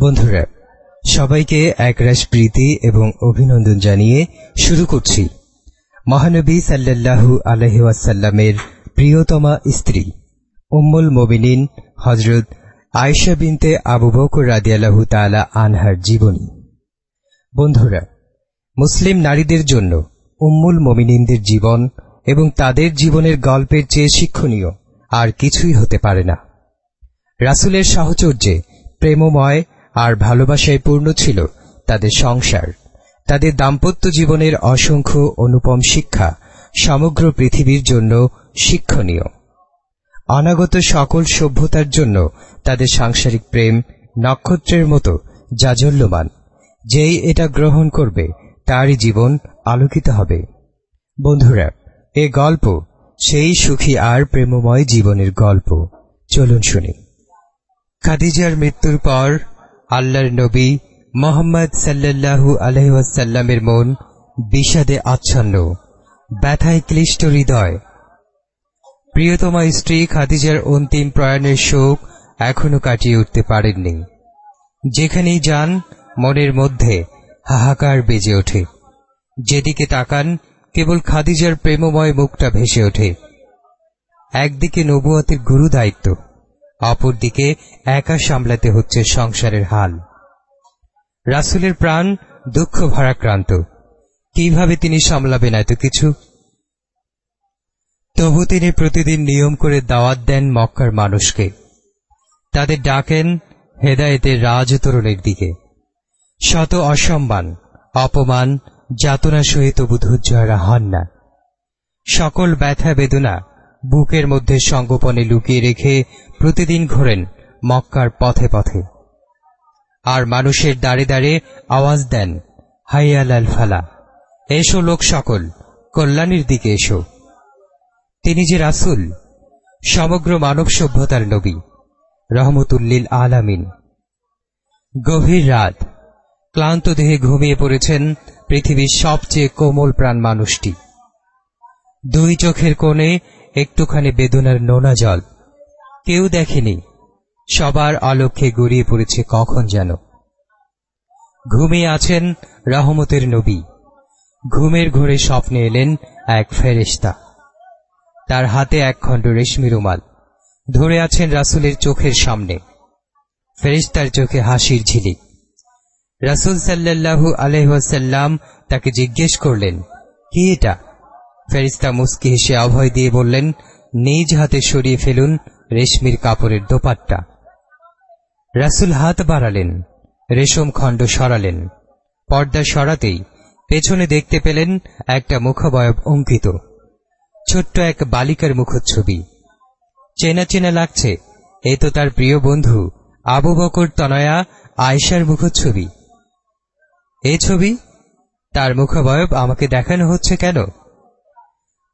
বন্ধুরা, সবাইকে একরাশ প্রীতি এবং অভিনন্দন জানিয়ে শুরু করছি। মহানবী সাল্লাল্লাহু আলহিউসাল্লামের প্রিয়তমা স্ত্রী, উম্মুল মোমিনিন হজরত আয়েশা বিনতে আবু বকর রাদিয়াল্লাহু তাআলা আনহার জীবনী। বন্ধুরা, মুসলিম নারীদের জন্য উম্মুল মোমিনিনদের জীবন এবং তাদের জীবনের গল্পের চেয়ে শিক্ষণীয় আর কিছুই হতে পারে না। রাসুলের সাহচর্যে, প্রেমময় আর ভালোবাসায় পূর্ণ ছিল তাদের সংসার। তাদের দাম্পত্য জীবনের অসংখ্য অনুপম শিক্ষা সমগ্র পৃথিবীর জন্য শিক্ষণীয়। অনাগত সকল সভ্যতার জন্য তাদের সাংসারিক প্রেম নক্ষত্রের মতো জাজল্যমান। যেই এটা গ্রহণ করবে, তারই জীবন আলোকিত হবে। বন্ধুরা, এ গল্প সেই সুখী আর প্রেমময় জীবনের গল্প। চলুন শুনি। খাদিজার মৃত্যুর পর আল্লাহর নবী মোহাম্মদ সাল্লাল্লাহু আলহাসাল্লামের মন বিষাদে আচ্ছন্ন, ব্যথায় ক্লিষ্ট হৃদয়। প্রিয়তমা স্ত্রী খাদিজার অন্তিম প্রয়াণের শোক এখনও কাটিয়ে উঠতে পারেননি। যেখানেই যান, মনের মধ্যে হাহাকার বেজে ওঠে। যেদিকে তাকান, কেবল খাদিজার প্রেমময় মুখটা ভেসে ওঠে। একদিকে নবুয়াতের গুরু দায়িত্ব অপরদিকে একা সামলাতে হচ্ছে সংসারের হাল। রাসুলের প্রাণ দুঃখ ভারাক্রান্ত। কীভাবে তিনি সামলাবেন এত কিছু? তবু তিনি প্রতিদিন নিয়ম করে দাওয়াত দেন মক্কার মানুষকে। তাদের ডাকেন হেদায়েতের রাজতরণের দিকে। শত অসম্মান, অপমান, যাতনা সহিত বুধুজ্জয়রা হন না। সকল ব্যথা বেদনা বুকের মধ্যে সঙ্গোপনে লুকিয়ে রেখে প্রতিদিন ঘোরেন মক্কার পথে পথে। আর মানুষের দাঁড়ে দাঁড়ে আওয়াজ দেন, হাইয়াল আল ফালা, এসো লোক সকল, কল্যাণের দিকে এসো। তিনি যে রাসুল, সমগ্র মানব সভ্যতার নবী, রহমতুল্লিল আলামিন। গভীর রাত, ক্লান্ত দেহে ঘুমিয়ে পড়েছেন পৃথিবীর সবচেয়ে কোমল প্রাণ মানুষটি। দুই চোখের কোণে একটুখানি বেদনার নোনা জল। কেউ দেখেনি। সবার আলোকে গড়িয়ে পড়েছে কখন যেন। ঘুমিয়ে আছেন রহমতের নবী। ঘুমের ঘোরে স্বপ্নে এলেন এক ফেরেস্তা তার হাতে এক খণ্ড রেশমি রুমাল। ধরে আছেন রাসুলের চোখের সামনে। ফেরিস্তার চোখে হাসির ঝিলিক। রাসুল সাল্লাল্লাহু আলহাসাল্লাম তাকে জিজ্ঞেস করলেন, কি এটা? ফেরিস্তা মুস্কি হেসে অভয় দিয়ে বললেন, নিজ হাতে সরিয়ে ফেলুন রেশমির কাপড়ের দোপাট্টা। রাসুল হাত বাড়ালেন, রেশম খণ্ড সরালেন। পর্দা সরাতেই পেছনে দেখতে পেলেন একটা মুখবয়ব অঙ্কিত। ছোট্ট এক বালিকার মুখচ্ছবি। চেনা চেনা লাগছে, এ তো তার প্রিয় বন্ধু আবু বকর তনয়া আয়সার মুখচ্ছবি। এ ছবি? তার মুখবয়ব আমাকে দেখানো হচ্ছে কেন?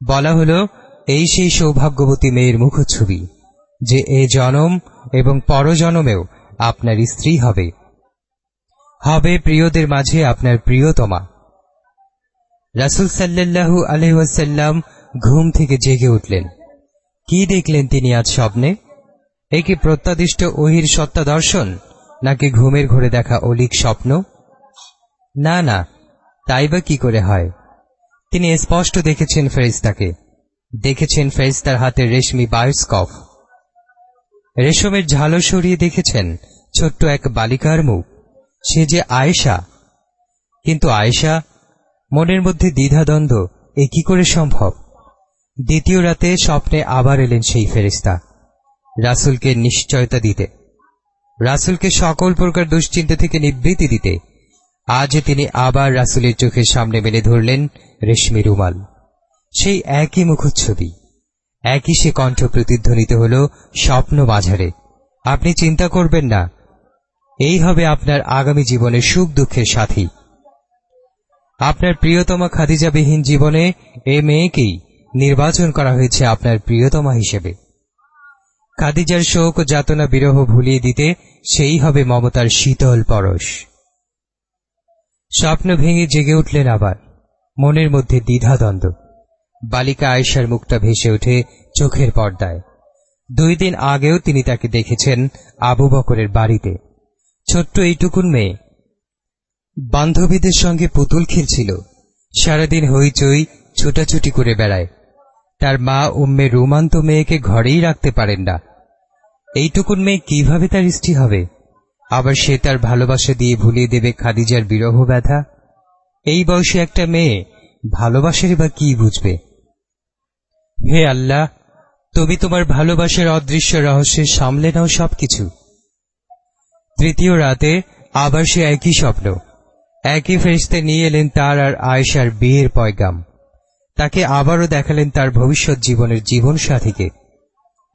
বলা হলো, এই সেই সৌভাগ্যবতী মেয়ের মুখচ্ছবি, যে এ জনম এবং পরজনমেও আপনার স্ত্রী হবে। হবে প্রিয়দের মাঝে আপনার প্রিয়তমা। রাসুল সাল্লাল্লাহু আলহাসাল্লাম ঘুম থেকে জেগে উঠলেন। কি দেখলেন তিনি আজ স্বপ্নে? এ কি প্রত্যাদিষ্ট ওহির সত্তা দর্শন নাকি ঘুমের ঘরে দেখা অলিক স্বপ্ন? না না, তাই বা কি করে হয়? তিনি স্পষ্ট দেখেছেন ফেরিস্তাকে দেখেছেন ফেরিস্তার হাতে রেশমি বায়োস্কপ রেশমের ঝালো সরিয়ে দেখেছেন ছোট্ট এক বালিকার মুখ। সে যে আয়েশা। কিন্তু আয়েশা, মনের মধ্যে দ্বিধাদ্বন্দ্ব, এ কি করে সম্ভব? দ্বিতীয় রাতে স্বপ্নে আবার এলেন সেই ফেরিস্তা রাসুলকে নিশ্চয়তা দিতে। রাসুলকে সকল প্রকার দুশ্চিন্তা থেকে নিবৃত্তি দিতে। আজ তিনি আবার রাসুলের চোখের সামনে মেলে ধরলেন রেশমি রুমাল। সেই একই মুখচ্ছবি, একই সে কণ্ঠ প্রতিধ্বনিত হল স্বপ্ন বাজারে। আপনি চিন্তা করবেন না, এই হবে আপনার আগামী জীবনের সুখ দুঃখের সাথী। আপনার প্রিয়তমা খাদিজাবিহীন জীবনে এ মেয়েকেই নির্বাচন করা হয়েছে আপনার প্রিয়তমা হিসেবে। খাদিজার শোক ও যাতনা বিরহ ভুলিয়ে দিতে সেই হবে মমতার শীতল পরশ। স্বপ্ন ভেঙে জেগে উঠলেন আবার। মনের মধ্যে দ্বিধাদ্বন্দ্ব। বালিকা আয়েশার মুখটা ভেসে ওঠে চোখের পর্দায়। দুই দিন আগেও তিনি তাকে দেখেছেন আবু বকরের বাড়িতে। ছোট্ট এইটুকুন মেয়ে। বান্ধবীদের সঙ্গে পুতুল খেলছিল। সারাদিন হইচই, ছুটাছুটি করে বেড়ায়। তার মা উম্মে রুমান তো মেয়েকে ঘরেই রাখতে পারেন না। এইটুকুন মেয়ে কীভাবে তার স্ত্রী হবে? আবার সে তার ভালোবাসা দিয়ে ভুলিয়ে দেবে খাদিজার বিরহ ব্যথা এই বয়সে একটা মেয়ে ভালোবাসারই বা কি বুঝবে? হে আল্লাহ, তুমি তোমার ভালোবাসার অদৃশ্য রহস্যে সামলে নাও সবকিছু। তৃতীয় রাতে আবার সে একই স্বপ্ন, একই ফেরিস্তে নিয়ে এলেন তার আর আয়েশার বিয়ের পয়গাম। তাকে আবারও দেখালেন তার ভবিষ্যৎ জীবনের জীবন সাথীকে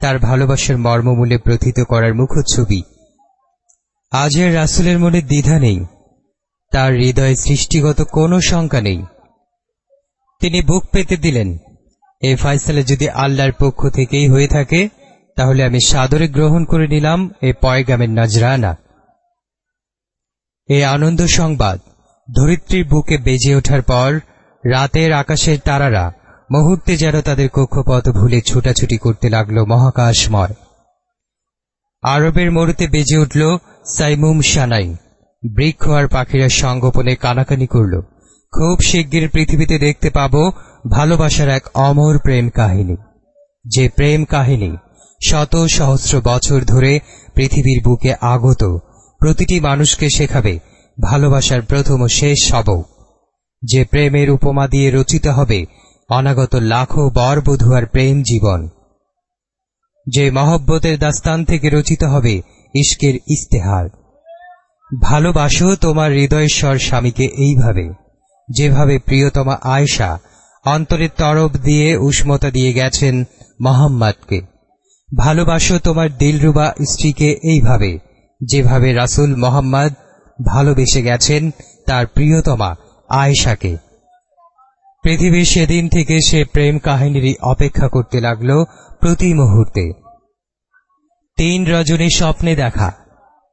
তার ভালোবাসার মর্মমূলে প্রথিত করার মুখচ্ছবি। আজের রাসুলের মনে দ্বিধা নেই। তার হৃদয়ে সৃষ্টিগত কোনো শঙ্কা নেই। তিনি বুক পেতে দিলেন এই ফাইসালে যদি আল্লাহর পক্ষ থেকেই হয়ে থাকে, তাহলে আমি সাদরে গ্রহণ করে নিলাম এ পয়গামের নজরানা। এই আনন্দ সংবাদ ধরিত্রীর বুকে বেজে ওঠার পর রাতের আকাশের তারারা মুহূর্তে যেন তাদের কক্ষপথ ভুলে ছুটাছুটি করতে লাগল মহাকাশময়। আরবের মরুতে বেজে উঠল সাইমুম সানাই। বৃক্ষ আর পাখিরা সঙ্গোপনে কানাকানি করল। খুব শিগগির পৃথিবীতে দেখতে পাব ভালোবাসার এক অমর প্রেম কাহিনী। যে প্রেম কাহিনী শত সহস্র বছর ধরে পৃথিবীর বুকে আগত, প্রতিটি মানুষকে শেখাবে ভালোবাসার প্রথম ও শেষ সবক যে প্রেমের উপমা দিয়ে রচিত হবে অনাগত লাখো বরবধুয়ার প্রেম জীবন। যে মহব্বতের দাস্তান থেকে রচিত হবে ইস্কের ইস্তেহার ভালোবাসো তোমার হৃদয়েশ্বর স্বামীকে এইভাবে, যেভাবে প্রিয়তমা আয়সা অন্তরের তরফ দিয়ে উষ্মতা দিয়ে গেছেন মোহাম্মদকে। ভালোবাসো তোমার দিলরুবা স্ত্রীকে এইভাবে, যেভাবে রাসুল মোহাম্মদ ভালোবেসে গেছেন তার প্রিয়তমা আয়েশাকে। পৃথিবীর সেদিন থেকে সে প্রেম কাহিনীরই অপেক্ষা করতে লাগল প্রতি মুহূর্তে। তিন রজনী স্বপ্নে দেখা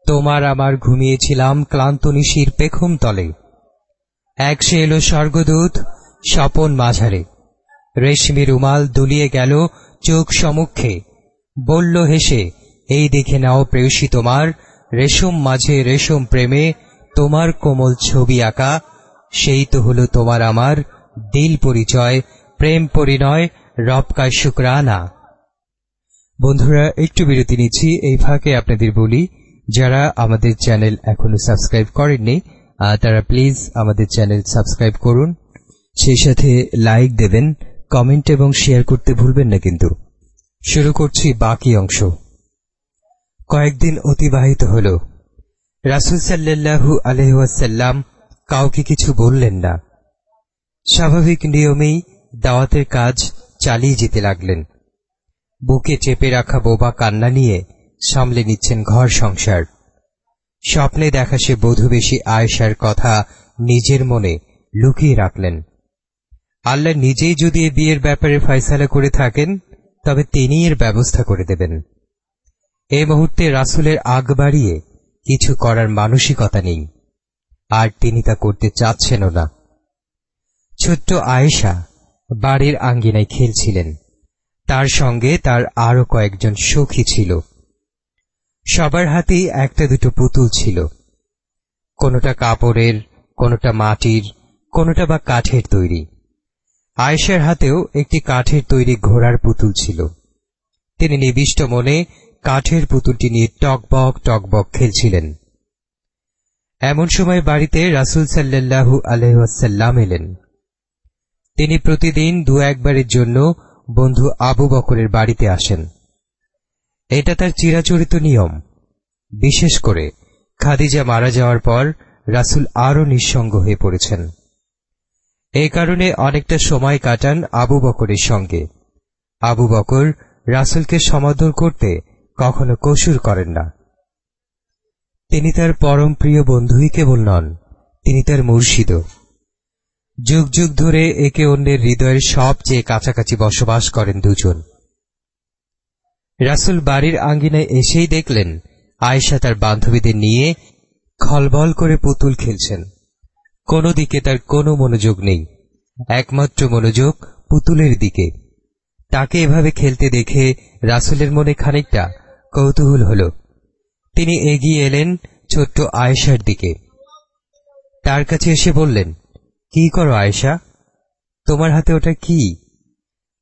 তোমার আমার ঘুমিয়েছিলাম ক্লান্ত নিশির পেখম তলে। এক সে এলো স্বর্গদূত স্বপন মাঝারে। রেশমি রুমাল দুলিয়ে গেল চোখ সমুখে বলল হেসে এই দেখে নাও প্রেয়সী তোমার। রেশম মাঝে রেশম প্রেমে তোমার কোমল ছবি আঁকা। সেই তো হলো তোমার আমার দিল পরিচয়, প্রেম পরিণয় রবকায় শুক্রানা। বন্ধুরা, একটু বিরতি নিচ্ছি। এই ফাঁকে আপনাদের বলি যারা আমাদের চ্যানেল এখনও সাবস্ক্রাইব করেননি তারা প্লিজ আমাদের চ্যানেল সাবস্ক্রাইব করুন। সেই সাথে লাইক দেবেন, কমেন্ট এবং শেয়ার করতে ভুলবেন না কিন্তু। শুরু করছি বাকি অংশ। কয়েকদিন অতিবাহিত হল। রাসুল সাল্লাল্লাহু আলহাসাল্লাম কাউকে কিছু বললেন না। স্বাভাবিক নিয়মেই দাওয়াতের কাজ চালিয়ে যেতে লাগলেন। বুকে চেপে রাখা বোবা কান্না নিয়ে সামলে নিচ্ছেন ঘর সংসার। স্বপ্নে দেখা সে বধূবেশী আয়েশার কথা নিজের মনে লুকিয়ে রাখলেন। আল্লাহ নিজেই যদি এ বিয়ের ব্যাপারে ফয়সালা করে থাকেন, তবে তিনি এর ব্যবস্থা করে দেবেন। এ মুহূর্তে রাসুলের আগ বাড়িয়ে কিছু করার মানসিকতা নেই, আর তিনি তা করতে চাচ্ছেনও না। ছোট্ট আয়েশা বাড়ির আঙ্গিনায় খেলছিলেন। তার সঙ্গে তার আরও কয়েকজন সখী ছিল। সবার হাতেই একটা দুটো পুতুল ছিল। কোনোটা কাপড়ের, কোনোটা মাটির, কোনোটা বা কাঠের তৈরি। আয়েশার হাতেও একটি কাঠের তৈরি ঘোড়ার পুতুল ছিল। তিনি নিবিষ্ট মনে কাঠের পুতুলটি নিয়ে টকবক টকবক খেলছিলেন। এমন সময় বাড়িতে রাসুল সাল্লাল্লাহু আলহাসাল্লাম এলেন। তিনি প্রতিদিন দু একবারের জন্য বন্ধু আবু বকরের বাড়িতে আসেন। এটা তার চিরাচরিত নিয়ম। বিশেষ করে, খাদিজা মারা যাওয়ার পর রাসুল আরও নিঃসঙ্গ হয়ে পড়েছেন। এই কারণে অনেকটা সময় কাটান আবু বকরের সঙ্গে। আবু বকর রাসুলকে সমাদর করতে কখনো কসুর করেন না। তিনি তার পরম প্রিয় বন্ধুই কেবল নন, তিনি তার মুর্শিদও যুগ যুগ ধরে একে অন্যের হৃদয়ের সবচেয়ে কাছাকাছি বসবাস করেন দুজন। রাসুল বাড়ির আঙ্গিনায় এসেই দেখলেন আয়েশা তার বান্ধবীদের নিয়ে খলবল করে পুতুল খেলছেন। কোনো দিকে তার কোনো মনোযোগ নেই, একমাত্র মনোযোগ পুতুলের দিকে। তাকে এভাবে খেলতে দেখে রাসুলের মনে খানিকটা কৌতূহল হল। তিনি এগিয়ে এলেন ছোট্ট আয়েশার দিকে। তার কাছে এসে বললেন, কি করো আয়েশা? তোমার হাতে ওটা কি?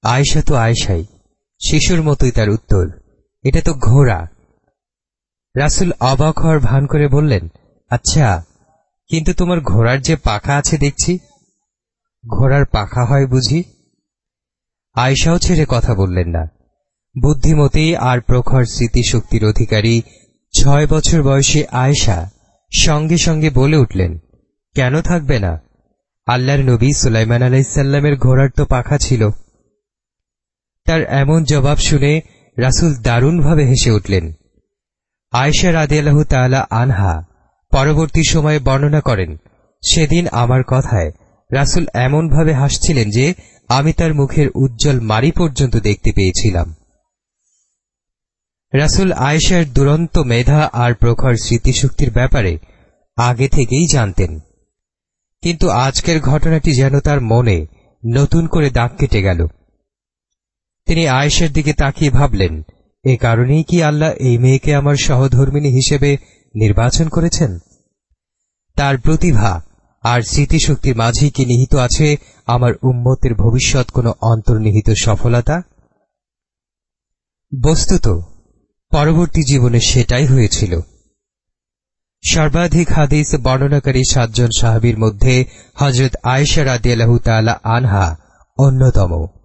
আয়েশা তো আয়েশাই। শিশুর মতোই তার উত্তর। এটা তো ঘোড়া। রাসুল অবাক হওয়ার ভান করে বললেন আচ্ছা কিন্তু তোমার ঘোড়ার যে পাখা আছে দেখছি? ঘোড়ার পাখা হয় বুঝি? আয়েশাও ছেড়ে কথা বললেন না। বুদ্ধিমতী আর প্রখর স্মৃতিশক্তির অধিকারী ছয় বছর বয়সী আয়েশা সঙ্গে সঙ্গে বলে উঠলেন, কেন থাকবে না? আল্লাহর নবী সুলাইমান আলাইসাল্লামের ঘোড়ার তো পাখা ছিল। তার এমন জবাব শুনে রাসুল দারুণভাবে হেসে উঠলেন। আয়েশা রাদিয়াল্লাহ তাআলা আনহা পরবর্তী সময়ে বর্ণনা করেন, সেদিন আমার কথায় রাসুল এমনভাবে হাসছিলেন যে আমি তার মুখের উজ্জ্বল মারি পর্যন্ত দেখতে পেয়েছিলাম। রাসুল আয়েশার দুরন্ত মেধা আর প্রখর স্মৃতিশক্তির ব্যাপারে আগে থেকেই জানতেন। কিন্তু আজকের ঘটনাটি যেন তার মনে নতুন করে দাগ কেটে গেল। তিনি আয়েশার দিকে তাকিয়ে ভাবলেন, এ কারণেই কি আল্লাহ এই মেয়েকে আমার সহধর্মিনী হিসেবে নির্বাচন করেছেন? তার প্রতিভা আর স্মৃতিশক্তির মাঝেই কি নিহিত আছে আমার উম্মতের ভবিষ্যৎ কোনো অন্তর্নিহিত সফলতা? বস্তুত, পরবর্তী জীবনে সেটাই হয়েছিল। সর্বাধিক হাদিস বর্ণনাকারী সাতজন সাহাবির মধ্যে হজরত আয়েশা রাদিয়াল্লাহু তাআলা আনহা অন্যতম।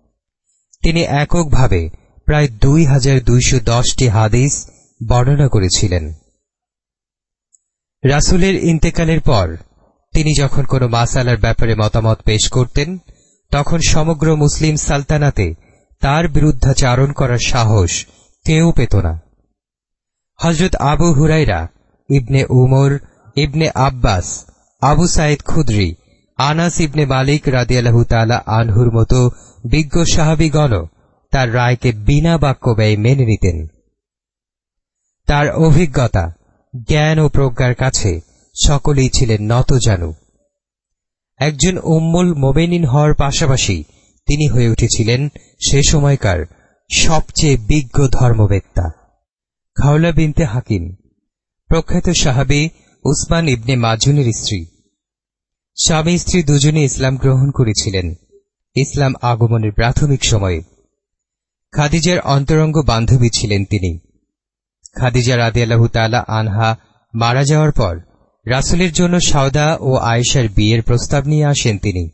তিনি এককভাবে প্রায় দুই হাজার দুইশো দশটি হাদিস বর্ণনা করেছিলেন। রাসুলের ইন্তেকালের পর তিনি যখন কোনো মাসালার ব্যাপারে মতামত পেশ করতেন, তখন সমগ্র মুসলিম সালতানাতে তার বিরুদ্ধাচারণ করার সাহস কেউ পেত না। হজরত আবু হুরাইরা ইবনে উমর, ইবনে আব্বাস, আবু সাইদ খুদ্রি আনাস ইবনে মালিক রাদিয়াল্লাহু তালা আনহুর মতো বিজ্ঞ সাহাবিগণ তার রায়কে বিনা বাক্য ব্যয় মেনে নিতেন। তার অভিজ্ঞতা, জ্ঞান ও প্রজ্ঞার কাছে সকলেই ছিলেন নতজানু। একজন উম্মুল মোবেনিন হওয়ার পাশাপাশি তিনি হয়ে উঠেছিলেন সে সময়কার সবচেয়ে বিজ্ঞ ধর্মবেত্তা, খাওলা বিনতে হাকিম, প্রখ্যাত সাহাবি উসমান ইবনে মাজুনের স্ত্রী। স্বামী স্ত্রী দুজনে ইসলাম গ্রহণ করেছিলেন। ইসলাম আগমনের প্রাথমিক সময়ে। খাদিজার অন্তরঙ্গ বান্ধবী ছিলেন তিনি। খাদিজা রাদিয়াল্লাহু তালা আনহা মারা যাওয়ার পর রাসুলের জন্য সাউদা ও আয়েশার বিয়ের প্রস্তাব নিয়ে আসেন তিনি।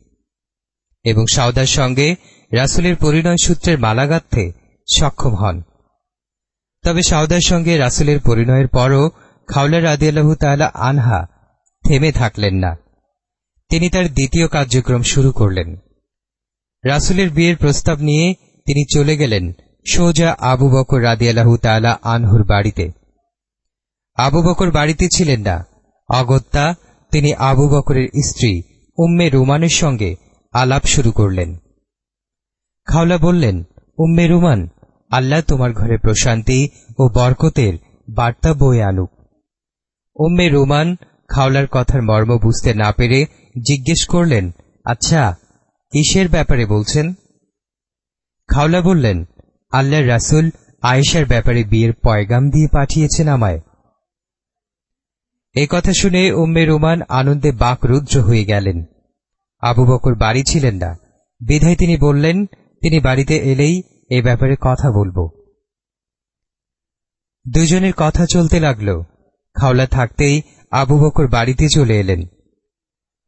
এবং সাউদার সঙ্গে রাসুলের পরিণয় সূত্রের মালা গাঁথতে সক্ষম হন। তবে সাউদার সঙ্গে রাসুলের পরিণয়ের পরও খাউলা রাদিয়াল্লাহু তালা আনহা থেমে থাকলেন না। তিনি তার দ্বিতীয় কার্যক্রম শুরু করলেন। রাসুলের বিয়ের প্রস্তাব নিয়ে তিনি চলে গেলেন সোজা আবু বকর রাদিয়াল্লাহু তালা আনহুর বাড়িতে। আবু বকর বাড়িতে ছিলেন না। অগত্যা তিনি আবু বকরের স্ত্রী উম্মে রুমানের সঙ্গে আলাপ শুরু করলেন। খাওলা বললেন, উম্মে রুমান, আল্লাহ তোমার ঘরে প্রশান্তি ও বরকতের বার্তা বয়ে আনুক। উম্মে রুমান খাওলার কথার মর্ম বুঝতে না পেরে জিজ্ঞেস করলেন আচ্ছা কিসের ব্যাপারে বলছেন? খাওলা বললেন, আল্লাহর রাসুল আয়েশার ব্যাপারে বিয়ের পয়গাম দিয়ে পাঠিয়েছেন আমায়। এ কথা শুনে উম্মে রোমান আনন্দে বাকরুদ্র হয়ে গেলেন। আবু বকর বাড়ি ছিলেন না। বিধায় তিনি বললেন, তিনি বাড়িতে এলেই এ ব্যাপারে কথা বলব। দুজনের কথা চলতে লাগল। খাওলা থাকতেই আবু বকর বাড়িতে চলে এলেন।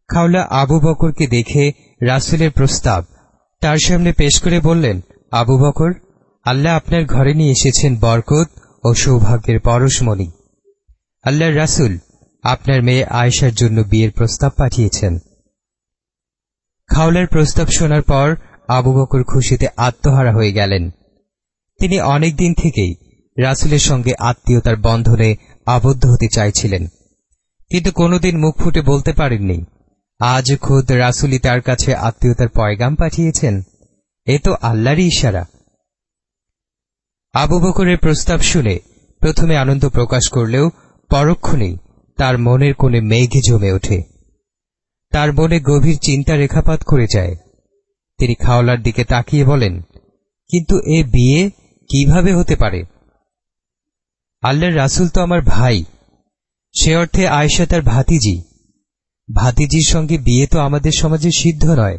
খাওলা আবু বকরকে দেখে রাসুলের প্রস্তাব। তার সামনে পেশ করে বললেন, আবু বকর, আল্লাহ আপনার ঘরে নিয়ে এসেছেন বরকত ও সৌভাগ্যের পরশমণি। আল্লাহর রাসুল আপনার মেয়ে আয়েশার জন্য বিয়ের প্রস্তাব পাঠিয়েছেন। খাওলার প্রস্তাব শোনার পর আবু বকর খুশিতে আত্মহারা হয়ে গেলেন। তিনি অনেক দিন থেকেই রাসুলের সঙ্গে আত্মীয়তার বন্ধনে আবদ্ধ হতে চাইছিলেন। কিন্তু কোনোদিন মুখ ফুটে বলতে পারেননি। আজ খোদ রাসুলি তার কাছে আত্মীয়তার পয়গাম পাঠিয়েছেন। এ তো আল্লাহরই ইশারা। আবু বকরের প্রস্তাব শুনে প্রথমে আনন্দ প্রকাশ করলেও পরক্ষণেই তার মনের কোণে মেঘে জমে ওঠে। তার মনে গভীর চিন্তা রেখাপাত করে যায়। তিনি খাওলার দিকে তাকিয়ে বলেন, কিন্তু এ বিয়ে কীভাবে হতে পারে? আল্লাহর রাসুল তো আমার ভাই। সে অর্থে আয়েশা তার ভাতিজি। ভাতিজির সঙ্গে বিয়ে তো আমাদের সমাজে সিদ্ধ নয়।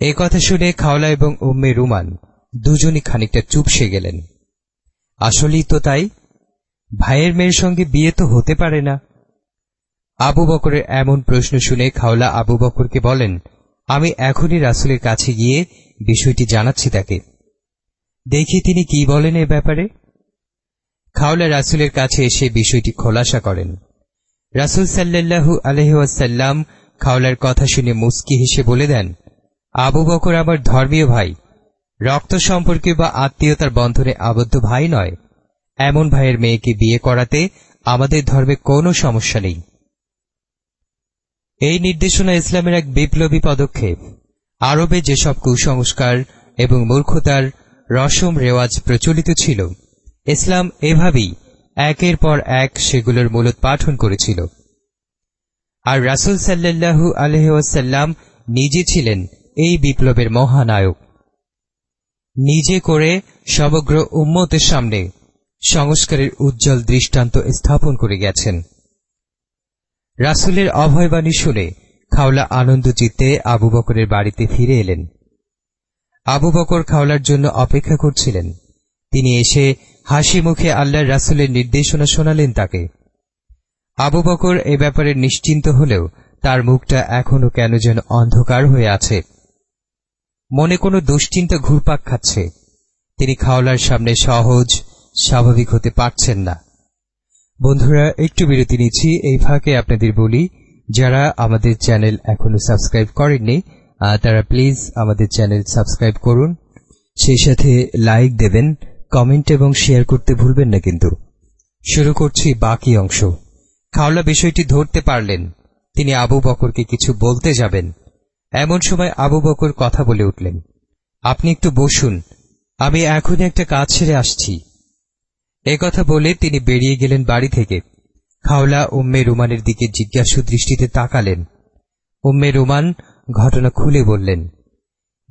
এ কথা শুনে খাওলা এবং উম্মে রুমান দুজনই খানিকটা চুপসে গেলেন। আসলেই তো তাই, ভাইয়ের মেয়ের সঙ্গে বিয়ে তো হতে পারে না। আবু বকরের এমন প্রশ্ন শুনে খাওলা আবু বকরকে বলেন, আমি এখনই রাসুলের কাছে গিয়ে বিষয়টি জানাচ্ছি তাকে। দেখি তিনি কি বলেন এ ব্যাপারে। খাওলা রাসুলের কাছে এসে বিষয়টি খোলাসা করেন। রাসুল সাল্লাল্লাহু আলহাসাল্লাম খাওলার কথা শুনে মুস্কি হেসে বলে দেন, আবু বকর আমার ধর্মীয় ভাই। রক্ত সম্পর্কে বা আত্মীয়তার বন্ধনে আবদ্ধ ভাই নয়। এমন ভাইয়ের মেয়েকে বিয়ে করাতে আমাদের ধর্মে কোনো সমস্যা নেই। এই নির্দেশনা ইসলামের এক বিপ্লবী পদক্ষেপ। আরবে যেসব কুসংস্কার এবং মূর্খতার রসম রেওয়াজ প্রচলিত ছিল ইসলাম এভাবেই একের পর এক সেগুলোর মূলত পাঠন করেছিল। আর রাসুল সাল্লাল্লাহু আলহাসাল্লাম নিজে ছিলেন এই বিপ্লবের মহানায়ক। নিজে করে সমগ্র উম্মতের সামনে সংস্কারের উজ্জ্বল দৃষ্টান্ত স্থাপন করে গেছেন। রাসুলের অভয়বাণী শুনে খাওলা আনন্দ জিতে আবু বকরের বাড়িতে ফিরে এলেন। আবু বকর খাওলার জন্য অপেক্ষা করছিলেন। তিনি এসে হাসি মুখে আল্লাহর রাসুলের নির্দেশনা শোনালেন তাকে। আবু বকর এ ব্যাপারে নিশ্চিন্ত হলেও তার মুখটা এখনও কেন যেন অন্ধকার হয়ে আছে। মনে কোনো দুশ্চিন্তা ঘুরপাক খাচ্ছে। তিনি খাওলার সামনে সহজ, স্বাভাবিক হতে পারছেন না। বন্ধুরা, একটু বিরতি নিচ্ছি। এই ফাঁকে আপনাদের বলি, যারা আমাদের চ্যানেল এখনও সাবস্ক্রাইব করেননি তারা প্লিজ আমাদের চ্যানেল সাবস্ক্রাইব করুন। সেই সাথে লাইক দেবেন কমেন্ট এবং শেয়ার করতে ভুলবেন না কিন্তু। শুরু করছি বাকি অংশ। খাওলা বিষয়টি ধরতে পারলেন। তিনি আবু বকরকে কিছু বলতে যাবেন। এমন সময় আবু বকর কথা বলে উঠলেন, আপনি একটু বসুন, আমি এখনই একটা কাজ ছেড়ে আসছি। কথা বলে তিনি বেরিয়ে গেলেন বাড়ি থেকে। খাওলা উম্মে রুমানের দিকে জিজ্ঞাসু দৃষ্টিতে তাকালেন। উম্মে রুমান ঘটনা খুলে বললেন,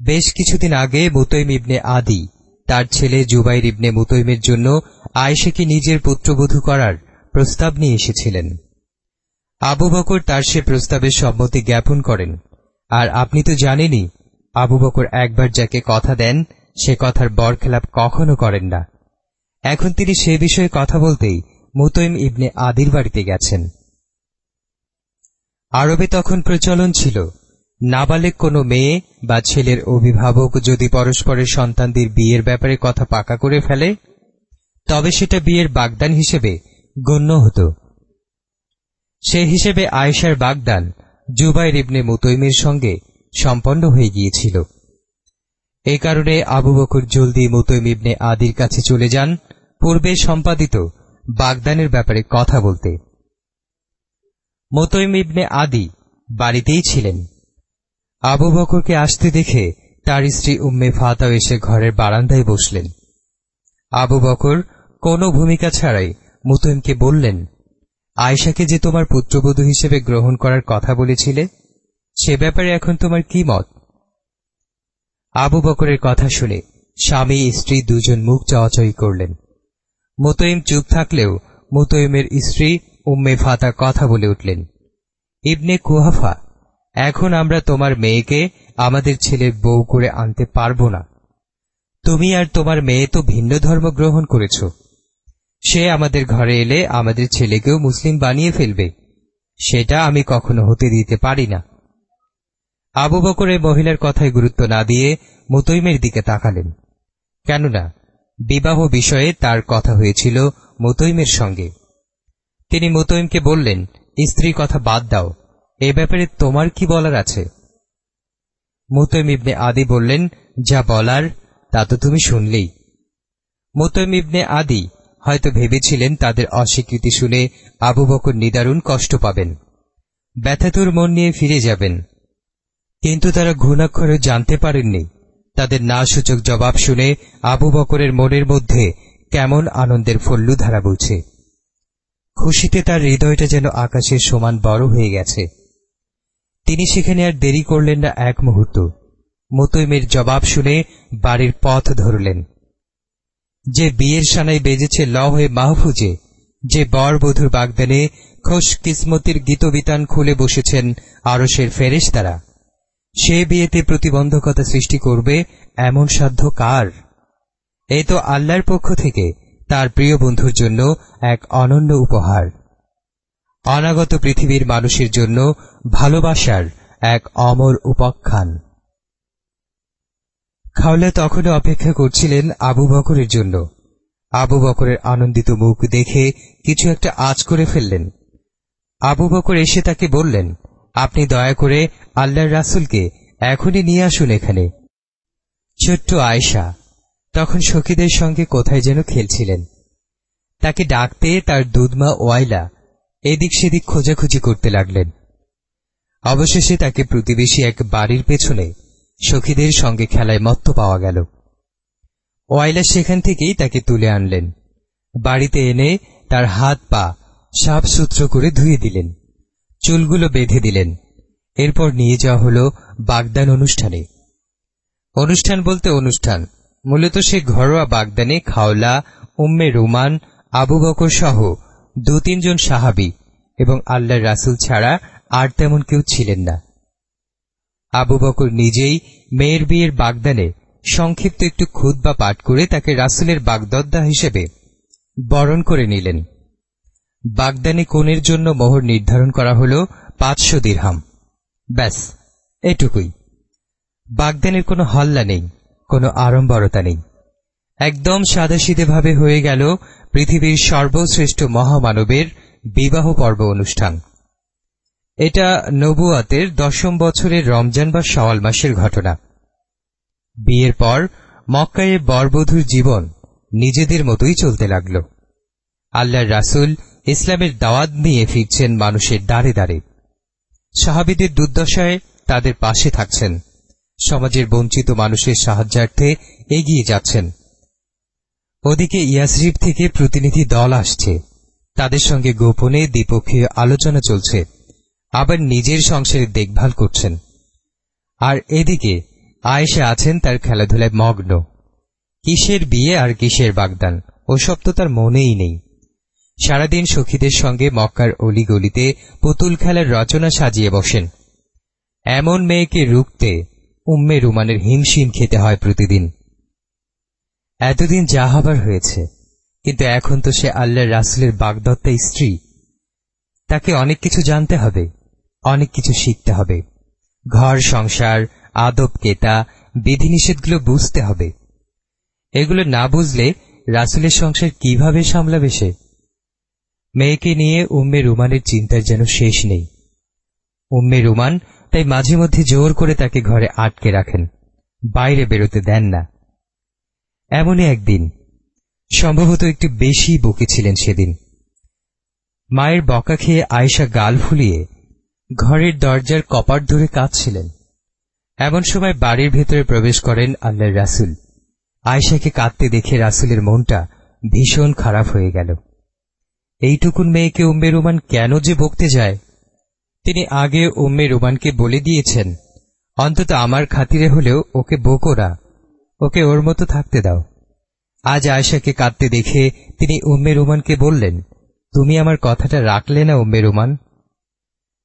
বেশ কিছুদিন আগে মুতৈম ইবনে আদি তার ছেলে জুবাইর ইবনে মুতৈমের জন্য আয়েশাকে নিজের পুত্রবধূ করার প্রস্তাব নিয়ে এসেছিলেন। আবু বকর তার সে প্রস্তাবের সম্মতি জ্ঞাপন করেন। আর আপনি তো জানেনই, আবু বকর একবার যাকে কথা দেন, সে কথার বরখেলাপ কখনো করেন না। এখন তিনি সে বিষয়ে কথা বলতেই মুতৈম ইবনে আদির বাড়িতে গেছেন। আরবে তখন প্রচলন ছিল। নাবালেক কোনো মেয়ে বা ছেলের অভিভাবক যদি পরস্পরের সন্তানদের বিয়ের ব্যাপারে কথা পাকা করে ফেলে, তবে সেটা বিয়ের বাগদান হিসেবে গণ্য হতো। সে হিসেবে আয়েশার বাগদান জুবাইর ইবনে মুতৈমের সঙ্গে সম্পন্ন হয়ে গিয়েছিল। এই কারণে আবু বকর জলদি মুতৈম ইবনে আদির কাছে চলে যান, পূর্বে সম্পাদিত বাগদানের ব্যাপারে কথা বলতে। মোতৈম ইবনে আদি বাড়িতেই ছিলেন। আবু বকরকে আসতে দেখে তার স্ত্রী উম্মে ফাতাও এসে ঘরের বারান্দায় বসলেন। আবু বকর, কোনো ভূমিকা ছাড়াই মুতৈমকে বললেন আয়সাকে যে তোমার পুত্রবধূ হিসেবে গ্রহণ করার কথা বলেছিলে, সে ব্যাপারে এখন তোমার কি মত? আবু বকরের কথা শুনে স্বামী, স্ত্রী দুজন মুখ চাওয়াচাই করলেন। মোতইম চুপ থাকলেও মোতইমের স্ত্রী উম্মে ফাতা কথা বলে উঠলেন, ইবনে কুহাফা এখন আমরা তোমার মেয়েকে আমাদের ছেলের বউ করে আনতে পারব না। তুমি আর তোমার মেয়ে তো ভিন্ন ধর্ম গ্রহণ করেছ। সে আমাদের ঘরে এলে আমাদের ছেলেকেও মুসলিম বানিয়ে ফেলবে। সেটা আমি কখনো হতে দিতে পারি না। আবু বকরের মহিলার কথায় গুরুত্ব না দিয়ে মুতৈমের দিকে তাকালেন। কেননা, বিবাহ বিষয়ে তার কথা হয়েছিল মুতৈমের সঙ্গে। তিনি মুতৈমকে বললেন স্ত্রী কথা বাদ দাও। এ ব্যাপারে তোমার কি বলার আছে? মুতৈম ইবনে আদি বললেন, যা বলার, তা তো তুমি শুনলেই। মুতৈম ইবনে আদি হয়তো ভেবেছিলেন তাদের অস্বীকৃতি শুনে আবু বকর নিদারুণ কষ্ট পাবেন। ব্যথাতুর মন নিয়ে ফিরে যাবেন। কিন্তু তারা ঘুণাক্ষরে জানতে পারেননি। তাদের না সূচক জবাব শুনে আবু বকরের মনের মধ্যে কেমন আনন্দের ফল্লু ধারা বলছে খুশিতে তার হৃদয়টা যেন আকাশের সমান বড় হয়ে গেছে। তিনি সেখানে আর দেরি করলেন না এক মুহূর্ত। মতৈমের জবাব শুনে বাড়ির পথ ধরলেন। যে বিয়ের সানায় বেজেছে ল হয়ে মাহফুজে, যে বর বধুর বাগদানে খোশ কিসমতির গীতবিতান খুলে বসেছেন আরসের ফেরেশ তারা সে বিয়েতে প্রতিবন্ধকতা সৃষ্টি করবে এমন সাধ্য কার? এ তো আল্লাহর পক্ষ থেকে তার প্রিয় বন্ধুর জন্য এক অনন্য উপহার। অনাগত পৃথিবীর মানুষের জন্য ভালোবাসার এক অমর উপাখ্যান। খাওলা তখনও অপেক্ষা করছিলেন আবু বকরের জন্য। আবু বকরের আনন্দিত মুখ দেখে কিছু একটা আজ করে ফেললেন। আবু বকর এসে তাকে বললেন, আপনি দয়া করে আল্লাহর রাসুলকে এখনই নিয়ে আসুন এখানে। ছোট্ট আয়সা তখন সখীদের সঙ্গে কোথায় যেন খেলছিলেন। তাকে ডাকতে তার দুধমা ওয়াইলা এদিক সেদিক খোঁজাখুঁজি করতে লাগলেন। অবশেষে তাকে প্রতিবেশী এক বাড়ির পেছনে সখীদের সঙ্গে খেলায় মত্ত পাওয়া গেল। ওয়াইলা সেখান থেকেই তাকে তুলে আনলেন। বাড়িতে এনে তার হাত পা সাফ সূত্র করে ধুয়ে দিলেন। চুলগুলো বেঁধে দিলেন। এরপর নিয়ে যাওয়া হল বাগদান অনুষ্ঠানে। অনুষ্ঠান বলতে অনুষ্ঠান। মূলত সে ঘরোয়া বাগদানে খাওলা, উম্মে রুমান, আবু বকর সহ দু তিনজন সাহাবি এবং আল্লাহর রাসুল ছাড়া আর তেমন কেউ ছিলেন না। আবু বকর নিজেই মেয়ের বিয়ের বাগদানে সংক্ষিপ্ত একটু খুদ বা পাঠ করে তাকে রাসুলের বাগদদ্দা হিসেবে বরণ করে নিলেন। বাগদানে কোণের জন্য মোহর নির্ধারণ করা হল পাঁচশো দিরহাম। ব্যাস, এটুকুই। বাগদানের কোনো হল্লা নেই, কোনো আড়ম্বরতা নেই। একদম সাদাসিধেভাবে হয়ে গেল পৃথিবীর সর্বশ্রেষ্ঠ মহামানবের বিবাহ পর্ব অনুষ্ঠান। এটা নবুয়াতের দশম বছরের রমজান বা সওয়াল মাসের ঘটনা। বিয়ের পর মক্কায় বরবধূর জীবন নিজেদের মতোই চলতে লাগল। আল্লাহর রাসুল ইসলামের দাওয়াত নিয়ে ফিরছেন মানুষের দ্বারে দ্বারে। সাহাবিদের দুর্দশায় তাদের পাশে থাকছেন। সমাজের বঞ্চিত মানুষের সাহায্যার্থে এগিয়ে যাচ্ছেন। ওদিকে ইয়াসরিফ থেকে প্রতিনিধি দল আসছে। তাদের সঙ্গে গোপনে দ্বিপক্ষীয় আলোচনা চলছে। আবার নিজের সংসারের দেখভাল করছেন। আর এদিকে আয়েশা আছেন তার খেলাধুলায় মগ্ন। কিসের বিয়ে আর কিসের বাগদান, ওসব তো তার মনেই নেই। সারাদিন সখীদের সঙ্গে মক্কার অলিগলিতে পুতুল খেলার রচনা সাজিয়ে বসেন। এমন মেয়েকে রুখতে উম্মে রুমানের হিমশিম খেতে হয় প্রতিদিন। এতদিন যা হবার হয়েছে, কিন্তু এখন তো সে আল্লাহর রাসুলের বাগদত্তা স্ত্রী। তাকে অনেক কিছু জানতে হবে। অনেক কিছু শিখতে হবে। ঘর, সংসার, আদব, কেতা, বিধিনিষেধগুলো বুঝতে হবে। এগুলো না বুঝলে রাসুলের সংসার কীভাবে সামলাবে সে? মেয়েকে নিয়ে উম্মে রুমানের চিন্তার যেন শেষ নেই। উম্মে রুমান তাই মাঝে মধ্যে জোর করে তাকে ঘরে আটকে রাখেন। বাইরে বেরোতে দেন না। এমনই একদিন, সম্ভবত একটু বেশি বকেছিলেন সেদিন। মায়ের বকা খেয়ে আয়েশা গাল ফুলিয়ে ঘরের দরজার কপাট ধরে কাঁদছিলেন। এমন সময় বাড়ির ভেতরে প্রবেশ করেন আল্লাহর রাসুল। আয়েশাকে কাঁদতে দেখে রাসুলের মনটা ভীষণ খারাপ হয়ে গেল। এইটুকুন মেয়েকে উম্মে রুমান কেন যে বকতে যায়? তিনি আগে উম্মে রুমানকে বলে দিয়েছেন, অন্তত আমার খাতিরে হলেও ওকে বকোরা ওকে ওর মতো থাকতে দাও। আজ আয়সাকে কাঁদতে দেখে তিনি উম্মে রুমানকে বললেন, তুমি আমার কথাটা রাখলে না উম্মে রুমান?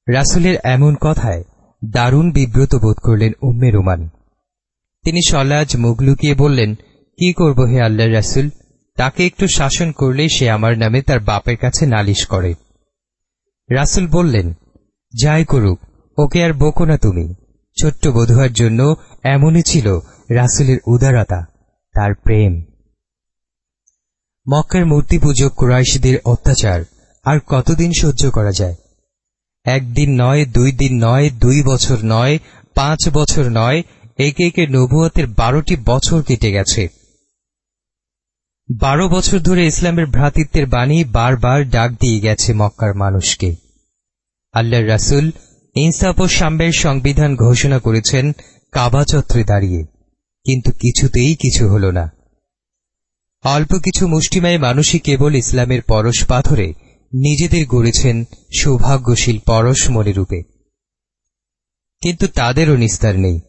রাসুলের এমন কথায় দারুণ বিব্রত বোধ করলেন উম্মে রুমান। তিনি সলাজ মুখ লুকিয়ে বললেন, কি করব হে আল্লাহ রাসুল? তাকে একটু শাসন করলেই সে আমার নামে তার বাপের কাছে নালিশ করে। রাসুল বললেন, যাই করুক, ওকে আর বকো না তুমি। ছোট্ট বধুয়ার জন্য এমনই ছিল রাসুলের উদারতা, তার প্রেম। মক্কার মূর্তি পূজক কুরাইশদের অত্যাচার আর কতদিন সহ্য করা যায়? একদিন নয়, দুই দিন নয়, দুই বছর নয়, পাঁচ বছর নয়, একে একে নবুয়তের বারোটি বছর কেটে গেছে। বারো বছর ধরে ইসলামের ভ্রাতৃত্বের বাণী বারবার ডাক দিয়ে গেছে মক্কার মানুষকে। আল্লাহ রাসুল ইনসাফ ও সাম্যের সংবিধান ঘোষণা করেছেন, কাবা চত্রে দাঁড়িয়ে। কিন্তু কিছুতেই কিছু হল না। অল্প কিছু মুষ্টিমায় মানুষই কেবল ইসলামের পরশ পাথরে নিজেদের গড়েছেন সৌভাগ্যশীল পরশ মনে রূপে। কিন্তু তাদেরও নিস্তার নেই।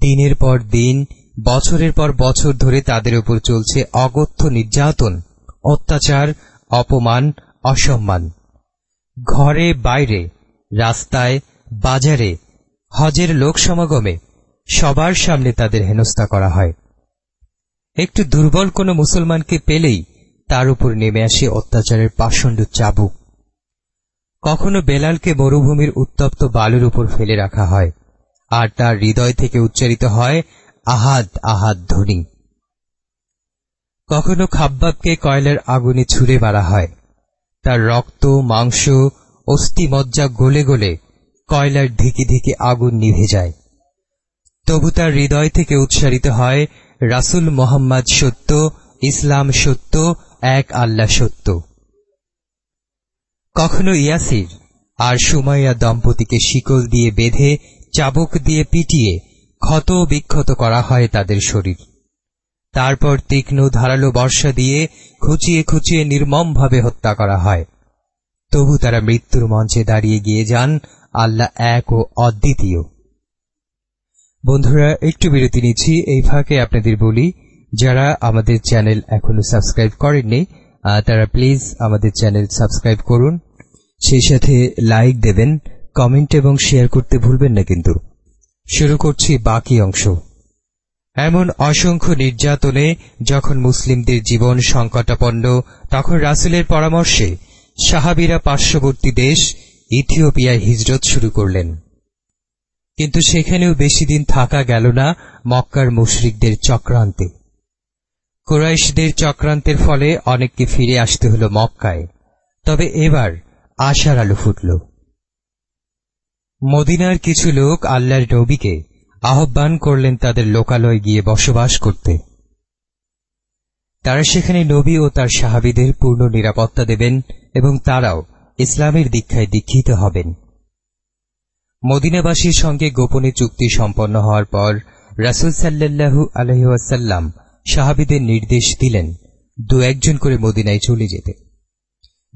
দিনের পর দিন, বছরের পর বছর ধরে তাদের উপর চলছে অগত্য নির্যাতন, অত্যাচার, অপমান, অসম্মান। ঘরে, বাইরে, রাস্তায়, বাজারে, হজের লোক সমাগমে সবার সামনে তাদের হেনস্থা করা হয়। একটু দুর্বল কোনো মুসলমানকে পেলেই তার উপর নেমে আসে অত্যাচারের পাষণ্ড চাবুক। কখনো বেলালকে মরুভূমির উত্তপ্ত বালুর উপর ফেলে রাখা হয়, আর তার হৃদয় থেকে উচ্চারিত হয়, আহাদ আহাদ ধ্বনি। কখনো খাব্বাবকে কয়লার আগুনে ছুঁড়ে মারা হয়, তার রক্ত, মাংস অস্থি মজ্জা গলে গলে কয়লার ধিকে ধিকে আগুন নিভে যায়। তবু তার হৃদয় থেকে উচ্চারিত হয়, রাসুল মোহাম্মদ সত্য, ইসলাম সত্য এক আল্লাহ সত্য। কখনো ইয়াসির আর সুমাইয়া দম্পতিকে শিকল দিয়ে বেঁধে, চাবুক দিয়ে পিটিয়ে ক্ষত বিক্ষত করা হয় তাদের শরীর। তারপর তীক্ষ্ণ ধারালো বর্ষা দিয়ে খুচিয়ে খুচিয়ে নির্মমভাবে হত্যা করা হয়। তবু তারা মৃত্যুর মঞ্চে দাঁড়িয়ে গিয়ে যান আল্লাহ এক ও অদ্বিতীয়। বন্ধুরা, একটু বিরতি নিচ্ছি। এই ফাঁকে আপনাদের বলি যারা আমাদের চ্যানেল এখনও সাবস্ক্রাইব করেননি তারা প্লিজ আমাদের চ্যানেল সাবস্ক্রাইব করুন। সেই সাথে লাইক দেবেন, কমেন্ট এবং শেয়ার করতে ভুলবেন না কিন্তু। শুরু করছি বাকি অংশ। এমন অসংখ্য নির্যাতনে যখন মুসলিমদের জীবন সংকটাপন্ন, তখন রাসুলের পরামর্শে সাহাবিরা পার্শ্ববর্তী দেশ ইথিওপিয়ায় হিজরত শুরু করলেন। কিন্তু সেখানেও বেশি দিন থাকা গেল না মক্কার মুশরিকদের চক্রান্তে। কুরাইশদের চক্রান্তের ফলে অনেককে ফিরে আসতে হল মক্কায়। তবে এবার আশার আলো ফুটল। মদিনার কিছু লোক আল্লাহর নবীকে আহ্বান করলেন তাদের লোকালয় গিয়ে বসবাস করতে। তারা সেখানে নবী ও তার সাহাবিদের পূর্ণ নিরাপত্তা দেবেন এবং তারাও ইসলামের দীক্ষায় দীক্ষিত হবেন। মদিনাবাসীর সঙ্গে গোপনে চুক্তি সম্পন্ন হওয়ার পর রাসুল সাল্লাল্লাহু আলহিহাসাল্লাম সাহাবিদের নির্দেশ দিলেন দু একজন করে মদিনায় চলে যেতে।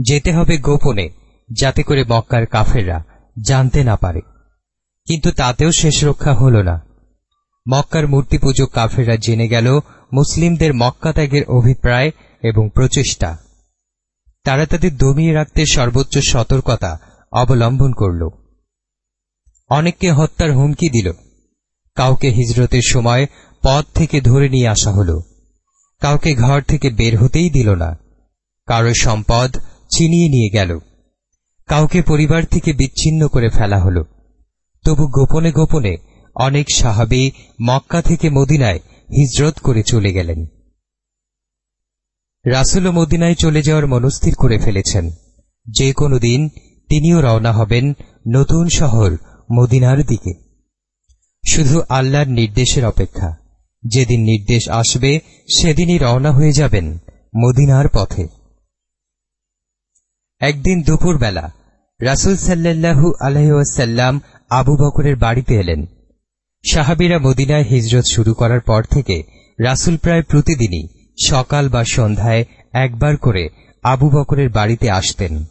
যেতে হবে গোপনে, যাতে করে মক্কার কাফেররা জানতে না পারে। কিন্তু তাতেও শেষ রক্ষা হল না। মক্কার মূর্তি পুজো কাফেররা জেনে গেল মুসলিমদের মক্কা ত্যাগের অভিপ্রায় এবং প্রচেষ্টা। তারা তাদের দমিয়ে রাখতে সর্বোচ্চ সতর্কতা অবলম্বন করল। অনেককে হত্যার হুমকি দিল। কাউকে হিজরতের সময় পথ থেকে ধরে নিয়ে আসা হল। কাউকে ঘর থেকে বের হতেই দিল না। কারও সম্পদ ছিনিয়ে নিয়ে গেল। কাউকে পরিবার থেকে বিচ্ছিন্ন করে ফেলা হল। তবু গোপনে গোপনে অনেক সাহাবি মক্কা থেকে মদিনায় হিজরত করে চলে গেলেন। রাসুল মদিনায় চলে যাওয়ার মনস্থির করে ফেলেছেন। যে কোনো দিন তিনিও রওনা হবেন নতুন শহর মদিনার দিকে। শুধু আল্লাহর নির্দেশের অপেক্ষা। যেদিন নির্দেশ আসবে, সেদিনই রওনা হয়ে যাবেন মদিনার পথে। একদিন দুপুরবেলা রাসুল সাল্লাল্লাহু আলহাসাল্লাম আবু বকরের বাড়িতে এলেন। সাহাবিরা মদিনায় হিজরত শুরু করার পর থেকে রাসুল প্রায় প্রতিদিনই সকাল বা সন্ধ্যায় একবার করে আবু বকরের বাড়িতে আসতেন।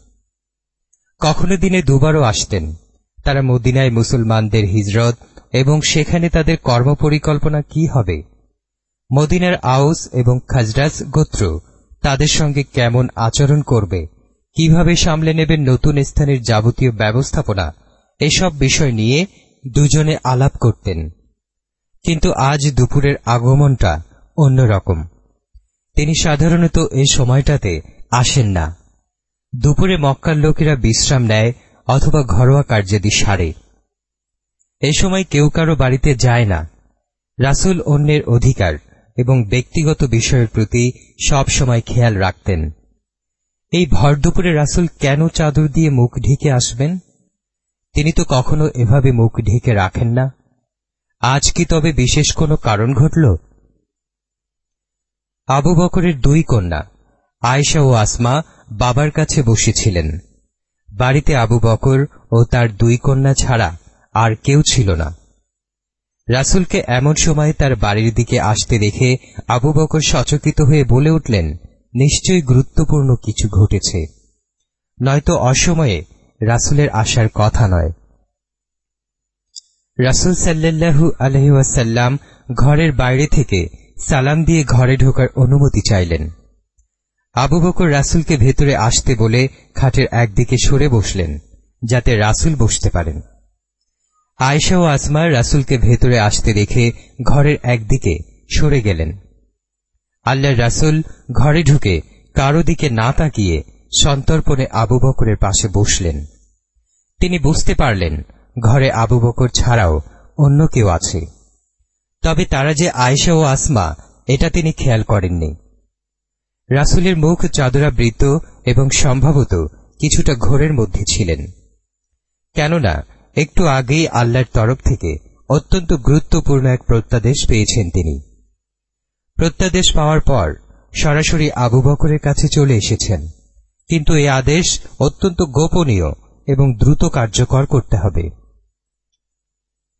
কখনো দিনে দুবারও আসতেন। তারা মদিনায় মুসলমানদের হিজরত এবং সেখানে তাদের কর্মপরিকল্পনা কি হবে? মদিনার আউস এবং খাজরাস গোত্র তাদের সঙ্গে কেমন আচরণ করবে? কীভাবে সামলে নেবেন নতুন স্থানের যাবতীয় ব্যবস্থাপনা? এসব বিষয় নিয়ে দুজনে আলাপ করতেন। কিন্তু আজ দুপুরের আগমনটা অন্যরকম। তিনি সাধারণত এই সময়টাতে আসেন না। দুপুরে মক্কার লোকেরা বিশ্রাম নেয় অথবা ঘরোয়া কার্যাদি সারে। এ সময় কেউ কারও বাড়িতে যায় না। রাসুল অন্যের অধিকার এবং ব্যক্তিগত বিষয়ের প্রতি সব সময় খেয়াল রাখতেন। এই ভর দুপুরে রাসুল কেন চাদর দিয়ে মুখ ঢেকে আসবেন? তিনি তো কখনো এভাবে মুখ ঢেকে রাখেন না। আজ কি তবে বিশেষ কোনো কারণ ঘটল? আবু বকরের দুই কন্যা, আয়েশা ও আসমা, বাবার কাছে বসেছিলেন। বাড়িতে আবু বকর ও তার দুই কন্যা ছাড়া আর কেউ ছিল না। রাসুলকে এমন সময় তার বাড়ির দিকে আসতে দেখে আবু বকর সচকিত হয়ে বলে উঠলেন, নিশ্চয়ই গুরুত্বপূর্ণ কিছু ঘটেছে। নয়তো অসময়ে রাসুলের আসার কথা নয়। রাসুল সাল্লাল্লাহু আলহিউসাল্লাম ঘরের বাইরে থেকে সালাম দিয়ে ঘরে ঢোকার অনুমতি চাইলেন। আবু বকর রাসুলকে ভেতরে আসতে বলে খাটের একদিকে সরে বসলেন, যাতে রাসুল বসতে পারেন। আয়েশা ও আসমা রাসুলকে ভেতরে আসতে রেখে ঘরের একদিকে সরে গেলেন। আল্লাহর রাসুল ঘরে ঢুকে কারও দিকে না তাকিয়ে সন্তর্পণে আবু বকরের পাশে বসলেন। তিনি বুঝতে পারলেন, ঘরে আবু বকর ছাড়াও অন্য কেউ আছে। তবে তারা যে আয়েশা ও আসমা, এটা তিনি খেয়াল করেননি। রাসুলের মুখ চাদরাবৃত এবং সম্ভবত কিছুটা ঘোরের মধ্যে ছিলেন। কেননা একটু আগেই আল্লাহর তরফ থেকে অত্যন্ত গুরুত্বপূর্ণ এক প্রত্যাদেশ পেয়েছেন তিনি। প্রত্যাদেশ পাওয়ার পর সরাসরি আবু বকরের কাছে চলে এসেছেন। কিন্তু এই আদেশ অত্যন্ত গোপনীয় এবং দ্রুত কার্যকর করতে হবে।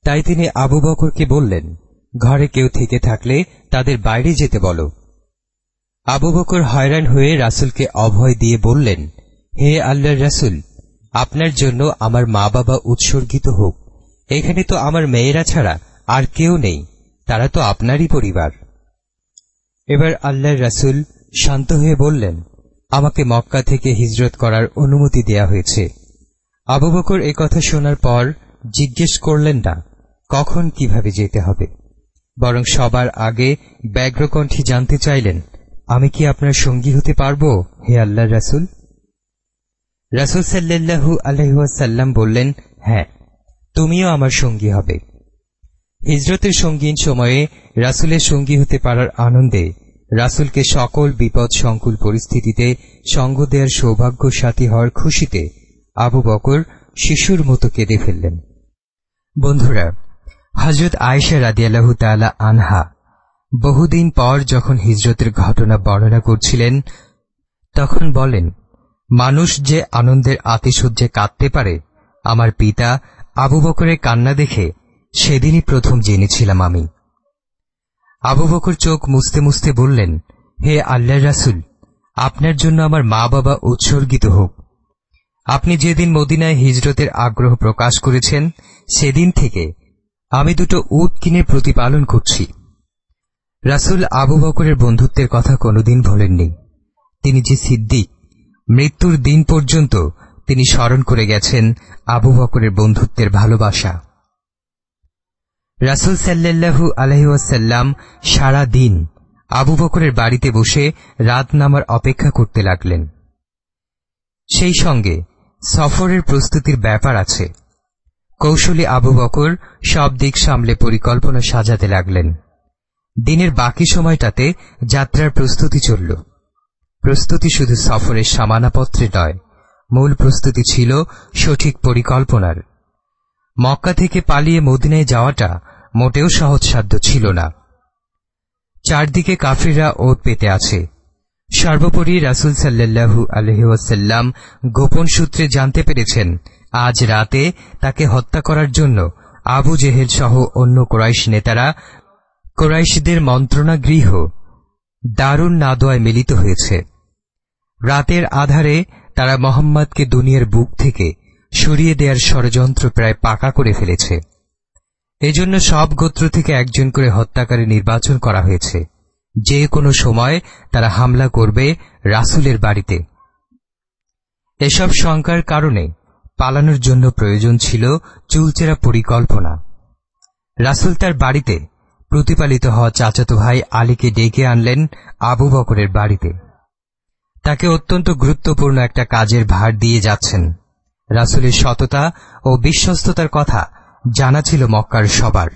তাই তিনি আবু বকরকে বললেন, ঘরে কেউ থেকে থাকলে তাদের বাইরে যেতে বলো। আবু বকর হয়রান হয়ে রাসুলকে অভয় দিয়ে বললেন, হে আল্লাহর রাসুল আপনার জন্য আমার মা বাবা উৎসর্গিত হোক। এখানে তো আমার মেয়েরা ছাড়া আর কেউ নেই, তারা তো আপনারই পরিবার। এবার আল্লাহর রাসুল শান্ত হয়ে বললেন, আমাকে মক্কা থেকে হিজরত করার অনুমতি দেয়া হয়েছে। আবু বকর কথা শোনার পর জিজ্ঞেস করলেন না, কখন কীভাবে যেতে হবে? বরং সবার আগে ব্যগ্রকণ্ঠী জানতে চাইলেন, আমি কি আপনার সঙ্গী হতে পারব, হে আল্লাহ রাসুল? রাসুল সাল্লাহু আলহাসাল্লাম বললেন হ্যাঁ তুমিও আমার সঙ্গী হবে। হিজরতের সঙ্গীন সময়ে রাসুলের সঙ্গী হতে পারার আনন্দে রাসুলকে সকল বিপদ সংকুল পরিস্থিতিতে সঙ্গ দেওয়ার সৌভাগ্য সাথী হওয়ার খুশিতে আবু বকর শিশুর মতো কেঁদে ফেললেন। বন্ধুরা হজরত আয়েশা রাদিয়াল্লাহু তালা আনহা বহুদিন পর যখন হিজরতের ঘটনা বর্ণনা করছিলেন, তখন বলেন মানুষ যে আনন্দের আতিশয্যে কাঁদতে পারে, আমার পিতা আবু বকরের কান্না দেখে সেদিনই প্রথম জেনেছিলাম আমি। আবু বকর চোখ মুছতে মুছতে বললেন, হে আল্লাহ রাসুল, আপনার জন্য আমার মা বাবা উৎসর্গিত হোক। আপনি যেদিন মদিনায় হিজরতের আগ্রহ প্রকাশ করেছেন, সেদিন থেকে আমি দুটো উট কিনে প্রতিপালন করছি। রাসুল আবু বকরের বন্ধুত্বের কথা কোনোদিন ভোলেননি। তিনি যে সিদ্দিক মৃত্যুর দিন পর্যন্ত তিনি স্মরণ করে গেছেন আবু বকরের বন্ধুত্বের ভালোবাসা। রাসুল সাল্লাহু আলহিউসাল্লাম সারা দিন আবু বকরের বাড়িতে বসে রাত নামার অপেক্ষা করতে লাগলেন। সেই সঙ্গে সফরের প্রস্তুতির ব্যাপার আছে। কৌশলী আবু বকর সব দিক সামলে পরিকল্পনা সাজাতে লাগলেন। দিনের বাকি সময়টাতে যাত্রার প্রস্তুতি চলল। প্রস্তুতি শুধু সফরের সামানাপত্রে নয়, মূল প্রস্তুতি ছিল সঠিক পরিকল্পনার। মক্কা থেকে পালিয়ে মদিনায় যাওয়াটা মোটেও সহজসাধ্য ছিল না। চারদিকে কাফিররা ওট পেতে আছে। সর্বোপরি রাসুল সাল্লাহু আলহিউসাল্লাম গোপন সূত্রে জানতে পেরেছেন, আজ রাতে তাকে হত্যা করার জন্য আবু জেহেল সহ অন্য কোরাইশ নেতারা কোরাইশদের মন্ত্রণাগৃহ দারুণ নাদোয়ায় মিলিত হয়েছে। রাতের আধারে তারা মোহাম্মদকে দুনিয়ার বুক থেকে সরিয়ে দেওয়ার ষড়যন্ত্র প্রায় পাকা করে ফেলেছে। এজন্য সব গোত্র থেকে একজন করে হত্যাকারী নির্বাচন করা হয়েছে। যে কোনো সময় তারা হামলা করবে রাসুলের বাড়িতে। এসব শঙ্কার কারণে পালানোর জন্য প্রয়োজন ছিল চুলচেরা পরিকল্পনা। রাসুল তার বাড়িতে প্রতিপালিত হওয়া চাচাতো ভাই আলীকে ডেকে আনলেন আবু বকরের বাড়িতে। তাকে অত্যন্ত গুরুত্বপূর্ণ একটা কাজের ভার দিয়ে যাচ্ছেন। রাসুলের সততা ও বিশ্বস্ততার কথা জানা ছিল মক্কার সবার।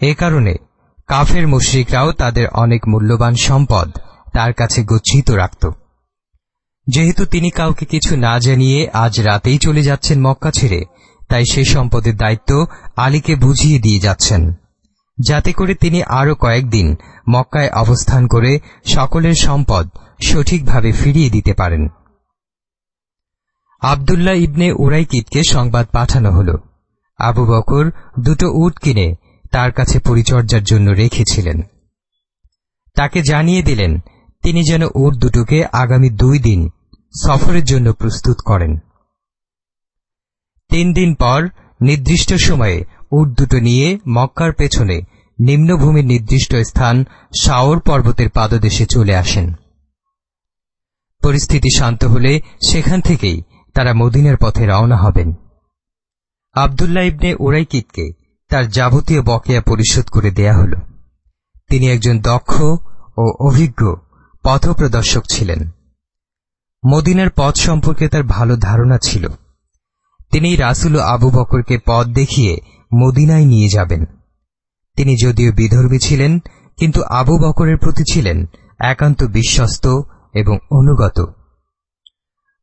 এ কারণে কাফের মুশ্রিকরাও তাদের অনেক মূল্যবান সম্পদ তার কাছে গচ্ছিত রাখত। যেহেতু তিনি কাউকে কিছু না জানিয়ে আজ রাতেই চলে যাচ্ছেন মক্কা ছেড়ে, তাই সে সম্পদের দায়িত্ব আলীকে বুঝিয়ে দিয়ে যাচ্ছেন। যাতে করে তিনি আরও কয়েকদিন মক্কায় অবস্থান করে সকলের সম্পদ সঠিকভাবে ফিরিয়ে দিতে পারেন। আবদুল্লাহ ইবনে উরাইকিদকে সংবাদ পাঠানো হল। আবু বকর দুটো উট কিনে তার কাছে পরিচর্যার জন্য রেখেছিলেন। তাকে জানিয়ে দিলেন, তিনি যেন উট দুটোকে আগামী দুই দিন সফরের জন্য প্রস্তুত করেন। তিন দিন পর নির্দিষ্ট সময়ে উট দুটো নিয়ে মক্কার পেছনে নিম্নভূমির নির্দিষ্ট স্থান শাওর পর্বতের পাদদেশে চলে আসেন। পরিস্থিতি শান্ত হলে সেখান থেকেই তারা মদিনার পথে রওনা হবেন। আবদুল্লাহ ইবনে ওরাইকিতকে তার যাবতীয় বকেয়া পরিশোধ করে দেয়া হল। তিনি একজন দক্ষ ও অভিজ্ঞ পথপ্রদর্শক ছিলেন। মদিনার পথ সম্পর্কে তার ভালো ধারণা ছিল। তিনি রাসুল ও আবু বকরকে পথ দেখিয়ে মদিনায় নিয়ে যাবেন। তিনি যদিও বিধর্মী ছিলেন, কিন্তু আবু বকরের প্রতি ছিলেন একান্ত বিশ্বস্ত এবং অনুগত।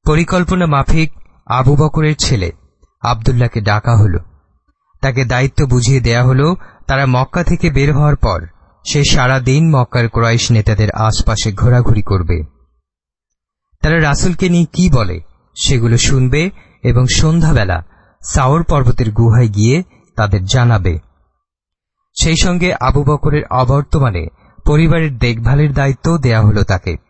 পরিকল্পনা মাফিক আবু বকরের ছেলে আবদুল্লাহকে ডাকা হল। তাকে দায়িত্ব বুঝিয়ে দেয়া হল, তারা মক্কা থেকে বের হওয়ার পর সে সারা দিন মক্কার ক্রয়েশ নেতাদের আশপাশে ঘোরাঘুরি করবে। তারা রাসুলকে নিয়ে কি বলে সেগুলো শুনবে এবং সন্ধ্যাবেলা সাওর পর্বতের গুহায় গিয়ে তাদের জানাবে। সেই সঙ্গে আবু বকরের অবর্তমানে পরিবারের দেখভালের দায়িত্ব দেয়া হল তাকে।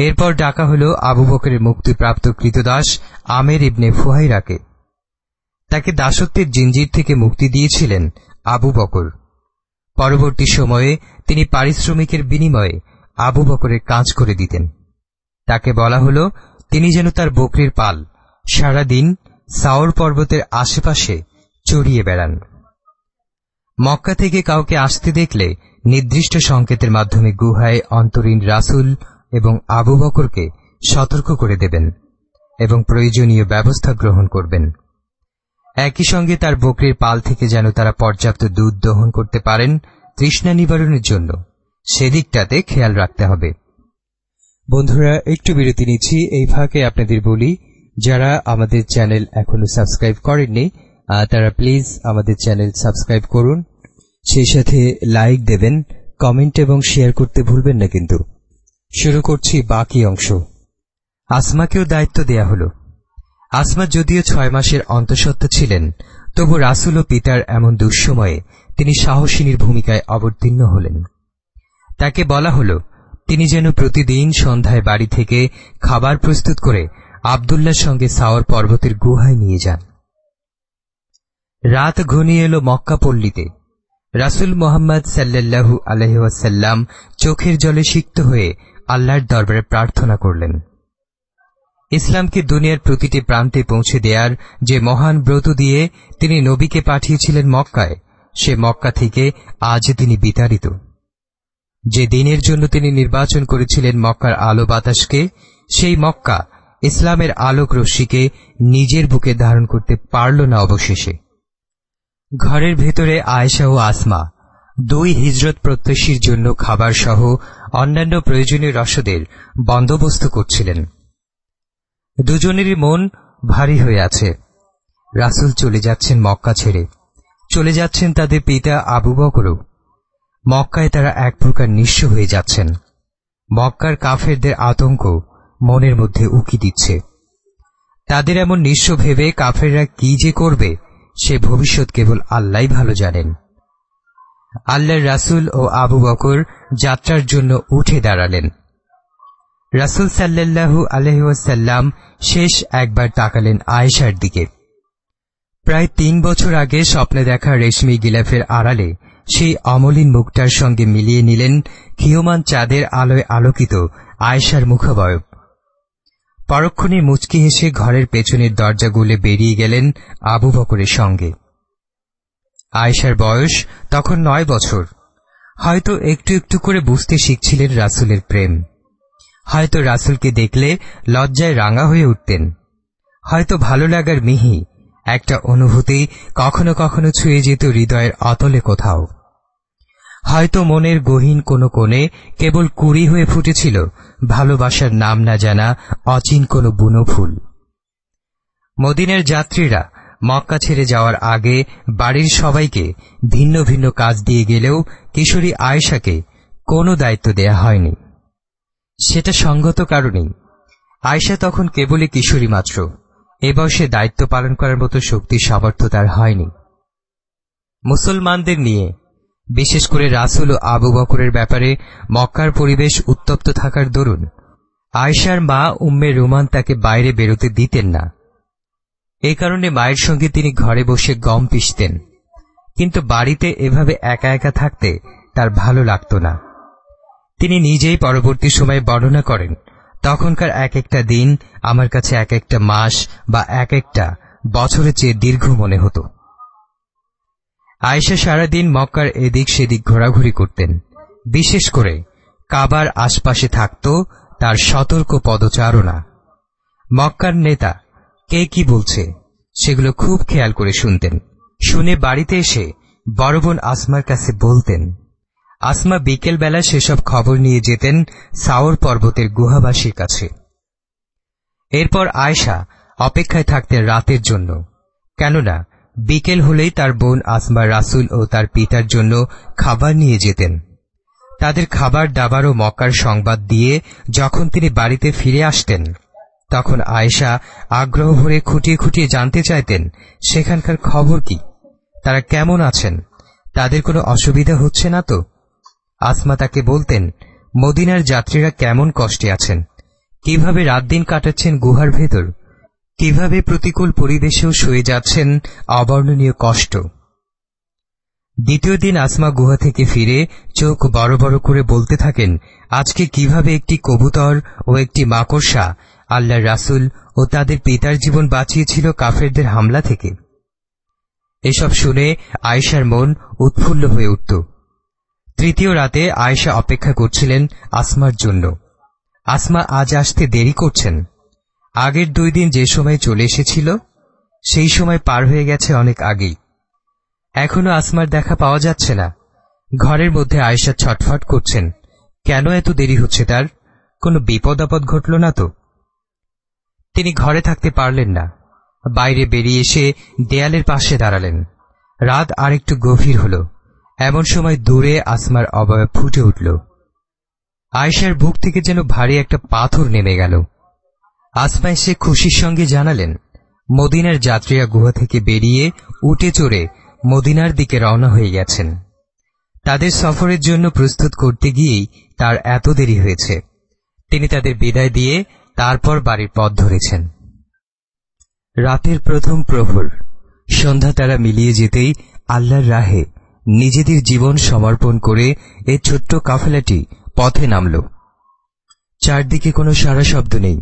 এরপর ডাকা হল আবু বকরের মুক্তিপ্রাপ্ত কৃতদাস আমের ইবনে ফুহাইরাকে। তাকে দাসত্বের জিঞ্জির থেকে মুক্তি দিয়েছিলেন আবু বকর। পরবর্তী সময়ে তিনি পারিশ্রমিকের বিনিময়ে আবু বকরের কাজ করে দিতেন। তাকে বলা হল, তিনি যেন তার বকরির পাল সারাদিন সাওর পর্বতের আশেপাশে চড়িয়ে বেড়ান। মক্কা থেকে কাউকে আসতে দেখলে নির্দিষ্ট সংকেতের মাধ্যমে গুহায় অন্তরীণ রাসুল এবং আবু বকরকে সতর্ক করে দেবেন এবং প্রয়োজনীয় ব্যবস্থা গ্রহণ করবেন। একই সঙ্গে তার বকরির পাল থেকে যেন তারা পর্যাপ্ত দুধ দহন করতে পারেন তৃষ্ণা নিবারণের জন্য। সেদিকটাতে খেয়াল রাখতে হবে। বন্ধুরা, একটু বিরতি নিচ্ছি। এই ভাগে আপনাদের বলি, যারা আমাদের চ্যানেল এখনও সাবস্ক্রাইব করেননি তারা প্লিজ আমাদের চ্যানেল সাবস্ক্রাইব করুন। সেই সাথে লাইক দেবেন, কমেন্ট এবং শেয়ার করতে ভুলবেন না কিন্তু। শুরু করছি বাকি অংশ। আসমাকেও দায়িত্ব দেয়া হল। আসমা যদিও ছয় মাসের অন্তঃসত্ত্বা ছিলেন, তবু রাসুল ও পিতার এমন দুঃসময়ে তিনি সাহসিনীর ভূমিকায় অবতীর্ণ হলেন। তাকে বলা হল, তিনি যেন প্রতিদিন সন্ধ্যায় বাড়ি থেকে খাবার প্রস্তুত করে আবদুল্লার সঙ্গে সাওয়ার পর্বতের গুহায় নিয়ে যান। রাত ঘনিয়ে এলো মক্কা পল্লীতে। রাসুল মোহাম্মদ সাল্লাল্লাহু আলহাসাল্লাম চোখের জলে সিক্ত হয়ে আল্লাহর দরবারে প্রার্থনা করলেন। ইসলামকে দুনিয়ার প্রতিটি প্রান্তে পৌঁছে দেওয়ার যে মহান ব্রত দিয়ে তিনি নবীকে পাঠিয়েছিলেন মক্কায়, সে মক্কা থেকে আজ তিনি বিতাড়িত। যে দিনের জন্য তিনি নির্বাচন করেছিলেন মক্কার আলো বাতাসকে, সেই মক্কা ইসলামের আলোক রশ্মিকে নিজের বুকে ধারণ করতে পারল না অবশেষে। ঘরের ভেতরে আয়েশা ও আসমা দুই হিজরত প্রত্যাশীর জন্য খাবার সহ অন্যান্য প্রয়োজনীয় রসদের বন্দোবস্ত করছিলেন। দুজনেরই মন ভারী হয়ে আছে। রাসুল চলে যাচ্ছেন মক্কা ছেড়ে। চলে যাচ্ছেন তাদের পিতা আবু বকরও। মক্কায় তারা এক প্রকার নিঃস্ব হয়ে যাচ্ছেন। মক্কার কাফেরদের আতঙ্ক মনের মধ্যে উকি দিচ্ছে। তাদের এমন নিঃস্ব ভেবে কাফেররা কি যে করবে, সে ভবিষ্যৎ কেবল আল্লাহ ভালো জানেন। আল্লাহর রাসুল ও আবু বকর যাত্রার জন্য উঠে দাঁড়ালেন। রাসুল সাল্লাল্লাহু আলহাসাল্লাম শেষ একবার তাকালেন আয়েশার দিকে। প্রায় তিন বছর আগে স্বপ্নে দেখা রেশমি গিলাফের আড়ালে সেই অমলিন মুখটার সঙ্গে মিলিয়ে নিলেন ক্ষীয়মান চাঁদের আলোয় আলোকিত আয়েশার মুখবয়ব। পরক্ষণে মুচকি হেসে ঘরের পেছনের দরজা গুলে বেরিয়ে গেলেন আবু বকরের সঙ্গে। আয়েশার বয়স তখন নয় বছর। হয়তো একটু একটু করে বুঝতে শিখছিলেন রাসুলের প্রেম। হয়তো রাসুলকে দেখলে লজ্জায় রাঙা হয়ে উঠতেন। হয়তো ভালো লাগার মিহি, একটা অনুভূতি কখনো কখনো ছুঁয়ে যেত হৃদয়ের অতলে কোথাও। হয়তো মনের গহীন কোনো কোণে কেবল কুড়ি হয়ে ফুটেছিল ভালোবাসার নাম না জানা অচিন কোনো বুনো ফুল। মদিনের যাত্রীরা মক্কা ছেড়ে যাওয়ার আগে বাড়ির সবাইকে ভিন্ন ভিন্ন কাজ দিয়ে গেলেও কিশোরী আয়েশাকে কোনো দায়িত্ব দেয়া হয়নি। সেটা সঙ্গত কারণেই আয়েশা তখন কেবলই কিশোরী মাত্র। এ বয়সে দায়িত্ব পালন করার মতো শক্তি সামর্থ্য তার হয়নি। মুসলমানদের নিয়ে, বিশেষ করে রাসুল ও আবু বকরের ব্যাপারে মক্কার পরিবেশ উত্তপ্ত থাকার দরুন আয়সার মা উম্মে রুমান তাকে বাইরে বেরোতে দিতেন না। এই কারণে মায়ের সঙ্গে তিনি ঘরে বসে গম পিষতেন। কিন্তু বাড়িতে এভাবে একা একা থাকতে তার ভালো লাগত না। তিনি নিজেই পরবর্তী সময়ে বর্ণনা করেন, তখনকার এক একটা দিন আমার কাছে এক একটা মাস বা এক একটা বছরের চেয়ে দীর্ঘ মনে হতো। আয়েশা সারাদিন মক্কার এদিক সেদিক ঘোরাঘুরি করতেন। বিশেষ করে কাবার আশপাশে থাকত তার সতর্ক পদচারণা। মক্কার নেতা কে কি বলছে, সেগুলো খুব খেয়াল করে শুনতেন। শুনে বাড়িতে এসে বড় বোন আসমার কাছে বলতেন, আসমা বিকেলবেলা সেসব খবর নিয়ে যেতেন সাওর পর্বতের গুহাবাসীর কাছে। এরপর আয়শা অপেক্ষায় থাকতেন রাতের জন্য। কেননা, বিকেল হলেই তার বোন আসমা রাসুল ও তার পিতার জন্য খাবার নিয়ে যেতেন। তাদের খাবার দাবার ও মক্কার সংবাদ দিয়ে যখন তিনি বাড়িতে ফিরে আসতেন তখন আয়েশা আগ্রহ ভরে খুঁটিয়ে খুঁটিয়ে জানতে চাইতেন, সেখানকার খবর কি? তারা কেমন আছেন? তাদের কোনো অসুবিধা হচ্ছে না তো? আসমা তাকে বলতেন, মদিনার যাত্রীরা কেমন কষ্টে আছেন? কীভাবে রাত দিন কাটাচ্ছেন গুহার ভেতর? কীভাবে প্রতিকূল পরিবেশেও শুয়ে যাচ্ছেন অবর্ণনীয় কষ্ট? দ্বিতীয় দিন আসমা গুহা থেকে ফিরে চোখ বড় বড় করে বলতে থাকেন, আজকে কীভাবে একটি কবুতর ও একটি মাকড়সা আল্লাহ রাসুল ও তাদের পিতার জীবন বাঁচিয়েছিল কাফেরদের হামলা থেকে। এসব শুনে আয়েশার মন উৎফুল্ল হয়ে উঠত। তৃতীয় রাতে আয়েশা অপেক্ষা করছিলেন আসমার জন্য। আসমা আজ আসতে দেরি করছেন। আগের দুই দিন যে সময় চলে এসেছিল, সেই সময় পার হয়ে গেছে অনেক আগেই। এখনও আসমার দেখা পাওয়া যাচ্ছে না। ঘরের মধ্যে আয়েশা ছটফট করছেন। কেন এত দেরি হচ্ছে তার? কোনো বিপদ আপদ ঘটল না তো? তিনি ঘরে থাকতে পারলেন না। বাইরে বেরিয়ে এসে দেয়ালের পাশে দাঁড়ালেন। রাত আরেকটু গভীর হল। এমন সময় দূরে আসমার অবয়ব ফুটে উঠল। আয়েশার বুক থেকে যেন ভারী একটা পাথর নেমে গেল। আসমা এসে খুশির সঙ্গে জানালেন, মদিনার যাত্রীরা গুহা থেকে বেরিয়ে উঠে চড়ে মদিনার দিকে রওনা হয়ে গেছেন। তাদের সফরের জন্য প্রস্তুত করতে গিয়েই তার এত দেরি হয়েছে। তিনি তাদের বিদায় দিয়ে তারপর বাড়ির পথ ধরেছেন। রাতের প্রথম প্রহর। সন্ধ্যা তারা মিলিয়ে যেতেই আল্লাহর রাহে নিজেদের জীবন সমর্পণ করে এই ছোট্ট কাফেলাটি পথে নামল। চারদিকে কোনো সারা শব্দ নেই।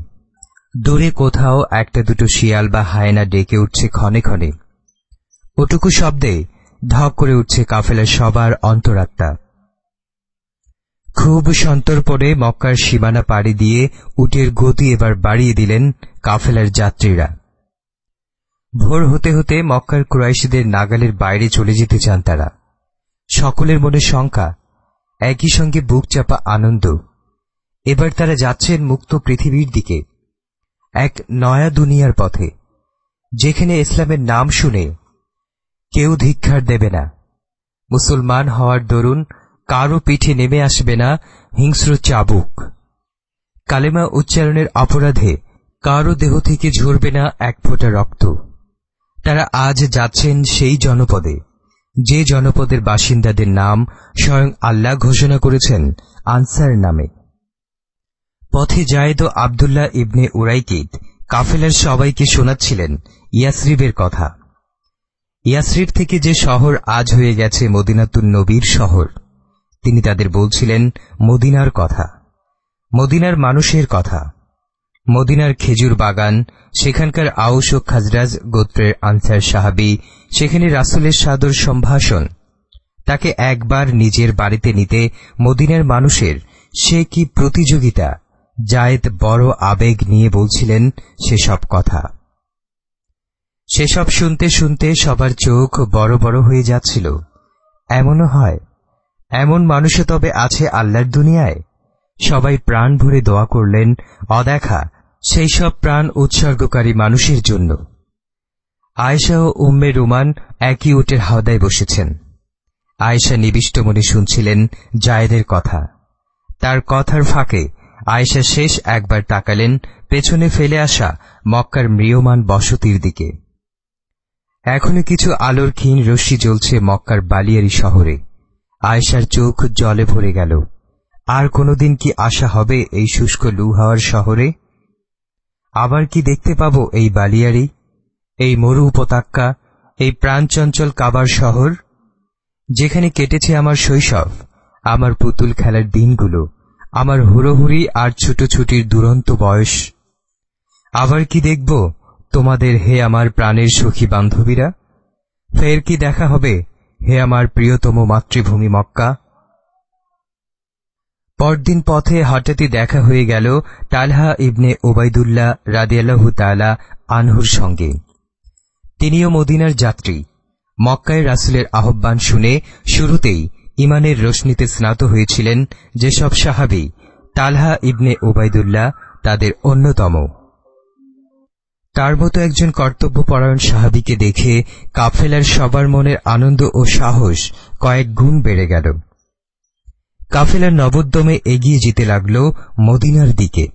দূরে কোথাও একটা দুটো শিয়াল বা হায়না ডেকে উঠছে ক্ষণে ক্ষণে। ওটুকু শব্দে ধক করে উঠছে কাফেলার সবার অন্তরাত্মা। খুব সন্তর্পণে মক্কার সীমানা পাড়ি দিয়ে উটের গতি এবার বাড়িয়ে দিলেন কাফেলার যাত্রীরা। ভোর হতে হতে মক্কার ক্রয়াশীদের নাগালের বাইরে চলে যেতে চান তারা। সকলের মনে শঙ্কা, একই সঙ্গে বুক চাপা আনন্দ। এবার তারা যাচ্ছেন মুক্ত পৃথিবীর দিকে, এক নয়া দুনিয়ার পথে, যেখানে ইসলামের নাম শুনে কেউ ধিক্ষার দেবে না। মুসলমান হওয়ার দরুন কারও পিঠে নেমে আসবে না হিংস্র চাবুক। কালেমা উচ্চারণের অপরাধে কারও দেহ থেকে ঝরবে না এক ফোঁটা রক্ত। তারা আজ যাচ্ছেন সেই জনপদে। যে জনপদের বাসিন্দাদের নাম স্বয়ং আল্লাহ ঘোষণা করেছেন আনসার নামে। পথে জায়েদ আবদুল্লাহ ইবনে উরাইকিদ কাফেলার সবাইকে শোনাচ্ছিলেন ইয়াসরিবের কথা। ইয়াসরিব থেকে যে শহর আজ হয়ে গেছে মদিনাতুন নবীর শহর। তিনি তাদের বলছিলেন, মদিনার কথা। মদিনার মানুষের কথা। মদিনার খেজুর বাগান, সেখানকার আউস ও খাজরাজ গোত্রের আনসার সাহাবি, সেখানে রাসুলের সাদর সম্ভাষণ। তাকে একবার নিজের বাড়িতে নিতে মদিনার মানুষের সে কি প্রতিযোগিতা, জায়েদ বড় আবেগ নিয়ে বলছিলেন সেসব কথা। সেসব শুনতে শুনতে সবার চোখ বড় বড় হয়ে যাচ্ছিল। এমনও হয় এমন মানুষও তবে আছে আল্লাহর দুনিয়ায়। সবাই প্রাণ ভরে দোয়া করলেন, অদেখা, সেই সব প্রাণ উৎসর্গকারী মানুষের জন্য। আয়েশা ও উম্মে রুমান একই উটের হাওদায় বসেছেন। আয়েশা নিবিষ্ট মনে শুনছিলেন জায়েদের কথা। তার কথার ফাঁকে আয়েশা শেষ একবার তাকালেন পেছনে ফেলে আসা মক্কার মৃয়মান বসতির দিকে। এখনও কিছু আলোর ক্ষীণ রশ্মি জ্বলছে মক্কার বালিয়ারি শহরে। আয়েশার চোখ জলে ভরে গেল। আর কোনোদিন কি আশা হবে এই শুষ্ক লু হাওয়ার শহরে? আবার কি দেখতে পাব এই বালিয়ারি এই মরু উপত্যকা, এই প্রাণচঞ্চল কাবার শহর? যেখানে কেটেছে আমার শৈশব, আমার পুতুল খেলার দিনগুলো, আমার হুড়োহুড়ি আর ছুটোছুটির দুরন্ত বয়স। আবার কি দেখব তোমাদের হে আমার প্রাণের সখী বান্ধবীরা ফের কি দেখা হবে হে আমার প্রিয়তম মাতৃভূমি মক্কা। পরদিন পথে হঠাৎই দেখা হয়ে গেল তালহা ইবনে ওবায়দুল্লাহ রাদিয়াল্লাহু তালা আনহুর সঙ্গে। তিনিও মদিনার যাত্রী। মক্কায় রাসুলের আহ্বান শুনে শুরুতেই ইমানের রশ্মিতে স্নাত হয়েছিলেন যেসব সাহাবি তালহা ইবনে ওবায়দুল্লাহ তাদের অন্যতম। তার মতো একজন কর্তব্যপরায়ণ সাহাবিকে দেখে কাফেলার সবার মনের আনন্দ ও সাহস কয়েক গুণ বেড়ে গেল। কাফেলার নবোদ্যমে এগিয়ে যেতে লাগল মদিনার দিকে।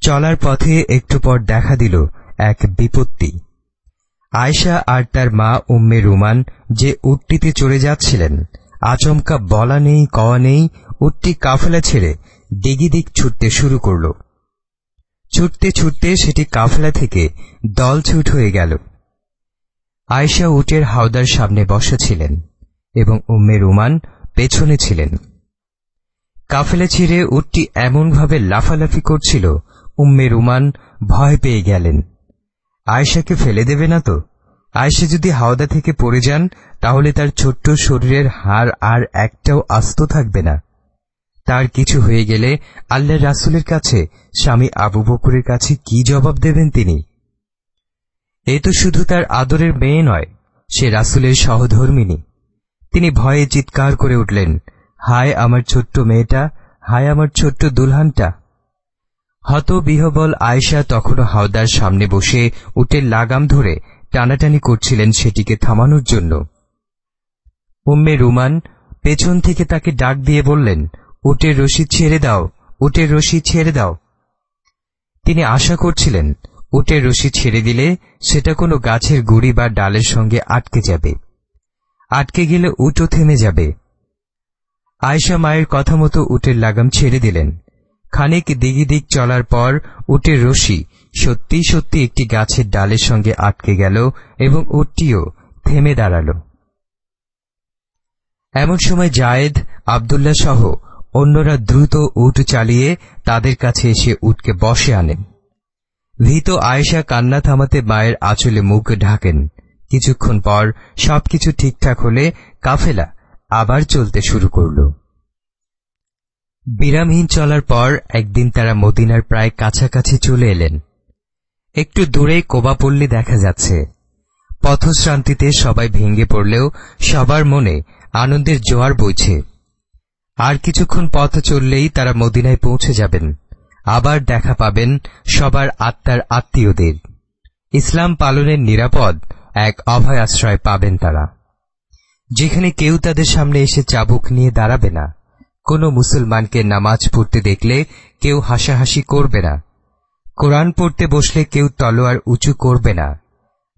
চলার পথে একটু পর দেখা দিল এক বিপত্তি। আয়শা আর তার মা উম্মে রুমান যে উটটিতে চড়ে যাচ্ছিলেন, আচমকা বলা নেই, কওয়া নেই, উটটি কাফেলা ছেড়ে দিক ছুটতে শুরু করল। ছুটতে ছুটতে সেটি কাফলা থেকে দল ছুট হয়ে গেল। আয়শা উটের হাওদার সামনে বসেছিলেন এবং উম্মে রুমান পেছনে ছিলেন। কাফেলা ছিঁড়ে উটটি এমনভাবে লাফালাফি করছিল, উম্মে রুমান ভয় পেয়ে গেলেন। আয়েশাকে ফেলে দেবে না তো? আয়সা যদি হাওদা থেকে পড়ে যান, তাহলে তার ছোট্ট শরীরের হাড় আর একটাও আস্ত থাকবে না। তার কিছু হয়ে গেলে আল্লাহ রাসুলের কাছে স্বামী আবু বকুরের কাছে কি জবাব দেবেন তিনি? এ তো শুধু তার আদরের মেয়ে নয়, সে রাসুলের সহধর্মিনী। তিনি ভয়ে চিৎকার করে উঠলেন, হায় আমার ছোট্ট মেয়েটা, হায় আমার ছোট্ট দুলহানটা। হত বিহবল আয়েশা তখনও হাওদার সামনে বসে উটের লাগাম ধরে টানাটানি করছিলেন সেটিকে থামানোর জন্য। উম্মে রুমান পেছন থেকে তাকে ডাক দিয়ে বললেন উটের রশি ছেড়ে দাও, উটের রশি ছেড়ে দাও। তিনি আশা করছিলেন, উটের রশি ছেড়ে দিলে সেটা কোনো গাছের গুড়ি বা ডালের সঙ্গে আটকে যাবে। আটকে গেলে উটও থেমে যাবে। আয়সা মায়ের কথা মতো উটের লাগাম ছেড়ে দিলেন। খানিক দিগি দিক চলার পর উটের রশি সত্যি সত্যি একটি গাছের ডালের সঙ্গে আটকে গেল এবং উটটিও থেমে দাঁড়াল। এমন সময় জায়েদ, আবদুল্লাহ সহ অন্যরা দ্রুত উট চালিয়ে তাদের কাছে এসে উটকে বসে আনেন। ভীত আয়েশা কান্না থামাতে মায়ের আঁচলে মুখ ঢাকেন। কিছুক্ষণ পর সবকিছু ঠিকঠাক হলে কাফেলা আবার চলতে শুরু করল। বিরামহীন চলার পর একদিন তারা মদিনার প্রায় কাছাকাছি চলে এলেন। একটু দূরে কোবাপল্লী দেখা যাচ্ছে। পথশ্রান্তিতে সবাই ভেঙে পড়লেও সবার মনে আনন্দের জোয়ার বইছে। আর কিছুক্ষণ পথ চললেই তারা মদিনায় পৌঁছে যাবেন। আবার দেখা পাবেন সবার আত্মার আত্মীয়দের। ইসলাম পালনের নিরাপদ এক অভয় আশ্রয় পাবেন তারা। যেখানে কেউ তাদের সামনে এসে চাবুক নিয়ে দাঁড়াবে না। কোনো মুসলমানকে নামাজ পড়তে দেখলে কেউ হাসাহাসি করবে না। কোরআন পড়তে বসলে কেউ তলোয়ার উঁচু করবে না।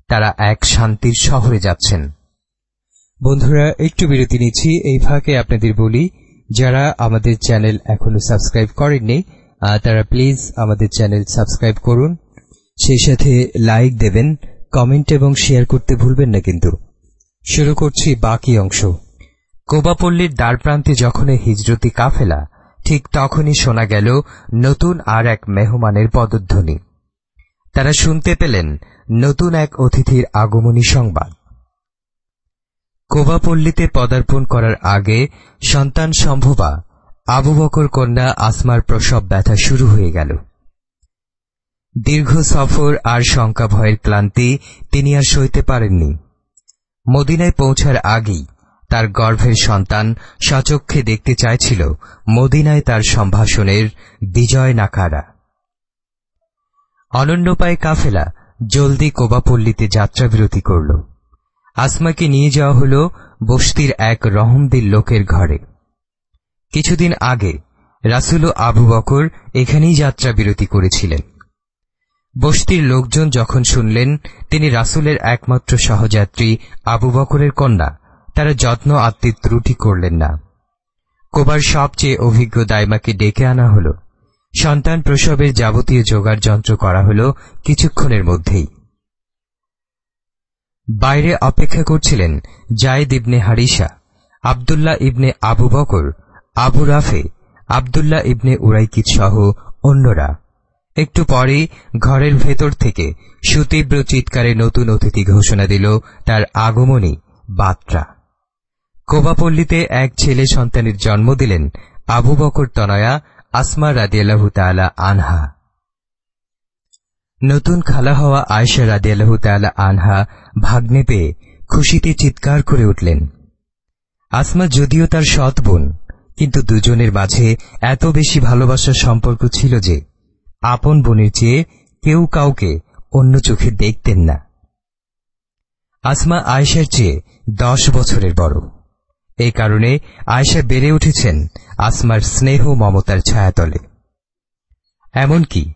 তারা এক শান্তির শহরে যাচ্ছেন। বন্ধুরা, একটু বিরতি নিচ্ছি। এই ফাঁকে আপনাদের বলি যারা আমাদের চ্যানেল এখনও সাবস্ক্রাইব করেননি তারা প্লিজ আমাদের চ্যানেল সাবস্ক্রাইব করুন। সেই সাথে লাইক দেবেন, কমেন্ট এবং শেয়ার করতে ভুলবেন না কিন্তু। শুরু করছি বাকি অংশ। কোবাপল্লীর দ্বারপ্রান্তে যখন হিজরতি কাফেলা, ঠিক তখনই শোনা গেল নতুন আর এক মেহমানের পদধ্বনি। তারা শুনতে পেলেন নতুন এক অতিথির আগমনী সংবাদ। কোবাপল্লীতে পদার্পণ করার আগে সন্তান সম্ভবা আবু বকর কন্যা আসমার প্রসব ব্যথা শুরু হয়ে গেল। দীর্ঘ সফর আর শঙ্কা ভয়ের ক্লান্তি তিনি আর সইতে পারেননি। মদিনায় পৌঁছার আগেই তার গর্ভের সন্তান সচক্ষে দেখতে চাইছিল মদিনায় তার সম্ভাষণের বিজয় নাকারা অনন্যপায় কাফেলা জলদি কোবাপল্লীতে যাত্রাবিরতি করল। আসমাকে নিয়ে যাওয়া হল বস্তির এক রহমদিল লোকের ঘরে। কিছুদিন আগে রাসুল আবু বকর এখানেই যাত্রা বিরতি করেছিলেন। বস্তির লোকজন যখন শুনলেন, তিনি রাসুলের একমাত্র সহযাত্রী আবু বকরের কন্যা, তারা যত্ন আত্মীয় ত্রুটি করলেন না। কোবার সবচেয়ে অভিজ্ঞ দাইমাকে ডেকে আনা হল। সন্তান প্রসবের যাবতীয় যোগার যন্ত্র করা হল কিছুক্ষণের মধ্যেই। বাইরে অপেক্ষা করছিলেন জায়দ ইবনে হারিসা আবদুল্লাহ ইবনে আবু বকর, আবু রাফে, আবদুল্লাহ ইবনে উরাইকিদ সহ অন্যরা। একটু পরেই ঘরের ভেতর থেকে সুতীব্র চিৎকারে নতুন অতিথি ঘোষণা দিল তার আগমনী বাত্রা। কোবাপল্লীতে এক ছেলে সন্তানের জন্ম দিলেন আবু বকর তনয়া আসমা রাদিয়াল্লাহু তাআলা আনহা। নতুন খালা হওয়া আয়সা রাদিয়াল্লাহু তাআলা আনহা ভাগ্নে পেয়ে খুশিতে চিৎকার করে উঠলেন। আসমা যদিও তার সৎ বোন, কিন্তু দুজনের মাঝে এত বেশি ভালোবাসার সম্পর্ক ছিল যে আপন বোনের চেয়ে কেউ কাউকে অন্য চোখে দেখতেন না। আসমা আয়েশার চেয়ে দশ বছরের বড়। এই কারণে আয়েশা বেড়ে উঠেছেন আসমার স্নেহ মমতার ছায়াতলে। এমনকি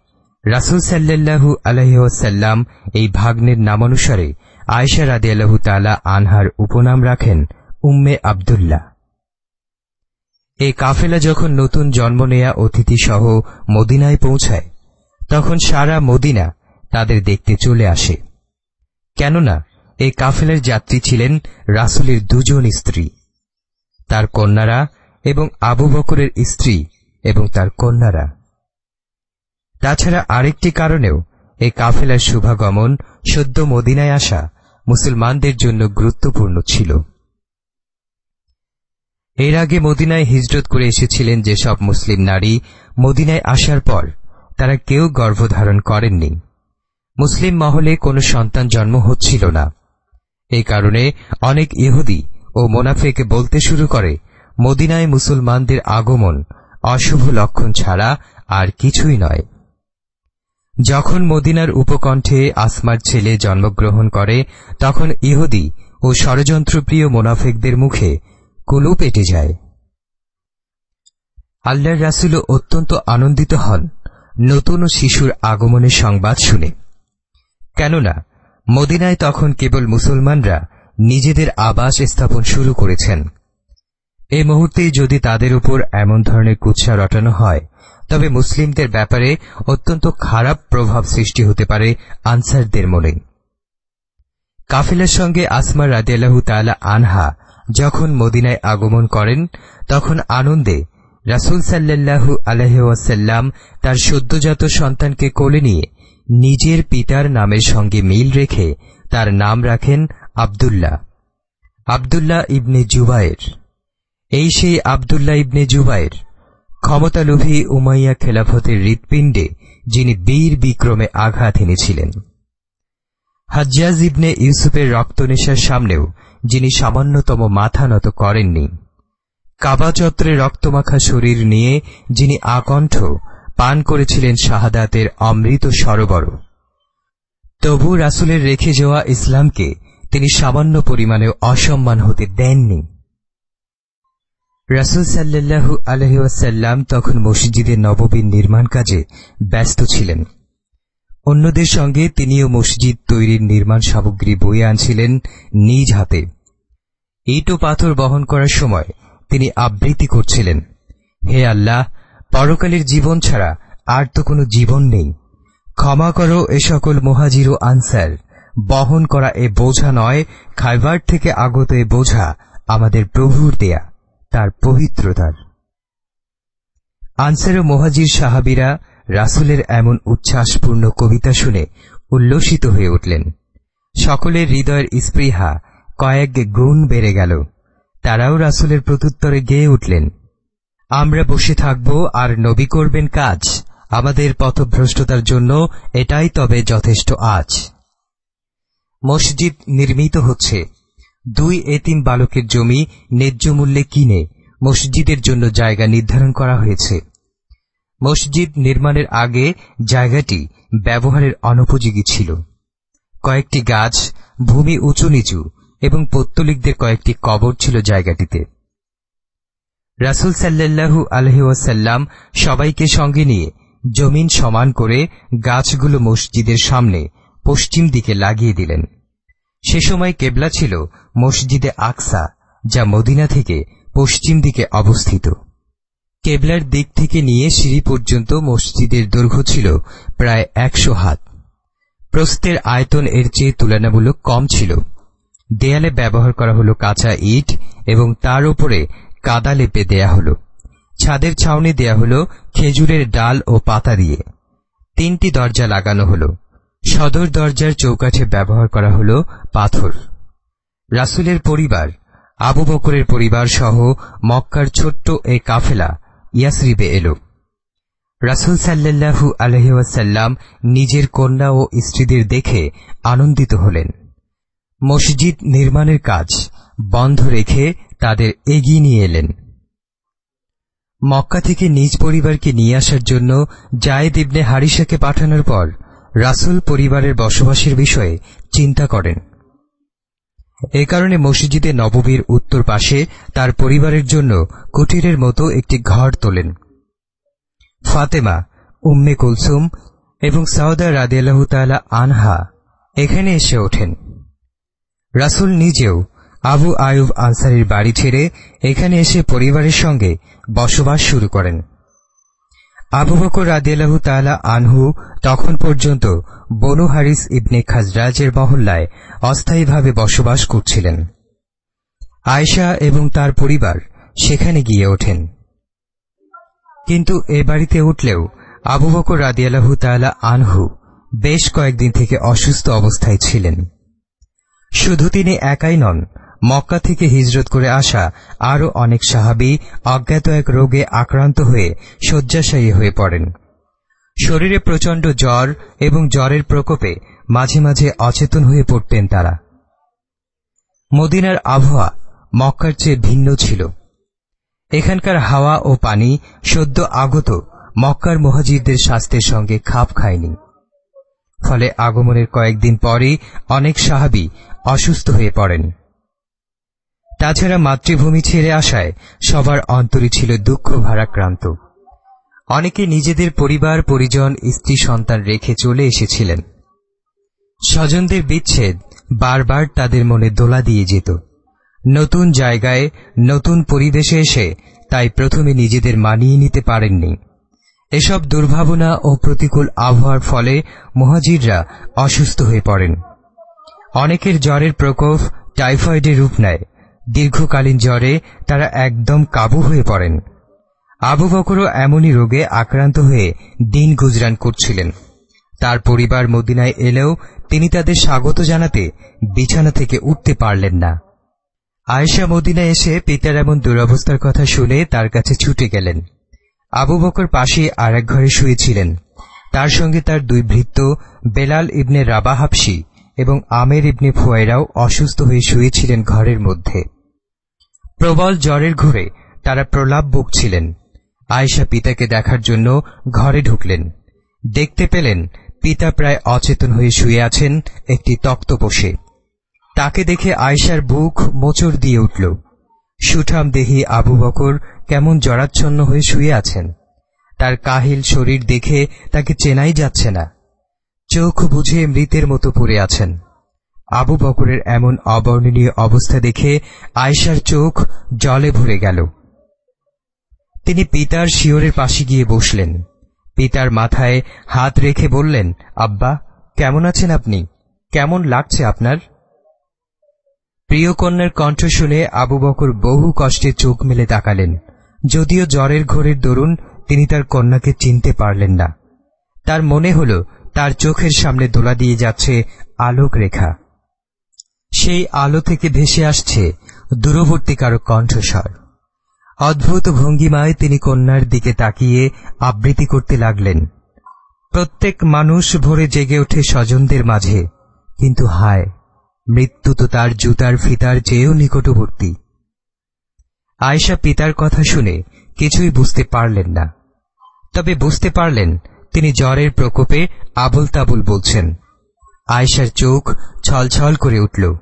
রাসুল সাল্লাল্লাহু আলহ্লাম এই ভাগ্নের নামানুসারে আয়েশা রাদে আল্লাহ তালা আনহার উপনাম রাখেন, উম্মে আবদুল্লাহ। এই কাফেলা যখন নতুন জন্ম নেয়া অতিথি সহ মদিনায় পৌঁছায়, তখন সারা মদিনা তাদের দেখতে চলে আসে। কেননা, এই কাফেলের যাত্রী ছিলেন রাসুলের দুজন স্ত্রী। তার কন্যারা এবং আবু বকরের স্ত্রী এবং তার কন্যারা। তাছাড়া আরেকটি কারণেও এই কাফেলার শুভাগমন সদ্য মদিনায় আসা মুসলমানদের জন্য গুরুত্বপূর্ণ ছিল। এর আগে মদিনায় হিজরত করে এসেছিলেন যেসব মুসলিম নারী মদিনায় আসার পর তারা কেউ গর্ভধারণ করেননি। মুসলিম মহলে কোনো সন্তান জন্ম হচ্ছিল না। এই কারণে অনেক ইহুদি ও মোনাফেক বলতে শুরু করে, মদিনায় মুসলমানদের আগমন অশুভ লক্ষণ ছাড়া আর কিছুই নয়। যখন মদিনার উপকণ্ঠে আসমার ছেলে জন্মগ্রহণ করে, তখন ইহুদি ও ষড়যন্ত্রপ্রিয় মোনাফেকদের মুখে কুলু পেটে যায়। আল্লাহর রাসুলও অত্যন্ত আনন্দিত হন, নতুন শিশুর আগমনের সংবাদ শুনে। কেননা, মদিনায় তখন কেবল মুসলমানরা নিজেদের আবাস স্থাপন শুরু করেছেন। এ মুহূর্তে যদি তাদের উপর এমন ধরনের কুৎসা রটানো হয় তবে মুসলিমদের ব্যাপারে অত্যন্ত খারাপ প্রভাব সৃষ্টি হতে পারে আনসারদের মনে। কাফিলার সঙ্গে আসমা রাদিয়াল্লাহু তালা আনহা যখন মদিনায় আগমন করেন, তখন আনন্দে রাসুল সাল্লাল্লাহু আলহাসাল্লাম তার সদ্যজাত সন্তানকে কোলে নিয়ে নিজের পিতার নামের সঙ্গে মিল রেখে তার নাম রাখেন আবদুল্লাহ। আবদুল্লাহ ইবনে জুবায়ের এই সেই আবদুল্লাহ ইবনে জুবায়ের ক্ষমতালোভী উমাইয়া খেলাফতের হৃৎপিণ্ডে যিনি বীর বিক্রমে আঘাত এনেছিলেন। হাজ্জাজ ইবনে ইউসুফের রক্তনেশার সামনেও যিনি সামান্যতম মাথা নত করেননি কাবাচত্রে রক্তমাখা শরীর নিয়ে যিনি আকণ্ঠ পান করেছিলেন শাহাদাতের অমৃত সরোবর। তবু রাসুলের রেখে যাওয়া ইসলামকে তিনি সামান্য পরিমাণেও অসম্মান হতে দেননি। রাসুল সাল্লাহু আলহাসাল্লাম তখন মসজিদের নববীর নির্মাণ কাজে ব্যস্ত ছিলেন। অন্যদের সঙ্গে তিনিও মসজিদ তৈরির নির্মাণ সামগ্রী বয়ে আনছিলেন নিজ হাতে। ইট পাথর বহন করার সময় তিনি আবৃত্তি করছিলেন। হে আল্লাহ, পরকালের জীবন ছাড়া আর তো কোনো জীবন নেই। ক্ষমা করো এ সকল মহাজির আনসার। বহন করা এ বোঝা নয়, খাইবার থেকে আগত এ বোঝা আমাদের প্রভুর দেয়া। তার পবিত্রতার। আনসার ও মহাজির সাহাবিরা রাসুলের এমন উচ্ছ্বাসপূর্ণ কবিতা শুনে উল্লসিত হয়ে উঠলেন। সকলের হৃদয়ের স্পৃহা কয়েক গুণ বেড়ে গেল। তারাও রাসুলের প্রত্যুত্তরে গেয়ে উঠলেন। আমরা বসে থাকব আর নবী করবেন কাজ। আমাদের পথভ্রষ্টতার জন্য এটাই তবে যথেষ্ট আজ। মসজিদ নির্মিত হচ্ছে। দুই এতিম বালকের জমি ন্যায্য মূল্যে কিনে মসজিদের জন্য জায়গা নির্ধারণ করা হয়েছে। মসজিদ নির্মাণের আগে জায়গাটি ব্যবহারের অনুপযোগী ছিল। কয়েকটি গাছ ভূমি উঁচু নিচু এবং পত্তলিকদের কয়েকটি কবর ছিল জায়গাটিতে। রাসুল সাল্লাল্লাহু আলহিউসাল্লাম সবাইকে সঙ্গে নিয়ে জমিন সমান করে গাছগুলো মসজিদের সামনে পশ্চিম দিকে লাগিয়ে দিলেন। সে সময় কেবলা ছিল মসজিদে আকসা, যা মদিনা থেকে পশ্চিম দিকে অবস্থিত। কেবলার দিক থেকে নিয়ে সিঁড়ি পর্যন্ত মসজিদের দৈর্ঘ্য ছিল প্রায় একশো হাত। প্রস্তের আয়তন এর চেয়ে তুলনামূলক কম ছিল। দেয়ালে ব্যবহার করা হল কাঁচা ইট এবং তার উপরে কাদা লেপে দেয়া হল। ছাদের ছাউনি দেয়া হল খেজুরের ডাল ও পাতা দিয়ে। তিনটি দরজা লাগানো হল। সদর দরজার চৌকাঠে ব্যবহার করা হল পাথর। রাসুলের পরিবার, আবু বকরের পরিবার সহ মক্কার ছোট্ট এ কাফেলা ইয়াসরিবে এলো। রাসুল সাল্লাল্লাহু আলহিউসাল্লাম নিজের কন্যা ও স্ত্রীদের দেখে আনন্দিত হলেন। মসজিদ নির্মাণের কাজ বন্ধ রেখে তাদের এগিয়ে নিয়ে এলেন। মক্কা থেকে নিজ পরিবারকে নিয়ে আসার জন্য জায়েদ ইবনে হারিসাকে পাঠানোর পর রাসুল পরিবারের বসবাসের বিষয়ে চিন্তা করেন। এ কারণে মসজিদে নববীর উত্তর পাশে তার পরিবারের জন্য কুটিরের মতো একটি ঘর তোলেন। ফাতেমা, উম্মে কুলসুম এবং সাউদা রাদিয়াল্লাহু আনহা এখানে এসে ওঠেন। রাসুল নিজেও আবু আয়ুব আনসারির বাড়ি ছেড়ে এখানে এসে পরিবারের সঙ্গে বসবাস শুরু করেন। আবু বকর রাদিয়াল্লাহু তাআলা আনহু তখন পর্যন্ত বনু হারিস ইবনে খাজরাজের মহল্লায় অস্থায়ীভাবে বসবাস করছিলেন। আয়েশা এবং তার পরিবার সেখানে গিয়ে ওঠেন। কিন্তু এ বাড়িতে উঠলেও আবু বকর রাদিয়াল্লাহু তাআলা আনহু বেশ কয়েকদিন থেকে অসুস্থ অবস্থায় ছিলেন। শুধু তিনি একাই নন মক্কা থেকে হিজরত করে আসা আরও অনেক সাহাবি অজ্ঞাত এক রোগে আক্রান্ত হয়ে শয্যাশায়ী হয়ে পড়েন। শরীরে প্রচণ্ড জ্বর এবং জ্বরের প্রকোপে মাঝে মাঝে অচেতন হয়ে পড়তেন তারা। মদিনার আবহাওয়া মক্কার চেয়ে ভিন্ন ছিল। এখানকার হাওয়া ও পানি সদ্য আগত মক্কার মহাজিরদের স্বাস্থ্যের সঙ্গে খাপ খায়নি। ফলে আগমনের কয়েকদিন পরেই অনেক সাহাবি অসুস্থ হয়ে পড়েন। তাছাড়া মাতৃভূমি ছেড়ে আসায় সবার অন্তরই ছিল দুঃখ ভারাক্রান্ত। অনেকে নিজেদের পরিবার, পরিজন, স্ত্রী, সন্তান রেখে চলে এসেছিলেন। স্বজনদের বিচ্ছেদ বারবার তাদের মনে দোলা দিয়ে যেত। নতুন জায়গায়, নতুন পরিবেশে এসে তাই প্রথমে নিজেদের মানিয়ে নিতে পারেননি। এসব দুর্ভাবনা ও প্রতিকূল আবহাওয়ার ফলে মহাজিররা অসুস্থ হয়ে পড়েন। অনেকের জ্বরের প্রকোপ, টাইফয়েডের রূপ নেয়। দীর্ঘকালীন জ্বরে তারা একদম কাবু হয়ে পড়েন। আবু বকরও এমনই রোগে আক্রান্ত হয়ে দিন গুজরান করছিলেন। তার পরিবার মদিনায় এলেও তিনি তাদের স্বাগত জানাতে বিছানা থেকে উঠতে পারলেন না। আয়েশা মদিনায় এসে পিতার এমন দুরবস্থার কথা শুনে তার কাছে ছুটে গেলেন। আবু বকর পাশে আর এক ঘরে শুয়েছিলেন। তার সঙ্গে তার দুই ভৃত্য, বেলাল ইবনে রাবা হাফসি এবং আমের ইবনে ফুয়াইরাও অসুস্থ হয়ে শুয়েছিলেন ঘরের মধ্যে। প্রবল জ্বরের ঘুরে তারা প্রলাপ বকছিলেন। আয়েশা পিতাকে দেখার জন্য ঘরে ঢুকলেন। দেখতে পেলেন পিতা প্রায় অচেতন হয়ে শুয়ে আছেন একটি তক্তপোষে তাকে দেখে আয়েশার বুক মোচড় দিয়ে উঠল। সুঠাম দেহি আবু বকর কেমন জরাচ্ছন্ন হয়ে শুয়ে আছেন। তার কাহিল শরীর দেখে তাকে চেনাই যাচ্ছে না। চোখ বুঝে মৃতের মতো পড়ে আছেন। আবু বকরের এমন অবর্ণনীয় অবস্থা দেখে আয়েশার চোখ জলে ভরে গেল। তিনি পিতার শিওরের পাশে গিয়ে বসলেন। পিতার মাথায় হাত রেখে বললেন, আব্বা, কেমন আছেন আপনি? কেমন লাগছে আপনার? প্রিয় কন্যার কণ্ঠ শুনে আবু বকর বহু কষ্টে চোখ মেলে তাকালেন। যদিও জ্বরের ঘোরের দরুন তিনি তার কন্যাকে চিনতে পারলেন না। তার মনে হল, তার চোখের সামনে দোলা দিয়ে যাচ্ছে আলোক রেখা সেই আলো থেকে ভেসে আসছে দূরবর্তী কারও কণ্ঠস্বর। অদ্ভুত ভঙ্গিমায় তিনি কন্যার দিকে তাকিয়ে আবৃত্তি করতে লাগলেন। প্রত্যেক মানুষ ভোরে জেগে ওঠে স্বজনদের মাঝে, কিন্তু হায়, মৃত্যু তো তার জুতার ফিতার চেয়েও নিকটবর্তী। আয়সা পিতার কথা শুনে কিছুই বুঝতে পারলেন না। তবে বুঝতে পারলেন, তিনি জ্বরের প্রকোপে আবুল তাবুল বলছেন। আয়সার চোখ ছলছল করে উঠল।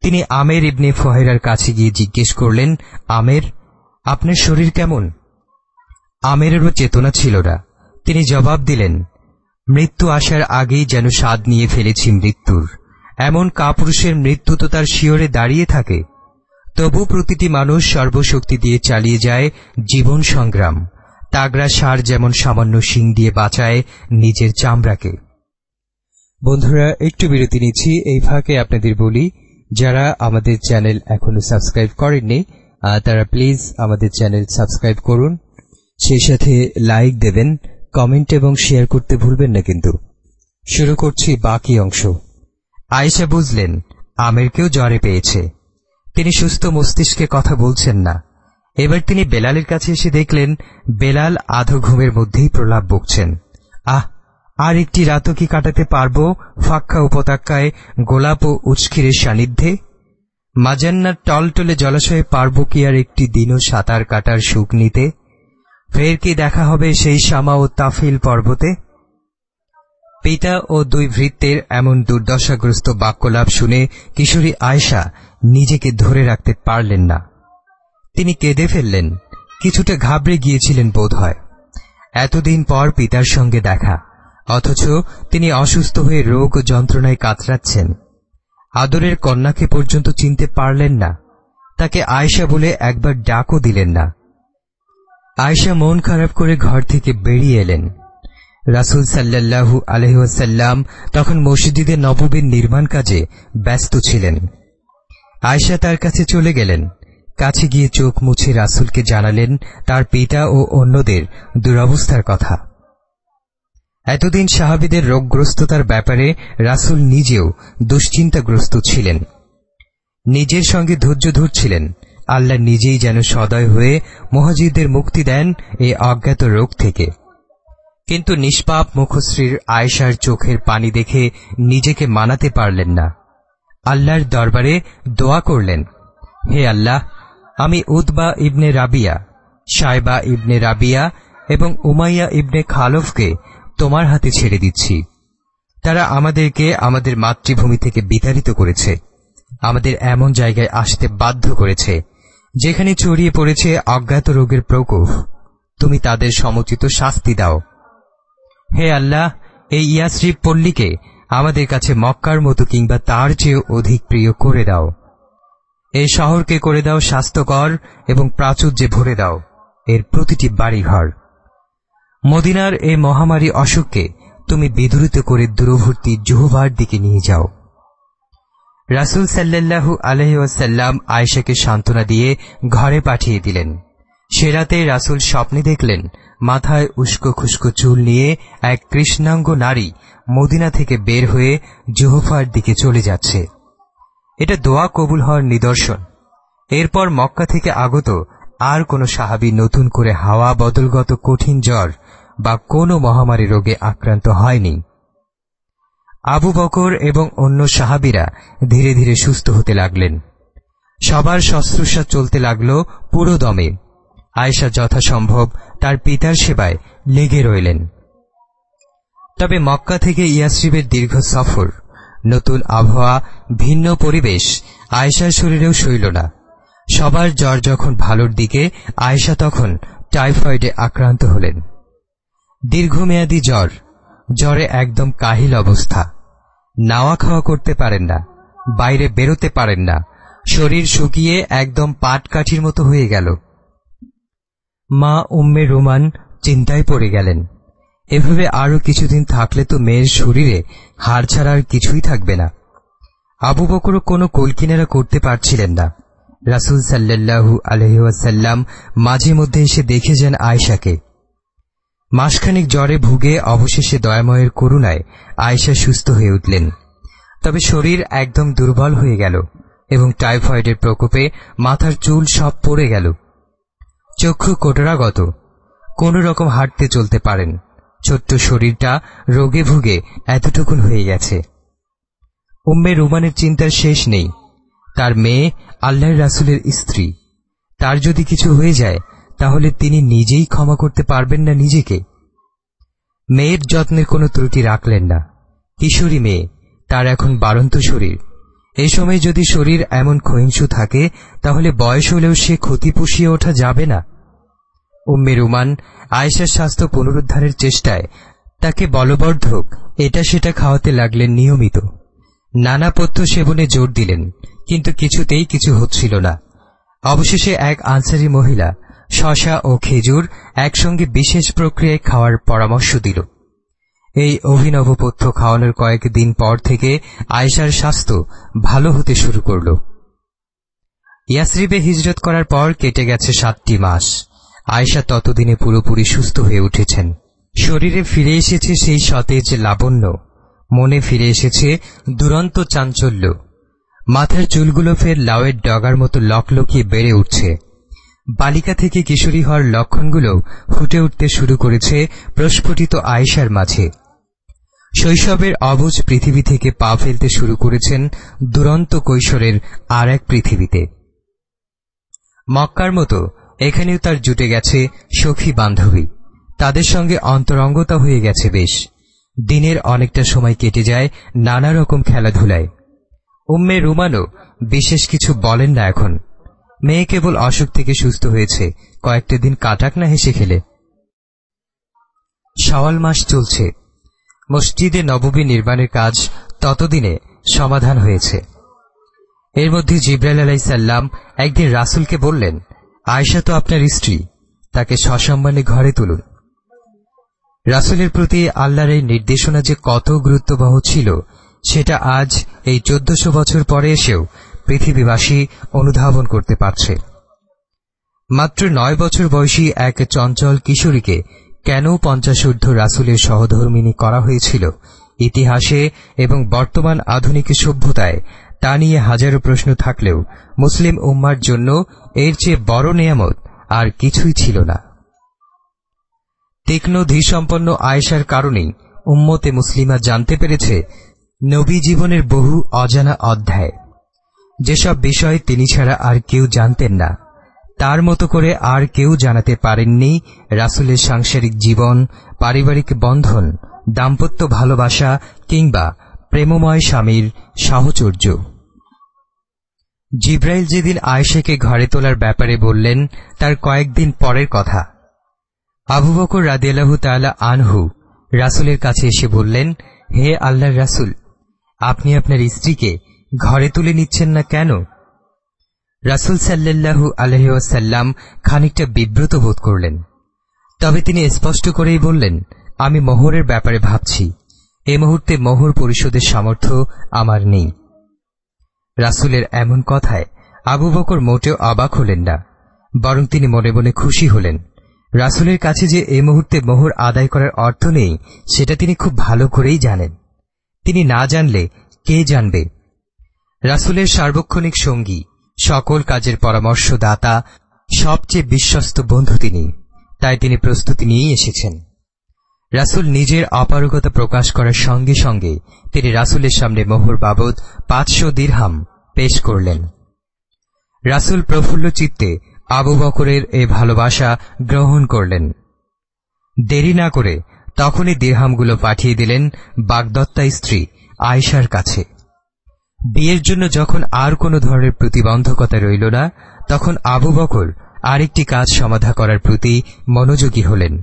তিনি আমের ইবনে ফহেরার কাছে গিয়ে জিজ্ঞেস করলেন, আমের, আপনার শরীর কেমন? আমেরেরও চেতনা ছিল না। তিনি জবাব দিলেন, মৃত্যু আসার আগেই যেন স্বাদ নিয়ে ফেলেছি মৃত্যুর। এমন কাপুরুষের মৃত্যু তো তার শিওরে দাঁড়িয়ে থাকে। তবু প্রতিটি মানুষ সর্বশক্তি দিয়ে চালিয়ে যায় জীবন সংগ্রাম। তাগরা সার যেমন সামান্য শিং দিয়ে বাঁচায় নিজের চামড়াকে। বন্ধুরা, একটু বিরতি নিচ্ছি। এই ফাঁকে আপনাদের বলি, যারা আমাদের চ্যানেল এখনও সাবস্ক্রাইব করেননি তারা প্লিজ আমাদের চ্যানেল সাবস্ক্রাইব করুন। সেই সাথে লাইক দেবেন, কমেন্ট এবং শেয়ার করতে ভুলবেন না কিন্তু। শুরু করছি বাকি অংশ। আয়েশা বুঝলেন আমেরকেও জ্বরে পেয়েছে। তিনি সুস্থ মস্তিষ্কে কথা বলছেন না। এবার তিনি বেলালের কাছে এসে দেখলেন, বেলাল আধো ঘুমের মধ্যেই প্রলাপ বকছেন। আহ আর একটি রাতও কি কাটাতে পারব? ফাক্কা উপত্যকায় গোলাপ ও উচকিরের সান্নিধ্যে? মাজান্নার টলটলে জলাশয়ে পারব কি আর একটি দিনও সাঁতার কাটার সুখ নিতে? ফের কি দেখা হবে সেই শামা ও তাফিল পর্বতে? পিতা ও দুই ভৃত্যের এমন দুর্দশাগ্রস্ত বাক্যলাভ শুনে কিশোরী আয়সা নিজেকে ধরে রাখতে পারলেন না। তিনি কেঁদে ফেললেন, কিছুটা ঘাবড়ে গিয়েছিলেন বোধ হয় এতদিন পর পিতার সঙ্গে দেখা। অথচ তিনি অসুস্থ হয়ে রোগ যন্ত্রণায় কাতরাচ্ছেন। আদরের কন্যাকে পর্যন্ত চিনতে পারলেন না। তাকে আয়সা বলে একবার ডাকও দিলেন না। আয়সা মন খারাপ করে ঘর থেকে বেরিয়ে এলেন। রাসুল সাল্লাল্লাহু আলহাসাল্লাম তখন মসজিদে নববীর নির্মাণ কাজে ব্যস্ত ছিলেন। আয়সা তার কাছে চলে গেলেন। কাছে গিয়ে চোখ মুছে রাসুলকে জানালেন, তার পিতা ও অন্যদের দুরবস্থার কথা। এতদিন সাহাবিদের রোগগ্রস্ততার ব্যাপারে রাসুল নিজেও দুশ্চিন্তাগ্রস্ত ছিলেন। নিজের সঙ্গে ধৈর্য ধরছিলেন। আল্লাহ নিজেই যেন সদয় হয়ে মহাজিদদের মুক্তি দেন এই অজ্ঞাত রোগ থেকে। কিন্তু নিষ্পাপ মুখশ্রীর আয়েশার চোখের পানি দেখে নিজেকে মানাতে পারলেন না। আল্লাহর দরবারে দোয়া করলেন, হে আল্লাহ, আমি উদবা ইবনে রাবিয়া সাইবা ইবনে রাবিয়া এবং উমাইয়া ইবনে খালফকে তোমার হাতে ছেড়ে দিচ্ছি। তারা আমাদেরকে আমাদের মাতৃভূমি থেকে বিতাড়িত করেছে। আমাদের এমন জায়গায় আসতে বাধ্য করেছে, যেখানে ছড়িয়ে পড়েছে অজ্ঞাত রোগের প্রকোপ। তুমি তাদের সমুচিত শাস্তি দাও। হে আল্লাহ, এই ইয়াশ্রী পল্লীকে আমাদের কাছে মক্কার মতো কিংবা তার চেয়েও অধিক প্রিয় করে দাও। এই শহরকে করে দাও স্বাস্থ্যকর এবং প্রাচুর্যে ভরে দাও। এর প্রতিটি বাড়িঘর। মদিনার এই মহামারী অসুখকে তুমি বিদূরিত করে দূরবর্তী জুহবার দিকে নিয়ে যাও। রাসুল সাল্লাল্লাহু আলহাসাল্লাম আয়েশাকে সান্ত্বনা দিয়ে ঘরে পাঠিয়ে দিলেন। সে রাতে রাসুল স্বপ্নে দেখলেন, মাথায় উস্কো খুস্কো চুল নিয়ে এক কৃষ্ণাঙ্গ নারী মদিনা থেকে বের হয়ে জোহফার দিকে চলে যাচ্ছে। এটা দোয়া কবুল হওয়ার নিদর্শন। এরপর মক্কা থেকে আগত আর কোন সাহাবি নতুন করে হাওয়া বদলগত কঠিন জ্বর বা কোনো মহামারী রোগে আক্রান্ত হয়নি। আবু বকর এবং অন্য সাহাবিরা ধীরে ধীরে সুস্থ হতে লাগলেন। সবার শস্ত্রুষা চলতে লাগল পুরো দমে। আয়েশা যথাসম্ভব তার পিতার সেবায় লেগে রইলেন। তবে মক্কা থেকে ইয়াসরিবের দীর্ঘ সফর, নতুন আবহাওয়া, ভিন্ন পরিবেশ আয়েশার শরীরেও সইল না। সবার জ্বর যখন ভালোর দিকে, আয়েশা তখন টাইফয়েডে আক্রান্ত হলেন। দীর্ঘমেয়াদী জ্বর, জ্বরে একদম কাহিল অবস্থা। নাওয়া খাওয়া করতে পারেন না, বাইরে বেরোতে পারেন না, শরীর শুকিয়ে একদম পাটকাঠির মতো হয়ে গেল। মা উম্মে রোমান চিন্তায় পড়ে গেলেন। এভাবে আরও কিছুদিন থাকলে তো মেয়ের শরীরে হাড় ছাড়ার কিছুই থাকবে না। আবু বকরও কোনো কলকিনারা করতে পারছিলেন না। রাসুল সাল্লাল্লাহু আলহাসাল্লাম মাঝে মধ্যে এসে দেখে যান আয়সাকে মাসখানিক জ্বরে ভুগে অবশেষে দয়াময়ের করুণায় আয়েশা সুস্থ হয়ে উঠলেন। তবে শরীর একদম দুর্বল হয়ে গেল এবং টাইফয়েডের প্রকোপে মাথার চুল সব পড়ে গেল। চক্ষু কোটরাগত। কোন রকম হাঁটতে চলতে পারেন। ছোট্ট শরীরটা রোগে ভুগে এতটুকুন হয়ে গেছে। উম্মে রুমানের চিন্তার শেষ নেই। তার মেয়ে আল্লাহর রাসুলের স্ত্রী। তার যদি কিছু হয়ে যায় তাহলে তিনি নিজেই ক্ষমা করতে পারবেন না নিজেকে? মেয়ের যত্নের কোনো ত্রুটি রাখলেন না। কিশোরী মেয়ে, তার এখন বারন্ত শরীর। এ সময় যদি শরীর এমন ক্ষয়িংসু থাকে, তাহলে বয়স হলেও সে ক্ষতি পুষিয়ে ওঠা যাবে না। উম্মে রুমান, আয়েশার স্বাস্থ্য পুনরুদ্ধারের চেষ্টায়, তাকে বলবর্ধক, এটা সেটা খাওয়াতে লাগলেন নিয়মিত। নানা পথ্য সেবনে জোর দিলেন, কিন্তু কিছুতেই কিছু হচ্ছিল না। অবশেষে এক আনসারি মহিলা শশা ও খেজুর একসঙ্গে বিশেষ প্রক্রিয়ায় খাওয়ার পরামর্শ দিল। এই অভিনব পথ্য খাওয়ানোর কয়েকদিন পর থেকে আয়েশার স্বাস্থ্য ভালো হতে শুরু করল। ইয়াসরিবে হিজরত করার পর কেটে গেছে সাতটি মাস। আয়েশা ততদিনে পুরোপুরি সুস্থ হয়ে উঠেছেন। শরীরে ফিরে এসেছে সেই সতেজ লাবণ্য। মনে ফিরে এসেছে দুরন্ত চাঞ্চল্য। মাথার চুলগুলো ফের লাউয়ের ডগার মতো লকলকিয়ে বেড়ে উঠছে। বালিকা থেকে কিশোরী হওয়ার লক্ষণগুলো ফুটে উঠতে শুরু করেছে প্রস্ফুটিত আয়েশার মাঝে। শৈশবের অবুজ পৃথিবী থেকে পা ফেলতে শুরু করেছেন দুরন্ত কৈশোরের আর এক পৃথিবীতে। মক্কার মতো এখানেও তার জুটে গেছে সখী বান্ধবী। তাদের সঙ্গে অন্তরঙ্গতা হয়ে গেছে বেশ। দিনের অনেকটা সময় কেটে যায় নানা রকম খেলাধুলায়। উম্মে রুমানও বিশেষ কিছু বলেন না এখন। মেয়ে কেবল অসুখ থেকে সুস্থ হয়েছে। কয়েকটা দিন কাটাক না হেসে খেলে। সওয়াল মাস চলছে। মসজিদে নববী নির্মাণের কাজ ততদিনে সমাধান হয়েছে। এর মধ্যে জিব্রাইল আলাই সাল্লাম একদিন রাসুলকে বললেন আয়সা তো আপনার স্ত্রী, তাকে সসম্মানে ঘরে তুলুন। রাসুলের প্রতি আল্লাহর এই নির্দেশনা যে কত গুরুত্ববহ ছিল, সেটা আজ এই চোদ্দশো বছর পরে এসেও পৃথিবীবাসী অনুধাবন করতে পারছে। মাত্র নয় বছর বয়সী এক চঞ্চল কিশোরীকে কেন পঞ্চাশোর্ধ রাসুলের সহধর্মিনী করা হয়েছিল, ইতিহাসে এবং বর্তমান আধুনিক সভ্যতায়, তা নিয়ে হাজারো প্রশ্ন থাকলেও মুসলিম উম্মার জন্য এর চেয়ে বড় নিয়ামত আর কিছুই ছিল না। তীক্ষ্ণ ধীসম্পন্ন আয়েশার কারণেই উম্মতে মুসলিমা জানতে পেরেছে, নবী জীবনের বহু অজানা অধ্যায়। যেসব বিষয় তিনি ছাড়া আর কেউ জানতেন না, তার মতো করে আর কেউ জানাতে পারেননি রাসুলের সাংসারিক জীবন, পারিবারিক বন্ধন, দাম্পত্য ভালোবাসা কিংবা প্রেমময় স্বামীর সাহচর্য। জিব্রাইল যেদিন আয়েশাকে ঘরে তোলার ব্যাপারে বললেন, তার কয়েকদিন পরের কথা। আবু বকর রাদিয়াল্লাহু তাআলা আনহু রাসুলের কাছে এসে বললেন, হে আল্লাহর রাসুল, আপনি আপনার স্ত্রীকে ঘরে তুলে নিচ্ছেন না কেন? রাসুল সাল্লাল্লাহু আলহাসাল্লাম খানিকটা বিব্রত বোধ করলেন। তবে তিনি স্পষ্ট করেই বললেন, আমি মোহরের ব্যাপারে ভাবছি। এ মুহূর্তে মোহর পরিশোধের সামর্থ্য আমার নেই। রাসুলের এমন কথায় আবু বকর মোটেও অবাক হলেন না, বরং তিনি মনে মনে খুশি হলেন। রাসুলের কাছে যে এ মুহূর্তে মোহর আদায় করার অর্থ নেই, সেটা তিনি খুব ভালো করেই জানেন। তিনি না জানলে কে জানবে? রাসুলের সার্বক্ষণিক সঙ্গী, সকল কাজের পরামর্শদাতা, সবচেয়ে বিশ্বস্ত বন্ধু তিনি, তাই তিনি প্রস্তুতি নিয়েই এসেছেন। রাসুল নিজের অপারগতা প্রকাশ করার সঙ্গে সঙ্গে তিনি রাসুলের সামনে মোহর বাবদ পাঁচশো দীর্হাম পেশ করলেন। রাসুল প্রফুল্ল চিত্তে আবু বকরের এ ভালোবাসা গ্রহণ করলেন। দেরি না করে তখনই দীর্হামগুলো পাঠিয়ে দিলেন বাগদত্তা স্ত্রী আয়েশার কাছে। বিয়ের জন্য যখন আর কোনো ধরনের প্রতিবন্ধকতা রইল না, তখন আবু বকর আরেকটি কাজ সমাধা করার প্রতি মনোযোগী হলেন।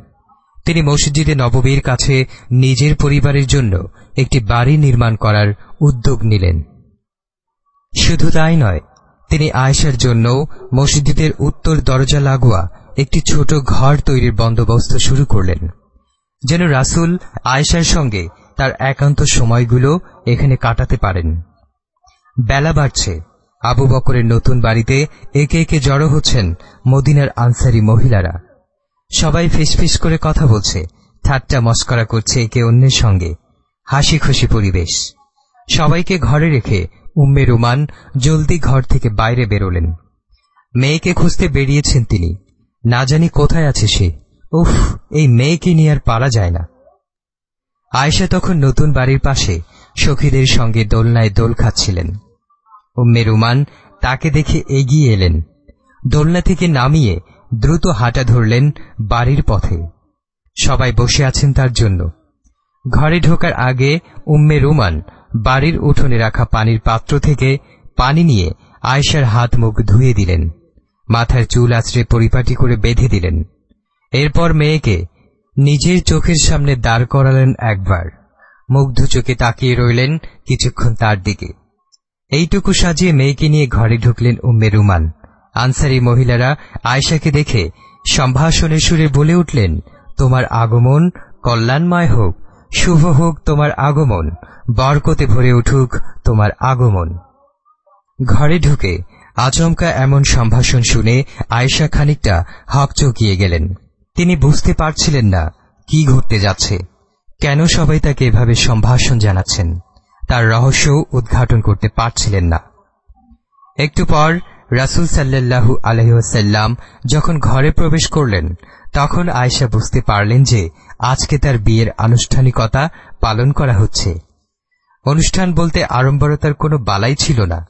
তিনি মসজিদে নববীর কাছে নিজের পরিবারের জন্য একটি বাড়ি নির্মাণ করার উদ্যোগ নিলেন। শুধু তাই নয়, তিনি আয়েশার জন্য মসজিদের উত্তর দরজা লাগোয়া একটি ছোট ঘর তৈরির বন্দোবস্ত শুরু করলেন, যেন রাসুল আয়েশার সঙ্গে তার একান্ত সময়গুলো এখানে কাটাতে পারেন। বেলা বাড়ছে। আবু বকরের নতুন বাড়িতে একে একে জড়ো হচ্ছেন মদিনার আনসারি মহিলারা। সবাই ফিসফিস করে কথা বলছে। ঠাট্টা মস্করা করছে একে অন্যের সঙ্গে। হাসি খুশি পরিবেশ। সবাইকে ঘরে রেখে উম্মে রুমান জলদি ঘর থেকে বাইরে বেরোলেন। মেয়েকে খুঁজতে বেরিয়েছেন তিনি। না জানি কোথায় আছে সে। উফ, এই মেয়েকে নিয়ে আর পারা যায় না। আয়েশা তখন নতুন বাড়ির পাশে সখীদের সঙ্গে দোলনায় দোল খাচ্ছিলেন। উম্মে রুমান তাকে দেখে এগিয়ে এলেন। দোলনা থেকে নামিয়ে দ্রুত হাঁটা ধরলেন বাড়ির পথে। সবাই বসে আছেন তার জন্য। ঘরে ঢোকার আগে উম্মে রুমান বাড়ির উঠোনে রাখা পানির পাত্র থেকে পানি নিয়ে আয়েশার হাত মুখ ধুয়ে দিলেন। মাথার চুল আছড়ে পরিপাটি করে বেঁধে দিলেন। এরপর মেয়েকে নিজের চোখের সামনে দাঁড় করালেন একবার। মুগ্ধ চোখে তাকিয়ে রইলেন কিছুক্ষণ তার দিকে। এইটুকু সাজিয়ে মেয়েকে নিয়ে ঘরে ঢুকলেন উম্মে রুমান আনসারি মহিলারা আয়সাকে দেখে সম্ভাষণের সুরে বলে উঠলেন, তোমার আগমন কল্যাণময় হোক, শুভ হোক তোমার আগমন, বরকতে ভরে উঠুক তোমার আগমন। ঘরে ঢুকে আচমকা এমন সম্ভাষণ শুনে আয়েশা খানিকটা হক চকিয়ে গেলেন। তিনি বুঝতে পারছিলেন না কি ঘটতে যাচ্ছে। কেন সবাই তাকে এভাবে সম্ভাষণ জানাচ্ছেন? তার রহস্য উদ্ঘাটন করতে পারছিলেন না। একটু পর রাসুল সাল্লাল্লাহু আলহিহাসাল্লাম যখন ঘরে প্রবেশ করলেন, তখন আয়সা বুঝতে পারলেন যে আজকে তার বিয়ের আনুষ্ঠানিকতা পালন করা হচ্ছে। অনুষ্ঠান বলতে আড়ম্বরতার কোনো বালাই ছিল না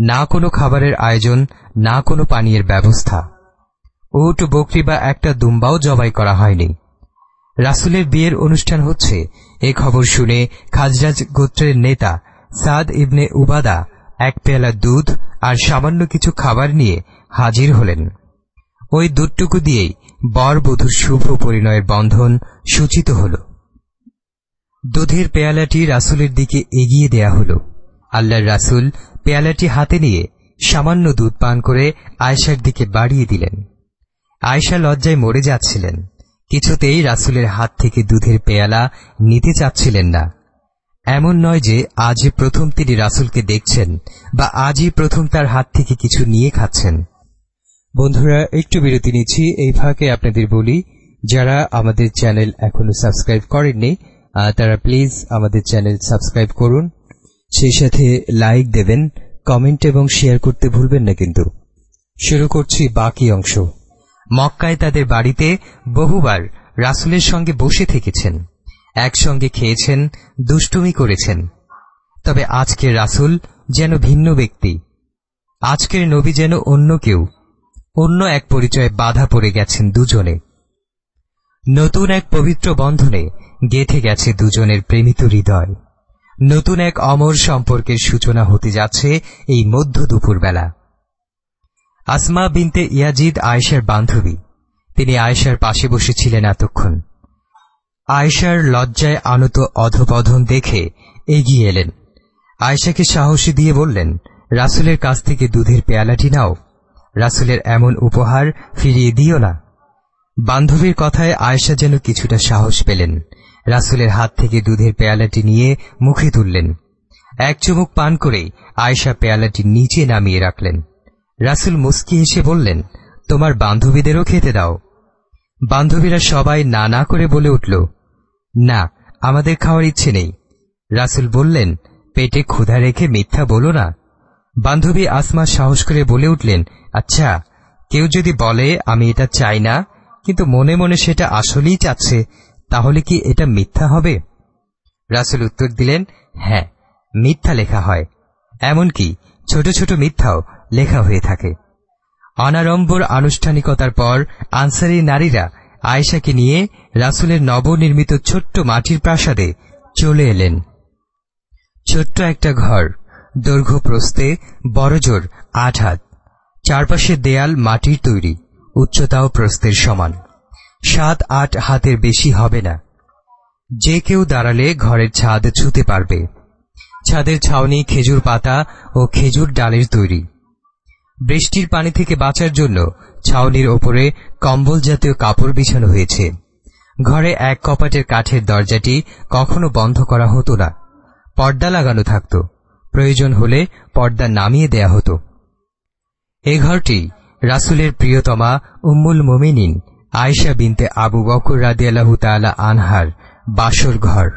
না কোনো খাবারের আয়োজন, না কোনো পানীয়ের ব্যবস্থা। উট, বকরি বা একটা দুম্বাও জবাই করা হয়নি। রাসুলের বিয়ের অনুষ্ঠান হচ্ছে। এ খবর শুনে খাজরাজ গোত্রের নেতা সাদ ইবনে উবাদা এক পেয়ালা দুধ আর সামান্য কিছু খাবার নিয়ে হাজির হলেন। ওই দুধটুকু দিয়েই বর বধূর শুভ পরিণয়ের বন্ধন সূচিত হল। দুধের পেয়ালাটি রাসুলের দিকে এগিয়ে দেয়া হল। আল্লাহর রাসুল পেয়ালাটি হাতে নিয়ে সামান্য দুধ পান করে আয়সার দিকে বাড়িয়ে দিলেন। আয়সা লজ্জায় মরে যাচ্ছিলেন। কিছুতেই রাসুলের হাত থেকে দুধের পেয়ালা নিতে চাচ্ছিলেন না। এমন নয় যে আজই প্রথম তিনি রাসুলকে দেখছেন বা আজই প্রথম তার হাত থেকে কিছু নিয়ে খাচ্ছেন। বন্ধুরা, একটু বিরতি নিচ্ছি। এই ফাঁকে আপনাদের বলি, যারা আমাদের চ্যানেল এখনও সাবস্ক্রাইব করেননি তারা প্লিজ আমাদের চ্যানেল সাবস্ক্রাইব করুন। সেই সাথে লাইক দেবেন, কমেন্ট এবং শেয়ার করতে ভুলবেন না কিন্তু। শুরু করছি বাকি অংশ। মক্কায় তাদের বাড়িতে বহুবার রাসুলের সঙ্গে বসে থেকেছেন। একসঙ্গে খেয়েছেন, দুষ্টুমি করেছেন। তবে আজকের রাসুল যেন ভিন্ন ব্যক্তি। আজকের নবী যেন অন্য কেউ। অন্য এক পরিচয়ে বাধা পড়ে গেছেন দুজনে। নতুন এক পবিত্র বন্ধনে গেথে গেছে দুজনের প্রেমিত হৃদয়। নতুন এক অমর সম্পর্কের সূচনা হতে যাচ্ছে এই মধ্য দুপুরবেলা। আসমা বিনতে ইয়াজিদ আয়েশার বান্ধবী। তিনি আয়েশার পাশে বসেছিলেন এতক্ষণ। আয়েশার লজ্জায় আনত অধপধন দেখে এগিয়ে এলেন। আয়েশাকে সাহসী দিয়ে বললেন, রাসুলের কাছ থেকে দুধের পেয়ালাটি নাও। রাসুলের এমন উপহার ফিরিয়ে দিও না। বান্ধবীর কথায় আয়েশা যেন কিছুটা সাহস পেলেন। রাসুলের হাত থেকে দুধের পেয়ালাটি নিয়ে মুখে তুললেন। এক চুমুক পান করেই আয়েশা পেয়ালাটি নিচে নামিয়ে রাখলেন। রাসুল মুস্কি হেসে বললেন, তোমার বান্ধবীদেরও খেতে দাও। বান্ধবীরা সবাই না না করে বলে উঠল, না, আমাদের খাওয়ার ইচ্ছে নেই। রাসুল বললেন, পেটে ক্ষুধা রেখে মিথ্যা বলো না। বান্ধবী আসমা সাহস করে বলে উঠলেন আচ্ছা কেউ যদি বলে আমি এটা চাই না, কিন্তু মনে মনে সেটা আসলেই চাচ্ছে, তাহলে কি এটা মিথ্যা হবে? রাসুল উত্তর দিলেন হ্যাঁ মিথ্যা লেখা হয়। এমনকি ছোট ছোট মিথ্যাও লেখা হয়ে থাকে। অনারম্বর আনুষ্ঠানিকতার পর আনসারি নারীরা আয়েশাকে নিয়ে রাসুলের নবনির্মিত ছোট্ট মাটির প্রাসাদে চলে এলেন। ছোট্ট একটা ঘর, দৈর্ঘ্য প্রস্তে বড়জোর আট হাত। চারপাশে দেয়াল মাটির তৈরি উচ্চতাও প্রস্তের সমান। সাত আট হাতের বেশি হবে না। যে কেউ দাঁড়ালে ঘরের ছাদ ছুতে পারবে। ছাদের ছাউনি খেজুর পাতা ও খেজুর ডালের তৈরি। বৃষ্টির পানি থেকে বাঁচার জন্য ছাউনির ওপরে কম্বল জাতীয় কাপড় বিছানো হয়েছে। ঘরে এক কপাটের কাঠের দরজাটি কখনো বন্ধ করা হতো না। পর্দা লাগানো থাকত। প্রয়োজন হলে পর্দা নামিয়ে দেয়া হতো। এ ঘরটি রাসুলের প্রিয়তমা উম্মুল মোমিনিন আয়েশা বিনতে আবু বকর রাদিয়াল্লাহু তাআলা আনহার বাসর ঘর।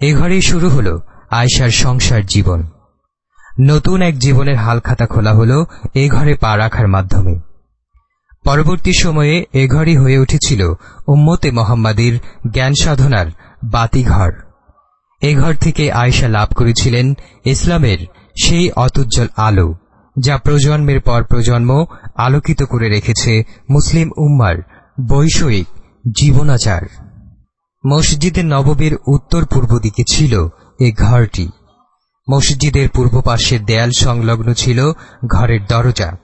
এ ঘরেই শুরু হল আয়েশার সংসার জীবন। নতুন এক জীবনের হালখাতা খোলা হল এ ঘরে পা রাখার মাধ্যমে। পরবর্তী সময়ে এ ঘরই হয়ে উঠেছিল উম্মতে মোহাম্মদীর জ্ঞান সাধনার বাতিঘর। এ ঘর থেকে আয়েশা লাভ করেছিলেন ইসলামের সেই অতুজ্জ্বল আলো, যা প্রজন্মের পর প্রজন্ম আলোকিত করে রেখেছে মুসলিম উম্মার বৈষয়িক জীবনাচার। মসজিদে নববীর উত্তর পূর্ব দিকে ছিল এ ঘরটি। মসজিদের পূর্ব পাশের দেয়াল সংলগ্ন ছিল ঘরের দরজা।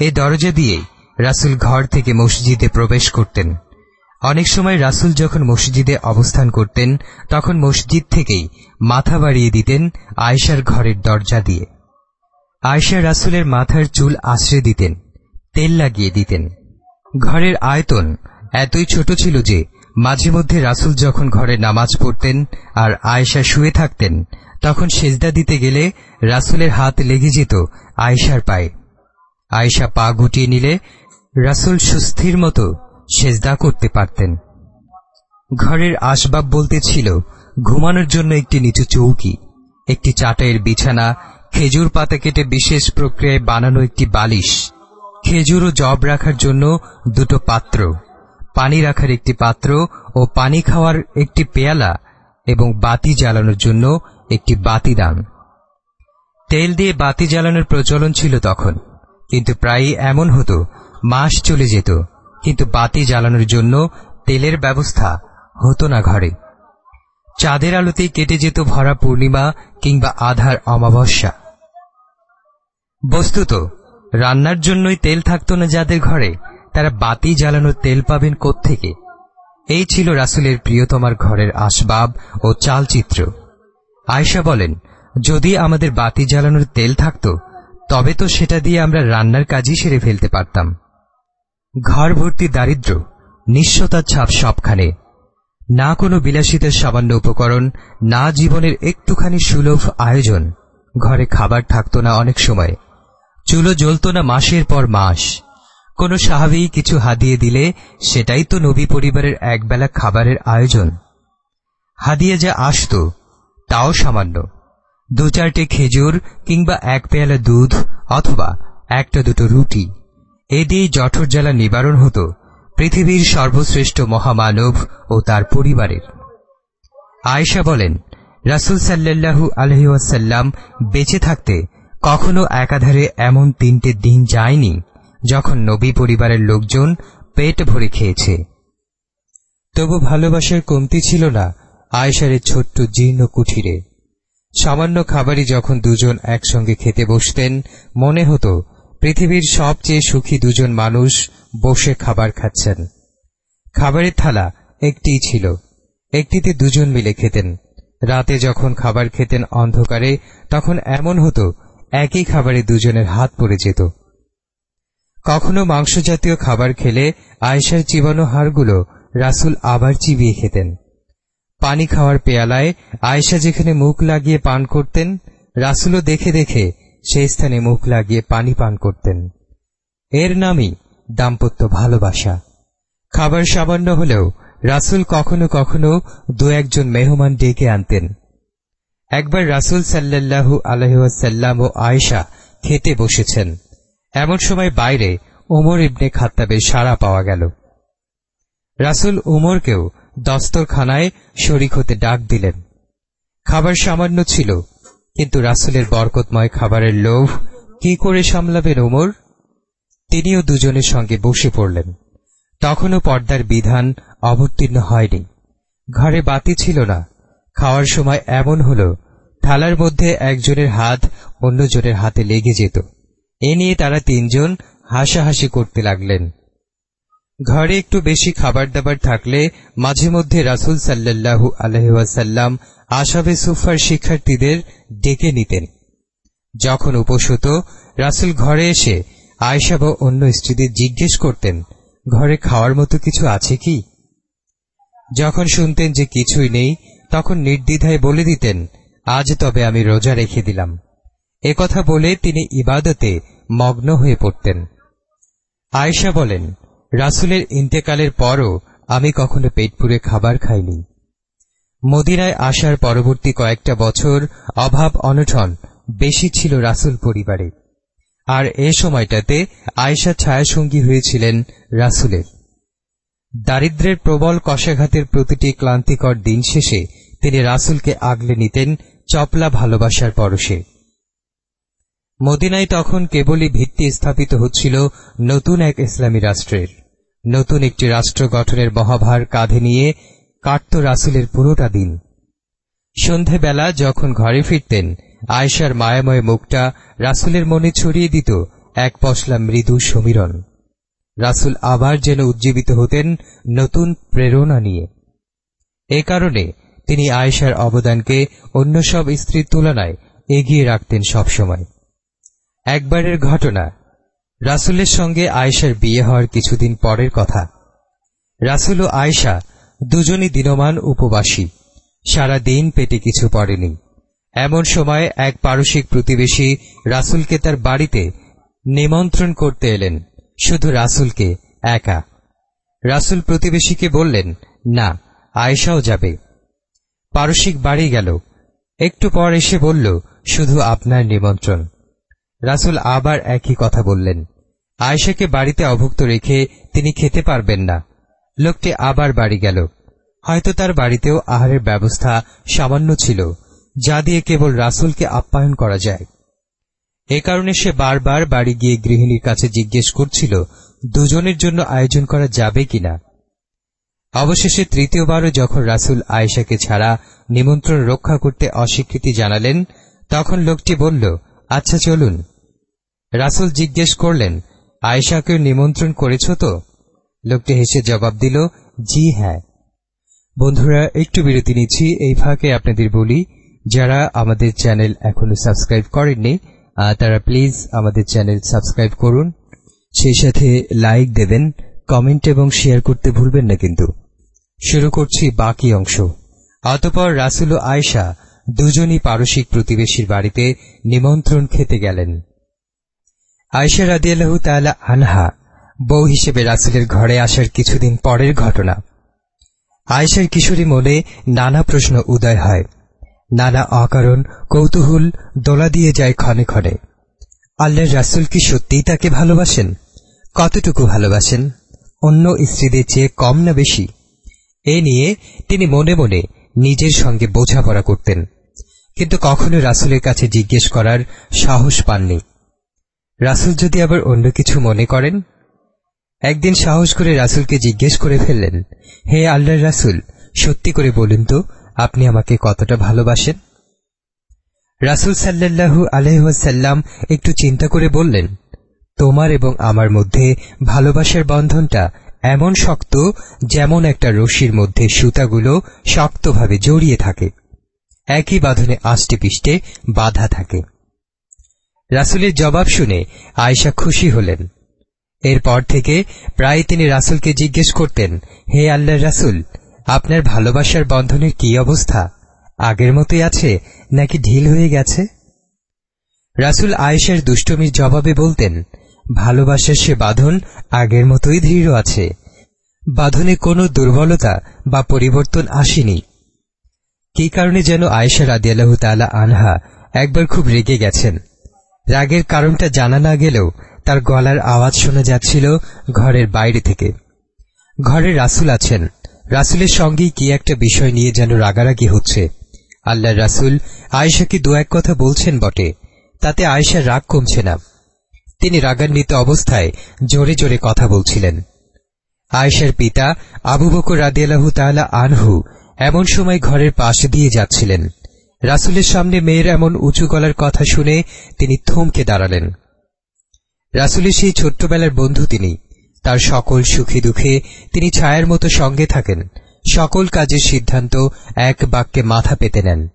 এ দরজা দিয়ে রাসুল ঘর থেকে মসজিদে প্রবেশ করতেন। অনেক সময় রাসুল যখন মসজিদে অবস্থান করতেন, তখন মসজিদ থেকেই মাথা বাড়িয়ে দিতেন আয়েশার ঘরের দরজা দিয়ে। আয়েশা রাসুলের মাথার চুল আশ্রে দিতেন, তেল লাগিয়ে দিতেন। ঘরের আয়তন এতই ছোট ছিল যে মাঝে মধ্যে রাসুল যখন ঘরে নামাজ পড়তেন আর আয়েশা শুয়ে থাকতেন তখন সেজদা দিতে গেলে রাসুলের হাত লেগে যেত আয়েশার পায়ে। আয়েশা পা গুটিয়ে নিলে রাসুল সুস্থির মতো সেজদা করতে পারতেন। ঘরের আসবাব বলতে ছিল, ঘুমানোর জন্য একটি নিচু চৌকি, একটি চাটাইয়ের বিছানা, খেজুর পাতা কেটে বিশেষ প্রক্রিয়ায় বানানো একটি বালিশ, খেজুর ও জব রাখার জন্য দুটো পাত্র, পানি রাখার একটি পাত্র ও পানি খাওয়ার একটি পেয়ালা এবং বাতি জ্বালানোর জন্য একটি বাতি দান। তেল দিয়ে বাতি জ্বালানোর প্রচলন ছিল তখন, কিন্তু প্রায়ই এমন হতো, মাস চলে যেত, কিন্তু বাতি জ্বালানোর জন্য তেলের ব্যবস্থা হতো না ঘরে। চাঁদের আলোতেই কেটে যেত ভরা পূর্ণিমা কিংবা আধার অমাবস্যা। বস্তুত, রান্নার জন্যই তেল থাকত না যাদের ঘরে, তারা বাতি জ্বালানোর তেল পাবেন থেকে। এই ছিল রাসুলের প্রিয়তমার ঘরের আসবাব ও চালচিত্র। আয়সা বলেন, যদি আমাদের বাতি জ্বালানোর তেল থাকত, তবে তো সেটা দিয়ে আমরা রান্নার কাজই সেরে ফেলতে পারতাম। ঘর ভর্তি দারিদ্র, নিঃস্বতার ছাপ সবখানে। না কোনো বিলাসিতার সামান্য উপকরণ, না জীবনের একটুখানি সুলভ আয়োজন। ঘরে খাবার থাকত না অনেক সময়। চুলো জ্বলত না মাসের পর মাস। কোনো সাহাবি কিছু হাদিয়ে দিলে, সেটাই তো নবী পরিবারের একবেলা খাবারের আয়োজন। হাদিয়ে যা আসত তাও সামান্য। দু চারটে খেজুর কিংবা এক পেয়ালা দুধ অথবা একটা দুটো রুটি। এ দিয়েই জঠর জ্বালা নিবারণ হতো পৃথিবীর সর্বশ্রেষ্ঠ মহামানব ও তার পরিবারের। আয়েশা বলেন, রাসুল সাল্লাল্লাহু আলহিউসাল্লাম বেঁচে থাকতে কখনো একাধারে এমন তিনটে দিন যায়নি যখন নবী পরিবারের লোকজন পেট ভরে খেয়েছে। তবু ভালোবাসার কমতি ছিল না আয়েশারের ছোট্ট জীর্ণ কুঠিরে। সামান্য খাবারই যখন দুজন একসঙ্গে খেতে বসতেন, মনে হতো পৃথিবীর সবচেয়ে সুখী দুজন মানুষ বসে খাবার খাচ্ছেন। খাবারের থালা একটিই ছিল। একটিতে দুজন মিলে খেতেন। রাতে যখন খাবার খেতেন অন্ধকারে, তখন এমন হতো একই খাবারে দুজনের হাত পড়ে যেত। কখনো মাংস জাতীয় খাবার খেলে আয়েশার চিবানো হাড়গুলো রাসুল আবার চিবিয়ে খেতেন। পানি খাওয়ার পেয়ালায় আয়েশা যেখানে মুখ লাগিয়ে পান করতেন, রাসুলও দেখে দেখে সেই স্থানে মুখ লাগিয়ে পানি পান করতেন। এর নামই দাম্পত্য ভালোবাসা। খাবার সামান্য হলেও রাসুল কখনো কখনো দু একজন মেহমান ডেকে আনতেন। একবার রাসুল সাল্লাল্লাহু আলহাসাল্লাম ও আয়েশা খেতে বসেছেন। এমন সময় বাইরে উমর ইবনে খাত্তাবের সাড়া পাওয়া গেল। রাসুল উমরকেও দস্তরখানায় শরিক হতে ডাক দিলেন। খাবার সামান্য ছিল, কিন্তু রাসুলের বরকতময় খাবারের লোভ কি করে সামলাবেন উমর তিনিও দুজনের সঙ্গে বসে পড়লেন। তখনও পর্দার বিধান অবতীর্ণ হয়নি। ঘরে বাতি ছিল না। খাওয়ার সময় এমন হল, থালার মধ্যে একজনের হাত অন্যজনের হাতে লেগে যেত। এ নিয়ে তারা তিনজন হাসাহাসি করতে লাগলেন। ঘরে একটু বেশি খাবার দাবার থাকলে মাঝে মধ্যে রাসুল সাল্লাহু আলহাসাল্লাম আসাবে সুফার শিক্ষার্থীদের ডেকে নিতেন। যখন উপোস হতো রাসুল ঘরে এসে আয়সা বা অন্য স্ত্রীদের জিজ্ঞেস করতেন, ঘরে খাওয়ার মতো কিছু আছে কি? যখন শুনতেন যে কিছুই নেই, তখন নির্দ্বিধায় বলে দিতেন, আজ তবে আমি রোজা রেখে দিলাম। কথা বলে তিনি ইবাদতে মগ্ন হয়ে পড়তেন। আয়েশা বলেন রাসুলের ইন্তেকালের পরও আমি কখনো পেট পুরে খাবার খাইনি। মদিনায় আসার পরবর্তী কয়েকটা বছর অভাব অনঠন বেশি ছিল রাসুল পরিবারে। আর এ সময়টাতে আয়েশা ছায়াসঙ্গী হয়েছিলেন রাসুলের। দারিদ্রের প্রবল কষাঘাতের প্রতিটি ক্লান্তিকর দিন শেষে তিনি রাসুলকে আগলে নিতেন চপলা ভালোবাসার পরশে। মদিনায় তখন কেবলই ভিত্তি স্থাপিত হচ্ছিল নতুন এক ইসলামী রাষ্ট্রের। নতুন একটি রাষ্ট্র গঠনের মহাভার কাঁধে নিয়ে কাটত রাসুলের পুরোটা দিন। সন্ধেবেলা যখন ঘরে ফিরতেন আয়সার মায়াময় মুখটা রাসুলের মনে ছড়িয়ে দিত এক পশলা মৃদু সমীরণ। রাসুল আবার যেন উজ্জীবিত হতেন নতুন প্রেরণা নিয়ে। এ কারণে তিনি আয়েশার অবদানকে অন্য সব স্ত্রীর তুলনায় এগিয়ে রাখতেন সবসময়। একবারের ঘটনা রাসুলের সঙ্গে আয়েশার বিয়ে হওয়ার কিছুদিন পরের কথা। রাসুল ও আয়েশা দুজনই দিনমান উপবাসী। সারা দিন পেটে কিছু পড়েনি। এমন সময় এক পারসিক প্রতিবেশী রাসুলকে তার বাড়িতে নিমন্ত্রণ করতে এলেন। শুধু রাসুলকে, একা। রাসুল প্রতিবেশীকে বললেন, না, আয়েশাও যাবে। পারসিক বাড়ি গেল। একটু পর এসে বলল, শুধু আপনার নিমন্ত্রণ। রাসুল আবার একই কথা বললেন। আয়েশাকে বাড়িতে অভুক্ত রেখে তিনি খেতে পারবেন না। লোকটি আবার বাড়ি গেল। হয়তো তার বাড়িতেও আহারের ব্যবস্থা সামান্য ছিল, যা দিয়ে কেবল রাসুলকে আপ্যায়ন করা যায়। এ কারণে সে বারবার বাড়ি গিয়ে গৃহিণীর কাছে জিজ্ঞেস করছিল, দুজনের জন্য আয়োজন করা যাবে কিনা। অবশেষে তৃতীয়বারও যখন রাসুল আয়েশাকে ছাড়া নিমন্ত্রণ রক্ষা করতে অস্বীকৃতি জানালেন, তখন লোকটি বলল আচ্ছা চলুন। রাসুল জিজ্ঞেস করলেন আয়েশাকে নিমন্ত্রণ করেছ তো? লোকটি হেসে জবাব দিল, জি হ্যাঁ। বন্ধুরা, একটু বিরতি নিচ্ছি, এই ফাঁকে আপনাদের বলি, যারা আমাদের চ্যানেল এখনও সাবস্ক্রাইব করেননি তারা প্লিজ আমাদের চ্যানেল সাবস্ক্রাইব করুন। সেই সাথে লাইক দেবেন, কমেন্ট এবং শেয়ার করতে ভুলবেন না কিন্তু। শুরু করছি বাকি অংশ। অতপর রাসুল ও আয়সা দুজনই পারসিক প্রতিবেশীর বাড়িতে নিমন্ত্রণ খেতে গেলেন। আয়সা রাদিয়াল্লাহু তাআলা আনহা বউ হিসেবে রাসুলের ঘরে আসার কিছুদিন পরের ঘটনা। আয়েশার কিশোরী মনে নানা প্রশ্ন উদয় হয়। নানা অকারণ, কৌতূহল দোলা দিয়ে যায় ক্ষণে ক্ষণে। আল্লাহর রাসুল কি সত্যিই তাকে ভালোবাসেন? কতটুকু ভালোবাসেন? অন্য স্ত্রীদের চেয়ে কম না বেশি? এ নিয়ে তিনি মনে মনে নিজের সঙ্গে বোঝাপড়া করতেন। কিন্তু কখনো রাসুলের কাছে জিজ্ঞেস করার সাহস পাননি। রাসুল যদি আবার অন্য কিছু মনে করেন? একদিন সাহস করে রাসুলকে জিজ্ঞেস করে ফেললেন, হে আল্লাহ রাসুল, সত্যি করে বলুন তো, আপনি আমাকে কতটা ভালোবাসেন? রাসুল সাল্লাল্লাহু আলহাসাল্লাম একটু চিন্তা করে বললেন, তোমার এবং আমার মধ্যে ভালোবাসার বন্ধনটা এমন শক্ত যেমন একটা রশির মধ্যে সুতাগুলো শক্তভাবে জড়িয়ে থাকে। একই বাঁধনে আষ্টে পিষ্টে বাধা থাকে। রাসুলের জবাব শুনে আয়সা খুশি হলেন। এরপর থেকে প্রায় তিনি রাসুলকে জিজ্ঞেস করতেন, হে আল্লাহ রাসুল, আপনার ভালোবাসার বন্ধনের কি অবস্থা? আগের মতোই আছে নাকি ঢিল হয়ে গেছে? রাসুল আয়েশার দুষ্টমির জবাবে বলতেন, ভালোবাসার সে বাঁধন আগের মতোই দৃঢ় আছে। বাঁধনে কোনো দুর্বলতা বা পরিবর্তন আসেনি। কি কারণে যেন আয়েশা রাদিয়াল্লাহ তালা আনহা একবার খুব রেগে গেছেন? রাগের কারণটা জানা না গেলেও তার গলার আওয়াজ শোনা যাচ্ছিল ঘরের বাইরে থেকে। ঘরে রাসুল আছেন। রাসুলের সঙ্গেই কি একটা বিষয় নিয়ে যেন রাগারাগি হচ্ছে। আল্লাহ রাসুল আয়েশাকে দু এক কথা বলছেন বটে, তাতে আয়েশার রাগ কমছে না। তিনি রাগান্বিত অবস্থায় জোরে জোরে কথা বলছিলেন। আয়েশার পিতা আবু বকর রাদিয়াল্লাহু তাআলা আনহু এমন সময় ঘরের পাশে দিয়ে যাচ্ছিলেন। রাসুলের সামনে মেয়ের এমন উঁচু গলার কথা শুনে তিনি থমকে দাঁড়ালেন। রাসুলের সেই ছোট্টবেলার বন্ধু তিনি। তার সকল সুখে দুঃখে তিনি ছায়ার মতো সঙ্গে থাকেন। সকল কাজের সিদ্ধান্ত এক বাক্যে মাথা পেতে নেন।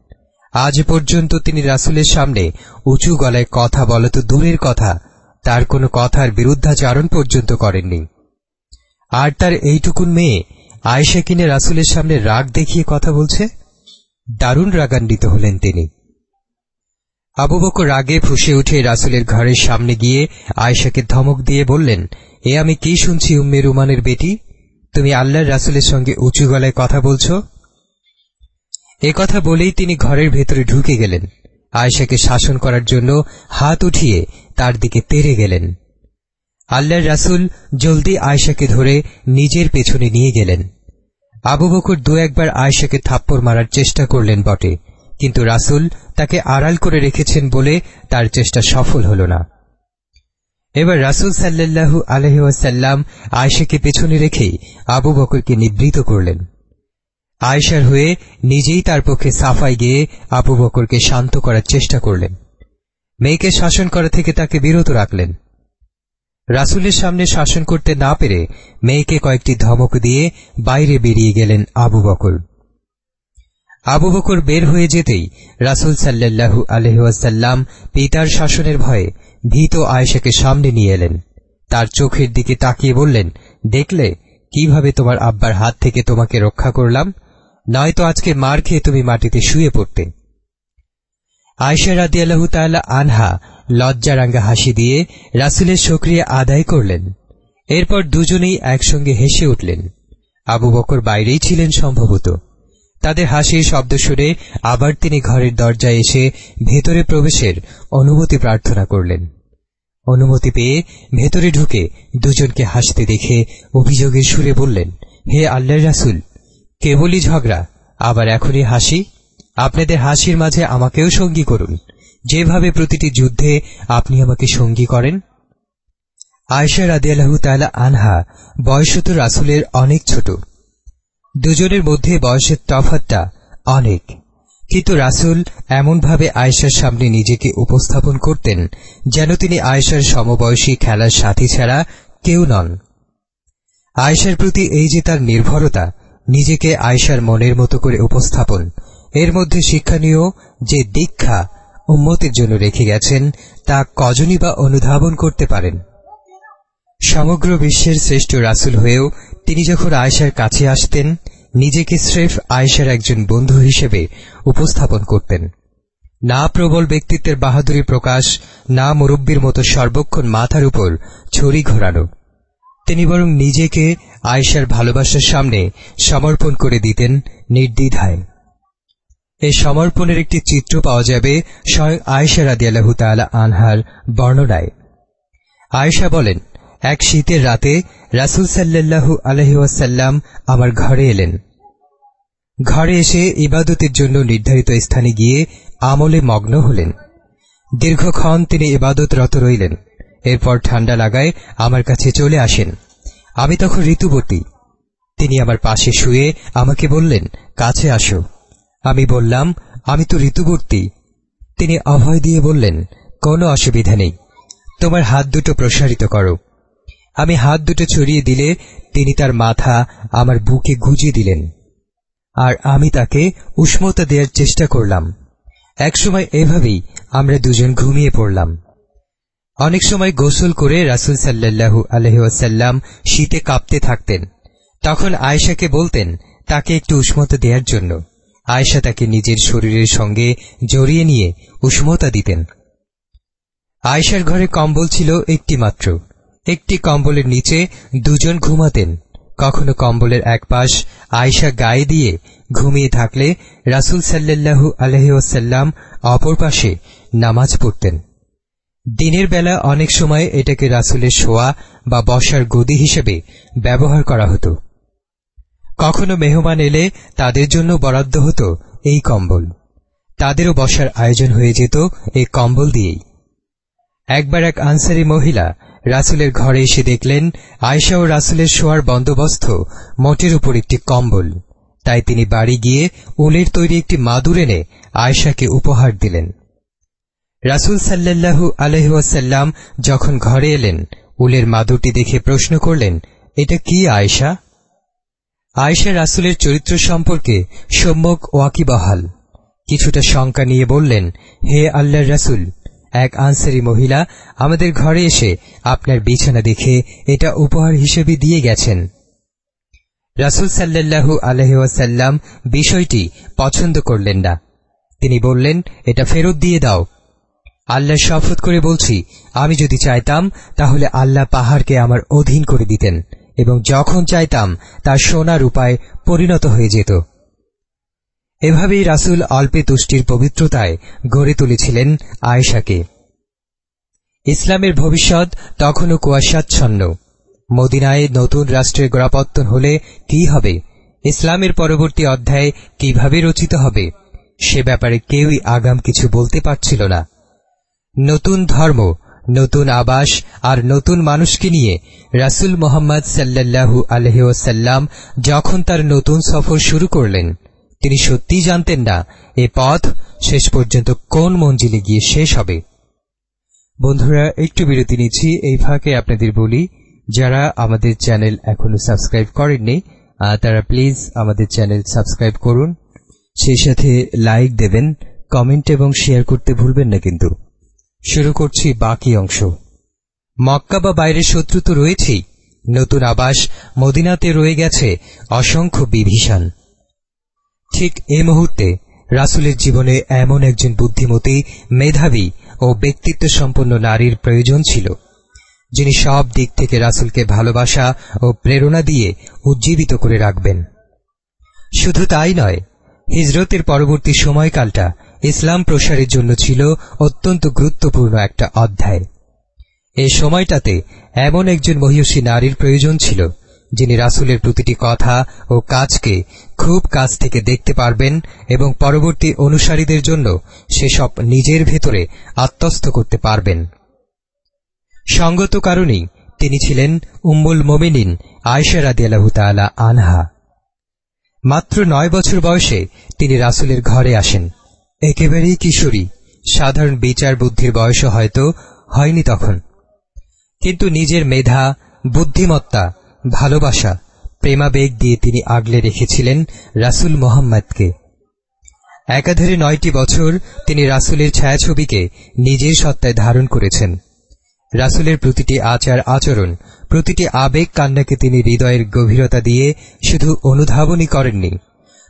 আজ পর্যন্ত তিনি রাসুলের সামনে উঁচু গলায় কথা বলত দূরের কথা, তার কোনো কথার বিরুদ্ধাচারণ পর্যন্ত করেননি। আর তার এইটুকুন মেয়ে আয়েশা কিনে রাসুলের সামনে রাগ দেখিয়ে কথা বলছে? দারুণ রাগান্বিত হলেন তিনি। আবু বকর রাগে ফুসে উঠে রাসুলের ঘরের সামনে গিয়ে আয়েশাকে ধমক দিয়ে বললেন, এ আমি কি শুনছি উম্মে রুমানের বেটি? তুমি আল্লাহর রাসুলের সঙ্গে উঁচু গলায় কথা বলছ? এ কথা বলেই তিনি ঘরের ভেতরে ঢুকে গেলেন। আয়েশাকে শাসন করার জন্য হাত উঠিয়ে তার দিকে তেরে গেলেন। আল্লাহর রাসুল জলদি আয়েশাকে ধরে নিজের পেছনে নিয়ে গেলেন। আবু বকর দু একবার আয়েশাকে থাপ্পড় মারার চেষ্টা করলেন বটে, কিন্তু রাসুল তাকে আড়াল করে রেখেছেন বলে তার চেষ্টা সফল হল না। এবার রাসুল সাল্লাল্লাহু আলহাসাল্লাম আয়েশাকে পেছনে রেখেই আবু বকরকে নিবৃত করলেন। আয়েশার হয়ে নিজেই তার পক্ষে সাফাই গিয়ে আবু বকরকে শান্ত করার চেষ্টা করলেন। মেয়েকে শাসন করা থেকে তাকে বিরত রাখলেন। রাসুলের সামনে শাসন করতে না পেরে মেয়েকে কয়েকটি ধমক দিয়ে বাইরে বেরিয়ে গেলেন আবু বকর। আবু বকর বের হয়ে যেতেই রাসুল সাল্লাল্লাহু আলহাসাল্লাম পিতার শাসনের ভয়ে ভীত আয়েশাকে সামনে নিয়ে এলেন। তার চোখের দিকে তাকিয়ে বললেন, দেখলে? কীভাবে তোমার আব্বার হাত থেকে তোমাকে রক্ষা করলাম? নয়তো আজকে মার খেয়ে তুমি মাটিতে শুয়ে পড়তে। আয়সা রাদিয়াল্লাহু তাআলা আনহা লজ্জারাঙ্গা হাসি দিয়ে রাসুলের সক্রিয়া আদায় করলেন। এরপর দুজনেই একসঙ্গে হেসে উঠলেন। আবু বকর বাইরেই ছিলেন সম্ভবত। তাদের হাসির শব্দ শুনে আবার তিনি ঘরের দরজায় এসে ভেতরে প্রবেশের অনুমতি প্রার্থনা করলেন। অনুমতি পেয়ে ভেতরে ঢুকে দুজনকে হাসতে দেখে অভিযোগের সুরে বললেন, হে আল্লাহ রাসুল, কেবলই ঝগড়া, আবার এখনই হাসি? আপনাদের হাসির মাঝে আমাকেও সঙ্গী করুন। যেভাবে প্রতিটি যুদ্ধে আপনি আমাকে সঙ্গী করেন আয়সা রাদিয়াল্লাহু তাআলা আনহা বয়সত রাসুলের অনেক ছোট। দুজনের মধ্যে বয়সের তফাতটা অনেক। কিন্তু রাসুল এমনভাবে আয়েশার সামনে নিজেকে উপস্থাপন করতেন যেন তিনি আয়েশার সমবয়সী খেলার সাথী ছাড়া কেউ নন। আয়েশার প্রতি এই যে তার নির্ভরতা, নিজেকে আয়েশার মনের মতো করে উপস্থাপন, এর মধ্যে শিক্ষণীয় যে দীক্ষা উম্মতের জন্য রেখে গেছেন, তা কজনই বা অনুধাবন করতে পারেন? সমগ্র বিশ্বের শ্রেষ্ঠ রাসুল হয়েও তিনি যখন আয়েশার কাছে আসতেন, নিজেকে স্রেফ আয়েশার একজন বন্ধু হিসেবে উপস্থাপন করতেন। না প্রবল ব্যক্তিত্বের বাহাদুরি প্রকাশ, না মুরব্বীর মতো সর্বক্ষণ মাথার উপর ছড়ি ঘোরানো। তিনি বরং নিজেকে আয়েশার ভালোবাসার সামনে সমর্পণ করে দিতেন নির্দ্বিধায়। এই সমর্পণের একটি চিত্র পাওয়া যাবে স্বয়ং আয়েশা রাদিয়াল্লাহু তাআলা আনহার বর্ণনায়। আয়েশা বলেন, এক শীতের রাতে রাসুল সাল্লাল্লাহু আলহিউসাল্লাম আমার ঘরে এলেন। ঘরে এসে ইবাদতের জন্য নির্ধারিত স্থানে গিয়ে আমলে মগ্ন হলেন। দীর্ঘক্ষণ তিনি ইবাদতরত রইলেন। এরপর ঠান্ডা লাগায় আমার কাছে চলে আসেন। আমি তখন ঋতুবতী। তিনি আমার পাশে শুয়ে আমাকে বললেন, কাছে আসো। আমি বললাম, আমি তো ঋতুবর্তী। তিনি অভয় দিয়ে বললেন, কোনো অসুবিধা নেই। তোমার হাত দুটো প্রসারিত করো। আমি হাত দুটো ছড়িয়ে দিলে তিনি তার মাথা আমার বুকে গুজিয়ে দিলেন। আর আমি তাকে উষ্মতা দেওয়ার চেষ্টা করলাম। একসময় এভাবেই আমরা দুজন ঘুমিয়ে পড়লাম। অনেক সময় গোসল করে রাসুল সাল্লাহু আলহাসাল্লাম শীতে কাঁপতে থাকতেন। তখন আয়েশাকে বলতেন, তাকে একটু উষ্মতা দেওয়ার জন্য। আয়েশা তাকে নিজের শরীরের সঙ্গে জড়িয়ে নিয়ে উষ্মতা দিতেন। আয়েশার ঘরে কম্বল ছিল একটি মাত্র। একটি কম্বলের নিচে দুজন ঘুমাতেন। কখনো কম্বলের এক পাশ আয়সা গায়ে দিয়ে ঘুমিয়ে থাকলে রাসুল সাল্লাল্লাহু আলহিউসাল্লাম অপর পাশে নামাজ পড়তেন। দিনের বেলা অনেক সময় এটাকে রাসুলের শোয়া বা বসার গদি হিসেবে ব্যবহার করা হতো। কখনো মেহমান এলে তাদের জন্য বরাদ্দ হতো এই কম্বল। তাদেরও বসার আয়োজন হয়ে যেত এই কম্বল দিয়েই। একবার এক আনসারি মহিলা রাসুলের ঘরে এসে দেখলেন আয়সা ও রাসুলের শোয়ার বন্দোবস্ত মোটের উপর একটি কম্বল। তাই তিনি বাড়ি গিয়ে উলের তৈরি একটি মাদুর এনে আয়সাকে উপহার দিলেন। রাসুল সাল্লাল্লাহু আলহাসাল্লাম যখন ঘরে এলেন, উলের মাদুরটি দেখে প্রশ্ন করলেন, এটা কি আয়সা আয়সা রাসুলের চরিত্র সম্পর্কে সম্যক ওয়াকিবহাল। কিছুটা শঙ্কা নিয়ে বললেন, হে আল্লাহ রাসুল, এক আনসারি মহিলা আমাদের ঘরে এসে আপনার বিছানা দেখে এটা উপহার হিসেবে দিয়ে গেছেন। রাসুল সাল্লাল্লাহু আলহাসাল্লাম বিষয়টি পছন্দ করলেন না। তিনি বললেন, এটা ফেরত দিয়ে দাও। আল্লাহ শপথ করে বলছি, আমি যদি চাইতাম তাহলে আল্লাহ পাহাড়কে আমার অধীন করে দিতেন। এবং যখন চাইতাম, তার সোনার উপায় পরিণত হয়ে যেত। এভাবেই রাসুল অল্পে তুষ্টির পবিত্রতায় গড়ে তুলেছিলেন আয়েশাকে। ইসলামের ভবিষ্যৎ তখনও কুয়াশাচ্ছন্ন। মদিনায় নতুন রাষ্ট্রের গোড়াপত্তন হলে কি হবে? ইসলামের পরবর্তী অধ্যায় কীভাবে রচিত হবে? সে ব্যাপারে কেউই আগাম কিছু বলতে পারছিল না। নতুন ধর্ম নতুন আবাস আর নতুন মানুষকে নিয়ে রাসুল মোহাম্মদ সাল্লাল্লাহু আলহিউসাল্লাম যখন তার নতুন সফর শুরু করলেন, তিনি সত্যিই জানতেন না এ পথ শেষ পর্যন্ত কোন মঞ্জিলে গিয়ে শেষ হবে। বন্ধুরা, একটু বিরতি নিচ্ছি, এই ফাঁকে আপনাদের বলি, যারা আমাদের চ্যানেল এখনও সাবস্ক্রাইব করেননি তারা প্লিজ আমাদের চ্যানেল সাবস্ক্রাইব করুন। সেই সাথে লাইক দেবেন, কমেন্ট এবং শেয়ার করতে ভুলবেন না কিন্তু। শুরু করছি বাকি অংশ। মক্কা বা বাইরের শত্রু তো রয়েছেই। নতুন আবাস মদিনাতে রয়ে গেছে অসংখ্য বিভীষণ। ঠিক এ মুহূর্তে রাসুলের জীবনে এমন একজন বুদ্ধিমতী, মেধাবী ও ব্যক্তিত্ব সম্পন্ন নারীর প্রয়োজন ছিল, যিনি সব দিক থেকে রাসুলকে ভালোবাসা ও প্রেরণা দিয়ে উজ্জীবিত করে রাখবেন। শুধু তাই নয়, হিজরতের পরবর্তী সময়কালটা ইসলাম প্রসারের জন্য ছিল অত্যন্ত গুরুত্বপূর্ণ একটা অধ্যায়। এই সময়টাতে এমন একজন মহিষী নারীর প্রয়োজন ছিল, যিনি রাসুলের প্রতিটি কথা ও কাজকে খুব কাছ থেকে দেখতে পারবেন এবং পরবর্তী অনুসারীদের জন্য সেসব নিজের ভেতরে আত্মস্থ করতে পারবেন। সঙ্গত কারণেই তিনি ছিলেন উম্মুল মোমিনিন আয়সা রাদিয়াল্লাহু তাআলা আনহা। মাত্র নয় বছর বয়সে তিনি রাসুলের ঘরে আসেন। একেবারেই কিশোরী। সাধারণ বিচার বুদ্ধির বয়সও হয়তো হয়নি তখন। কিন্তু নিজের মেধা, বুদ্ধিমত্তা, ভালোবাসা, প্রেমাবেগ দিয়ে তিনি আগলে রেখেছিলেন রাসুল মোহাম্মদকে। একাধারে নয়টি বছর তিনি রাসুলের ছায়াছবিকে নিজের সত্তায় ধারণ করেছেন। রাসুলের প্রতিটি আচার আচরণ, প্রতিটি আবেগ কান্নাকে তিনি হৃদয়ের গভীরতা দিয়ে শুধু অনুধাবনই করেননি।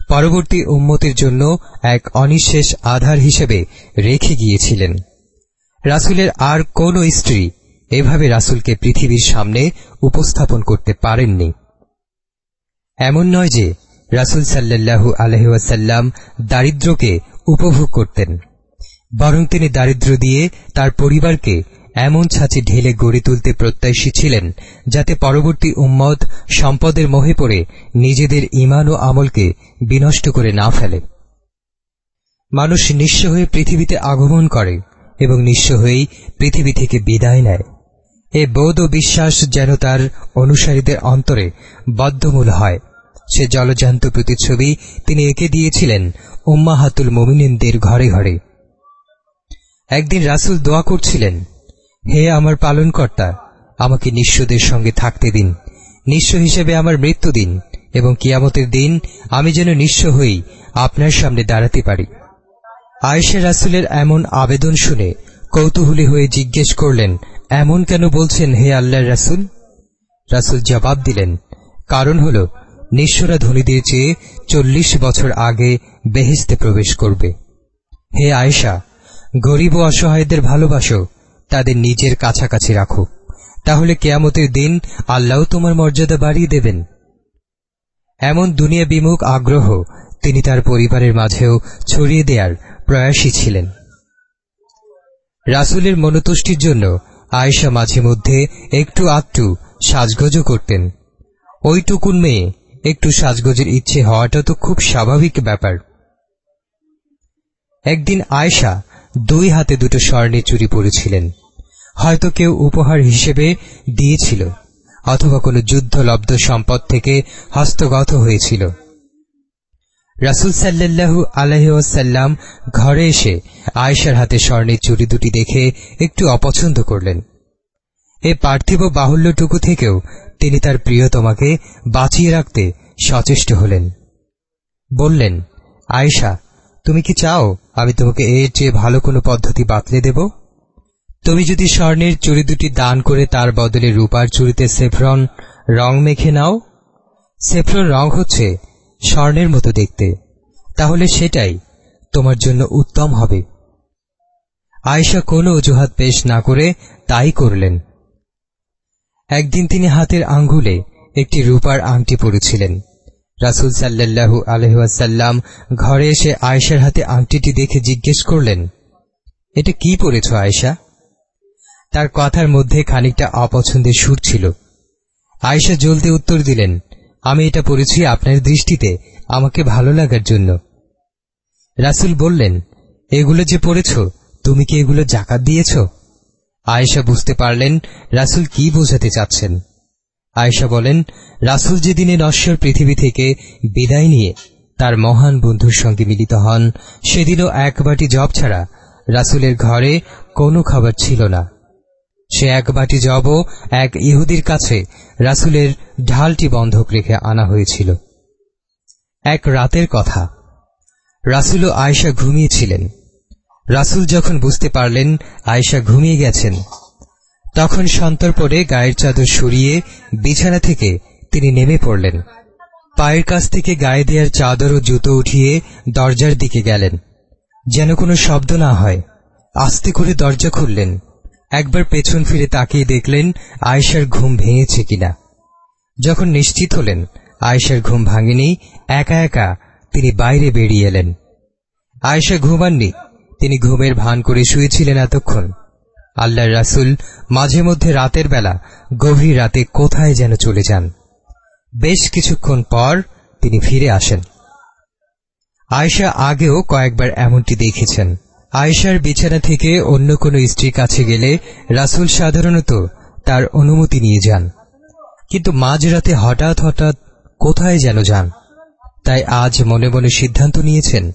পরবর্তী উম্মতের জন্য এক অনিঃশেষ আধার হিসেবে রেখে গিয়েছিলেন। রাসুলের আর কোন স্ত্রী এভাবে রাসুলকে পৃথিবীর সামনে উপস্থাপন করতে পারেননি। এমন নয় যে রাসুল সাল্লাল্লাহু আলহাসাল্লাম দারিদ্রকে উপভোগ করতেন, বরং তিনি দারিদ্র দিয়ে তার পরিবারকে এমন ছাঁচে ঢেলে গড়ে তুলতে প্রত্যাশী ছিলেন, যাতে পরবর্তী উম্মত সম্পদের মোহে পড়ে নিজেদের ইমান ও আমলকে বিনষ্ট করে না ফেলে। মানুষ নিঃস্ব হয়ে পৃথিবীতে আগমন করে এবং নিঃস্ব হয়েই পৃথিবী থেকে বিদায় নেয়। এ বোধ ও বিশ্বাস যেন তার অনুসারীদের অন্তরে বদ্ধমূল হয়। সে জলজান্ত প্রতিচ্ছবি তিনি এঁকে দিয়েছিলেন উম্মাহাতুল মোমিনদের ঘরে ঘরে। একদিন রাসুল দোয়া করছিলেন হে আমার পালনকর্তা, আমাকে নিঃস্বদের সঙ্গে থাকতে দিন। নিঃস্ব হিসেবে আমার মৃত্যু দিন, এবং কিয়ামতের দিন আমি যেন নিঃস্ব হই, আপনার সামনে দাঁড়াতে পারি। আয়েশা রাসুলের এমন আবেদন শুনে কৌতূহলী হয়ে জিজ্ঞেস করলেন, এমন কেন বলছেন হে আল্লাহর রাসুল? রাসুল জবাব দিলেন, কারণ হল, নিঃস্বরা ধনীদের চেয়ে চল্লিশ বছর আগে বেহেস্তে প্রবেশ করবে। হে আয়েশা, গরিব ও অসহায়দের ভালোবাসো তাদের নিজের কাছাকাছি রাখো তাহলে কেয়ামতের দিন আল্লাহ তোমার মর্যাদা বাড়িয়ে দেবেন। এমন দুনিয়া বিমুখ আগ্রহ তিনি তার পরিবারের মাঝেও ছড়িয়ে দেওয়ার প্রয়াসী ছিলেন। রাসুলের মনতুষ্টির জন্য আয়েশা মাঝে মধ্যে একটু আধটু সাজগোজও করতেন। ওইটুকুন মেয়ে একটু সাজগোজের ইচ্ছে হওয়াটা তো খুব স্বাভাবিক ব্যাপার। একদিন আয়েশা দুই হাতে দুটো স্বর্ণের চুরি পরেছিলেন হয়তো কেউ উপহার হিসেবে দিয়েছিল, অথবা কোনো যুদ্ধলব্ধ সম্পদ থেকে হস্তগত হয়েছিল। রাসুল সাল্লাল্লাহু আলহাসাল্লাম ঘরে এসে আয়েশার হাতে স্বর্ণের চুরি দুটি দেখে একটু অপছন্দ করলেন। এ পার্থিব বাহুল্যটুকু থেকেও তিনি তার প্রিয়তমাকে বাঁচিয়ে রাখতে সচেষ্ট হলেন। বললেন, আয়েশা তুমি কি চাও আমি তোমাকে এর চেয়ে ভালো কোনো পদ্ধতি বাতলে দেব? তুমি যদি স্বর্ণের চুরি দুটি দান করে তার বদলে রূপার চুরিতে সেফরন রং মেখে নাও? সেফরন রং হচ্ছে স্বর্ণের মতো দেখতে। তাহলে সেটাই তোমার জন্য উত্তম হবে। আয়েশা কোনো অজুহাত পেশ না করে তাই করলেন। একদিন তিনি হাতের আঙ্গুলে একটি রূপার আংটি পরেছিলেন। রাসুল সাল্লাল্লাহু আলহাসাল্লাম ঘরে এসে আয়েশার হাতে আংটিটি দেখে জিজ্ঞেস করলেন, এটা কি পড়েছ আয়েশা? তার কথার মধ্যে খানিকটা অপছন্দের সুর ছিল। আয়েশা জ্বলতে উত্তর দিলেন, আমি এটা পড়েছি আপনার দৃষ্টিতে, আমাকে ভালো লাগার জন্য। রাসুল বললেন, এগুলো যে পড়েছ তুমি কি এগুলো জাকাত দিয়েছ? আয়েশা বুঝতে পারলেন রাসুল কি বোঝাতে চাচ্ছেন। আয়েশা বলেন, রাসুল যেদিনে নশ্বর পৃথিবী থেকে বিদায় নিয়ে তার মহান বন্ধুর সঙ্গে মিলিত হন, সেদিনও এক বাটি জব ছাড়া রাসুলের ঘরে কোনো খাবার ছিল না। সে এক বাটি জবও এক ইহুদির কাছে রাসুলের ঢালটি বন্ধক রেখে আনা হয়েছিল। এক রাতের কথা। রাসুল ও আয়েশা ঘুমিয়েছিলেন রাসুল যখন বুঝতে পারলেন আয়েশা ঘুমিয়ে গেছেন তখন সন্তর সন্তর্পণে গায়ের চাদর সরিয়ে বিছানা থেকে তিনি নেমে পড়লেন। পায়ের কাছ থেকে গায়ে দেওয়ার চাদর ও জুতো উঠিয়ে দরজার দিকে গেলেন। যেন কোনো শব্দ না হয়। আস্তে করে দরজা খুললেন। একবার পেছন ফিরে তাকিয়ে দেখলেন আয়েশার ঘুম ভেঙেছে কিনা। যখন নিশ্চিত হলেন, আয়েশার ঘুম ভাঙেনি, একা একা তিনি বাইরে বেরিয়ে এলেন। আয়েশা ঘুমাননি। তিনি ঘুমের ভান করে শুয়েছিলেন এতক্ষণ। আল্লাহর রাসুল মাঝে মধ্যে রাতের বেলা গভীর রাতে কোথায় যেন চলে যান। বেশ কিছুক্ষণ পর তিনি ফিরে আসেন। আয়েশা আগেও কয়েকবার এমনটি দেখেছেন। আয়েশার বিছানা থেকে অন্য কোনো স্ত্রীর কাছে গেলে রাসুল সাধারণত তার অনুমতি নিয়ে যান। কিন্তু মাঝরাতে হঠাৎ হঠাৎ কোথায় যেন যান। তাই আজ মনে মনে সিদ্ধান্ত নিয়েছেন,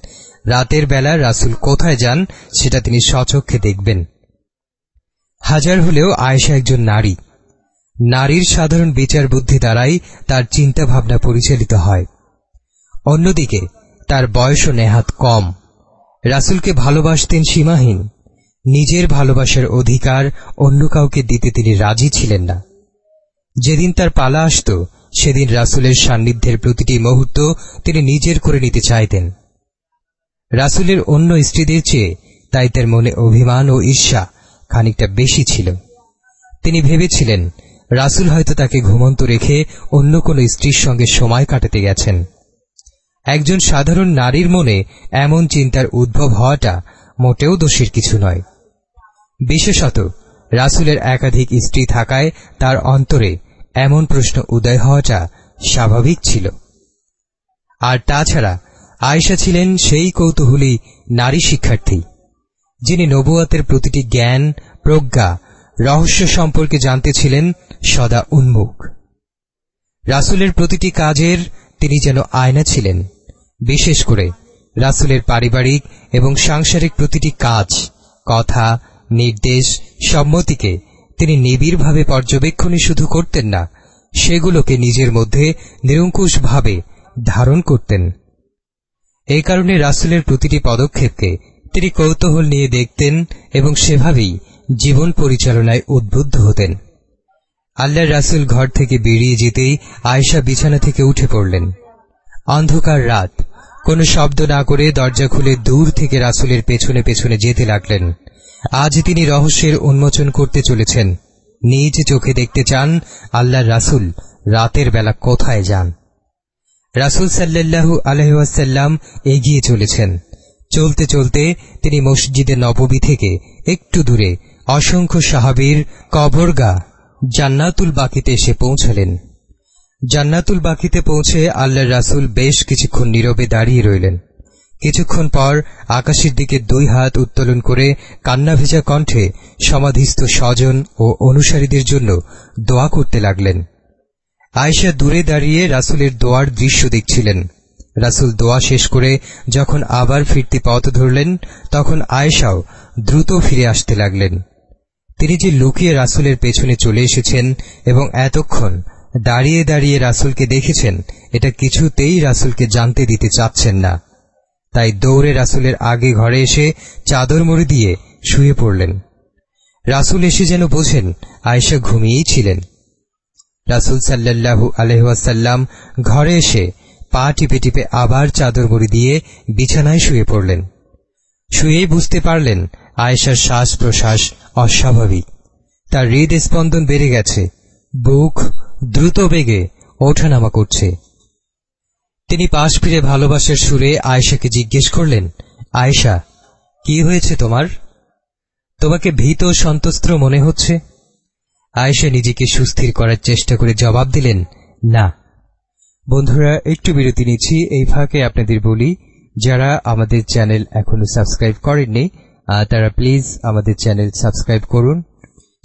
রাতের বেলা রাসুল কোথায় যান সেটা তিনি স্বচক্ষে দেখবেন। হাজার হলেও আয়েশা একজন নারী। নারীর সাধারণ বিচার বুদ্ধি দ্বারাই তার চিন্তা ভাবনা পরিচালিত হয়। অন্যদিকে, তার বয়সও নেহাত কম। রাসুলকে ভালোবাসতেন সীমাহীন। নিজের ভালোবাসার অধিকার অন্য কাউকে দিতে তিনি রাজি ছিলেন না। যেদিন তার পালা আসত, সেদিন রাসুলের সান্নিধ্যের প্রতিটি মুহূর্ত তিনি নিজের করে নিতে চাইতেন। রাসুলের অন্য স্ত্রীদের চেয়ে তাই তার মনে অভিমান ও ঈর্ষা খানিকটা বেশি ছিল। তিনি ভেবেছিলেন, রাসুল হয়তো তাকে ঘুমন্ত রেখে অন্য কোন স্ত্রীর সঙ্গে সময় কাটাতে গেছেন। একজন সাধারণ নারীর মনে এমন চিন্তার উদ্ভব হওয়াটা মোটেও দোষের কিছু নয়। বিশেষত, রাসুলের একাধিক স্ত্রী থাকায় তার অন্তরে এমন প্রশ্ন উদয় হওয়াটা স্বাভাবিক ছিল। আর তাছাড়া আয়েশা ছিলেন সেই কৌতূহলী নারী শিক্ষার্থী। যিনি নবুয়াতের প্রতিটি জ্ঞান, প্রজ্ঞা, রহস্য সম্পর্কে জানতে ছিলেন সদা উন্মুখ। রাসুলের প্রতিটি কাজের তিনি যেন আয়না ছিলেন। বিশেষ করে রাসুলের পারিবারিক এবং সাংসারিক প্রতিটি কাজ, কথা, নির্দেশ, সম্মতিকে তিনি নিবিড়ভাবে পর্যবেক্ষণে শুধু করতেন না, সেগুলোকে নিজের মধ্যে নিরঙ্কুশভাবে ধারণ করতেন। এই কারণে রাসুলের প্রতিটি পদক্ষেপকে তিনি কৌতূহল নিয়ে দেখতেন এবং সেভাবেই জীবন পরিচালনায় উদ্বুদ্ধ হতেন। আল্লাহ রাসুল ঘর থেকে বেরিয়ে যেতেই আয়েশা বিছানা থেকে উঠে পড়লেন। অন্ধকার রাত। কোনো শব্দ না করে দরজা খুলে দূর থেকে রাসুলের পেছনে পেছনে যেতে লাগলেন। আজ তিনি রহস্যের উন্মোচন করতে চলেছেন। নিজ চোখে দেখতে চান আল্লাহর রাসুল রাতের বেলা কোথায় যান। রাসুল সাল্লাল্লাহু আলহাসাল্লাম এগিয়ে চলেছেন। চলতে চলতে তিনি মসজিদে নববী থেকে একটু দূরে অসংখ্য সাহাবীর কবরগা জান্নাতুল বাকিতে এসে পৌঁছালেন। জান্নাতুল বাকিতে পৌঁছে আল্লাহ রাসুল বেশ কিছুক্ষণ নীরবে দাঁড়িয়ে রইলেন। কিছুক্ষণ পর আকাশের দিকে দুই হাত উত্তোলন করে কান্না ভেজা কণ্ঠে সমাধিস্থ স্বজন ও অনুসারীদের জন্য দোয়া করতে লাগলেন। আয়েশা দূরে দাঁড়িয়ে রাসুলের দোয়ার দৃশ্য দেখছিলেন। রাসুল দোয়া শেষ করে যখন আবার ফিরতে পথ ধরলেন, তখন আয়েশাও দ্রুত ফিরে আসতে লাগলেন। তিনি যে লুকিয়ে রাসুলের পেছনে চলে এসেছেন এবং এতক্ষণ দাঁড়িয়ে দাঁড়িয়ে রাসুলকে দেখেছেন, এটা কিছুতেই রাসুলকে জানতে দিতে চাচ্ছেন না। তাই দৌড়ে রাসুলের আগে ঘরে এসে চাদর মুড়ি দিয়ে শুয়ে পড়লেন। রাসুল এসে যেন বোঝেন, আয়েশা ঘুমিয়েই ছিলেন। রাসুল সাল্লাল্লাহু আলহাসাল্লাম ঘরে এসে পা টিপে টিপে আবার চাদর মুড়ি দিয়ে বিছানায় শুয়ে পড়লেন। শুয়েই বুঝতে পারলেন আয়েশার শ্বাস প্রশ্বাস অস্বাভাবিক। তার হৃদ স্পন্দন বেড়ে গেছে, বুক দ্রুত বেগে ওঠানামা করছে। তিনি পাশ ফিরে ভালোবাসার সুরে আয়েশাকে জিজ্ঞেস করলেন, আয়েশা, কি হয়েছে তোমার? তোমাকে ভীত সন্তস্ত্র মনে হচ্ছে? আয়েশা নিজেকে সুস্থির করার চেষ্টা করে জবাব দিলেন, না। বন্ধুরা, একটু বিরতি নিচ্ছি। এই ফাঁকে আপনাদের বলি, যারা আমাদের চ্যানেল এখনও সাবস্ক্রাইব করেননি তারা প্লিজ আমাদের চ্যানেল সাবস্ক্রাইব করুন।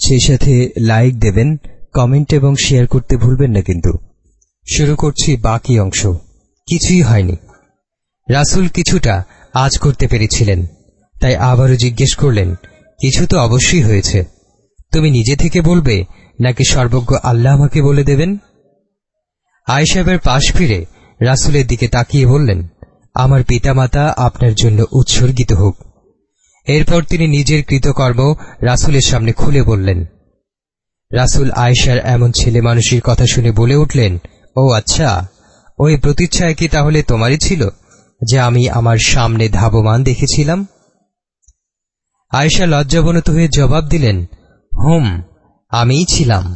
সেই সাথে লাইক দেবেন, কমেন্ট এবং শেয়ার করতে ভুলবেন না কিন্তু। শুরু করছি বাকি অংশ। কিছুই হয়নি। রাসুল কিছুটা আজ করতে পেরেছিলেন, তাই আবারও জিজ্ঞেস করলেন, কিছু তো অবশ্যই হয়েছে। তুমি নিজে থেকে বলবে, নাকি সর্বজ্ঞ আল্লাহ আমাকে বলে দেবেন? আয়সাবের পাশ ফিরে রাসুলের দিকে তাকিয়ে বললেন, আমার পিতামাতা আপনার জন্য উৎসর্গিত হোক। এরপর তিনি নিজের কৃতকর্ম রাসুলের সামনে খুলে বললেন, রাসুল আয়েশার এমন ছেলে মানুষের কথা শুনে বলে উঠলেন, ও আচ্ছা ওই প্রতিচ্ছায় কি তাহলে তোমারই ছিল যে আমি আমার সামনে ধাবমান দেখেছিলাম? আয়েশা লজ্জাবনত হয়ে জবাব দিলেন, হুম, আমিই ছিলাম।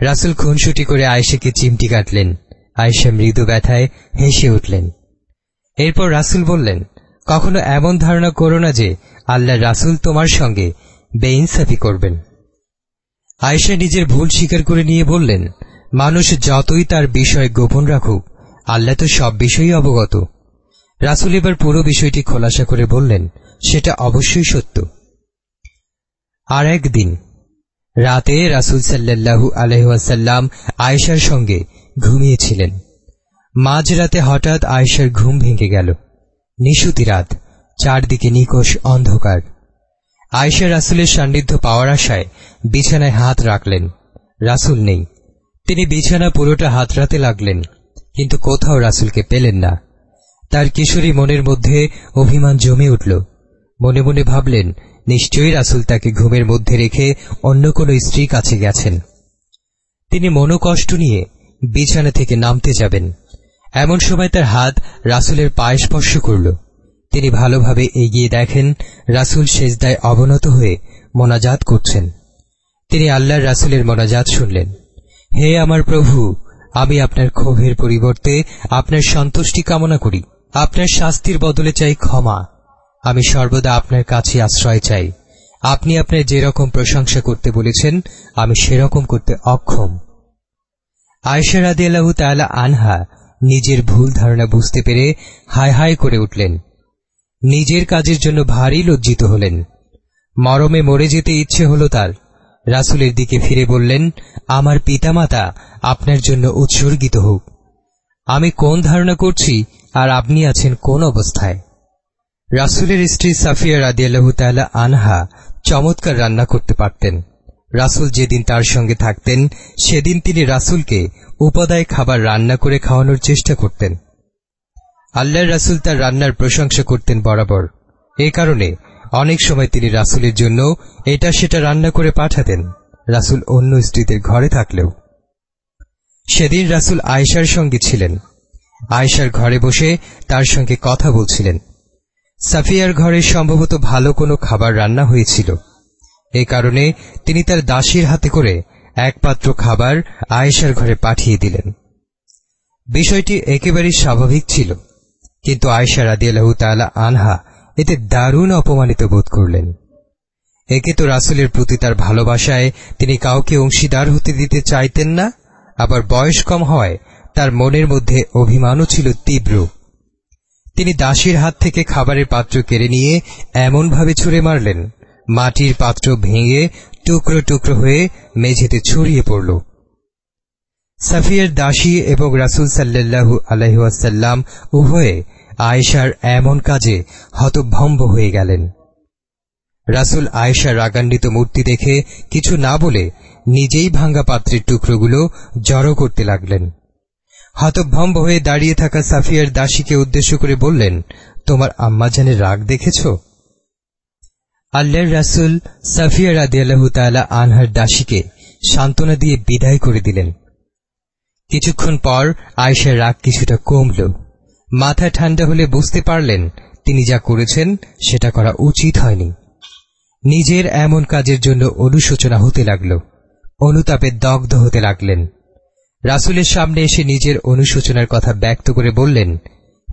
রাসুল খুনসুটি করে আয়েশাকে চিমটি কাটলেন। আয়েশা মৃদু ব্যথায় হেসে উঠলেন। এরপর রাসুল বললেন, কখনো এমন ধারণা করো না যে আল্লাহ রাসুল তোমার সঙ্গে বেইনসাফি করবেন। আয়েশা নিজের ভুল স্বীকার করে নিয়ে বললেন, মানুষ যতই তার বিষয় গোপন রাখুক, আল্লাহ তো সব বিষয়ই অবগত। রাসুল এবার পুরো বিষয়টি খোলাসা করে বললেন, সেটা অবশ্যই সত্য। আর একদিন রাতে রাসুল সাল্লাল্লাহু আলহাসাল্লাম আয়েশার সঙ্গে ঘুমিয়েছিলেন। মাঝরাতে হঠাৎ আয়েশার ঘুম ভেঙে গেল। নিশুতি রাত, চারদিকে নিকোষ অন্ধকার। আয়েশা রাসুলের সান্নিধ্য পাওয়ার আশায় বিছানায় হাত রাখলেন। রাসুল নেই। তিনি বিছানা পুরোটা হাতড়াতে লাগলেন, কিন্তু কোথাও রাসুলকে পেলেন না। তার কিশোরী মনের মধ্যে অভিমান জমে উঠল। মনে মনে ভাবলেন নিশ্চয়ই রাসুল তাকে ঘুমের মধ্যে রেখে অন্য কোনো স্ত্রী কাছে গেছেন। তিনি মনোকষ্ট নিয়ে বিছানা থেকে নামতে যাবেন। এমন সময় তার হাত রাসুলের পায়ে স্পর্শ করল। তিনি ভালোভাবে এগিয়ে দেখেন রাসুল সেজদায় অবনত হয়ে মোনাজাত করছেন। তিনি আল্লাহর রাসুলের মোনাজাত শুনলেন। হে আমার প্রভু, আমি আপনার ক্ষোভের পরিবর্তে আপনার সন্তুষ্টি কামনা করি। আপনার শাস্তির বদলে চাই ক্ষমা। আমি সর্বদা আপনার কাছে আশ্রয় চাই। আপনি আপনার যেরকম প্রশংসা করতে বলেছেন, আমি সেরকম করতে অক্ষম। আয়সা রাদি আল্লাহ তালা আনহা নিজের ভুল ধারণা বুঝতে পেরে হায় হায় করে উঠলেন। নিজের কাজের জন্য ভারী লজ্জিত হলেন। মরমে মরে যেতে ইচ্ছে হল তার। রাসুলের দিকে ফিরে বললেন, আমার পিতামাতা আপনার জন্য উৎসর্গিত হোক। আমি কোন ধারণা করছি আর আপনি আছেন কোন অবস্থায়? রাসুলের স্ত্রী সাফিয়া রাদিয়াল্লাহু তাআলা আনহা চমৎকার রান্না করতে পারতেন। রাসুল যেদিন তার সঙ্গে থাকতেন, সেদিন তিনি রাসুলকে উপাদায় খাবার রান্না করে খাওয়ানোর চেষ্টা করতেন। আল্লাহর রাসুল তার রান্নার প্রশংসা করতেন বরাবর। এ কারণে অনেক সময় তিনি রাসুলের জন্য এটা সেটা রান্না করে পাঠাতেন, রাসুল অন্য স্ত্রীদের ঘরে থাকলেও। সেদিন রাসুল আয়েশার সঙ্গে ছিলেন। আয়েশার ঘরে বসে তার সঙ্গে কথা বলছিলেন। সাফিয়ার ঘরে সম্ভবত ভালো কোনো খাবার রান্না হয়েছিল। এ কারণে তিনি তার দাসীর হাতে করে এক পাত্র খাবার আয়েশার ঘরে পাঠিয়ে দিলেন। বিষয়টি একেবারেই স্বাভাবিক ছিল, কিন্তু আয়েশা রাদিয়াল্লাহু তাআলা আনহা এতে দারুণ অপমানিত বোধ করলেন। একে তো রাসুলের প্রতি তার ভালোবাসায় তিনি কাউকে অংশীদার হতে দিতে চাইতেন না, আবার বয়স কম হওয়ায় তার মনের মধ্যে অভিমানও ছিল তীব্র। তিনি দাসীর হাত থেকে খাবারের পাত্র কেড়ে নিয়ে এমনভাবে ছুঁড়ে মারলেন। মাটির পাত্র ভেঙে টুকরো টুকরো হয়ে মেঝেতে ছড়িয়ে পড়ল। সাফিয়ার দাসী এবং রাসুল সাল্লাল্লাহু আলহাসাল্লাম উভয়ে আয়েশার এমন কাজে হতভম্ব হয়ে গেলেন। রাসুল আয়েশার রাগান্বিত মূর্তি দেখে কিছু না বলে নিজেই ভাঙ্গা পাত্রের টুকরোগুলো জড়ো করতে লাগলেন। হতভম্ব হয়ে দাঁড়িয়ে থাকা সাফিয়ার দাসীকে উদ্দেশ্য করে বললেন, তোমার আম্মাজানের রাগ দেখেছ? আল্লাহর রাসুল সাফিয়া রাদিয়াল্লাহু তাআলা আনহার দাসীকে সান্ত্বনা দিয়ে বিদায় করে দিলেন। কিছুক্ষণ পর আয়েশার রাগ কিছুটা কমল। মাথা ঠান্ডা হলে বুঝতে পারলেন তিনি যা করেছেন সেটা করা উচিত হয়নি। নিজের এমন কাজের জন্য অনুশোচনা হতে লাগল। অনুতাপে দগ্ধ হতে লাগলেন। রাসুলের সামনে এসে নিজের অনুশোচনার কথা ব্যক্ত করে বললেন,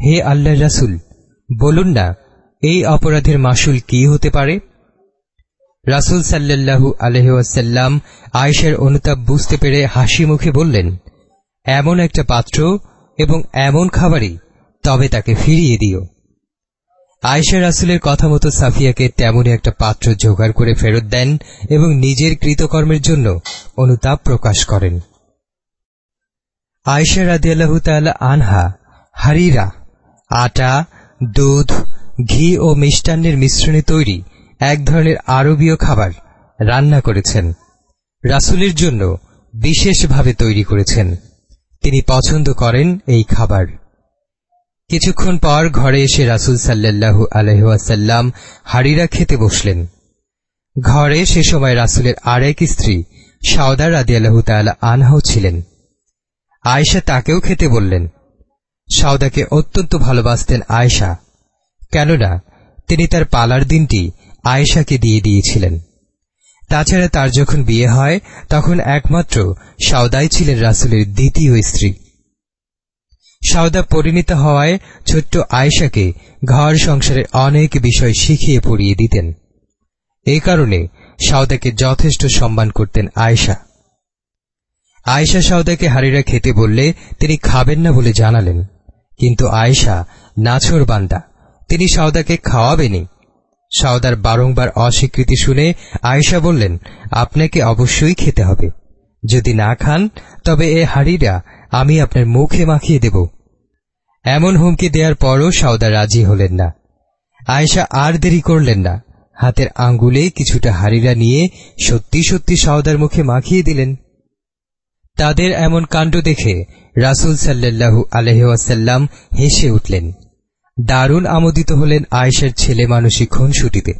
হে আল্লাহ রাসুল, বলুন না, এই অপরাধের মাসুল কি হতে পারে? রাসুল সাল্লাল্লাহু আলহাসাল্লাম আয়েশার অনুতাপ বুঝতে পেরে হাসি মুখে বললেন, এমন একটা পাত্র এবং এমন খাবারই, তবে তাকে ফিরিয়ে দিও। আয়েশা রাসুলের কথা মতো সাফিয়াকে তেমনই একটা পাত্র জোগাড় করে ফেরত দেন এবং নিজের কৃতকর্মের জন্য অনুতাপ প্রকাশ করেন। আয়েশা রাদিয়াল্লাহু তাআলা আনহা, হারিরা, আটা, দুধ, ঘি ও মিষ্টান্নের মিশ্রণে তৈরি এক ধরনের আরবীয় খাবার রান্না করেছেন। রাসুলের জন্য বিশেষভাবে তৈরি করেছেন। তিনি পছন্দ করেন এই খাবার। কিছুক্ষণ পর ঘরে এসে রাসুল সাল্লাল্লাহু আলহাসাল্লাম হারিরা খেতে বসলেন। ঘরে সে সময় রাসুলের আরেক স্ত্রী সাওদার রাদিয়াল্লাহু তাআলা আনহাও ছিলেন। আয়েশা তাকেও খেতে বললেন। সাউদাকে অত্যন্ত ভালোবাসতেন আয়েশা, কেননা তিনি তার পালার দিনটি আয়েশাকে দিয়ে দিয়েছিলেন। তাছাড়া তার যখন বিয়ে হয়, তখন একমাত্র সাউদাই ছিলেন রাসুলের দ্বিতীয় স্ত্রী। সাউদা পরিণীত হওয়ায় ছোট্ট আয়েশাকে ঘর সংসারের অনেক বিষয় শিখিয়ে পড়িয়ে দিতেন। এই কারণে সাউদাকে যথেষ্ট সম্মান করতেন আয়েশা। আয়েশা সাউদাকে হারিরা খেতে বললে তিনি খাবেন না বলে জানালেন। কিন্তু আয়েশা নাছর বান্দা, তিনি সাউদাকে খাওয়াবেনি সাউদার বারংবার অস্বীকৃতি শুনে আয়েশা বললেন, আপনাকে অবশ্যই খেতে হবে। যদি না খান, তবে এ হাড়িরা আমি আপনার মুখে মাখিয়ে দেব। এমন হুমকি দেওয়ার পরও সাউদা রাজি হলেন না। আয়েশা আর দেরি করলেন না। হাতের আঙ্গুলে কিছুটা হাড়িরা নিয়ে সত্যি সত্যি সাউদার মুখে মাখিয়ে দিলেন। তাদের এমন কাণ্ড দেখে রাসুল সাল্লাল্লাহু আলহাসাল্লাম হেসে উঠলেন। দারুণ আমোদিত হলেন আয়েশার ছেলে মানসিক খুনসুটিতে।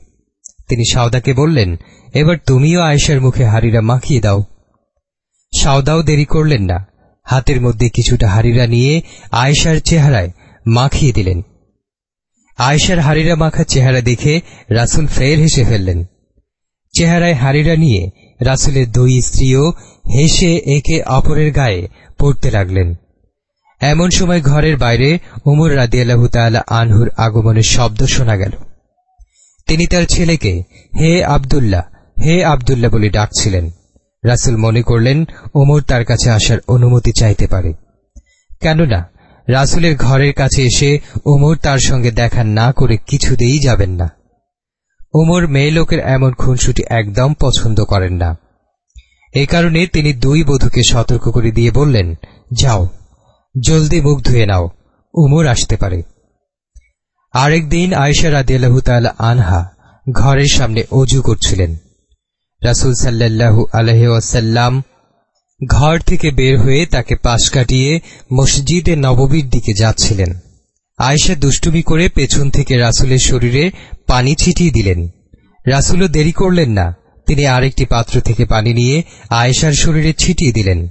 তিনি সাউদাকে বললেন, এবার তুমিও আয়েশার মুখে হাড়িরা মাখিয়ে দাও। সাউদাও দেরি করলেন না। হাতের মধ্যে কিছুটা হাড়িরা নিয়ে আয়েশার চেহারায় মাখিয়ে দিলেন। আয়েশার হাড়িরা মাখা চেহারা দেখে রাসুল ফের হেসে ফেললেন। চেহারায় হাড়িরা নিয়ে রাসুলের দুই স্ত্রীও হেসে একে অপরের গায়ে পড়তে লাগলেন। এমন সময় ঘরের বাইরে উমর রাদিয়াল্লাহু তাআলা আনহুর আগমনের শব্দ শোনা গেল। তিনি তার ছেলেকে, হে আবদুল্লাহ হে আবদুল্লাহ বলে ডাকছিলেন। রাসুল মনে করলেন ওমর তার কাছে আসার অনুমতি চাইতে পারে। কেননা, রাসুলের ঘরের কাছে এসে ওমর তার সঙ্গে দেখা না করে কিছুতেই যাবেন না। ওমর মেয়ে লোকের এমন খুনসুটি একদম পছন্দ করেন না। এই কারণে তিনি দুই বধূকে সতর্ক করে দিয়ে বললেন, যাও, জলদি মুখ ধুয়ে নাও, উমর আসতে পারে। আরেক দিন আয়সা রাদিয়াল্লাহু আনহা ঘরের সামনে অজু করছিলেন। রাসুল সাল্লাল্লাহু আলহি ওয়াসাল্লাম ঘর থেকে বের হয়ে তাকে পাশ কাটিয়ে মসজিদে নববীর দিকে যাচ্ছিলেন। আয়েশা দুষ্টুমি করে পেছন থেকে রাসুলের শরীরে পানি ছিটিয়ে দিলেন। রাসুলও দেরি করলেন না। তিনি আরেকটি পাত্র থেকে পানি নিয়ে আয়েশার শরীরে ছিটিয়ে দিলেন।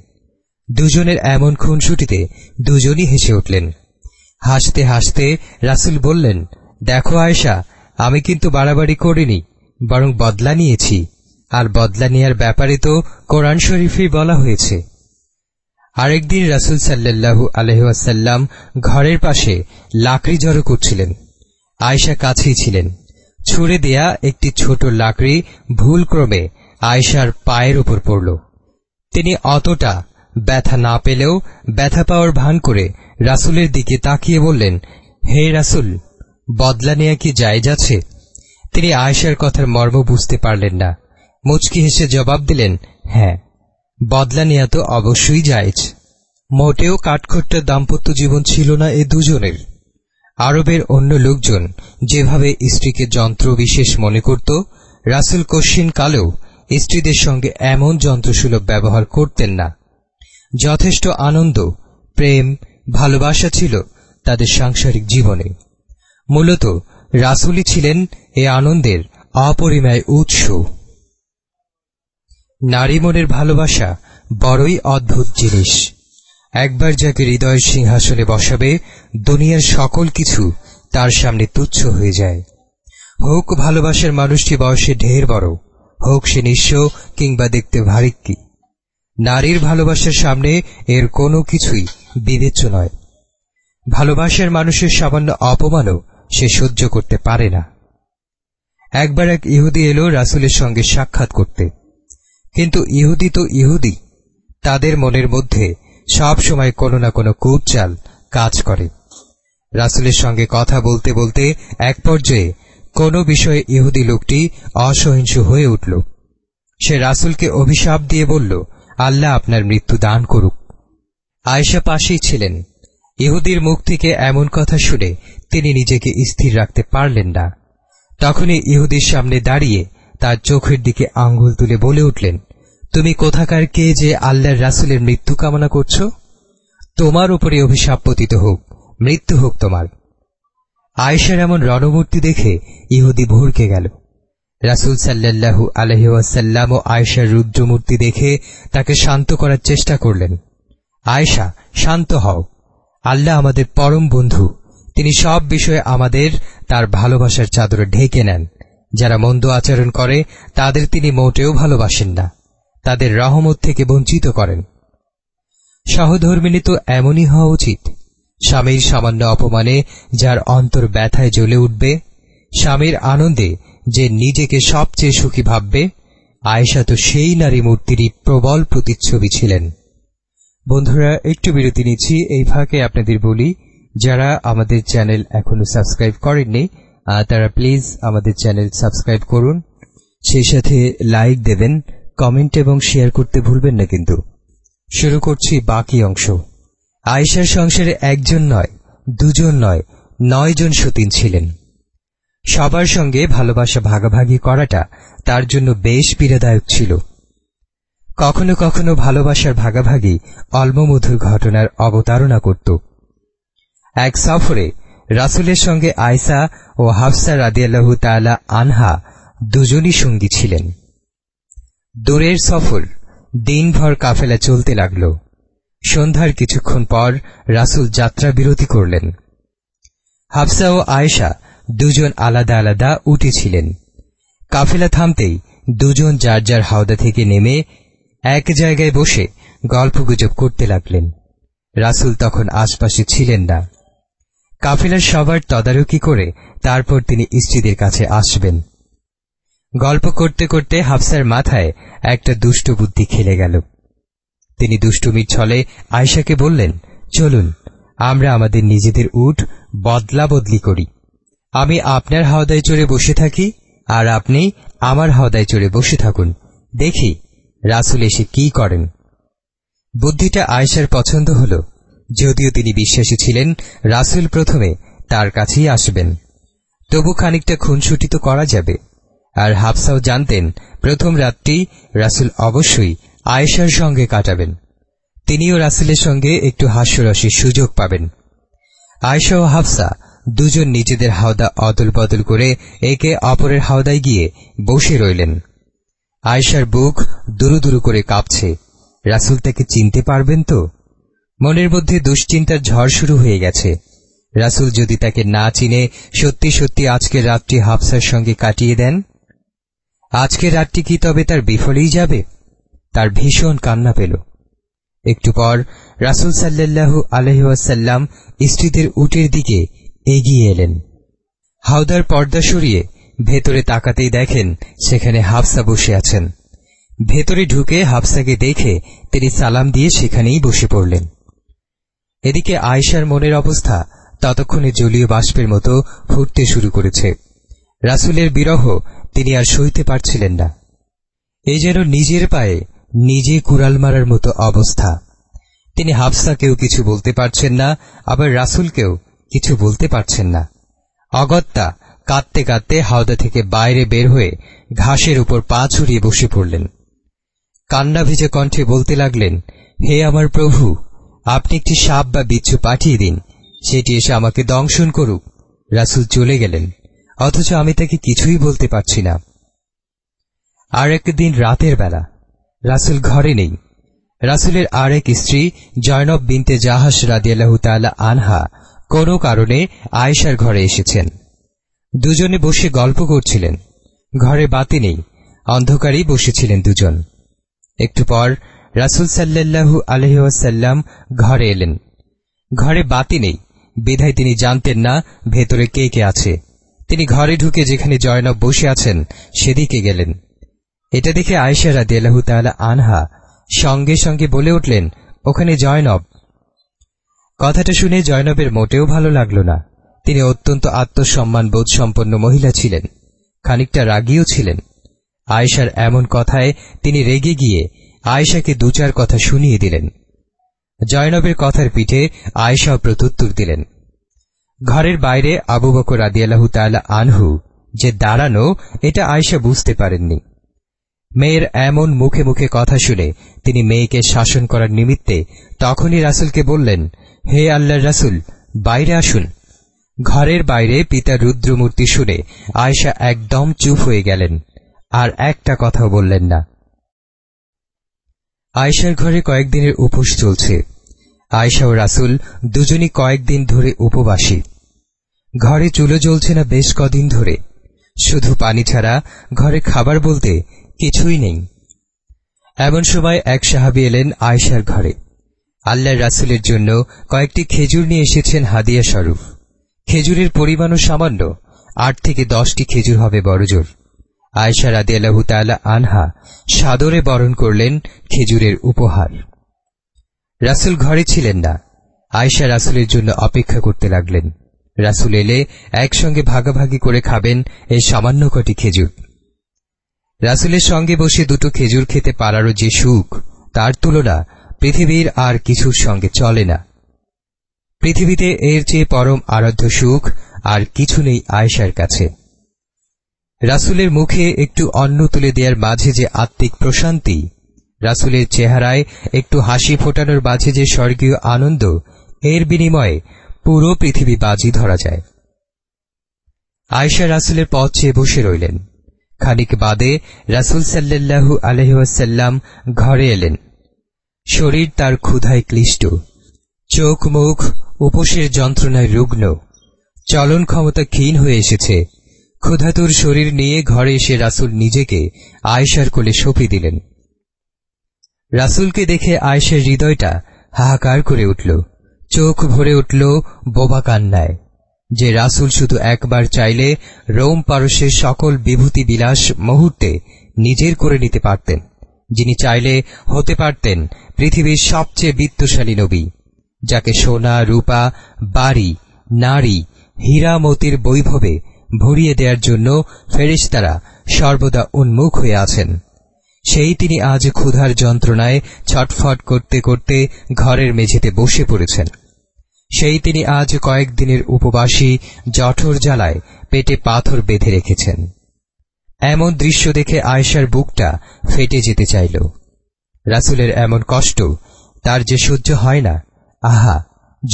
দুজনের এমন খুনসুটিতে দুজনই হেসে উঠলেন। হাসতে হাসতে রাসুল বললেন, দেখো আয়েশা, আমি কিন্তু বাড়াবাড়ি করিনি, বরং বদলা নিয়েছি। আর বদলা নেয়ার ব্যাপারে তো কোরআন শরীফেই বলা হয়েছে। আরেকদিন রাসুল সাল্লাল্লাহু আলহাসাল্লাম ঘরের পাশে লাকড়ি জড়ো করছিলেন। আয়েশা কাছেই ছিলেন। ছুড়ে দেয়া একটি ছোট লাকড়ি ভুলক্রমে আয়সার পায়ের উপর পড়ল। তিনি অতটা ব্যথা না পেলেও ব্যথা পাওয়ার ভান করে রাসুলের দিকে তাকিয়ে বললেন, হে রাসুল, বদলা নেয়া কি জায়জ আছে? তিনি আয়সার কথার মর্ম বুঝতে পারলেন না। মুচকি হেসে জবাব দিলেন হ্যাঁ বদলা নেয়া তো অবশ্যই জায়েজ। মোটেও কাঠখোট্টা দাম্পত্য জীবন ছিল না এ দুজনের। আরবের অন্য লোকজন যেভাবে স্ত্রীকে যন্ত্র বিশেষ মনে করত, রাসুল কশিন কালেও স্ত্রীদের সঙ্গে এমন যন্ত্রসুলভ ব্যবহার করতেন না। যথেষ্ট আনন্দ, প্রেম, ভালোবাসা ছিল তাদের সাংসারিক জীবনে। মূলত রাসুলই ছিলেন এ আনন্দের অপরিমেয় উৎস। নারী মনের ভালোবাসা বড়ই অদ্ভুত জিনিস। একবার যাকে হৃদয় সিংহাসনে বসাবে, দুনিয়ার সকল কিছু তার সামনে তুচ্ছ হয়ে যায়। হোক ভালোবাসার মানুষটি বয়সে ঢের বড়, হোক সে নিঃস্ব কিংবা দেখতে ভারিক্কি নারীর ভালোবাসার সামনে এর কোনো কিছুই বিবেচ্য নয়। ভালোবাসার মানুষের সামান্য অপমানও সে সহ্য করতে পারে না। একবার এক ইহুদি এলো রাসুলের সঙ্গে সাক্ষাৎ করতে। কিন্তু ইহুদি তো ইহুদি, তাদের মনের মধ্যে সব সময় কোনো না কোনো কুটচাল কাজ করে। রাসুলের সঙ্গে কথা বলতে বলতে এক পর্যায়ে কোনো বিষয়ে ইহুদি লোকটি অসহিংস হয়ে উঠল। সে রাসুলকে অভিশাপ দিয়ে বলল, আল্লাহ আপনার মৃত্যু দান করুক। আয়েশা পাশেই ছিলেন। ইহুদির মুখ থেকে এমন কথা শুনে তিনি নিজেকে স্থির রাখতে পারলেন না। তখনই ইহুদির সামনে দাঁড়িয়ে তার চোখের দিকে আঙ্গুল তুলে বলে উঠলেন তুমি কোথাকার কে যে আল্লাহর রাসুলের মৃত্যু কামনা করছ? তোমার উপরে অভিশাপ পতিত হোক, মৃত্যু হোক তোমার। আয়েশার এমন রণমূর্তি দেখে ইহুদি ভরকে গেল। রাসুল সাল্লাল্লাহু আলহি ওয়াসাল্লাম ও আয়েশার রুদ্রমূর্তি দেখে তাকে শান্ত করার চেষ্টা করলেন। আয়েশা, শান্ত হও। আল্লাহ আমাদের পরম বন্ধু। তিনি সব বিষয়ে আমাদের তার ভালোবাসার চাদরে ঢেকে নেন। যারা মন্দ আচরণ করে, তাদের তিনি মোটেও ভালোবাসেন না। তাদের রহমত থেকে বঞ্চিত করেন। সহধর্মিনী তো এমনই হওয়া উচিত। স্বামীর সামান্য অপমানে যার অন্তর ব্যথায় জ্বলে উঠবে, স্বামীর আনন্দে যে নিজেকে সবচেয়ে সুখী ভাববে, আয়েশা তো সেই নারী মূর্তিরই প্রবল প্রতিচ্ছবি ছিলেন। বন্ধুরা, একটু বিরতি নিচ্ছি। এই ফাঁকে আপনাদের বলি, যারা আমাদের চ্যানেল এখনও সাবস্ক্রাইব করেননি তারা প্লিজ আমাদের চ্যানেল সাবস্ক্রাইব করুন। সেই সাথে লাইক দেবেন কমেন্ট এবং শেয়ার করতে ভুলবেন না কিন্তু। শুরু করছি বাকি অংশ। আয়েশার সংসারে একজন নয়, দুজন নয় নয় জন সতীন ছিলেন। সবার সঙ্গে ভালোবাসা ভাগাভাগি করাটা তার জন্য বেশ পীড়াদায়ক ছিল। কখনো কখনো ভালোবাসার ভাগাভাগি অল্পমধুর ঘটনার অবতারণা করত। এক সফরে রাসুলের সঙ্গে আয়সা ও হাফসা রাদিয়াল্লাহু তাআলা আনহা দুজনই সঙ্গী ছিলেন। দূরের সফর দিনভর কাফেলা চলতে লাগল। সন্ধ্যার কিছুক্ষণ পর রাসুল যাত্রা বিরতি করলেন। হাফসা ও আয়েশা দুজন আলাদা আলাদা উঠেছিলেন কাফেলা থামতেই দুজন যার যার হাওদা থেকে নেমে এক জায়গায় বসে গল্পগুজব করতে লাগলেন। রাসুল তখন আশপাশে ছিলেন না। কাফেলার সবার তদারকি করে তারপর তিনি স্ত্রীদের কাছে আসবেন। গল্প করতে করতে হাফসার মাথায় একটা দুষ্ট বুদ্ধি খেলে গেল। তিনি দুষ্টুমির ছলে আয়শাকে বললেন, চলুন, আমরা আমাদের নিজেদের উঠ বদলা বদলি করি। আমি আপনার হাওদায় চড়ে বসে থাকি আর আপনি আমার হাওদায় চড়ে বসে থাকুন। দেখি রাসুল এসে কি করেন? বুদ্ধিটা আয়েশার পছন্দ হল, যদিও তিনি বিশ্বাসী ছিলেন রাসুল প্রথমে তার কাছেই আসবেন। তবু খানিকটা খুনসুটি তো করা যাবে। আর হাফসাও জানতেন, প্রথম রাতটি রাসুল অবশ্যই আয়েশার সঙ্গে কাটাবেন। তিনিও রাসুলের সঙ্গে একটু হাস্যরসের সুযোগ পাবেন। আয়েশা ও হাফসা দুজন নিজেদের হাওদা অদল বদল করে একে অপরের হাওদায় গিয়ে বসে রইলেন। আয়েশার বুক দুরু দুরু করে কাঁপছে। রাসুল তাকে চিনতে পারবেন তো? মনের মধ্যে দুশ্চিন্তার ঝড় শুরু হয়ে গেছে। রাসুল যদি তাকে না চিনে, সত্যি সত্যি আজকের রাতটি হাফসার সঙ্গে কাটিয়ে দেন? আজকের রাতটি কি তবে তার বিফলেই যাবে? তার ভীষণ কান্না পেল। একটু পর রাসুল সাল্লাল্লাহু আলহাসাল্লাম স্ত্রীদের উটের দিকে এগিয়ে এলেন। হাওদার পর্দা সরিয়ে ভেতরে তাকাতেই দেখেন সেখানে হাফসা বসে আছেন। ভেতরে ঢুকে হাফসাকে দেখে তিনি সালাম দিয়ে সেখানেই বসে পড়লেন। এদিকে আয়েশার মনের অবস্থা ততক্ষণে জলীয় বাষ্পের মতো ফুটতে শুরু করেছে। রাসুলের বিরহ তিনি আর সইতে পারছিলেন না। এই যেন নিজের পায়ে নিজে কুড়াল মারার মতো অবস্থা। তিনি হাফসাকেও কিছু বলতে পারছেন না, আবার রাসুলকেও কিছু বলতে পারছেন না। অগত্যা কাঁদতে কাঁদতে হাওদা থেকে বাইরে বের হয়ে ঘাসের উপর পা ছড়িয়ে বসে পড়লেন। কান্না ভেজে কণ্ঠে বলতে লাগলেন, হে আমার প্রভু, আপনি একটি সাপ বা বিচ্ছু পাঠিয়ে দিন, সেটি এসে আমাকে দংশন করুক। রাসুল চলে গেলেন। অথচ আমি তাকে কিছুই বলতে পারছি না। আর একদিন রাতের বেলা, রাসুল ঘরে নেই। রাসুলের আর এক স্ত্রী, জয়নব বিনতে জাহাস রাদিয়াল্লাহু তাআলা আনহা, কোনো কারণে আয়েশার ঘরে এসেছেন। দুজনে বসে গল্প করছিলেন। ঘরে বাতি নেই, অন্ধকারেই বসেছিলেন দুজন। একটু পর রাসুল সাল্লাল্লাহু আলহিহাসাল্লাম ঘরে এলেন। ঘরে বাতি নেই, বিধায় তিনি জানতেন না ভেতরে কে কে আছে। তিনি ঘরে ঢুকে যেখানে জয়নব বসে আছেন, সেদিকে গেলেন। এটা দেখে আয়েশা রাদিয়াল্লাহু তাআলা আনহা সঙ্গে সঙ্গে বলে উঠলেন, ওখানে জয়নব। কথাটা শুনে জয়নবের মোটেও ভালো লাগল না। তিনি অত্যন্ত আত্মসম্মান বোধ সম্পন্ন মহিলা ছিলেন, খানিকটা রাগীও ছিলেন। আয়েশার এমন কথায় তিনি রেগে গিয়ে আয়েশাকে দু চার কথা শুনিয়ে দিলেন। জয়নবের কথার পিঠে আয়েশাও প্রত্যুত্তর দিলেন। ঘরের বাইরে আবু বকর আদিয়াল্লাহু তাআলা আনহু যে দাঁড়ানো, এটা আয়েশা বুঝতে পারেননি। মেয়ের এমন মুখে মুখে কথা শুনে তিনি মেয়েকে শাসন করার নিমিত্তে তখনই রাসুলকে বললেন, হে আল্লাহর রাসুল, বাইরে আসুন। ঘরের বাইরে পিতার রুদ্রমূর্তি শুনে আয়েশা একদম চুপ হয়ে গেলেন আর একটা কথাও বললেন না। আয়েশার ঘরে কয়েকদিনের উপোস চলছে। আয়সা ও রাসুল দুজনই কয়েকদিন ধরে উপবাসী। ঘরে চুলো জ্বলছে না বেশ কদিন ধরে। শুধু পানি ছাড়া ঘরে খাবার বলতে কিছুই নেই। এমন সময় এক সাহাবি এলেন আয়সার ঘরে। আল্লাহ রাসুলের জন্য কয়েকটি খেজুর নিয়ে এসেছেন হাদিয়া স্বরূপ খেজুরের পরিমাণও সামান্য, আট থেকে দশটি খেজুর হবে বড়জোর। আয়সা রাদি আল্লাহ তালা আনহা সাদরে বরণ করলেন খেজুরের উপহার। রাসুল ঘরে ছিলেন না। আয়সা রাসুলের জন্য অপেক্ষা করতে লাগলেন। রাসুল এলে একসঙ্গে ভাগাভাগি করে খাবেন এই সামান্য কটি খেজুর। রাসুলের সঙ্গে বসে দুটো খেজুর খেতে পারারও যে সুখ, তার তুলনা পৃথিবীর আর কিছুর সঙ্গে চলে না। পৃথিবীতে এর চেয়ে পরম আরাধ্য সুখ আর কিছু নেই আয়েশার কাছে। রাসুলের মুখে একটু অন্ন তুলে দেওয়ার মাঝে যে আত্মিক প্রশান্তি, রাসুলের চেহারায় একটু হাসি ফোটানোর মাঝে যে স্বর্গীয় আনন্দ, এর বিনিময়ে পুরো পৃথিবী বাজি ধরা যায়। আয়সা রাসুলের পথ চেয়ে বসে রইলেন। খানিক বাদে রাসুল সাল্লাল্লাহু আলহাসাল্লাম ঘরে এলেন। শরীর তার ক্ষুধায় ক্লিষ্ট। চোখ মুখ উপসের যন্ত্রণায় রুগ্ন। চলন ক্ষমতা ক্ষীণ হয়ে এসেছে। ক্ষুধাতুর শরীর নিয়ে ঘরে এসে রাসুল নিজেকে আয়েশার কোলে সঁপি দিলেন। রাসুলকে দেখে আয়েশার হৃদয়টা হাহাকার করে উঠল। চোখ ভরে উঠল বোবা কান্নায়। যে রাসুল শুধু একবার চাইলে রোম পারস্যের সকল বিভূতি বিলাস মুহূর্তে নিজের করে নিতে পারতেন, যিনি চাইলে হতে পারতেন পৃথিবীর সবচেয়ে বিত্তশালী নবী, যাকে সোনা, রূপা, বাড়ি, নারী হীরা মতির বৈভবে ভরিয়ে দেওয়ার জন্য ফেরিস্তারা সর্বদা উন্মুখ হয়ে আছেন। সেই তিনি আজ ক্ষুধার যন্ত্রণায় ছটফট করতে করতে ঘরের মেঝেতে বসে পড়েছেন। সেই তিনি আজ কয়েকদিনের উপবাসী জঠর জ্বালায় পেটে পাথর বেঁধে রেখেছেন। এমন দৃশ্য দেখে আয়েশার বুকটা ফেটে যেতে চাইল। রাসুলের এমন কষ্ট তার যে সহ্য হয় না। আহা,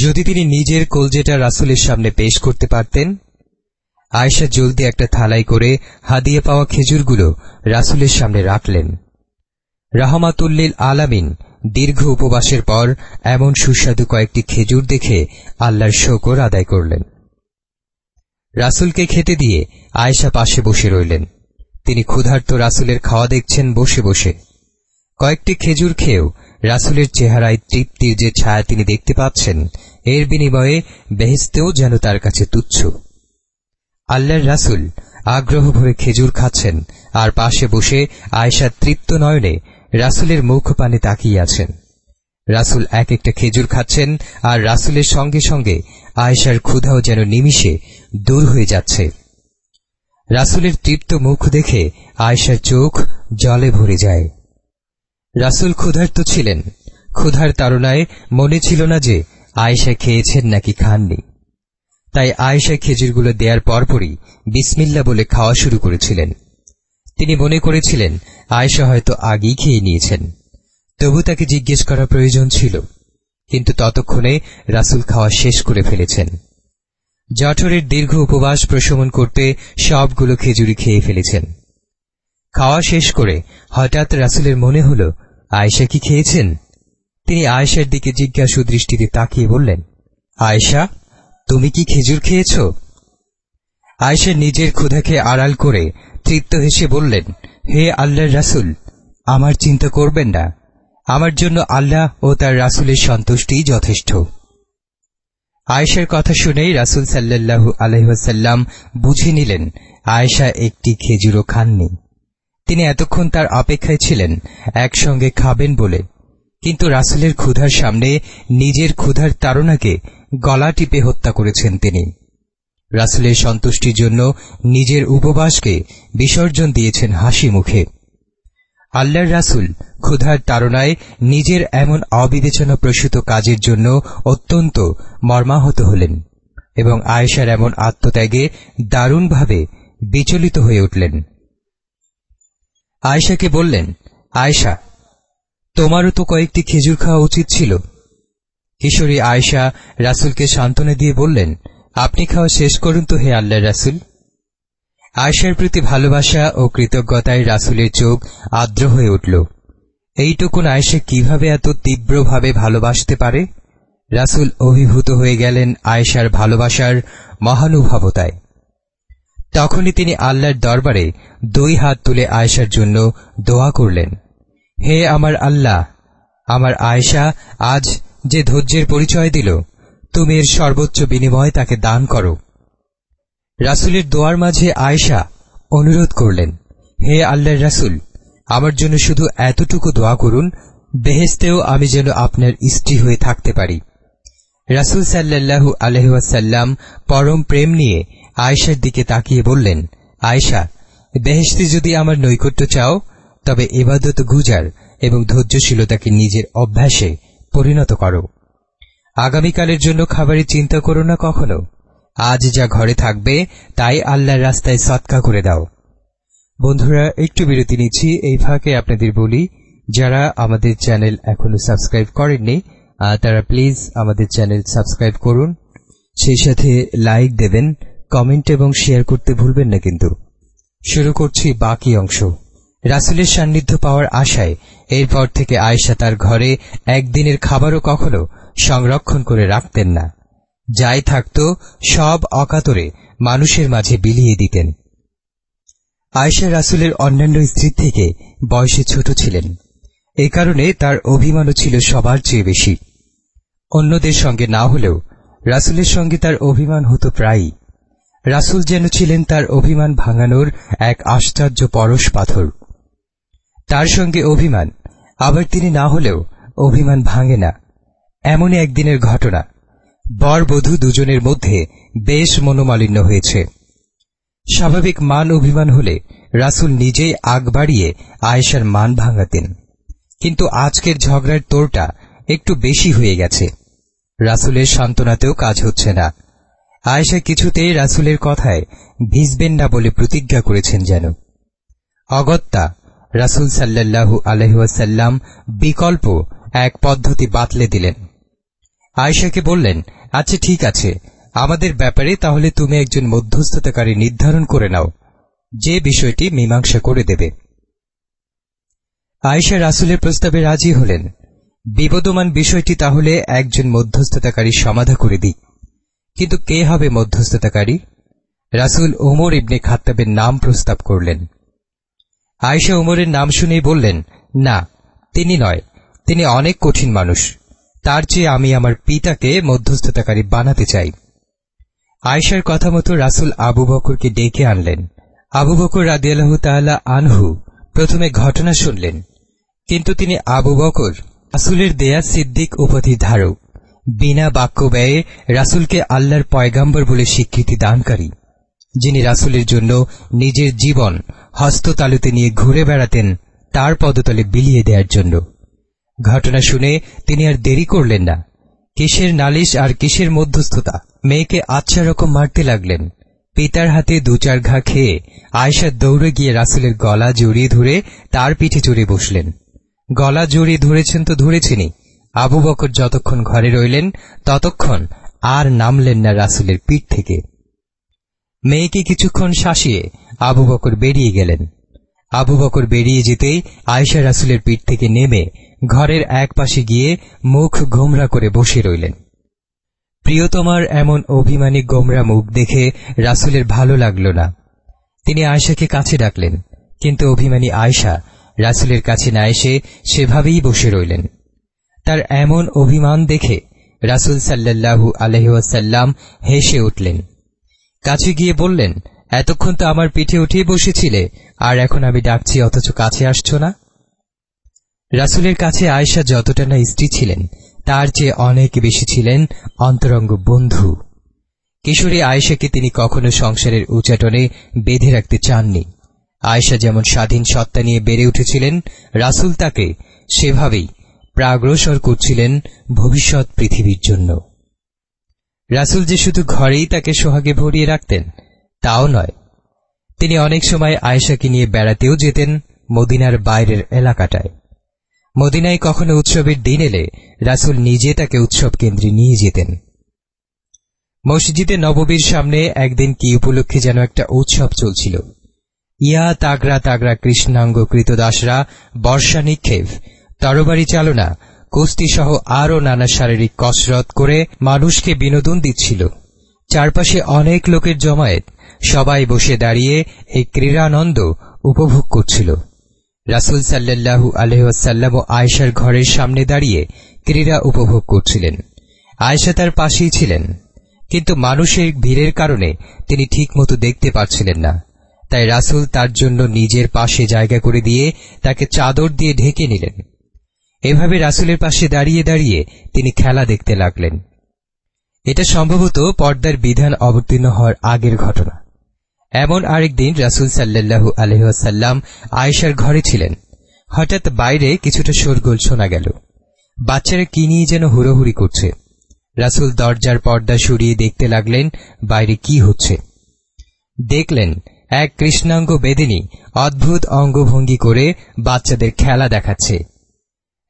যদি তিনি নিজের কলজেটা রাসুলের সামনে পেশ করতে পারতেন? আয়েশা জলদি একটা থালাই করে হাদিয়ে পাওয়া খেজুরগুলো রাসুলের সামনে রাখলেন। রাহমাতুল্লিল আলামিন দীর্ঘ উপবাসের পর এমন সুস্বাদু কয়েকটি খেজুর দেখে আল্লাহর শোকর আদায় করলেন। রাসুলকে খেতে দিয়ে আয়েশা পাশে বসে রইলেন। তিনি ক্ষুধার্ত রাসুলের খাওয়া দেখছেন বসে বসে। কয়েকটি খেজুর খেয়েও রাসুলের চেহারায় তৃপ্তির যে ছায়া তিনি দেখতে পাচ্ছেন, এর বিনিময়ে বেহেস্তেও যেন তার কাছে তুচ্ছ। আল্লাহর রাসুল আগ্রহ ভরে খেজুর খাচ্ছেন আর পাশে বসে আয়েশা তৃপ্ত নয়নে রাসুলের মুখ পানে তাকিয়ে আছেন। রাসুল এক একটা খেজুর খাচ্ছেন আর রাসুলের সঙ্গে সঙ্গে আয়েশার ক্ষুধাও যেন নিমিষে দূর হয়ে যাচ্ছে। রাসুলের তৃপ্ত মুখ দেখে আয়েশার চোখ জলে ভরে যায়। রাসুল ক্ষুধার্ত ছিলেন। ক্ষুধার তারণায় মনে ছিল না যে আয়েশা খেয়েছেন নাকি খাননি। তাই আয়েশা খেজুরগুলো দেওয়ার পরপরই বিসমিল্লা বলে খাওয়া শুরু করেছিলেন। তিনি মনে করেছিলেন, আয়েশা হয়তো আগেই খেয়ে নিয়েছেন। তবু তাকে জিজ্ঞেস করা প্রয়োজন ছিল, কিন্তু ততক্ষণে রাসুল খাওয়া শেষ করে ফেলেছেন। জঠরের দীর্ঘ উপবাস প্রশমন করতে সবগুলো খেজুরি খেয়ে ফেলেছেন। খাওয়া শেষ করে হঠাৎ রাসুলের মনে হল, আয়েশা কি খেয়েছেন? তিনি আয়েশার দিকে জিজ্ঞাসু দৃষ্টিতে তাকিয়ে বললেন, আয়েশা, তুমি কি খেজুর খেয়েছ? আয়েশা নিজের ক্ষুধাকে আড়াল করে তৃপ্ত হেসে বললেন, হে আল্লাহর রাসুল, আমার চিন্তা করবেন না। আমার জন্য আল্লাহ ও তার রাসুলের সন্তুষ্টিই যথেষ্ট। আয়েশার কথা শুনেই রাসুল সাল্লাল্লাহু আলহাসাল্লাম বুঝে নিলেন, আয়েশা একটি খেজুরও খাননি। তিনি এতক্ষণ তার অপেক্ষায় ছিলেন, একসঙ্গে খাবেন বলে। কিন্তু রাসুলের ক্ষুধার সামনে নিজের ক্ষুধার তাড়নাকে গলা টিপে হত্যা করেছেন তিনি। রাসুলের সন্তুষ্টির জন্য নিজের উপবাসকে বিসর্জন দিয়েছেন হাসি মুখে। আল্লাহর রাসুল ক্ষুধার তাড়নায় নিজের এমন অবিবেচনা প্রসূত কাজের জন্য অত্যন্ত মর্মাহত হলেন এবং আয়েশার এমন আত্মত্যাগে দারুণভাবে বিচলিত হয়ে উঠলেন। আয়েশাকে বললেন, আয়েশা, তোমারও তো কয়েকটি খেজুর খাওয়া উচিত ছিল। কিশোরী আয়েশা রাসুলকে সান্ত্বনা দিয়ে বললেন আপনি খাওয়া শেষ করুন তো হে আল্লাহ রাসুল। আয়েশার প্রতি ভালোবাসা ও কৃতজ্ঞতায় রাসুলের চোখ আর্দ্র হয়ে উঠল। এইটুকুন আয়েশা কীভাবে এত তীব্রভাবে ভালোবাসতে পারে? রাসুল অভিভূত হয়ে গেলেন আয়েশার ভালোবাসার মহানুভবতায়। তখনই তিনি আল্লাহর দরবারে দুই হাত তুলে আয়েশার জন্য দোয়া করলেন, হে আমার আল্লাহ, আমার আয়েশা আজ যে ধৈর্যের পরিচয় দিল তুমি এর সর্বোচ্চ বিনিময় তাকে দান করো। রাসুলের দোয়ার মাঝে আয়েশা অনুরোধ করলেন, হে আল্লাহ রাসুল, আমার জন্য শুধু এতটুকু দোয়া করুন বেহেস্তেও আমি যেন আপনার স্ত্রী হয়ে থাকতে পারি। রাসুল সাল্লাল্লাহু আলহাসাল্লাম পরম প্রেম নিয়ে আয়েশার দিকে তাকিয়ে বললেন, আয়েশা বেহেস্তে যদি আমার নৈকট্য চাও, তবে এবাদত গুজার এবং ধৈর্যশীলতাকে নিজের অভ্যাসে পরিণত করো। আগামীকালের জন্য খাবারের চিন্তা করো না কখনো। আজ যা ঘরে থাকবে, তাই আল্লাহর রাস্তায় সৎকা করে দাও। বন্ধুরা, একটু বিরতি নিচ্ছি। এই ফাঁকে আপনাদের বলি, যারা আমাদের চ্যানেল এখনও সাবস্ক্রাইব করেননি তারা প্লিজ আমাদের চ্যানেল সাবস্ক্রাইব করুন। সেই সাথে লাইক দেবেন, কমেন্ট এবং শেয়ার করতে ভুলবেন না কিন্তু। শুরু করছি বাকি অংশ। রাসুলের সান্নিধ্য পাওয়ার আশায়, এরপর থেকে আয়েশা তার ঘরে একদিনের খাবারও কখনো সংরক্ষণ করে রাখতেন না। যাই থাকত, সব অকাতরে মানুষের মাঝে বিলিয়ে দিতেন। আয়েশা রাসুলের অন্যান্য স্ত্রীর থেকে বয়সে ছোট ছিলেন। এ কারণে তার অভিমানও ছিল সবার চেয়ে বেশি। অন্যদের সঙ্গে না হলেও রাসুলের সঙ্গে তার অভিমান হতো প্রায়ই। রাসুল যেন ছিলেন তার অভিমান ভাঙানোর এক আশ্চর্য পরশ পাথর। তার সঙ্গে অভিমান, আবার তিনি না হলেও অভিমান ভাঙে না। এমনই একদিনের ঘটনা। বর বধূ দুজনের মধ্যে বেশ মনোমালিন্য হয়েছে। স্বাভাবিক মান অভিমান হলে রাসুল নিজেই আগ বাড়িয়ে আয়েশার মান ভাঙাতেন। কিন্তু আজকের ঝগড়ার তোরটা একটু বেশি হয়ে গেছে। রাসুলের সান্ত্বনাতেও কাজ হচ্ছে না। আয়েশা কিছুতেই রাসুলের কথায় ভিজবেন না বলে প্রতিজ্ঞা করেছেন যেন। অগত্যা রাসুল সাল্লাল্লাহু আলহাসাল্লাম বিকল্প এক পদ্ধতি বাতলে দিলেন। আয়েশাকে বললেন আচ্ছা ঠিক আছে। আমাদের ব্যাপারে তাহলে তুমি একজন মধ্যস্থতাকারী নির্ধারণ করে নাও। যে বিষয়টি মীমাংসা করে দেবে। আয়েশা রাসুলের প্রস্তাবে রাজি হলেন। বিবদমান বিষয়টি তাহলে একজন মধ্যস্থতাকারী সমাধা করে দিই। কিন্তু কে হবে মধ্যস্থতাকারী? রাসুল ওমর ইবনে খাত্তাবের নাম প্রস্তাব করলেন। আয়েশা ওমরের নাম শুনেই বললেন, না, তিনি নয়, তিনি অনেক কঠিন মানুষ। তার চেয়ে আমি আমার পিতাকে মধ্যস্থতাকারী বানাতে চাই। আয়েশার কথা মতো রাসুল আবু বকরকে ডেকে আনলেন। আবু বকর রাদিয়াল্লাহ তাল্লাহ আনহু প্রথমে ঘটনা শুনলেন। কিন্তু তিনি আবু বকর, রাসুলের দেয়া সিদ্দিক উপাধি ধারক, বিনা বাক্য ব্যয়ে রাসুলকে আল্লাহর পয়গাম্বর বলে স্বীকৃতি দানকারী, যিনি রাসুলের জন্য নিজের জীবন হস্ততালুতে নিয়ে ঘুরে বেড়াতেন তার পদতলে বিলিয়ে দেওয়ার জন্য। ঘটনা শুনে তিনি আর দেরি করলেন না। কিসের নালিশ আর কিসের মধ্যস্থতা? মেয়েকে আচ্ছা রকম মারতে লাগলেন। পিতার হাতে দু চার ঘা খেয়ে আয়সা দৌড়ে গিয়ে রাসুলের গলা জড়িয়ে ধরে তার পিঠে চড়ে বসলেন। গলা জড়িয়ে ধরেছেন তো ধরেছেনি আবু বকর যতক্ষণ ঘরে রইলেন, ততক্ষণ আর নামলেন না রাসুলের পিঠ থেকে। মেয়েকে কিছুক্ষণ শাসিয়ে আবু বকর বেরিয়ে গেলেন। আবু বকর বেরিয়ে যেতেই আয়সা রাসুলের পিঠ থেকে নেমে ঘরের এক পাশে গিয়ে মুখ ঘোমরা করে বসে রইলেন। প্রিয়তমার এমন অভিমানী গোমরা মুখ দেখে রাসুলের ভালো লাগল না। তিনি আয়সাকে কাছে ডাকলেন, কিন্তু অভিমানী আয়সা রাসুলের কাছে না এসে সেভাবেই বসে রইলেন। তার এমন অভিমান দেখে রাসুল সাল্লাল্লাহু আলহাসাল্লাম হেসে উঠলেন। কাছে গিয়ে বললেন, এতক্ষণ তো আমার পিঠে উঠেই বসেছিলে, আর এখন আমি ডাকছি, অথচ কাছে আসছ না? রাসুলের কাছে আয়েশা যতটা না স্ত্রী ছিলেন, তার চেয়ে অনেক বেশি ছিলেন অন্তরঙ্গ বন্ধু। কিশোরী আয়েশাকে তিনি কখনো সংসারের উচাটনে বেঁধে রাখতে চাননি। আয়েশা যেমন স্বাধীন সত্তা নিয়ে বেড়ে উঠেছিলেন, রাসুল তাকে সেভাবেই প্রাগ্রসর করছিলেন ভবিষ্যৎ পৃথিবীর জন্য। রাসুল যে শুধু ঘরেই তাকে সোহাগে ভরিয়ে রাখতেন, তাও নয়। তিনি অনেক সময় আয়েশাকে নিয়ে বেড়াতেও যেতেন মদিনার বাইরের এলাকাটায়। মদিনায় কখনো উৎসবের দিন এলে রাসুল নিজে তাকে উৎসব কেন্দ্রে নিয়ে যেতেন। মসজিদে নববীর সামনে একদিন কি উপলক্ষে যেন একটা উৎসব চলছিল। ইয়া তাগরা তাগরা কৃষ্ণাঙ্গ কৃতদাসরা, বর্ষা নিক্ষেপ, তরবারি চালনা কুস্তি সহ আরও নানা শারীরিক কসরত করে মানুষকে বিনোদন দিচ্ছিল। চারপাশে অনেক লোকের জমায়েত সবাই বসে দাঁড়িয়ে এই ক্রীড়ানন্দ উপভোগ করছিল। রাসুল সাল্লাল্লাহু আলহাসাল্লাম ও আয়েশার ঘরের সামনে দাঁড়িয়ে ক্রীড়া উপভোগ করছিলেন। আয়েশা তার পাশেই ছিলেন, কিন্তু মানুষের ভিড়ের কারণে তিনি ঠিকমতো দেখতে পাচ্ছিলেন না। তাই রাসুল তার জন্য নিজের পাশে জায়গা করে দিয়ে তাকে চাদর দিয়ে ঢেকে নিলেন। এভাবে রাসুলের পাশে দাঁড়িয়ে দাঁড়িয়ে তিনি খেলা দেখতে লাগলেন। এটা সম্ভবত পর্দার বিধান অবতীর্ণ হওয়ার আগের ঘটনা। এমন আরেকদিন রাসুল সাল্লাল্লাহু আলহাসাল্লাম আয়েশার ঘরে ছিলেন। হঠাৎ বাইরে কিছুটা শোরগোল শোনা গেল। বাচ্চারা কি নিয়ে যেন হুড়োহুড়ি করছে। রাসুল দরজার পর্দা সরিয়ে দেখতে লাগলেন, বাইরে কি হচ্ছে। দেখলেন, এক কৃষ্ণাঙ্গ বেদিনী অদ্ভুত অঙ্গভঙ্গি করে বাচ্চাদের খেলা দেখাচ্ছে।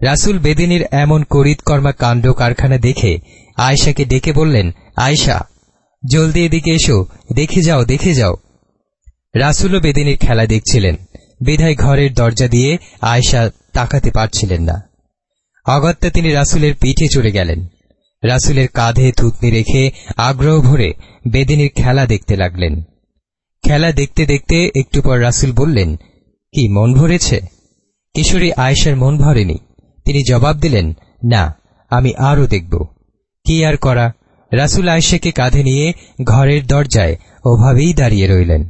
রাসুল বেদিনীর এমন করিতকর্মা কাণ্ড কারখানা দেখে আয়শাকে ডেকে বললেন, আয়শা, জলদি এদিকে এসো, দেখে যাও দেখে যাও। রাসুলও বেদিনীর খেলা দেখছিলেন। বিধায় ঘরের দরজা দিয়ে আয়শা তাকাতে পারছিলেন না। অগত্যা তিনি রাসুলের পিঠে চড়ে গেলেন। রাসুলের কাঁধে থুতনি রেখে আগ্রহ ভরে বেদিনীর খেলা দেখতে লাগলেন। খেলা দেখতে দেখতে একটু পর রাসুল বললেন, কি, মন ভরেছে? কিশোরী আয়েশার মন ভরেনি। তিনি জবাব দিলেন, না, আমি আরও দেখব। কি আর করা? রাসুল আয়েশাকে কাঁধে নিয়ে ঘরের দরজায় ওভাবেই দাঁড়িয়ে রইলেন।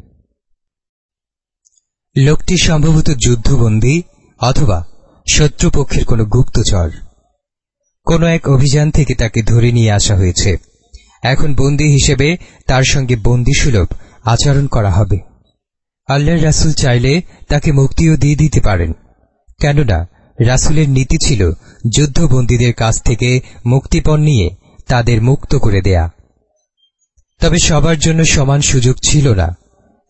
লোকটি সম্ভবত যুদ্ধবন্দী অথবা শত্রুপক্ষের কোনো গুপ্তচর। কোন এক অভিযান থেকে তাকে ধরে নিয়ে আসা হয়েছে। এখন বন্দী হিসেবে তার সঙ্গে বন্দিসুলভ আচরণ করা হবে। আল্লাহর রাসুল চাইলে তাকে মুক্তিও দিয়ে দিতে পারেন। কেননা, রাসুলের নীতি ছিল যুদ্ধবন্দীদের কাছ থেকে মুক্তিপণ নিয়ে তাদের মুক্ত করে দেয়া। তবে সবার জন্য সমান সুযোগ ছিল না।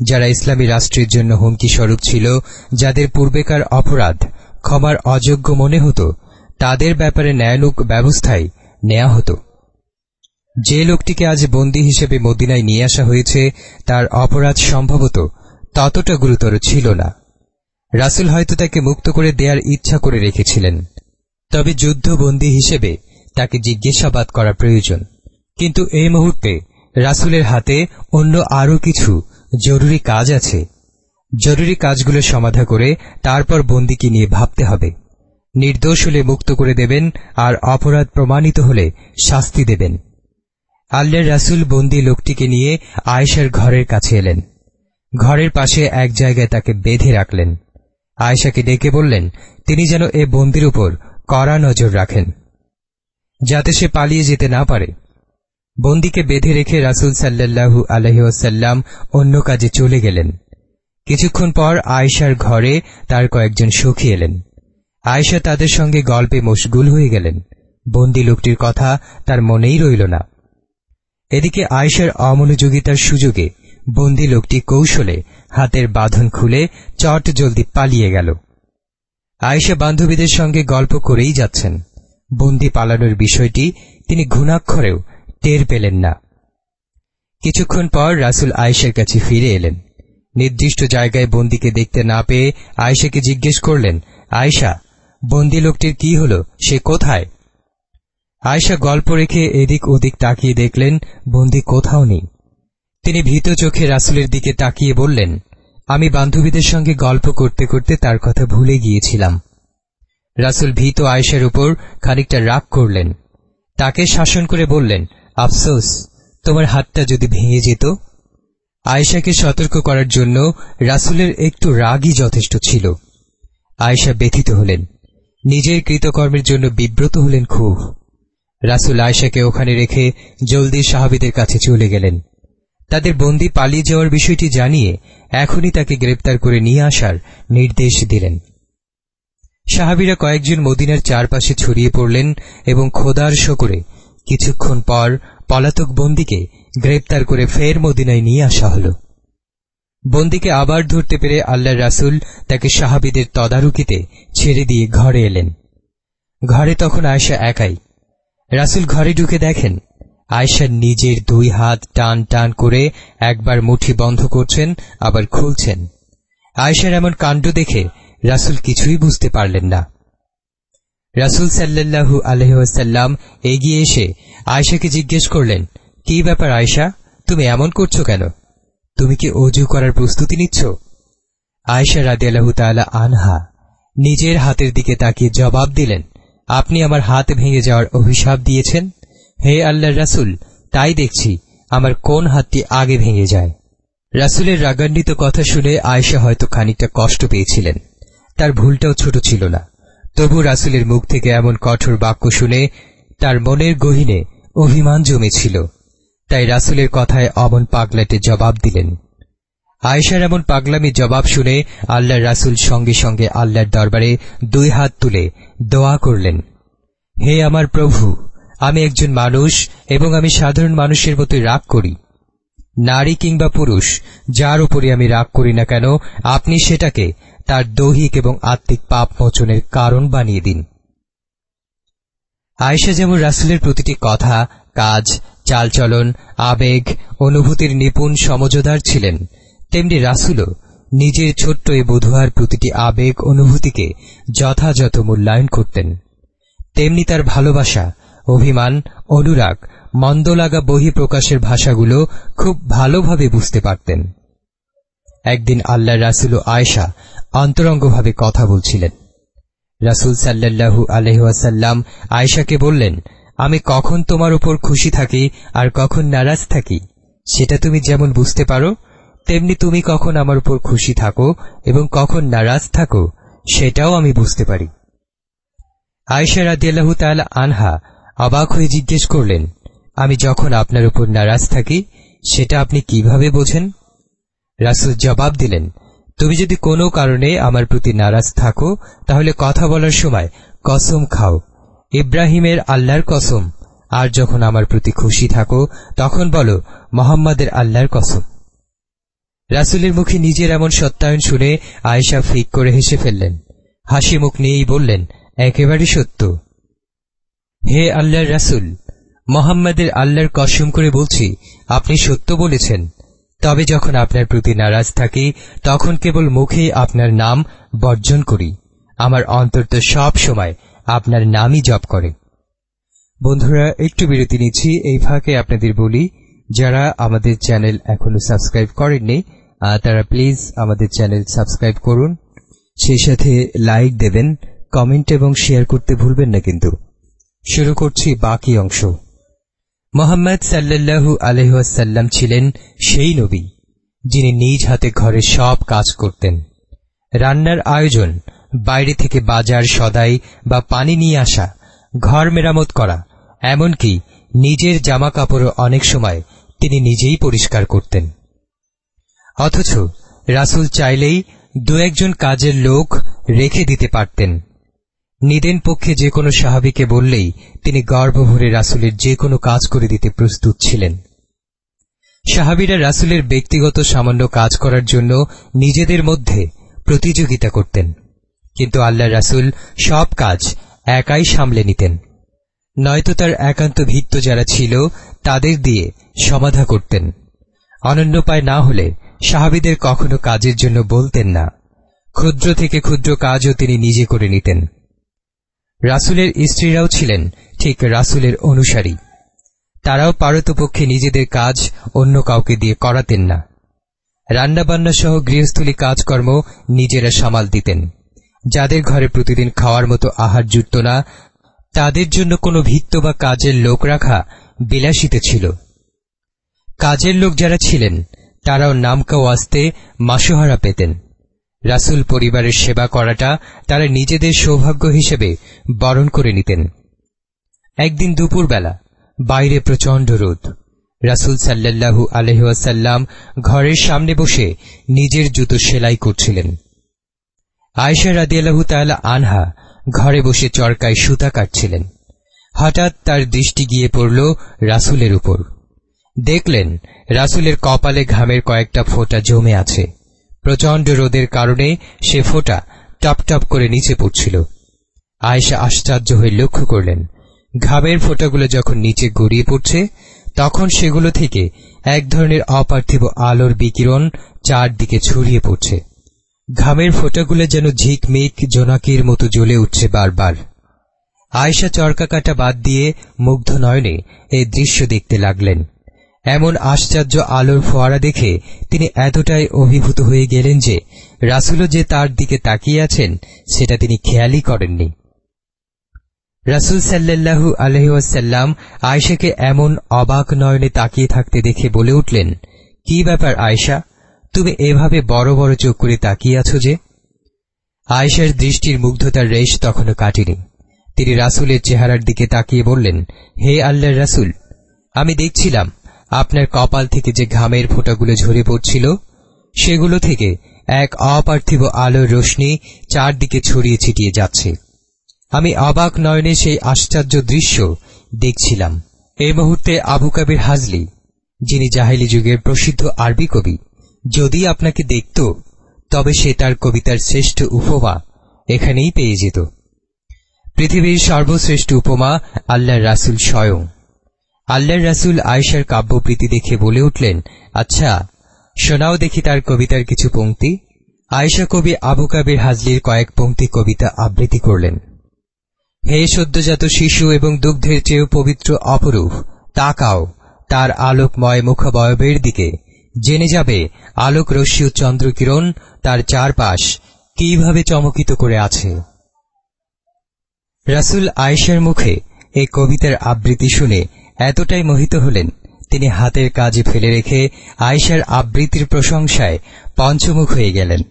যারা ইসলামী রাষ্ট্রের জন্য হুমকি স্বরূপ ছিল, যাদের পূর্বেকার অপরাধ ক্ষমার অযোগ্য মনে হতো, তাদের ব্যাপারে ন্যায়ালোক ব্যবস্থায় নেওয়া হতো। যে লোকটিকে আজ বন্দী হিসেবে মদিনায় নিয়ে আসা হয়েছে, তার অপরাধ সম্ভবত ততটা গুরুতর ছিল না। রাসুল হয়তো তাকে মুক্ত করে দেয়ার ইচ্ছা করে রেখেছিলেন, তবে যুদ্ধবন্দী হিসেবে তাকে জিজ্ঞাসাবাদ করা প্রয়োজন। কিন্তু এই মুহূর্তে রাসুলের হাতে অন্য আরও কিছু জরুরি কাজ আছে। জরুরি কাজগুলো সমাধা করে তারপর বন্দিকে নিয়ে ভাবতে হবে। নির্দোষ হলে মুক্ত করে দেবেন আর অপরাধ প্রমাণিত হলে শাস্তি দেবেন। আল্লাহর রাসুল বন্দি লোকটিকে নিয়ে আয়েশার ঘরের কাছে এলেন। ঘরের পাশে এক জায়গায় তাকে বেঁধে রাখলেন। আয়েশাকে ডেকে বললেন, তিনি যেন এ বন্দির উপর কড়া নজর রাখেন, যাতে সে পালিয়ে যেতে না পারে। বন্দিকে বেঁধে রেখে রাসুল সাল্লাল্লাহু আলহিউসাল্লাম অন্য কাজে চলে গেলেন। কিছুক্ষণ পর আয়েশার ঘরে তার কয়েকজন সখী এলেন। আয়েশা তাদের সঙ্গে গল্পে মশগুল হয়ে গেলেন। বন্দি লোকটির কথা তার মনেই রইল না। এদিকে আয়েশার অমনোযোগিতার সুযোগে বন্দি লোকটি কৌশলে হাতের বাঁধন খুলে চট জলদি পালিয়ে গেল। আয়েশা বান্ধবীদের সঙ্গে গল্প করেই যাচ্ছেন। বন্দি পালানোর বিষয়টি তিনি ঘুণাক্ষরেও টের পেলেন না। কিছুক্ষণ পর রাসুল আয়েশার কাছে ফিরে এলেন। নির্দিষ্ট জায়গায় বন্দিকে দেখতে না পেয়ে আয়েশাকে জিজ্ঞেস করলেন, আয়েশা, বন্দি লোকটির কি হল? সে কোথায়? আয়েশা গল্প রেখে এদিক ওদিক তাকিয়ে দেখলেন, বন্দি কোথাও নেই। তিনি ভীত চোখে রাসুলের দিকে তাকিয়ে বললেন, আমি বান্ধবীদের সঙ্গে গল্প করতে করতে তার কথা ভুলে গিয়েছিলাম। রাসুল ভীত আয়েশার উপর খানিকটা রাগ করলেন। তাকে শাসন করে বললেন আফসোস, তোমার হাতটা যদি ভেঙে যেত। আয়েশাকে সতর্ক করার জন্য রাসুলের একটু রাগই যথেষ্ট ছিল। আয়েশা ব্যথিত হলেন, নিজের কৃতকর্মের জন্য বিব্রত হলেন খুব। রাসুল আয়েশাকে ওখানে রেখে জলদি সাহাবিদের কাছে চলে গেলেন। তাদের বন্দি পালিয়ে যাওয়ার বিষয়টি জানিয়ে এখনই তাকে গ্রেপ্তার করে নিয়ে আসার নির্দেশ দিলেন। সাহাবিরা কয়েকজন মদিনার চারপাশে ছড়িয়ে পড়লেন এবং খোদার শকরে কিছুক্ষণ পর পলাতক বন্দিকে গ্রেপ্তার করে ফের মদিনায় নিয়ে আসা হল। বন্দিকে আবার ধরতে পেরে আল্লাহ রাসুল তাকে সাহাবিদের তদারুকিতে ছেড়ে দিয়ে ঘরে এলেন। ঘরে তখন আয়সা একাই। রাসুল ঘরে ঢুকে দেখেন আয়সা নিজের দুই হাত টান টান করে একবার মুঠি বন্ধ করছেন, আবার খুলছেন। আয়সার এমন কাণ্ড দেখে রাসুল কিছুই বুঝতে পারলেন না। রাসুল সাল্লাল্লাহু আলহাসাল্লাম এগিয়ে এসে আয়সাকে জিজ্ঞেস করলেন, কি ব্যাপার আয়সা তুমি এমন করছ কেন? তুমি কি অজু করার প্রস্তুতি নিচ্ছ? আয়সা রাদিয়াল্লাহু তাআলা আনহা নিজের হাতের দিকে তাকিয়ে জবাব দিলেন, আপনি আমার হাত ভেঙে যাওয়ার অভিশাপ দিয়েছেন? হে আল্লাহ রাসুল, তাই দেখছি আমার কোন হাতটি আগে ভেঙে যায়। রাসুলের রাগান্বিত কথা শুনে আয়েশা হয়তো খানিকটা কষ্ট পেয়েছিলেন, তার ভুলটাও ছোট ছিল না। তবু রাসুলের মুখ থেকে এমন কঠোর বাক্য শুনে তার মনের গহীনে অভিমান জমেছিল। তাই রাসুলের কথায় অমন পাগলাটে জবাব দিলেন। আয়েশার এমন পাগলামি জবাব শুনে আল্লাহর রাসুল সঙ্গে সঙ্গে আল্লাহর দরবারে দুই হাত তুলে দোয়া করলেন, হে আমার প্রভু, আমি একজন মানুষ এবং আমি সাধারণ মানুষের মতোই রাগ করি। নারী কিংবা পুরুষ, যার উপরে আমি রাগ করি না কেন, আপনি সেটাকে তার দৈহিক এবং আত্মিক পাপ মোচনের কারণ বানিয়ে দিন। আয়েশা যেমন রাসুলের প্রতিটি কথা, কাজ, চালচলন, আবেগ, অনুভূতির নিপুণ সমঝোদার ছিলেন, তেমনি রাসুলও নিজের ছোট্ট এ বধুয়ার প্রতিটি আবেগ, অনুভূতিকে যথাযথ মূল্যায়ন করতেন। তেমনি তার ভালোবাসা, অভিমান, অনুরাগ, মন্দলাগা বহিঃপ্রকাশের ভাষাগুলো খুব ভালোভাবে বুঝতে পারতেন। একদিন আল্লাহ রাসুল ও আয়েশা অন্তরঙ্গভাবে কথা বলছিলেন। রাসুল সাল্লাল্লাহু আলহাসাল্লাম আয়েশাকে বললেন, আমি কখন তোমার উপর খুশি থাকি আর কখন নারাজ থাকি, সেটা তুমি যেমন বুঝতে পারো, তেমনি তুমি কখন আমার উপর খুশি থাকো এবং কখন নারাজ থাকো, সেটাও আমি বুঝতে পারি। আয়েশা রাদিয়াল্লাহু তাআলা আনহা অবাক হয়ে জিজ্ঞেস করলেন, আমি যখন আপনার উপর নারাজ থাকি, সেটা আপনি কীভাবে বোঝেন? রাসুল জবাব দিলেন তুমি যদি কোনো কারণে আমার প্রতি নারাজ থাকো, তাহলে কথা বলার সময় কসম খাও। ইব্রাহিমের আল্লাহর কসম। আর যখন আমার প্রতি খুশি থাকো, তখন বলো, মোহাম্মদের আল্লাহর কসম। রাসুলের মুখে নিজের এমন সত্যায়ন শুনে আয়েশা ফিক করে হেসে ফেললেন। হাসি মুখ নিয়েই বললেন, একেবারে সত্য। হে আল্লাহর রাসুল, মোহাম্মদের আল্লাহর কসম করে বলছি, আপনি সত্য বলেছেন। তবে যখন আপনার প্রতি নারাজ থাকি, তখন কেবল মুখে আপনার নাম বর্জন করি। আমার অন্তর তো সব সময় আপনার নামই জপ করে। বন্ধুরা, একটু বিরতি নিচ্ছি। এই ফাঁকে আপনাদের বলি, যারা আমাদের চ্যানেল এখনও সাবস্ক্রাইব করেননি তারা প্লিজ আমাদের চ্যানেল সাবস্ক্রাইব করুন। সেই সাথে লাইক দেবেন, কমেন্ট এবং শেয়ার করতে ভুলবেন না কিন্তু। শুরু করছি বাকি অংশ। মোহাম্মদ সাল্লাল্লাহু আলহাসাল্লাম ছিলেন সেই নবী, যিনি নিজ হাতে ঘরে সব কাজ করতেন। রান্নার আয়োজন, বাইরে থেকে বাজার সদাই বা পানি নিয়ে আসা, ঘর মেরামত করা, এমনকি নিজের জামা কাপড়ও অনেক সময় তিনি নিজেই পরিষ্কার করতেন। অথচ রাসুল চাইলেই দু একজন কাজের লোক রেখে দিতে পারতেন। নিদেন পক্ষে যে কোনো সাহাবিকে বললেই তিনি গর্ভভরে রাসুলের যে কোনো কাজ করে দিতে প্রস্তুত ছিলেন। সাহাবিরা রাসুলের ব্যক্তিগত সামান্য কাজ করার জন্য নিজেদের মধ্যে প্রতিযোগিতা করতেন। কিন্তু আল্লাহ রাসুল সব কাজ একাই সামলে নিতেন। নয়তো তার একান্ত ভিত্ত যারা ছিল, তাদের দিয়ে সমাধা করতেন। অনন্যপায় না হলে সাহাবিদের কখনো কাজের জন্য বলতেন না। ক্ষুদ্র থেকে ক্ষুদ্র কাজও তিনি নিজে করে নিতেন। রাসুলের স্ত্রীরাও ছিলেন ঠিক রাসুলের অনুসারী। তারাও পারতপক্ষে নিজেদের কাজ অন্য কাউকে দিয়ে করাতেন না। রান্নাবান্না সহ গৃহস্থলী কাজকর্ম নিজেরা সামাল দিতেন। যাদের ঘরে প্রতিদিন খাওয়ার মতো আহার জুটত না, তাদের জন্য কোনো ভিত্ত বা কাজের লোক রাখা বিলাসিতে ছিল। কাজের লোক যারা ছিলেন, তারাও নামকা ওয়াস্তে মাসোহারা পেতেন। রাসুল পরিবারের সেবা করাটা তারা নিজেদের সৌভাগ্য হিসেবে বরণ করে নিতেন। একদিন দুপুরবেলা, বাইরে প্রচণ্ড রোদ। রাসুল সাল্লাল্লাহু আলহাসাল্লাম ঘরের সামনে বসে নিজের জুতো সেলাই করছিলেন। আয়সা রাদিয়াল্লাহু তাআলা আনহা ঘরে বসে চরকায় সুতা কাটছিলেন। হঠাৎ তার দৃষ্টি গিয়ে পড়ল রাসুলের উপর। দেখলেন রাসুলের কপালে ঘামের কয়েকটা ফোঁটা জমে আছে। প্রচণ্ড রোদের কারণে সে ফোঁটা টপ টপ করে নিচে পড়ছিল। আয়েশা আশ্চর্য হয়ে লক্ষ্য করলেন, ঘামের ফোঁটাগুলো যখন নিচে গড়িয়ে পড়ছে, তখন সেগুলো থেকে এক ধরনের অপার্থিব আলোর বিকিরণ চারদিকে ছড়িয়ে পড়ছে। ঘামের ফোঁটাগুলো যেন ঝিকমিক জোনাকির মতো জ্বলে উঠছে বারবার। আয়সা চরকা কাটা বাদ দিয়ে মুগ্ধ নয়নে এই দৃশ্য দেখতে লাগলেন। এমন আশ্চর্য আলোর ফোয়ারা দেখে তিনি এতটাই অভিভূত হয়ে গেলেন যে রাসুলও যে তার দিকে তাকিয়ে আছেন, সেটা তিনি খেয়ালই করেননি। রাসুল সাল্লাল্লাহু আলহিউসাল্লাম আয়সাকে এমন অবাক নয়নে তাকিয়ে থাকতে দেখে বলে উঠলেন, কি ব্যাপার আয়সা তুমি এভাবে বড় বড় চোখ করে তাকিয়ে আছো যে? আয়সার দৃষ্টির মুগ্ধতার রেশ তখনও কাটেনি। তিনি রাসুলের চেহারার দিকে তাকিয়ে বললেন, হে আল্লাহ রাসুল, আমি দেখছিলাম আপনার কপাল থেকে যে ঘামের ফোঁটাগুলো ঝরে পড়ছিল, সেগুলো থেকে এক অপার্থিব আলোর রশ্মি চারদিকে ছড়িয়ে ছিটিয়ে যাচ্ছে। আমি অবাক নয়নে সেই আশ্চর্য দৃশ্য দেখছিলাম। এই মুহূর্তে আবু কাবির হাজলি, যিনি জাহেলি যুগের প্রসিদ্ধ আরবি কবি, যদি আপনাকে দেখত, তবে সে তার কবিতার শ্রেষ্ঠ উপমা এখানেই পেয়ে যেত। পৃথিবীর সর্বশ্রেষ্ঠ উপমা আল্লাহর রাসুল স্বয়ং। আল্লাহর রাসুল আয়েশার কাব্যপ্রীতি দেখে বলে উঠলেন আচ্ছা শোনাও দেখি তার কবিতার কিছু পংক্তি আয়েশা কবি আবু কাবির হাজলির কয়েক পংক্তি কবিতা আবৃত্তি করলেন। হে সদ্যজাত শিশু এবং দুগ্ধের চেয়েও পবিত্র অপরূপ, তাকাও, তার আলোকময় মুখবয়বের দিকে। জেনে যাবে, আলোক রশ্মি ও চন্দ্রকিরণ তার চারপাশ কীভাবে চমকিত করে আছে। রাসুল আয়েশার মুখে এই কবিতার আবৃত্তি শুনে এতটাই মোহিত হলেন, তিনি হাতের কাজে ফেলে রেখে আয়েশার আবৃত্তির প্রশংসায় পঞ্চমুখ হয়ে গেলেন।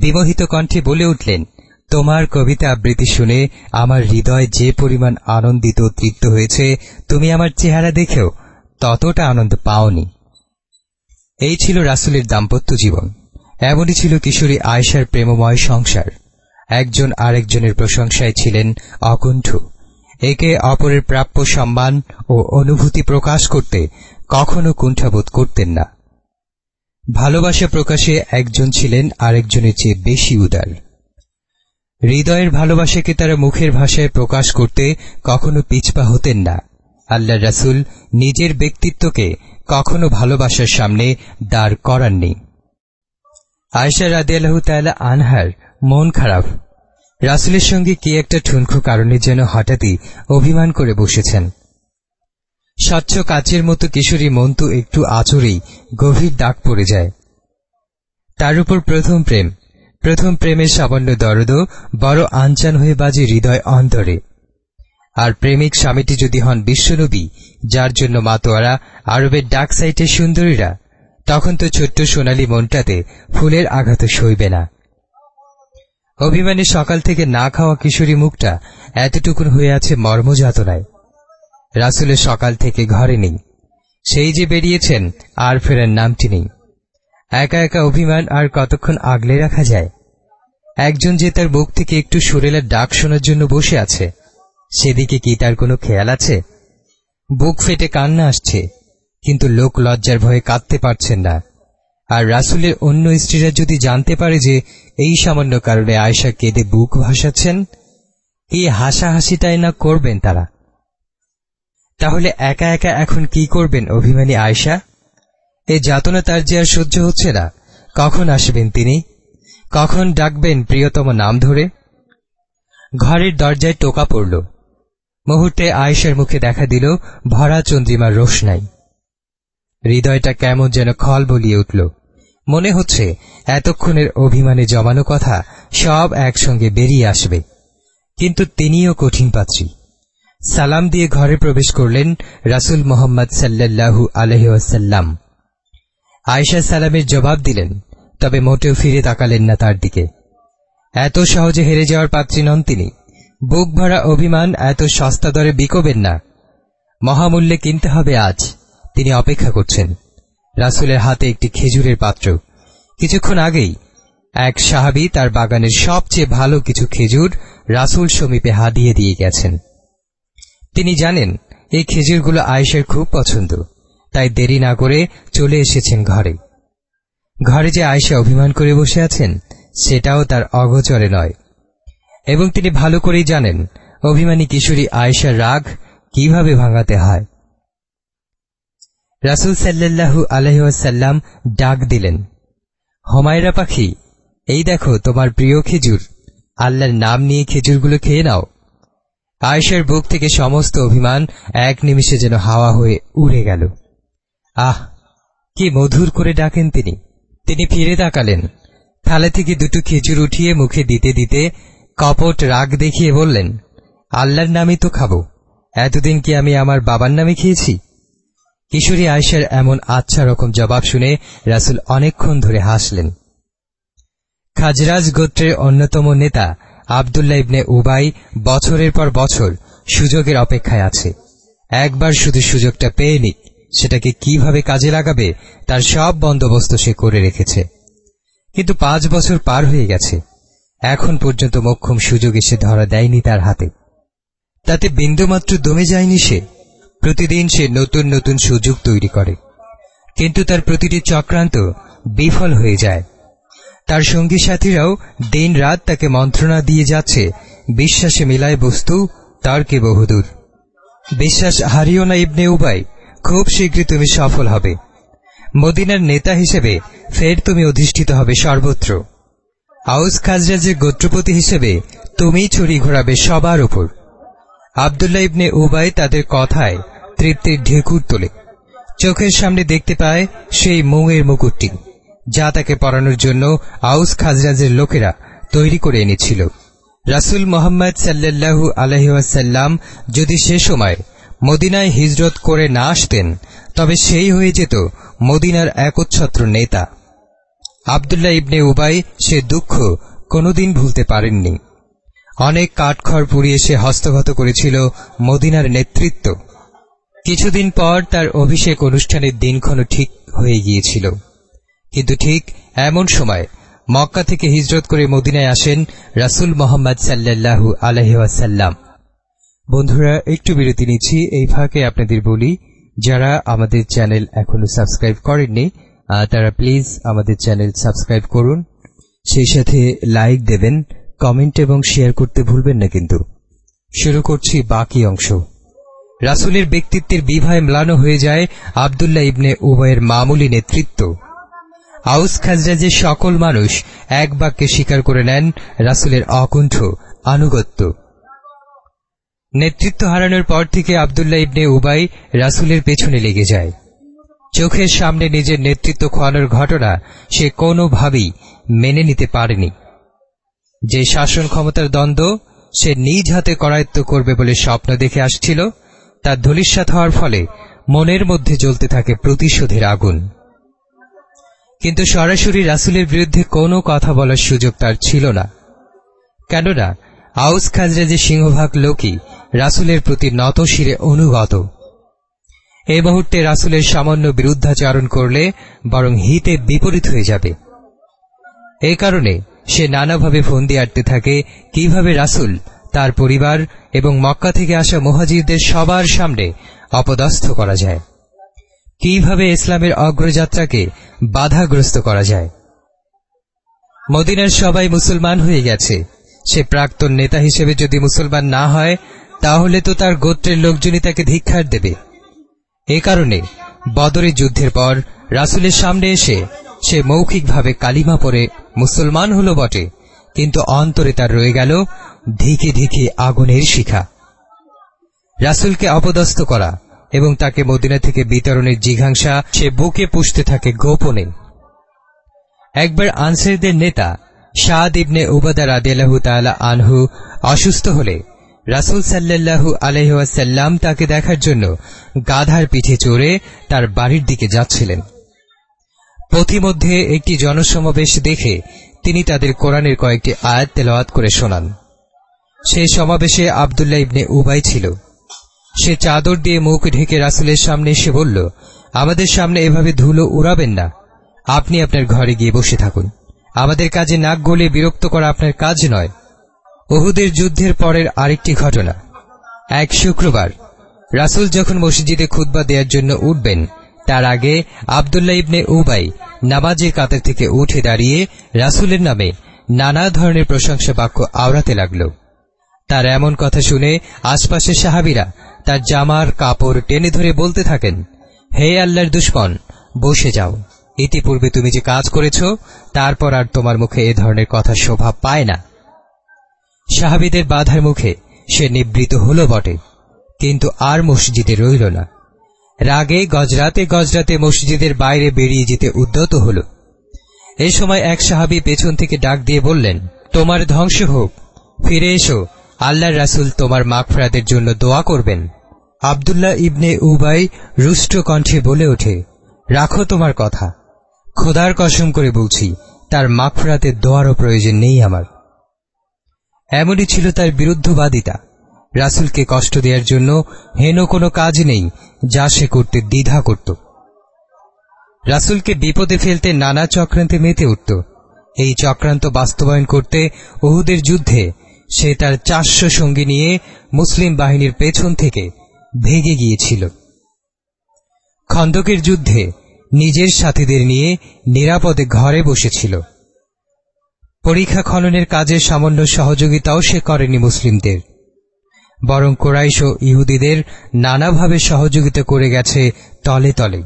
বিমোহিত কণ্ঠে বলে উঠলেন, তোমার কবিতা আবৃত্তি শুনে আমার হৃদয় যে পরিমাণ আনন্দিত তৃপ্ত হয়েছে, তুমি আমার চেহারা দেখেও ততটা আনন্দ পাওনি। এই ছিল রাসুলের দাম্পত্য জীবন। এমনই ছিল কিশোরী আয়েশার প্রেমময় সংসার। একজন আরেকজনের প্রশংসায় ছিলেন অকুণ্ঠ। একে অপরের প্রাপ্য সম্মান ও অনুভূতি প্রকাশ করতে কখনো কুণ্ঠাবোধ করতেন না। ভালোবাসা প্রকাশে একজন ছিলেন আরেকজনের চেয়ে বেশি উদার। হৃদয়ের ভালোবাসাকে তারা মুখের ভাষায় প্রকাশ করতে কখনো পিছপা হতেন না। আল্লাহ রাসুল নিজের ব্যক্তিত্বকে কখনো ভালোবাসার সামনে দাঁড় করাননি। আয়সা রাদিয়াল্লাহু তাআলা আনহার মন খারাপ রাসুলের সঙ্গে কি একটা ঠুনকো কারণে যেন হঠাৎই অভিমান করে বসেছেন। স্বচ্ছ কাচের মতো কিশোরী মন তো একটু আচরেই গভীর দাগ পড়ে যায়। তার উপর প্রথম প্রেম। প্রথম প্রেমের সামান্য দরদ বড় আনচান হয়ে বাজে হৃদয় অন্তরে। আর প্রেমিক স্বামীটি যদি হন বিশ্বনবী, যার জন্য মাতোয়ারা, আরবের ডাক সাইটের সুন্দরীরা, তখন তো ছোট্ট সোনালী মনটাতে ফুলের আঘাত সইবে না। অভিমানী সকাল থেকে না খাওয়া কিশোরী মুখটা এতটুকুন হয়ে আছে মর্মযাতনায়। রাসুলের সকাল থেকে ঘরে নেই। সেই যে বেরিয়েছেন, আর ফেরার নামটি নেই। একা একা অভিমান আর কতক্ষণ আগলে রাখা যায়? একজন যে তার বুক থেকে একটু সুরেলার ডাক শোনার জন্য বসে আছে, সেদিকে কি তার কোনো খেয়াল আছে? বুক ফেটে কান্না আসছে, কিন্তু লোক লজ্জার ভয়ে কাঁদতে পারছেন না। আর রাসুলের অন্য স্ত্রীরা যদি জানতে পারে যে এই সামান্য কারণে আয়সা কেঁদে বুক ভাসাচ্ছেন কি হাসাহাসিটাই না করবেন তারা? তাহলে একা একা এখন কি করবেন অভিমানী আয়সা এ যাতনা তার যে আর সহ্য হচ্ছে না। কখন আসবেন তিনি? কখন ডাকবেন প্রিয়তম নাম ধরে? ঘরের দরজায় টোকা পড়ল। মুহূর্তে আয়েশার মুখে দেখা দিল ভরা চন্দ্রিমার রোশনাই। হৃদয়টা কেমন যেন খল বলিয়ে উঠল। মনে হচ্ছে এতক্ষণের অভিমানে জমানো কথা সব একসঙ্গে বেরিয়ে আসবে। কিন্তু তিনিও কঠিন পাত্রী। সালাম দিয়ে ঘরে প্রবেশ করলেন রাসুল মোহাম্মদ সাল্লাল্লাহু আলহাসাল্লাম আয়সা সালামের জবাব দিলেন, তবে মোটেও ফিরে তাকালেন না তার দিকে। এত সহজে হেরে যাওয়ার পাত্রী নন তিনি। বুক ভরা অভিমান এত সস্তা দরে বিকোবেন না। মহামূল্যে কিনতে হবে আজ। তিনি অপেক্ষা করছেন। রাসুলের হাতে একটি খেজুরের পাত্র। কিছুক্ষণ আগেই এক সাহাবি তার বাগানের সবচেয়ে ভালো কিছু খেজুর রাসুল সমীপে হাদিয়ে দিয়ে গেছেন। তিনি জানেন, এই খেজুরগুলো আয়েশের খুব পছন্দ, তাই দেরি না করে চলে এসেছেন ঘরে। ঘরে যে আয়েশা অভিমান করে বসে আছেন, সেটাও তার অগোচরে নয়। এবং তিনি ভালো করেই জানেন, অভিমানী কিশোরী আয়েশার রাগ কীভাবে ভাঙাতে হয়। রাসুল সাল্লাল্লাহু আলহাসাল্লাম ডাক দিলেন, হমায়রা পাখি, এই দেখো তোমার প্রিয় খেজুর। আল্লাহর নাম নিয়ে খেজুরগুলো খেয়ে নাও। আয়েশার বুক থেকে সমস্ত অভিমান এক নিমিষে যেন হাওয়া হয়ে উড়ে গেল। আহ, কি মধুর করে ডাকেন তিনি। তিনি ফিরে তাকালেন। থালা থেকে দুটো খেজুর উঠিয়ে মুখে দিতে দিতে কপট রাগ দেখিয়ে বললেন, আল্লাহর নামই তো খাব। এতদিন কি আমি আমার বাবার নামে খেয়েছি? কিশোরী আয়সার এমন আচ্ছা রকম জবাব শুনে রাসুল অনেকক্ষণ ধরে হাসলেন। খাজরাজ গোত্রের অন্যতম নেতা আবদুল্লাহ ইবনে উবাই বছরের পর বছর সুযোগের অপেক্ষায় আছে। একবার শুধু সুযোগটা পেয়ে নিক, সেটাকে কীভাবে কাজে লাগাবে তার সব বন্দোবস্ত সে করে রেখেছে। কিন্তু পাঁচ বছর পার হয়ে গেছে। এখন পর্যন্ত মক্ষম সুযোগ এসে ধরা দেয়নি তার হাতে। তাতে বিন্দুমাত্র দমে যায়নি সে। প্রতিদিন সে নতুন নতুন সুযোগ তৈরি করে। কিন্তু তার প্রতিটি চক্রান্ত বিফল হয়ে যায়। তার সঙ্গী সাথীরাও দিন রাত তাকে মন্ত্রণা দিয়ে যাচ্ছে, বিশ্বাসে মিলায় বস্তু তার কে বহুদূর। বিশ্বাস হারিও না ইবনে উবাই, খুব শীঘ্রই তুমি সফল হবে। মদিনার নেতা হিসেবে ফের তুমি অধিষ্ঠিত হবে সর্বত্র। আউস খাজরাজের গোত্রপতি হিসেবে তুমি ছড়ি ঘোরাবে সবার উপর। আবদুল্লাহ ইবনে উবাই তাদের কথায় তৃপ্তির ঢেকুর তোলে। চোখের সামনে দেখতে পায় সেই মৌয়ের মুকুটটি, যা তাকে পরানোর জন্য আউস খাজরাজের লোকেরা তৈরি করে এনেছিল। রাসুল মোহাম্মদ সাল্লাল্লাহু আলহিউসাল্লাম যদি সে সময় মদিনায় হিজরত করে না আসতেন, তবে সেই হয়ে যেত মদিনার একচ্ছত্র নেতা। আবদুল্লাহ ইবনে উবাই সে দুঃখ কোনোদিন ভুলতে পারেননি। অনেক কাঠখড় পুড়িয়ে সে হস্তগত করেছিল মদিনার নেতৃত্ব। কিছুদিন পর তার অভিষেক অনুষ্ঠানের দিনক্ষণ ঠিক হয়ে গিয়েছিল। কিন্তু ঠিক এমন সময় মক্কা থেকে হিজরত করে মদিনায় আসেন রাসুল মোহাম্মদ সাল্লাল্লাহু আলহিহাসাল্লাম বন্ধুরা, একটু বিরতি নিচ্ছি। এই ফাঁকে আপনাদের বলি, যারা আমাদের চ্যানেল এখনও সাবস্ক্রাইব করেননি তারা প্লিজ আমাদের চ্যানেল সাবস্ক্রাইব করুন। সেই সাথে লাইক দেবেন, কমেন্ট এবং শেয়ার করতে ভুলবেন না কিন্তু। শুরু করছি বাকি অংশ। রাসুলের ব্যক্তিত্বের বিভয় ম্লানো হয়ে যায় আবদুল্লাহ ইবনে উভয়ের মামুলি নেতৃত্ব। আউস খাজরাজের সকল মানুষ এক বাক্যে স্বীকার করে নেন রাসুলের অকুণ্ঠ আনুগত্য। নেতৃত্ব হারানোর পর থেকে আবদুল্লাহ ইবনে উবাই রাসুলের পেছনে লেগে যায়। চোখের সামনে নিজের নেতৃত্ব খোয়ানোর ঘটনা সে কোনোভাবেই মেনে নিতে পারেনি। যে শাসন ক্ষমতার দ্বন্দ্ব সে নিজ হাতে করায়ত্ত করবে বলে স্বপ্ন দেখে আসছিল তার ধলিস্বাত হওয়ার ফলে মনের মধ্যে জ্বলতে থাকে প্রতিশোধের আগুন। কিন্তু সরাসরি রাসুলের বিরুদ্ধে কোনো কথা বলার সুযোগ তার ছিল না। কেননা, আউস খাজরাজের সিংহভাগ লোকই রাসুলের প্রতি নত শিরে অনুগত। এই মুহূর্তে রাসুলের সামান্য বিরুদ্ধাচরণ করলে বরং হিতে বিপরীত হয়ে যাবে। এই কারণে সে নানাভাবে ফন্দি আটতে থাকে কীভাবে রাসুল তার পরিবার এবং মক্কা থেকে আসা মহাজিরদের সবার সামনে অপদস্থ করা যায়। কীভাবে ইসলামের অগ্রযাত্রাকে বাধাগ্রস্ত করা যায়? মদিনার সবাই মুসলমান হয়ে গেছে। সে প্রাক্তন নেতা হিসেবে যদি মুসলমান না হয়, তাহলে তো তার গোত্রের লোকজনই তাকে ধিক্ষার দেবে। এ কারণে বদরের যুদ্ধের পর রাসুলের সামনে এসে সে মৌখিকভাবে কালিমা পরে মুসলমান হল বটে। কিন্তু অন্তরে তার রয়ে গেল ধিকে ধিকে আগুনের শিখা। রাসুলকে অপদস্থ করা এবং তাকে মদিনা থেকে বিতরণের জিঘাংসা সে বুকে পুষতে থাকে গোপনে। একবার আনসারদের নেতা শাদ ইবনে উবাদা রাদিয়াল্লাহু তাআলা আনহু অসুস্থ হলে রাসুল সাল্লাল্লাহু আলহাসাল্লাম তাকে দেখার জন্য গাধার পিঠে চড়ে তার বাড়ির দিকে যাচ্ছিলেন। পথিমধ্যে একটি জনসমাবেশ দেখে তিনি তাদের কোরআনের কয়েকটি আয়াত তেলাওয়াত করে শোনান। সেই সমাবেশে আবদুল্লাহ ইবনে উবাই ছিল। সে চাদর দিয়ে মুখ ঢেকে রাসুলের সামনে এসে বলল, আমাদের সামনে এভাবে ধুলো উড়াবেন না। আপনি আপনার ঘরে গিয়ে বসে থাকুন। আমাদের কাজে নাক গলে বিরক্ত করা আপনার কাজ নয়। ওহুদের যুদ্ধের পরের আরেকটি ঘটনা। এক শুক্রবার, রাসুল যখন মসজিদে খুদ্া দেওয়ার জন্য উঠবেন, তার আগে আবদুল্লাহ ইবনে উবাই নামাজের কাতার থেকে উঠে দাঁড়িয়ে রাসুলের নামে নানা ধরনের প্রশংসা বাক্য আওড়াতে লাগল। তার এমন কথা শুনে আশপাশের সাহাবিরা তার জামার কাপড় টেনে ধরে বলতে থাকেন, হে আল্লাহর দুশ্মন, বসে যাও। ইতিপূর্বে তুমি যে কাজ করেছ, তারপর আর তোমার মুখে এ ধরনের কথা শোভা পায় না। সাহাবিদের বাধার মুখে সে নিবৃত হল বটে, কিন্তু আর মসজিদে রইল না। রাগে গজরাতে গজরাতে মসজিদের বাইরে বেরিয়ে যেতে উদ্যত হল। এই সময় এক সাহাবি পেছন থেকে ডাক দিয়ে বললেন, তোমার ধ্বংস হোক। ফিরে এসো। আল্লাহর রাসুল তোমার মাগফরাতের জন্য দোয়া করবেন। আবদুল্লাহ ইবনে উবাই রুষ্ট কণ্ঠে বলে ওঠে, রাখো তোমার কথা। খোদার কসম করে বলছি, তার মাগফরাতের দোয়ারও প্রয়োজন নেই আমার। এমনই ছিল তার বিরুদ্ধবাদিতা। রাসুলকে কষ্ট দেওয়ার জন্য হেন কোনো কাজ নেই, যা সে করতে দ্বিধা করত। রাসুলকে বিপদে ফেলতে নানা চক্রান্তে মেতে উঠত। এই চক্রান্ত বাস্তবায়ন করতে ওহুদের যুদ্ধে সে তার চারশো সঙ্গী নিয়ে মুসলিম বাহিনীর পেছন থেকে ভেগে গিয়েছিল। খন্দকের যুদ্ধে নিজের সাথীদের নিয়ে নিরাপদে ঘরে বসেছিল। পরীক্ষা খননের কাজে সামান্য সহযোগিতাও সে করেনি মুসলিমদের। বরং কোরাইশ ও ইহুদিদের নানাভাবে সহযোগিতা করে গেছে তলে তলে।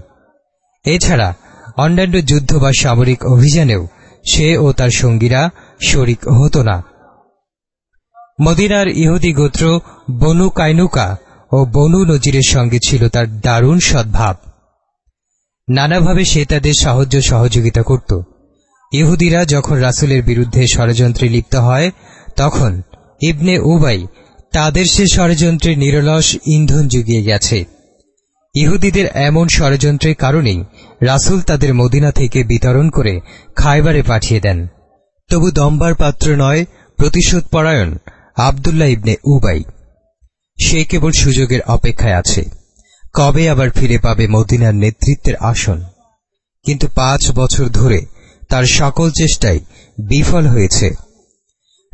এছাড়া অন্যান্য যুদ্ধ বা সামরিক অভিযানেও সে ও তার সঙ্গীরা শরিক হতো না। মদিনার ইহুদি গোত্র বনু কাইনুকা ও বনু নজিরের সঙ্গে ছিল তার দারুণ সদ্ভাব। নানাভাবে সে তাদের সাহায্য সহযোগিতা করত। ইহুদিরা যখন রাসুলের বিরুদ্ধে ষড়যন্ত্রে লিপ্ত হয়, তখন ইবনে উবাই তাদের সে ষড়যন্ত্রের নিরলস ইন্ধন জুগিয়ে গেছে। ইহুদিদের এমন ষড়যন্ত্রের কারণেই রাসুল তাদের মদিনা থেকে বিতরণ করে খাইবারে পাঠিয়ে দেন। তবু দম্বার পাত্র নয়, প্রতিশোধ পরায়ণ আবদুল্লাহ ইবনে উবাই। সে কেবল সুযোগের অপেক্ষায় আছে। কবে আবার ফিরে পাবে মদিনার নেতৃত্বের আসন? কিন্তু পাঁচ বছর ধরে তার সকল চেষ্টাই বিফল হয়েছে।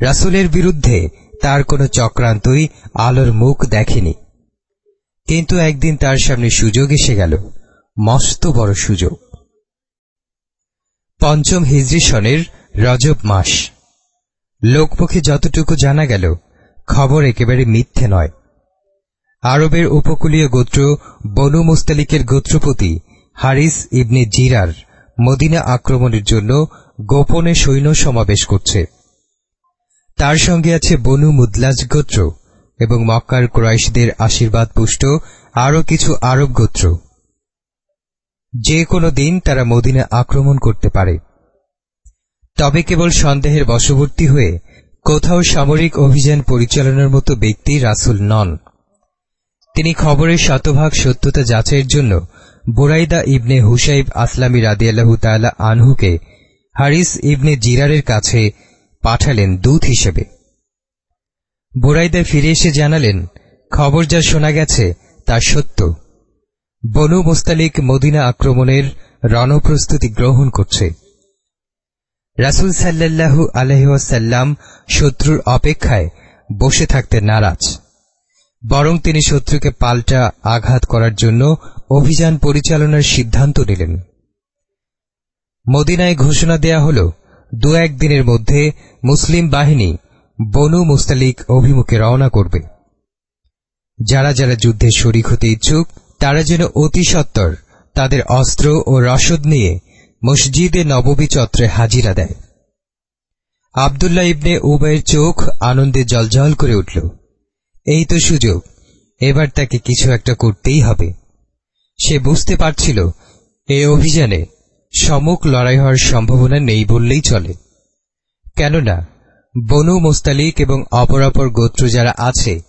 রাসুলের বিরুদ্ধে তার কোনো চক্রান্তই আলোর মুখ দেখেনি। কিন্তু একদিন তার সামনে সুযোগ এসে গেল। মস্ত বড় সুযোগ। পঞ্চম হিজরি সনের রজব মাস। লোকমুখে যতটুকু জানা গেল, খবর একেবারে মিথ্যে নয়। আরবের উপকূলীয় গোত্র বনু মুস্তালিকের গোত্রপতি হারিস ইবনে জিরার মদিনা আক্রমণের জন্য গোপনে সৈন্য সমাবেশ করছে। তার সঙ্গে আছে বনু মুদলাজ গোত্র এবং মক্কার ক্রাইশদের আশীর্বাদ পুষ্ট, আরও কিছু আরব গোত্র। যে কোনো দিন তারা মদিনা আক্রমণ করতে পারে। তবে কেবল সন্দেহের বশবর্তী হয়ে কোথাও সামরিক অভিযান পরিচালনার মতো ব্যক্তি রাসুল নন। তিনি খবরের শতভাগ সত্যতা যাচাইয়ের জন্য বোরাইদা ইবনে হুসাইব আসলামী রাদিয়াল্লাহু তাআলা আনহুকে হারিস ইবনে জিরারের কাছে পাঠালেন দূত হিসেবে। বোরাইদা ফিরে এসে জানালেন, খবর যা শোনা গেছে তা সত্য। বনু মোস্তালিক মদিনা আক্রমণের রণপ্রস্তুতি গ্রহণ করছে। রাসুল সাল্লাল্লাহু আলহাসাল্লাম শত্রুর অপেক্ষায় বসে থাকতে নারাজ। বরং তিনি শত্রুকে পাল্টা আঘাত করার জন্য অভিযান পরিচালনার সিদ্ধান্ত নিলেন। মদিনায় ঘোষণা দেয়া হল দু একদিনের মধ্যে মুসলিম বাহিনী বনু মুস্তালিক অভিমুখে রওনা করবে। যারা যারা যুদ্ধে শরিক হতে ইচ্ছুক, তারা যেন অতি সত্বর তাদের অস্ত্র ও রসদ নিয়ে মসজিদে নববী চত্রে হাজিরা দেয়। আবদুল্লাহ ইবনে উবাইয়ের চোখ আনন্দে জলজল করে উঠল। এই তো সুযোগ, এবার তাকে কিছু একটা করতেই হবে। সে বুঝতে পারছিল, এ অভিযানে সমুখ লড়াই হওয়ার সম্ভাবনা নেই বললেই চলে। কেননা, বনু মোস্তালিক এবং অপর অপর গোত্র যারা আছে,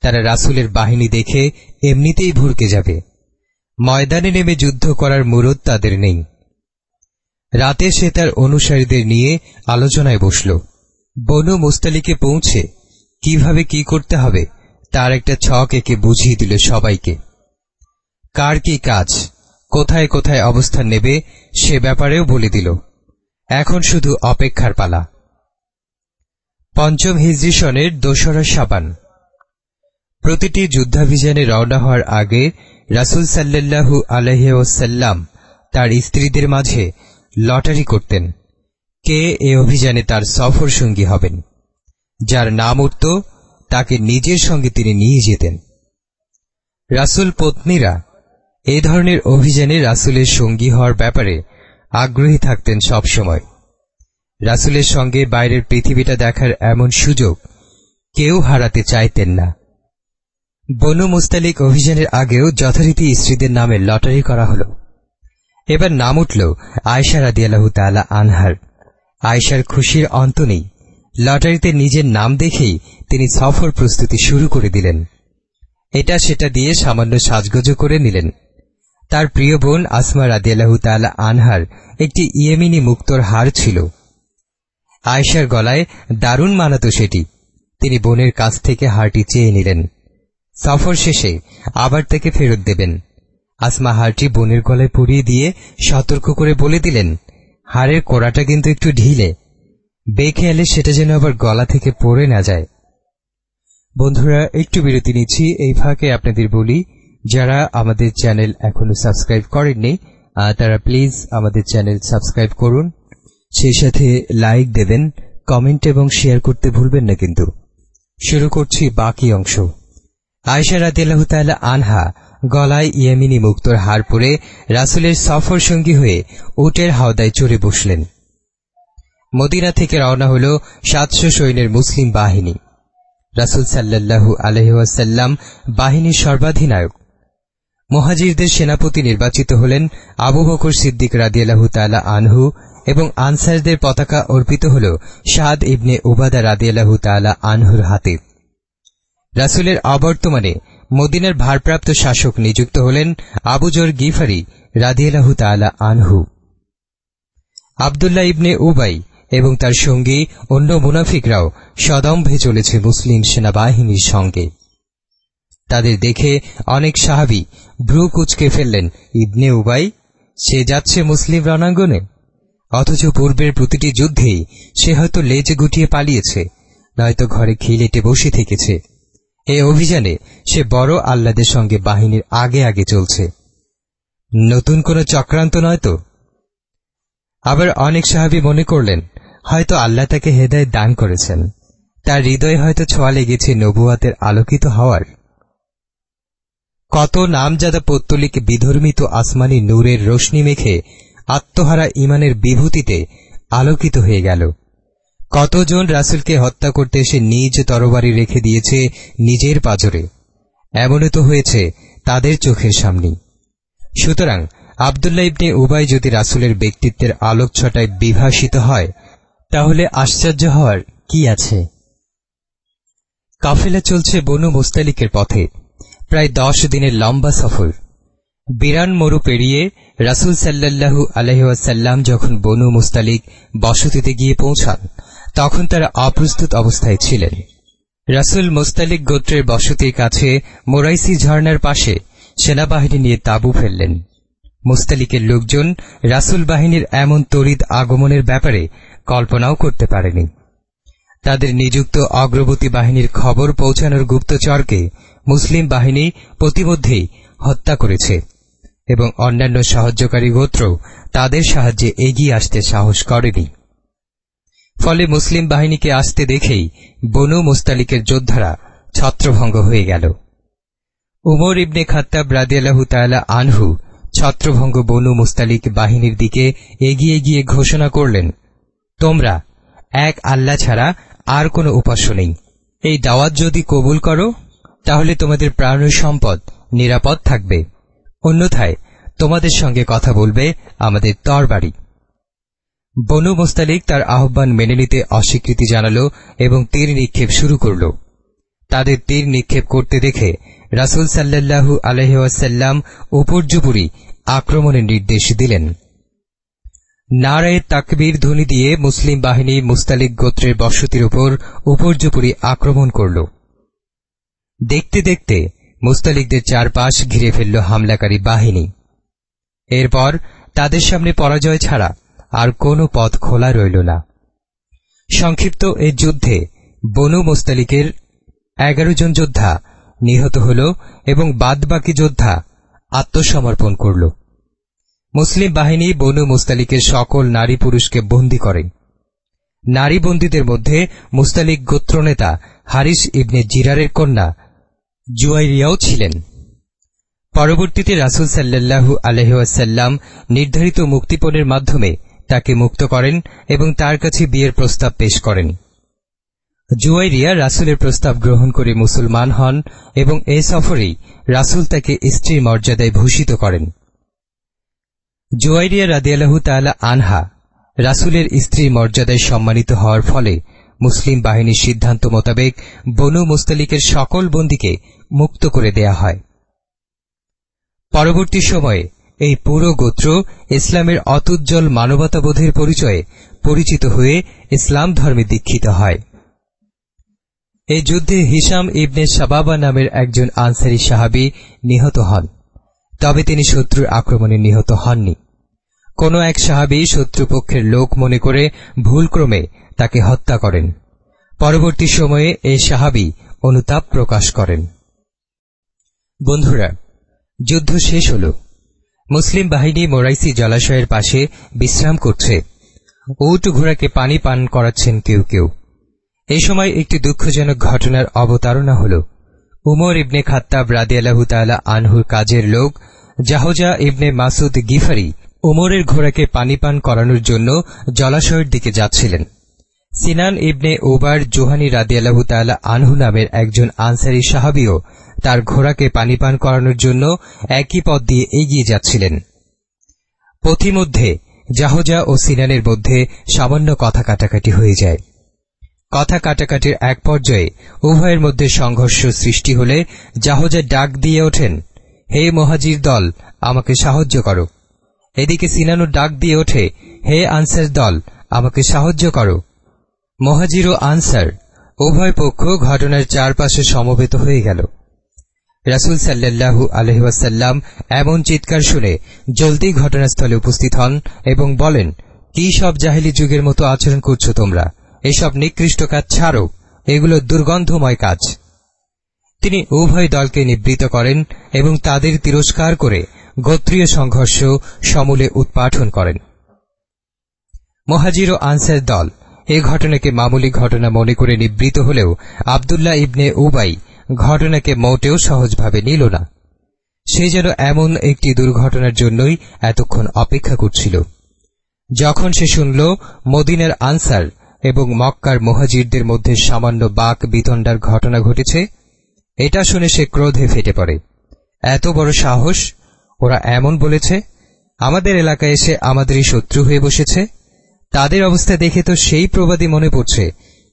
তারা রাসুলের বাহিনী দেখে এমনিতেই ভুরকে যাবে। ময়দানে নেমে যুদ্ধ করার মুরদ তাদের নেই। রাতে সে তার অনুসারীদের নিয়ে আলোচনায় বসল। বনু মুস্তালিকে পৌঁছে কীভাবে কি করতে হবে, তার একটা ছক একে বুঝিয়ে দিল সবাইকে। কার কি কাজ? কোথায় কোথায় অবস্থান নেবে সে ব্যাপারেও বলে দিল। এখন শুধু অপেক্ষার পালা। পঞ্চম হিজরি সনের দোসরা সাবান। প্রতিটি যুদ্ধাভিযানে রওনা হওয়ার আগে রাসুল সাল্লাল্লাহু আলহ্লাম তার স্ত্রীদের মাঝে লটারি করতেন। কে এ অভিযানে তার সফর সঙ্গী হবেন? যার নাম উঠত, তাকে নিজের সঙ্গে তিনি নিয়ে যেতেন। রাসুল পত্নীরা এ ধরনের অভিযানে রাসুলের সঙ্গী হওয়ার ব্যাপারে আগ্রহী থাকতেন সবসময়। রাসুলের সঙ্গে বাইরের পৃথিবীটা দেখার এমন সুযোগ কেউ হারাতে চাইতেন না। বনু মুস্তালিক অভিযানের আগেও যথারীতি স্ত্রীদের নামে লটারি করা হল। এবার নাম উঠল আয়সা রাদিয়াল্লাহু তালা আনহার। আয়সার খুশির অন্ত নেই। লটারিতে নিজের নাম দেখেই তিনি সফর প্রস্তুতি শুরু করে দিলেন। এটা সেটা দিয়ে সামান্য সাজগোজ করে নিলেন। তার প্রিয় বোন আসমা রাদিয়াল্লাহু তালা আনহার একটি ইয়েমিনি মুক্তর হার ছিল। আয়েশার গলায় দারুণ মানাতো সেটি। তিনি বোনের কাছ থেকে হারটি চেয়ে নিলেন। সফর শেষে আবার তাকে ফেরত দেবেন। আসমা হারটি বোনের গলায় পরিয়ে দিয়ে সতর্ক করে বলে দিলেন হারের কোড়াটা কিন্তু একটু ঢিলে। বেখেয়ালে সেটা যেন আবার গলা থেকে পড়ে না যায়। বন্ধুরা, একটু বিরতি নিচ্ছি। এই ফাঁকে আপনাদের বলি যারা আমাদের চ্যানেল এখনও সাবস্ক্রাইব করেননি তারা প্লিজ আমাদের চ্যানেল সাবস্ক্রাইব করুন। সেই সাথে লাইক দেবেন কমেন্ট এবং শেয়ার করতে ভুলবেন না কিন্তু। শুরু করছি বাকি অংশ। আয়সা রাদিয়াল্লাহ তাআলা আনহা গলায় ইয়েমিনি মুক্তর হার পরে রাসুলের সফর সঙ্গী হয়ে উটের হাওদায় চড়ে বসলেন। মদিনা থেকে রওনা হল সাতশো সৈন্যের মুসলিম বাহিনী। রাসুল সাল্লাল্লাহু আলহাসাল্লাম বাহিনীর সর্বাধিনায়ক। মহাজিরদের সেনাপতি নির্বাচিত হলেন আবু বকর সিদ্দিক রাদিয়াল্লাহু তালা আনহু এবং আনসারদের পতাকা অর্পিত হল সাদ ইবনে উবাদা রাদিয়াল্লাহু তালা আনহুর হাতে। রাসুলের অবর্তমানে মদিনার ভারপ্রাপ্ত শাসক নিযুক্ত হলেন আবুজর গিফারি রাদিয়াল্লাহু তালা আনহু। আবদুল্লাহ ইবনে উবাই এবং তার সঙ্গী অন্য মুনাফিকরাও সদম্ভে চলেছে মুসলিম সেনাবাহিনীর সঙ্গে। তাদের দেখে অনেক সাহাবি ভ্রু কুচকে ফেললেন। ইবনে উবাই, সে যাচ্ছে মুসলিম রণাঙ্গনে। অথচ পূর্বের প্রতিটি যুদ্ধেই সে হয়তো লেজ গুটিয়ে পালিয়েছে, নয়তো ঘরে খিলেটে বসে থেকেছে। এ অভিযানে সে বড় আহ্লাদের সঙ্গে বাহিনীর আগে আগে চলছে। নতুন কোন চক্রান্ত নয়তো আবার অনেক সাহাবি মনে করলেন, হয়তো আল্লাহ তাকে হেদায় দান করেছেন। তার হৃদয়ে হয়তো ছোঁয়া লেগেছে নবুয়াতের আলোকিত হওয়ার। কত নামজাদা পত্তলিক বিধর্মিত আসমানি নূরের রশ্মি মেখে আত্মহারা ইমানের বিভূতিতে আলোকিত হয়ে গেল। কতজন রাসুলকে হত্যা করতে এসে নিজ তরবারি রেখে দিয়েছে নিজের পাজরে? এমনও তো হয়েছে তাদের চোখের সামনে। সুতরাং আবদুল্লাহ ইবনে উবাই যদি রাসুলের ব্যক্তিত্বের আলোক ছটায় বিভাসিত হয়, তাহলে আশ্চর্য হওয়ার কি আছে? কাফেলা চলছে বনু মুস্তালিকের পথে। প্রায় দশ দিনের লম্বা সফর। বিরান মরু পেরিয়ে রাসুল সাল্লাল্লাহু আলহাসাল্লাম যখন বনু মুস্তালিক বসতিতে গিয়ে পৌঁছান, তখন তারা অপ্রস্তুত অবস্থায় ছিলেন। রাসুল মুস্তালিক গোত্রের বসতির কাছে মোরাইসি ঝর্নার পাশে সেনাবাহিনী নিয়ে তাঁবু ফেললেন। মুস্তালিকের লোকজন রাসুল বাহিনীর এমন তড়িৎ আগমনের ব্যাপারে কল্পনাও করতে পারেনি। তাদের নিযুক্ত অগ্রবর্তী বাহিনীর খবর পৌঁছানোর গুপ্তচরকে মুসলিম বাহিনী প্রতিমধ্যেই হত্যা করেছে এবং অন্যান্য সাহায্যকারী গোত্র তাদের সাহায্যে এগিয়ে আসতে সাহস করেনি। ফলে মুসলিম বাহিনীকে আসতে দেখেই বনু মুস্তালিকের যোদ্ধারা ছত্রভঙ্গ হয়ে গেল। উমর ইবনে খাত্তাব রাদিয়াল্লাহু তাআলা আনহু ছত্রভঙ্গ বনু মুস্তালিক বাহিনীর দিকে এগিয়ে গিয়ে ঘোষণা করলেন, তোমরা এক আল্লাহ ছাড়া আর কোনো উপাস্য নেই। এই দাওয়াত যদি কবুল করো তাহলে তোমাদের প্রাণ সম্পদ নিরাপদ থাকবে। অন্যথায় তোমাদের সঙ্গে কথা বলবে আমাদের তরবাড়ি বনু মোস্তালিক তার আহ্বান মেনে নিতে অস্বীকৃতি জানাল এবং তীর নিক্ষেপ শুরু করল। তাদের তীর নিক্ষেপ করতে দেখে রাসুল সাল্লাল্লাহু আলহাসাল্লাম উপর্যুপুরি আক্রমণের নির্দেশ দিলেন। নারায় তাকবীর ধ্বনি দিয়ে মুসলিম বাহিনী মুস্তালিক গোত্রের বসতির উপর উপর্যুপুরি আক্রমণ করল। দেখতে দেখতে মুস্তালিকদের চারপাশ ঘিরে ফেলল হামলাকারী বাহিনী। এরপর তাদের সামনে পরাজয় ছাড়া আর কোনো পথ খোলা রইল না। সংক্ষিপ্ত এ যুদ্ধে বনু মোস্তালিকের এগারো জন যোদ্ধা নিহত হল এবং বাদবাকি যোদ্ধা আত্মসমর্পণ করল। মুসলিম বাহিনী বনু মুস্তালিকের সকল নারী পুরুষকে বন্দী করে। নারী বন্দীদের মধ্যে মুস্তালিক গোত্রনেতা হারিস ইবনে জিরারের কন্যা জুয়াইরিয়াও ছিলেন। পরবর্তীতে রাসুল সাল্লাল্লাহু আলহাসাল্লাম নির্ধারিত মুক্তিপণের মাধ্যমে তাকে মুক্ত করেন এবং তার কাছে বিয়ের প্রস্তাব পেশ করেন। জুয়াইরিয়া রাসুলের প্রস্তাব গ্রহণ করে মুসলমান হন এবং এ সফরেই রাসুল তাকে স্ত্রীর মর্যাদায় ভূষিত করেন। জুয়াইরিয়া রাদিয়ালাহু তাআলা আনহা রাসুলের স্ত্রীর মর্যাদায় সম্মানিত হওয়ার ফলে মুসলিম বাহিনীর সিদ্ধান্ত মোতাবেক বনু মুস্তালিকের সকল বন্দীকে মুক্ত করে দেয়া হয়। পরবর্তী সময়ে এই পুরো গোত্র ইসলামের অতুজ্জ্বল মানবতাবোধের পরিচয়ে পরিচিত হয়ে ইসলাম ধর্মে দীক্ষিত হয়। এই যুদ্ধে হিসাম ইবনে সাবাবা নামের একজন আনসারি সাহাবি নিহত হন, তবে তিনি শত্রুর আক্রমণে নিহত হননি। কোন এক সাহাবি শত্রুপক্ষের লোক মনে করে ভুলক্রমে তাকে হত্যা করেন। পরবর্তী সময়ে এই সাহাবি অনুতাপ প্রকাশ করেন। বন্ধুরা, যুদ্ধ শেষ হল। মুসলিম বাহিনী মোরাইসি জলাশয়ের পাশে বিশ্রাম করছে। উট ঘোড়াকে পানি পান করাচ্ছেন কেউ কেউ। এই সময় একটি দুঃখজনক ঘটনার অবতারণা হল। উমর ইবনে খাত্তাব রাদিয়াল্লাহু তাআলা আনহুর কাজের লোক জাহজা ইবনে মাসুদ গিফারি উমরের ঘোড়াকে পানি পান করানোর জন্য জলাশয়ের দিকে যাচ্ছিলেন। সিনান ইবনে ওবার জোহানি রাদিয়াল্লাহু তাআলা আনহু নামের একজন আনসারি সাহাবিও তার ঘোড়াকে পানি পান করানোর জন্য একই পথ দিয়ে এগিয়ে যাচ্ছিলেন। পথিমধ্যে জাহজা ও সিনানের মধ্যে সামান্য কথা কাটাকাটি হয়ে যায়। কথা কাটাকাটির এক পর্যায়ে উভয়ের মধ্যে সংঘর্ষ সৃষ্টি হলে জাহজা ডাক দিয়ে ওঠেন, হে মহাজির দল, আমাকে সাহায্য করো। এদিকে সিনানু ডাক দিয়ে ওঠে, হে আনসার দল, আমাকে সাহায্য করো। মহাজির ও আনসার, উভয় পক্ষ ঘটনার চারপাশে সমবেত হয়ে গেল। রাসুল সাল্লাল্লাহু আলহাসাল্লাম এমন চিৎকার শুনে জলদি ঘটনাস্থলে উপস্থিত হন এবং বলেন, কি সব জাহিলি যুগের মতো আচরণ করছ তোমরা? এসব নিকৃষ্ট কাজ ছাড়ো, এগুলো দুর্গন্ধময় কাজ। তিনি উভয় দলকে নিবৃত করেন এবং তাদের তিরস্কার করে গোত্রীয় সংঘর্ষ সমূলে উৎপাঠন করেন। মহাজির ও আনসার দল এ ঘটনাকে মামুলি ঘটনা মনে করে নিবৃত হলেও আবদুল্লাহ ইবনে উবাই ঘটনাকে মোটেও সহজভাবে নিল না। সে যেন এমন একটি দুর্ঘটনার জন্যই এতক্ষণ অপেক্ষা করছিল। যখন সে শুনল মদিনার আনসার এবং মক্কার মহাজিরদের মধ্যে সামান্য বাক বিতণ্ডার ঘটনা ঘটেছে, এটা শুনে সে ক্রোধে ফেটে পড়ে। এত বড় সাহস, ওরা এমন বলেছে, আমাদের এলাকায় এসে আমাদেরই শত্রু হয়ে বসেছে। তাদের অবস্থা দেখে তো সেই প্রবাদী মনে পড়ছে।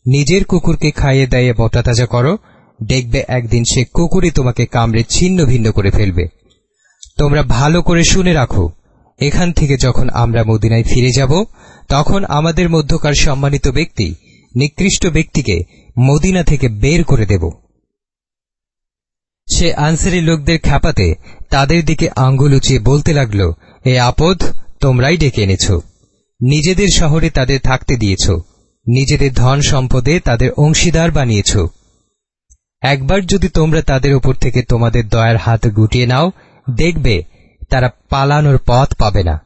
নিজের কুকুরকে খাইয়ে দাইয়ে বটা তাজা করো, দেখবে একদিন সে কুকুরই তোমাকে কামড়ে ছিন্ন ভিন্ন করে ফেলবে। তোমরা ভালো করে শুনে রাখো, এখান থেকে যখন আমরা মদিনায় ফিরে যাব, তখন আমাদের মধ্যকার সম্মানিত ব্যক্তি, নিকৃষ্ট ব্যক্তিকে মদিনা থেকে বের করে দেব। সে আনসারি লোকদের খ্যাপাতে তাদের দিকে আঙ্গুল উঁচিয়ে বলতে লাগল, এ আপদ, তোমরাই ডেকে এনেছ। নিজেদের শহরে তাদের থাকতে দিয়েছ। নিজেদের ধন সম্পদে তাদের অংশীদার বানিয়েছ। একবার যদি তোমরা তাদের উপর থেকে তোমাদের দয়ার হাত গুটিয়ে নাও, দেখবে তারা পালানোর পথ পাবে না।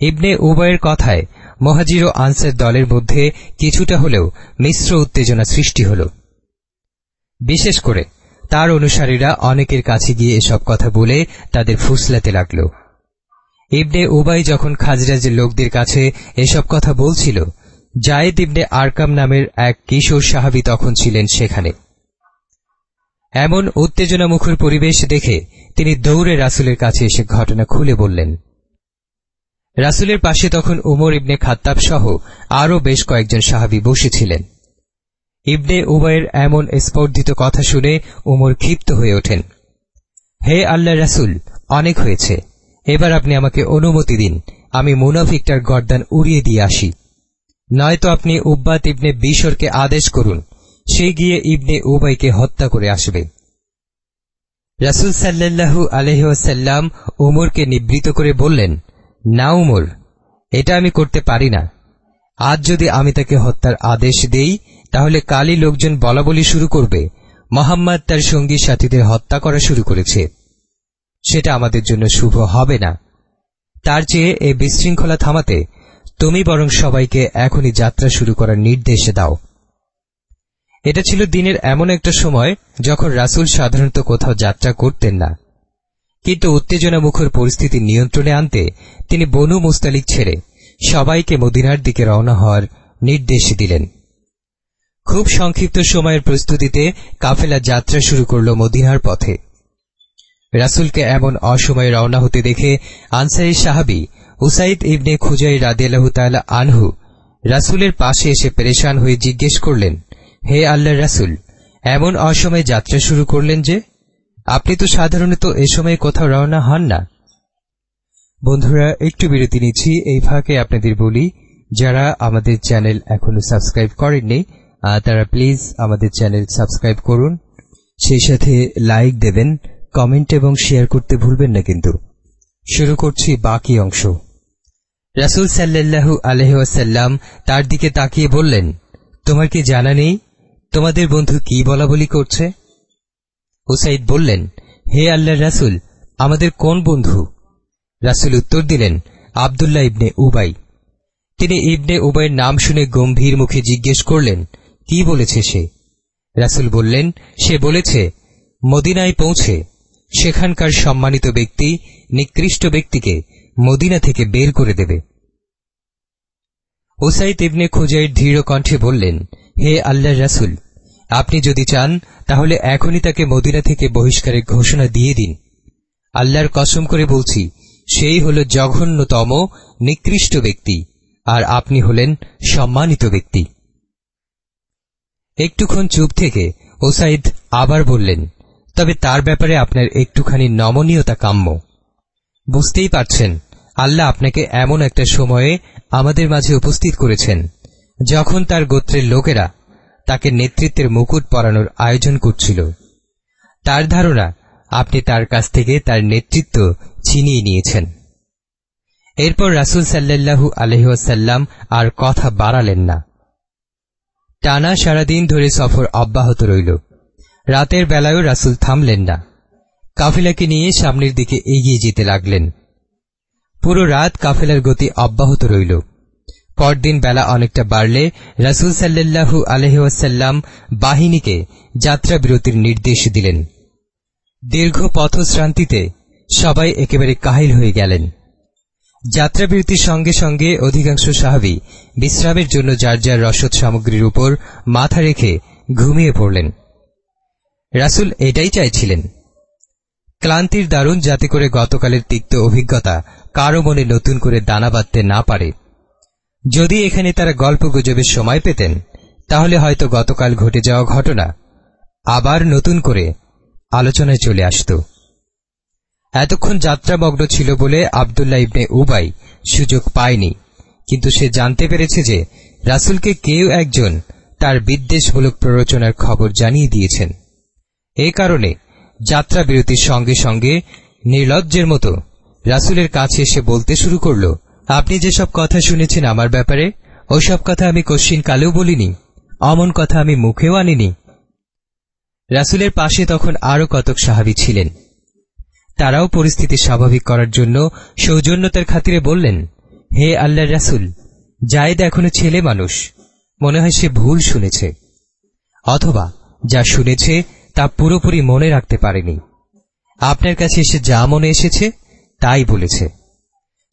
ইবনে উভয়ের কথায় মহাজির ও আনসার দলের মধ্যে কিছুটা হলেও মিশ্র উত্তেজনা সৃষ্টি হল। বিশেষ করে তার অনুসারীরা অনেকের কাছে গিয়ে এসব কথা বলে তাদের ফুসলাতে লাগল। ইবনে উবাই যখন খাজরাজের লোকদের কাছে এসব কথা বলছিল, জায়েদ ইবনে আরকাম নামের এক কিশোর সাহাবি তখন ছিলেন সেখানে। এমন উত্তেজনামুখর পরিবেশ দেখে তিনি দৌড়ে রাসুলের কাছে এসে ঘটনা খুলে বললেন। রাসুলের পাশে তখন উমর ইবনে খাত্তাব সহ আরও বেশ কয়েকজন সাহাবি বসেছিলেন। ইবনে উবাইয়ের এমন স্পর্ধিত কথা শুনে উমর ক্ষিপ্ত হয়ে ওঠেন। হে আল্লাহ রাসুল, অনেক হয়েছে। এবার আপনি আমাকে অনুমতি দিন। আমি মুনাফিকটার গর্দান উড়িয়ে দিয়ে আসি। নয়তো আপনি উব্বাত ইবনে বিশরকে আদেশ করুন। সে গিয়ে ইবনে উবাইকে হত্যা করে আসবে। রাসুল সাল্লাল্লাহু আলহাসাল্লাম উমরকে নিবৃত করে বললেন, না উমর, এটা আমি করতে পারি না। আজ যদি আমি তাকে হত্যার আদেশ দেই, তাহলে কালই লোকজন বলা বলি শুরু করবে। মোহাম্মদ তার সঙ্গী সাথীদের হত্যা করা শুরু করেছে। সেটা আমাদের জন্য শুভ হবে না। তার চেয়ে এই বিশৃঙ্খলা থামাতে তুমি বরং সবাইকে এখনই যাত্রা শুরু করার নির্দেশ দাও। এটা ছিল দিনের এমন একটা সময় যখন রাসুল সাধারণত কোথাও যাত্রা করতেন না। কিন্তু উত্তেজনা মুখর পরিস্থিতি নিয়ন্ত্রণে আনতে তিনি বনু মুস্তালিক ছেড়ে সবাইকে মদিনার দিকে রওনা হওয়ার নির্দেশ দিলেন। খুব সংক্ষিপ্ত সময়ের প্রস্তুতিতে কাফেলা যাত্রা শুরু করল মদিনার পথে। রাসুলকে এমন অসময়ে রওনা হতে দেখে আনসারি সাহাবি উসাইদ ইবনে খুজাই রাদিয়াল্লাহু তাআলা আনহু রাসুলের পাশে এসে পেরেশান হয়ে জিজ্ঞেস করলেন, হে আল্লাহ রাসুল, এমন অসময়ে যাত্রা শুরু করলেন যে? আপনি তো সাধারণত এ সময় কোথাও রওনা হন না। বন্ধুরা, একটু বিরতি নিচ্ছি। এই ফাঁকে আপনাদের বলি, যারা আমাদের চ্যানেল এখনও সাবস্ক্রাইব করেননি তারা প্লিজ আমাদের চ্যানেল সাবস্ক্রাইব করুন। সেই সাথে লাইক দেবেন কমেন্ট এবং শেয়ার করতে ভুলবেন না কিন্তু। শুরু করছি বাকি অংশ। রাসুল সাল্লাল্লাহু আলহাসাল্লাম তার দিকে তাকিয়ে বললেন, তোমার কি জানা নেই? তোমাদের বন্ধু কি বলা বলি করছে? হুসাইদ বললেন, হে আল্লাহ রাসুল, আমাদের কোন বন্ধু? রাসুল উত্তর দিলেন, আবদুল্লাহ ইবনে উবাই। তিনি ইবনে উবাইয়ের নাম শুনে গম্ভীর মুখে জিজ্ঞেস করলেন, কি বলেছে সে? রাসুল বললেন, সে বলেছে, মদিনায় পৌঁছে। সেখানকার সম্মানিত ব্যক্তি নিকৃষ্ট ব্যক্তিকে মদিনা থেকে বের করে দেবে। ওসাইদ ইবনে খুজাইর দৃঢ় কণ্ঠে বললেন, হে আল্লাহ রাসুল, আপনি যদি চান, তাহলে এখনই তাকে মদিনা থেকে বহিষ্কারের ঘোষণা দিয়ে দিন। আল্লাহর কসম করে বলছি, সেই হল জঘন্যতম, নিকৃষ্ট ব্যক্তি, আর আপনি হলেন সম্মানিত ব্যক্তি। একটুক্ষণ চুপ থেকে ওসাইদ আবার বললেন তবে তার ব্যাপারে আপনার একটুখানি নমনীয়তা কাম্য। বুঝতেই পারছেন, আল্লাহ আপনাকে এমন একটা সময়ে আমাদের মাঝে উপস্থিত করেছেন, যখন তার গোত্রের লোকেরা তাকে নেতৃত্বের মুকুট পরানোর আয়োজন করছিল। তার ধারণা, আপনি তার কাছ থেকে তার নেতৃত্ব ছিনিয়ে নিয়েছেন। এরপর রাসুল সাল্লাল্লাহু আলহাসাল্লাম আর কথা বাড়ালেন না। টানা সারাদিন ধরে সফর অব্যাহত রইল। রাতের বেলায়ও রাসুল থামলেন না। কাফিলাকে নিয়ে সামনের দিকে এগিয়ে যেতে লাগলেন। পুরো রাত কাফেলার গতি অব্যাহত রইল। পরদিন বেলা অনেকটা বাড়লে রাসুল সাল্লাল্লাহু আলহাসাল্লাম বাহিনীকে যাত্রা বিরতির নির্দেশ দিলেন। দীর্ঘ পথশ্রান্তিতে সবাই একেবারে কাহিল হয়ে গেলেন। যাত্রাবিরতির সঙ্গে সঙ্গে অধিকাংশ সাহাবি বিশ্রামের জন্য যার যার রসদ সামগ্রীর উপর মাথা রেখে ঘুমিয়ে পড়লেন। রাসুল এটাই চাইছিলেন। ক্লান্তির দারুণ যাতে করে গতকালের তিক্ত অভিজ্ঞতা কারও মনে নতুন করে দানা বাঁধতে না পারে। যদি এখানে তারা গল্প গুজবের সময় পেতেন, তাহলে হয়তো গতকাল ঘটে যাওয়া ঘটনা আবার নতুন করে আলোচনায় চলে আসত। এতক্ষণ যাত্রামগ্ন ছিল বলে আবদুল্লাহ ইবনে উবাই সুযোগ পায়নি, কিন্তু সে জানতে পেরেছে যে রাসুলকে কেউ একজন তার বিদ্বেষমূলক প্ররোচনার খবর জানিয়ে দিয়েছেন। এ কারণে যাত্রা বিরতির সঙ্গে সঙ্গে নির্লজ্জের মতো রাসুলের কাছে এসে বলতে শুরু করল, আপনি যেসব কথা শুনেছেন আমার ব্যাপারে, ওসব কথা আমি কশ্চিন কালেও বলিনি, অমন কথা আমি মুখেও আনিনি। রাসুলের পাশে তখন আরও কতক সাহাবি ছিলেন। তারাও পরিস্থিতি স্বাভাবিক করার জন্য সৌজন্যতার খাতিরে বললেন, হে আল্লাহ রাসুল, জায়েদ এখনও ছেলে মানুষ, মনে হয় সে ভুল শুনেছে, অথবা যা শুনেছে তা পুরোপুরি মনে রাখতে পারেনি। আপনার কাছে এসে যা মনে এসেছে, তাই বলেছে।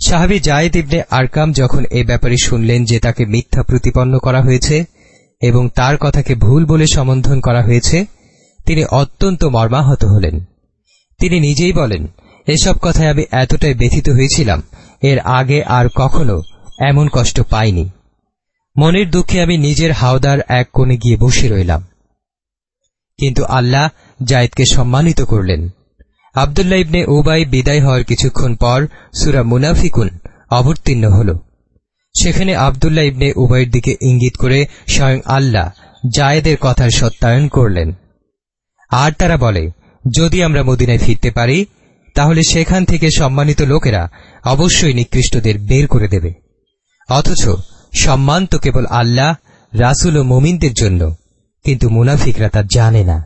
সাহাবি জায়েদ ইবনে আরকাম যখন এ ব্যাপারে শুনলেন যে তাকে মিথ্যা প্রতিপন্ন করা হয়েছে এবং তার কথাকে ভুল বলে সম্বোধন করা হয়েছে, তিনি অত্যন্ত মর্মাহত হলেন। তিনি নিজেই বলেন, এসব কথায় আমি এতটাই ব্যথিত হয়েছিলাম, এর আগে আর কখনো এমন কষ্ট পাইনি। মনের দুঃখে আমি নিজের হাওদার এক কোণে গিয়ে বসে রইলাম। কিন্তু আল্লাহ জায়েদকে সম্মানিত করলেন। আবদুল্লাহ ইবনে ওবাই বিদায় হওয়ার কিছুক্ষণ পর সুরা মুনাফিকুন অবতীর্ণ হল। সেখানে আবদুল্লাহ ইবনে উবাইয়ের দিকে ইঙ্গিত করে স্বয়ং আল্লাহ জায়েদের কথার সত্যায়ন করলেন। আর তারা বলে, যদি আমরা মদিনায় ফিরতে পারি, তাহলে সেখান থেকে সম্মানিত লোকেরা অবশ্যই নিকৃষ্টদের বের করে দেবে। অথচ সম্মান তো কেবল আল্লাহ, রাসুল ও মোমিনদের জন্য। কিন্তু মুনাফিকরা তা জানে না।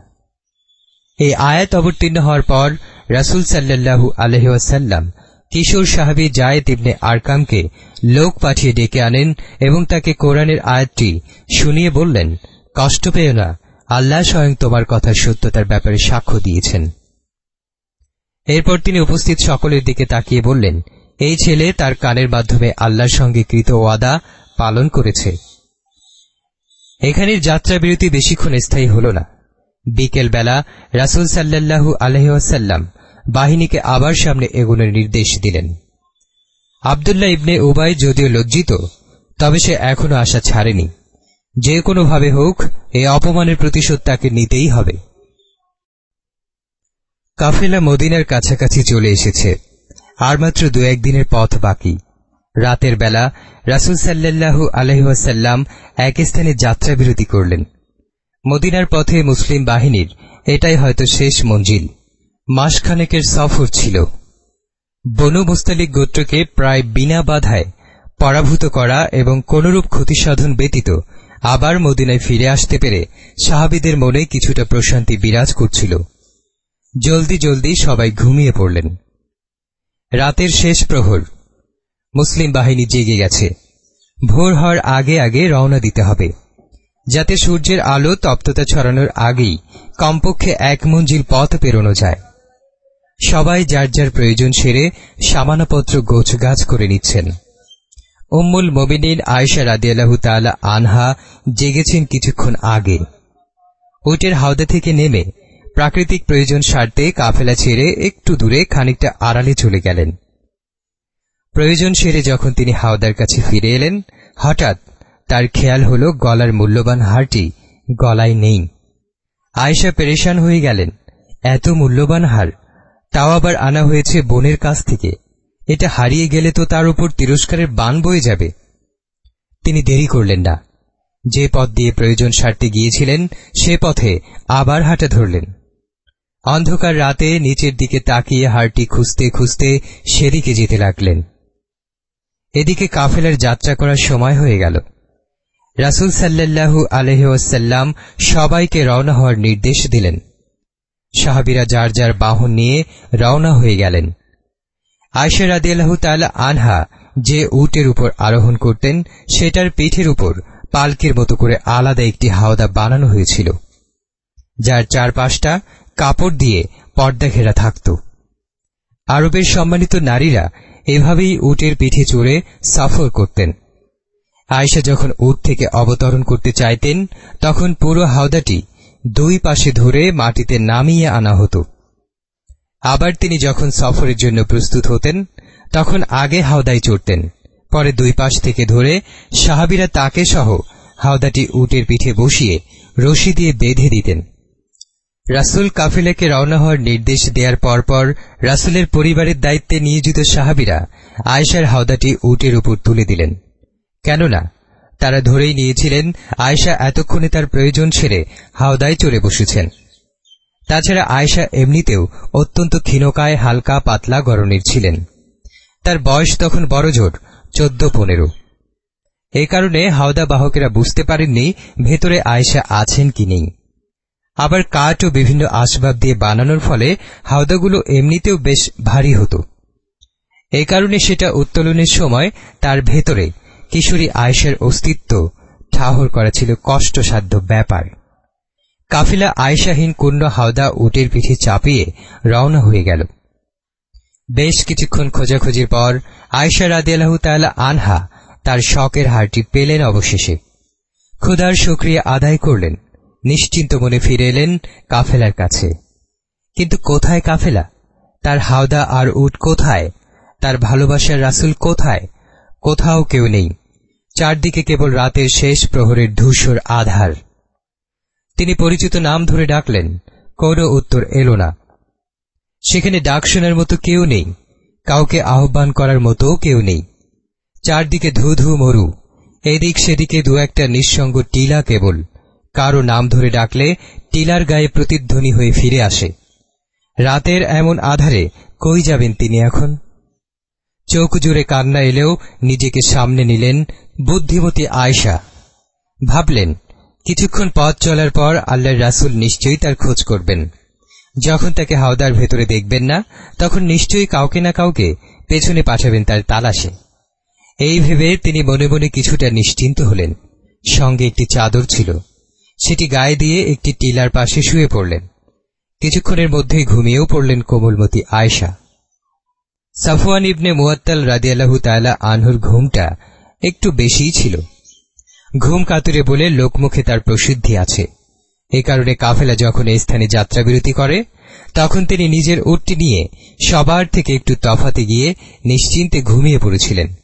এই আয়াত অবতীর্ণ হওয়ার পর রাসুল সাল্লাল্লাহু আলহাসাল্লাম কিশোর সাহাবি জায়েদ ইবনে আরকামকে লোক পাঠিয়ে ডেকে আনেন এবং তাকে কোরআনের আয়াতটি শুনিয়ে বললেন, কষ্ট পেও না, আল্লাহ স্বয়ং তোমার কথার সত্যতার ব্যাপারে সাক্ষ্য দিয়েছেন। এরপর তিনি উপস্থিত সকলের দিকে তাকিয়ে বললেন, এই ছেলে তার কানের মাধ্যমে আল্লাহর সঙ্গে কৃত ওয়াদা পালন করেছে। এখানের যাত্রা বিরতি বেশিক্ষণ স্থায়ী হল না। বিকেল বেলা রাসুল সাল্লাল্লাহু আলহাসাল্লাম বাহিনীকে আবার সামনে এগোনোর নির্দেশ দিলেন। আবদুল্লাহ ইবনে উবাই যদিও লজ্জিত, তবে সে এখনও আশা ছাড়েনি। যে কোনোভাবে হোক এই অপমানের প্রতিশোধ তাকে নিতেই হবে। কাফেলা মদিনার কাছাকাছি চলে এসেছে। আর মাত্র দু একদিনের পথ বাকি। রাতের বেলা রাসুল সাল্লাল্লাহু আলহাসাল্লাম এক স্থানে যাত্রা বিরতি করলেন। মদিনার পথে মুসলিম বাহিনীর এটাই হয়তো শেষ মঞ্জিল। মাসখানেকের সফর ছিল। বনু মুস্তালিক গোত্রকে প্রায় বিনা বাধায় পরাভূত করা এবং কোনরূপ ক্ষতিসাধন ব্যতীত আবার মদিনায় ফিরে আসতে পেরে সাহাবিদের মনে কিছুটা প্রশান্তি বিরাজ করছিল। জলদি জলদি সবাই ঘুমিয়ে পড়লেন। রাতের শেষ প্রহর মুসলিম বাহিনী জেগে গেছে। ভোর হওয়ার আগে আগে রওনা দিতে হবে। যাতে সূর্যের আলো তপ্ততা ছড়ানোর আগেই কমপক্ষে এক মঞ্জিল পথ পেরোনো যায়। সবাই যার যার প্রয়োজন সেরে সামানপত্র গোছগাছ করে নিচ্ছেন। উম্মুল মবিনিন আয়সা রাদিয়াল্লাহু তাআলা আনহা জেগেছেন কিছুক্ষণ আগে। উটের হাওদা থেকে নেমে প্রাকৃতিক প্রয়োজন সারতে কাফেলা ছেড়ে একটু দূরে খানিকটা আড়ালে চলে গেলেন। প্রয়োজন সেরে যখন তিনি হাওদার কাছে ফিরে এলেন, হঠাৎ তার খেয়াল হল গলার মূল্যবান হারটি গলায় নেই। আয়েশা পেরেশান হয়ে গেলেন। এত মূল্যবান হার, তাও আবার আনা হয়েছে বোনের কাছ থেকে। এটা হারিয়ে গেলে তো তার উপর তিরস্কারের বান বয়ে যাবে। তিনি দেরি করলেন না। যে পথ দিয়ে প্রয়োজন সারতে গিয়েছিলেন, সে পথে আবার হাঁটা ধরলেন। অন্ধকার রাতে নিচের দিকে তাকিয়ে হারটি খুঁজতে খুঁজতে সেদিকে যেতে লাগলেন। এদিকে কাফেলার যাত্রা করার সময় হয়ে গেল। রাসুল সাল্লাল্লাহু আলহাসাল্লাম সবাইকে রওনা হওয়ার নির্দেশ দিলেন। সাহাবিরা যার যার বাহন নিয়ে রওনা হয়ে গেলেন। আয়সা রাদিয়াল্লাহ তালা আনহা যে উটের উপর আরোহণ করতেন, সেটার পিঠের উপর পালকের মতো করে আলাদা একটি হাওদা বানানো হয়েছিল। যার চারপাশটা কাপড় দিয়ে পর্দা ঘেরা থাকত। আরবের সম্মানিত নারীরা এভাবেই উটের পিঠে চড়ে সফর করতেন। আয়সা যখন উট থেকে অবতরণ করতে চাইতেন, তখন পুরো হাওদাটি দুই পাশে ধরে মাটিতে নামিয়ে আনা হতো। আবার তিনি যখন সফরের জন্য প্রস্তুত হতেন, তখন আগে হাওদায় চড়তেন। পরে দুই পাশ থেকে ধরে সাহাবিরা তাকে সহ হাওদাটি উটের পিঠে বসিয়ে রশি দিয়ে বেঁধে দিতেন। রাসুল কাফিলাকে রওনা হওয়ার নির্দেশ দেওয়ার পরপর রাসুলের পরিবারের দায়িত্বে নিয়োজিত সাহাবিরা আয়সার হাওদাটি উটের উপর তুলে দিলেন। কেননা, তারা ধরেই নিয়েছিলেন আয়সা এতক্ষণে তার প্রয়োজন ছেড়ে হাওদায় চড়ে বসেছেন। তাছাড়া আয়সা এমনিতেও অত্যন্ত ক্ষীণকায়, হালকা, পাতলা গরনের ছিলেন। তার বয়স তখন বড়জোর চোদ্দ পনেরো এ কারণে হাওদা বাহকেরা বুঝতে পারেননি ভেতরে আয়সা আছেন কি নেই। আবার কাঠ ও বিভিন্ন আসবাব দিয়ে বানানোর ফলে হাওদাগুলো এমনিতেও বেশ ভারী হতো। এ কারণে সেটা উত্তোলনের সময় তার ভেতরে কিশোরী আয়েশার অস্তিত্ব ঠাহর করা ছিল কষ্টসাধ্য ব্যাপার। কাফিলা আয়সাহীন কুণ্ড হাওদা উটের পিঠে চাপিয়ে রওনা হয়ে গেল। বেশ কিছুক্ষণ খোঁজাখুঁজির পর আয়সা রাদিয়াল্লাহ তাআলা আনহা তার শখের হারটি পেলেন অবশেষে। ক্ষুধার সক্রিয়া আদায় করলেন। নিশ্চিন্ত মনে ফিরে এলেন কাফেলার কাছে। কিন্তু কোথায় কাফেলা? তার হাওদা আর উট কোথায়? তার ভালোবাসার রাসুল কোথায়? কোথাও কেউ নেই। চারদিকে কেবল রাতের শেষ প্রহরের ধূসর আধার। তিনি পরিচিত নাম ধরে ডাকলেন, কোনো উত্তর এলো না। সেখানে ডাক শোনার মতো কেউ নেই। কাউকে আহ্বান করার মতো কেউ নেই। চারদিকে ধু ধু মরু। এদিক সেদিকে দু একটা নিঃসঙ্গ টিলা কেবল। কারও নাম ধরে ডাকলে টিলার গায়ে প্রতিধ্বনি হয়ে ফিরে আসে। রাতের এমন আধারে কই যাবেন তিনি এখন? চোখ জুড়ে কান্না এলেও নিজেকে সামনে নিলেন বুদ্ধিমতী আয়সা ভাবলেন, কিছুক্ষণ পথ চলার পর আল্লাহর রাসুল নিশ্চয়ই তার খোঁজ করবেন। যখন তাকে হাওদার ভেতরে দেখবেন না, তখন নিশ্চয়ই কাউকে না কাউকে পেছনে পাঠাবেন তার তালাশে। এই ভেবে তিনি মনে মনে কিছুটা নিশ্চিন্ত হলেন। সঙ্গে একটি চাদর ছিল। সেটি গায়ে দিয়ে একটি টিলার পাশে শুয়ে পড়লেন। কিছুক্ষণের মধ্যেই ঘুমিয়েও পড়লেন কোমলমতি আয়সা সাফওয়ান ইবনে মুয়াত্তাল রাদিয়াল্লাহু তাআলা আনহুর ঘুমটা একটু বেশিই ছিল। ঘুম কাতুরে বলে লোকমুখে তার প্রসিদ্ধি আছে। এ কারণে কাফেলা যখন এই স্থানে যাত্রা বিরতি করে, তখন তিনি নিজের উটটি নিয়ে সবার থেকে একটু তফাতে গিয়ে নিশ্চিন্তে ঘুমিয়ে পড়েছিলেন।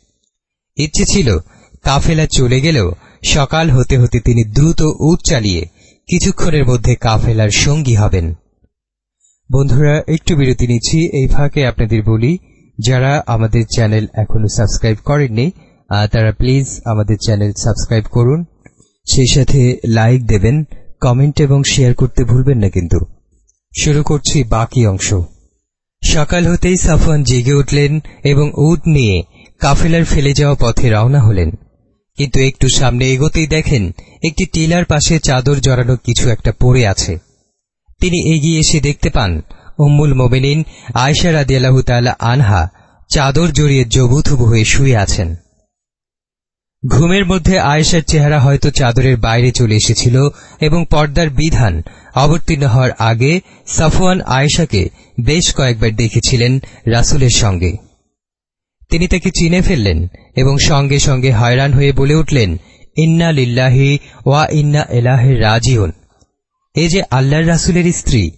ইচ্ছে ছিল কাফেলা চলে গেলেও সকাল হতে হতে তিনি দ্রুত উট চালিয়ে কিছুক্ষণের মধ্যে কাফেলার সঙ্গী হবেন। বন্ধুরা, একটু বিরতি নিচ্ছি। এই ফাঁকে আপনাদের বলি, যারা আমাদের চ্যানেল এখনও সাবস্ক্রাইব করেননি তারা প্লিজ আমাদের চ্যানেল সাবস্ক্রাইব করুন। সেই সাথে লাইক দেবেন, কমেন্ট এবং শেয়ার করতে ভুলবেন না কিন্তু। শুরু করছি বাকি অংশ। সকাল হতেই সাফওয়ান জেগে উঠলেন এবং উট নিয়ে কাফেলার ফেলে যাওয়া পথে রওনা হলেন। কিন্তু একটু সামনে এগোতেই দেখেন একটি টিলার পাশে চাদর জড়ানো কিছু একটা পড়ে আছে। তিনি এগিয়ে এসে দেখতে পান, উম্মুল মোমেনিন আয়সা রাদিয়াল্লাহু তাআলা আনহা চাদর জড়িয়ে জবুথুবু হয়ে শুয়ে আছেন। ঘুমের মধ্যে আয়েশার চেহারা হয়তো চাদরের বাইরে চলে এসেছিল এবং পর্দার বিধান অবতীর্ণ হওয়ার আগে সাফওয়ান আয়েশাকে বেশ কয়েকবার দেখেছিলেন রাসুলের সঙ্গে। তিনি তাকে চিনে ফেললেন এবং সঙ্গে সঙ্গে হয়রান হয়ে বলে উঠলেন, ইন্না লিল্লাহি ওয়া ইন্না এলাহে রাজিউন। এ যে আল্লাহর রাসূলের স্ত্রী,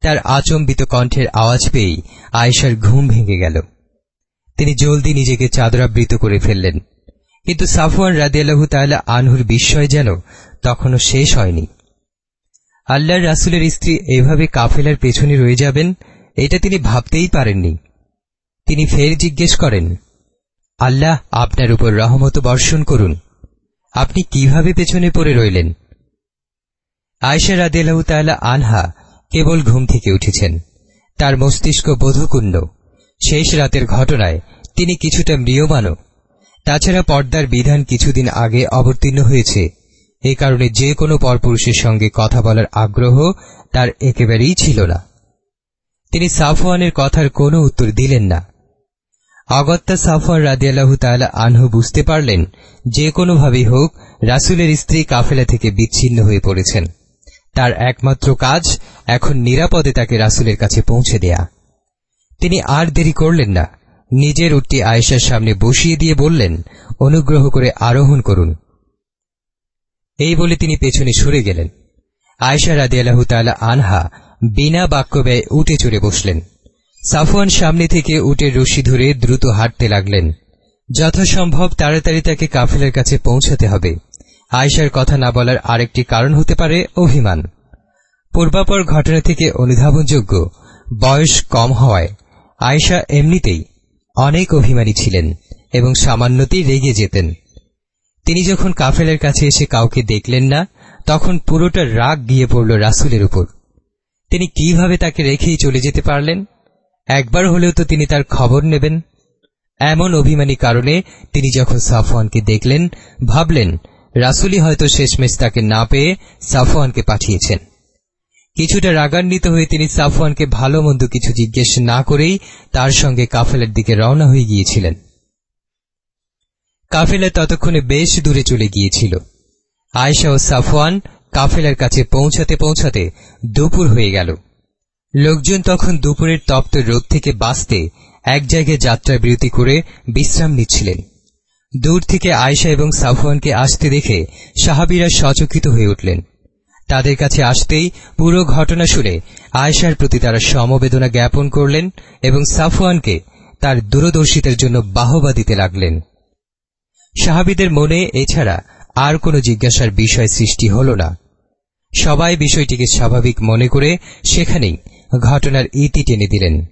তার আচম্বিত কণ্ঠের আওয়াজ পেয়েই আয়েশার ঘুম ভেঙে গেল। তিনি জলদি নিজেকে চাদরাবৃত করে ফেললেন। কিন্তু সাফওয়ান রাদিয়াল্লাহু তাআলা আনহুর বিস্ময় যেন তখনও শেষ হয়নি। আল্লাহর রাসূলের স্ত্রী এভাবে কাফেলার পেছনে রয়ে যাবেন, এটা তিনি ভাবতেই পারেননি। তিনি ফের জিজ্ঞেস করেন আল্লাহ আপনার উপর রহমত বর্ষণ করুন। আপনি কীভাবে পেছনে পড়ে রইলেন? আয়সা রাদিয়াল্লাহু তাআলা আনহা কেবল ঘুম থেকে উঠেছেন। তার মস্তিষ্ক বোধকুণ্ড। শেষ রাতের ঘটনায় তিনি কিছুটা ম্রিয়মানও তাছাড়া পর্দার বিধান কিছুদিন আগে অবতীর্ণ হয়েছে। এ কারণে যে কোনো পরপুরুষের সঙ্গে কথা বলার আগ্রহ তার একেবারেই ছিল না। তিনি সাফওয়ানের কথার কোনো উত্তর দিলেন না। অগত্যা সাফওয়ান রাদিয়াল্লাহু তাআলা আনহু বুঝতে পারলেন, যে কোনোভাবেই হোক, রাসূলের স্ত্রী কাফেলা থেকে বিচ্ছিন্ন হয়ে পড়েছেন। তার একমাত্র কাজ এখন নিরাপদে তাকে রাসূলের কাছে পৌঁছে দেয়া। তিনি আর দেরি করলেন না। নিজের উটটি আয়েশার সামনে বসিয়ে দিয়ে বললেন, অনুগ্রহ করে আরোহণ করুন। এই বলে তিনি পেছনে সরে গেলেন। আয়েশা রাদিয়াল্লাহু তাআলা আনহা বিনা বাক্য ব্যয় উঠে চড়ে বসলেন। সাফওয়ান সামনে থেকে উটের রশি ধরে দ্রুত হাঁটতে লাগলেন। যথাসম্ভব তাড়াতাড়ি তাকে কাফেলের কাছে পৌঁছাতে হবে। আয়েশার কথা না বলার আরেকটি কারণ হতে পারে অভিমান। পূর্বাপর ঘটনা থেকে অনুধাবনযোগ্য, বয়স কম হওয়ায় আয়েশা এমনিতেই অনেক অভিমানী ছিলেন এবং সামান্যতেই রেগে যেতেন। তিনি যখন কাফেলের কাছে এসে কাউকে দেখলেন না, তখন পুরোটা রাগ গিয়ে পড়ল রাসুলের উপর। তিনি কীভাবে তাকে রেখেই চলে যেতে পারলেন? একবার হলেও তো তিনি তার খবর নেবেন। এমন অভিমানী কারণে তিনি যখন সাফওয়ানকে দেখলেন, ভাবলেন রাসুলি হয়তো শেষমেশ তাকে না পেয়ে সাফওয়ানকে পাঠিয়েছেন। কিছুটা রাগান্বিত হয়ে তিনি সাফওয়ানকে ভালো মন্দ কিছু জিজ্ঞেস না করেই তার সঙ্গে কাফেলের দিকে রওনা হয়ে গিয়েছিলেন। কাফেলা ততক্ষণে বেশ দূরে চলে গিয়েছিল। আয়েশা ও সাফওয়ান কাফেলার কাছে পৌঁছাতে পৌঁছাতে দুপুর হয়ে গেল। লোকজন তখন দুপুরের তপ্ত রোদ থেকে বাঁচতে এক জায়গায় যাত্রা বিরতি করে বিশ্রাম নিচ্ছিলেন। দূর থেকে আয়েশা এবং সাফওয়ানকে আসতে দেখে সাহাবিরা সচকিত হয়ে উঠলেন। তাদের কাছে আসতেই পুরো ঘটনা শুনে আয়েশার প্রতি তারা সমবেদনা জ্ঞাপন করলেন এবং সাফওয়ানকে তার দূরদর্শিতার জন্য বাহবা দিতে লাগলেন। সাহাবিদের মনে এছাড়া আর কোনো জিজ্ঞাসার বিষয় সৃষ্টি হল না। সবাই বিষয়টিকে স্বাভাবিক মনে করে সেখানেই ঘটনার ইতি টেনে দিলেন।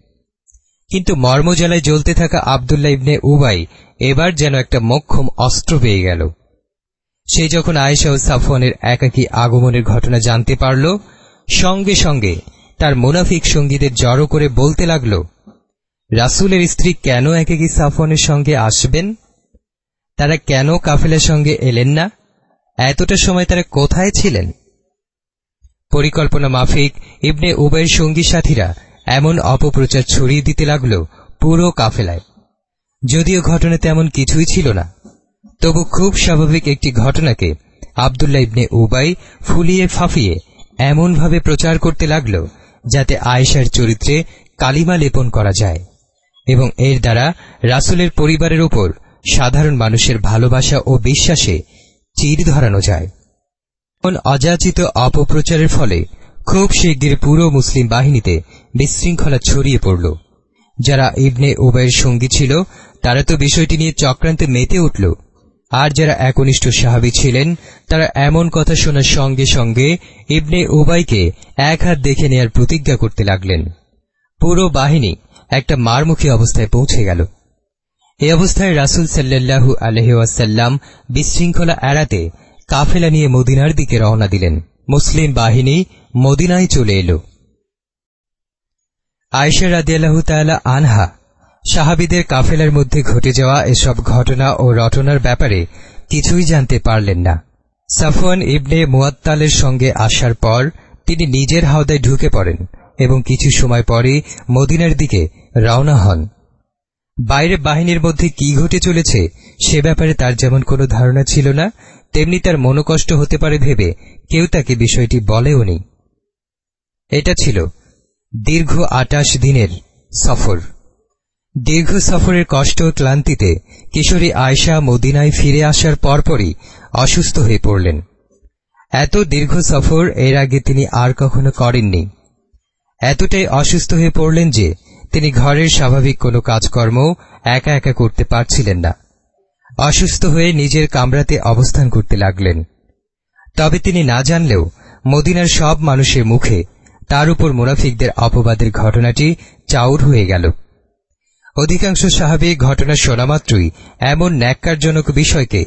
কিন্তু মর্মজালায় জ্বলতে থাকা আবদুল্লা ইবনে উবাই এবার যেন একটা মক্ষম অস্ত্র পেয়ে গেল। সে যখন আয়েশা ও সাফওয়ানের একাকী আগমনের ঘটনা জানতে পারল, সঙ্গে সঙ্গে তার মুনাফিক সঙ্গীদের জড়ো করে বলতে লাগল, রাসুলের স্ত্রী কেন একাকী সাফওয়ানের সঙ্গে আসবেন? তারা কেন কাফেলার সঙ্গে এলেন না? এতটা সময় তারা কোথায় ছিলেন? পরিকল্পনা মাফিক ইবনে উবাইয়ের সঙ্গী সাথীরা এমন অপপ্রচার ছড়িয়ে দিতে লাগল পুরো কাফেলায়। যদিও ঘটনা তেমন কিছুই ছিল না। তবু খুব স্বাভাবিক একটি ঘটনাকে আবদুল্লাহ ইবনে উবাই ফুলিয়ে ফাফিয়ে এমনভাবে প্রচার করতে লাগল যাতে আয়েশার চরিত্রে কালিমা লেপন করা যায় এবং এর দ্বারা রাসুলের পরিবারের উপর সাধারণ মানুষের ভালোবাসা ও বিশ্বাসে চির ধরানো যায়। অযাচিত অপপ্রচারের ফলে খুব শিগগির পুরো মুসলিম বাহিনীতে বিশৃঙ্খলা ছড়িয়ে পড়ল। যারা ইবনে উবাইয়ের সঙ্গী ছিল, তারা তো বিষয়টি নিয়ে চক্রান্তে মেতে উঠল। আর যারা একনিষ্ঠ সাহাবি ছিলেন, তারা এমন কথা শোনার সঙ্গে সঙ্গে ইবনে উবাইকে এক হাত দেখে নেয়ার প্রতিজ্ঞা করতে লাগলেন। পুরো বাহিনী একটা মারমুখী অবস্থায় পৌঁছে গেল। এ অবস্থায় রাসুল সাল্লাল্লাহু আলহাসাল্লাম বিশৃঙ্খলা এড়াতে কাফেলা নিয়ে মদিনার দিকে রওনা দিলেন। মুসলিম বাহিনী মদিনায় চলে এলো। আয়সা রাদিয়াল্লাহু আনহা, সাহাবিদের কাফেলার মধ্যে ঘটে যাওয়া এসব ঘটনা ও রটনার ব্যাপারে কিছুই জানতে পারলেন না। সাফওয়ান ইবনে মুয়াত্তালের সঙ্গে আসার পর তিনি নিজের হাওদায় ঢুকে পড়েন এবং কিছু সময় পরে মদিনার দিকে রওনা হন। বাইরে বাহিনীর মধ্যে কি ঘটে চলেছে সে ব্যাপারে তার যেমন কোনো ধারণা ছিল না তেমনি তার মনোকষ্ট হতে পারে ভেবে কেউ তাকে বিষয়টি বলেও নি। এটা ছিল দীর্ঘ আটাশ দিনের সফর। দীর্ঘ সফরের কষ্ট ও ক্লান্তিতে কিশোরী আয়সা মদিনায় ফিরে আসার পরপরই অসুস্থ হয়ে পড়লেন। এত দীর্ঘ সফর এর আগে তিনি আর কখনো করেননি। এতটাই অসুস্থ হয়ে পড়লেন যে তিনি ঘরের স্বাভাবিক কোনো কাজকর্ম একা একা করতে পারছিলেন না। অসুস্থ হয়ে নিজের কামরাতে অবস্থান করতে লাগলেন। তবে তিনি না জানলেও মদিনার সব মানুষের মুখে তার উপর মুনাফিকদের অপবাদের ঘটনাটি চাউর হয়ে গেল। অধিকাংশ সাহাবি ঘটনা শোনা মাত্রই এমন ন্যাক্কারজনক বিষয়কে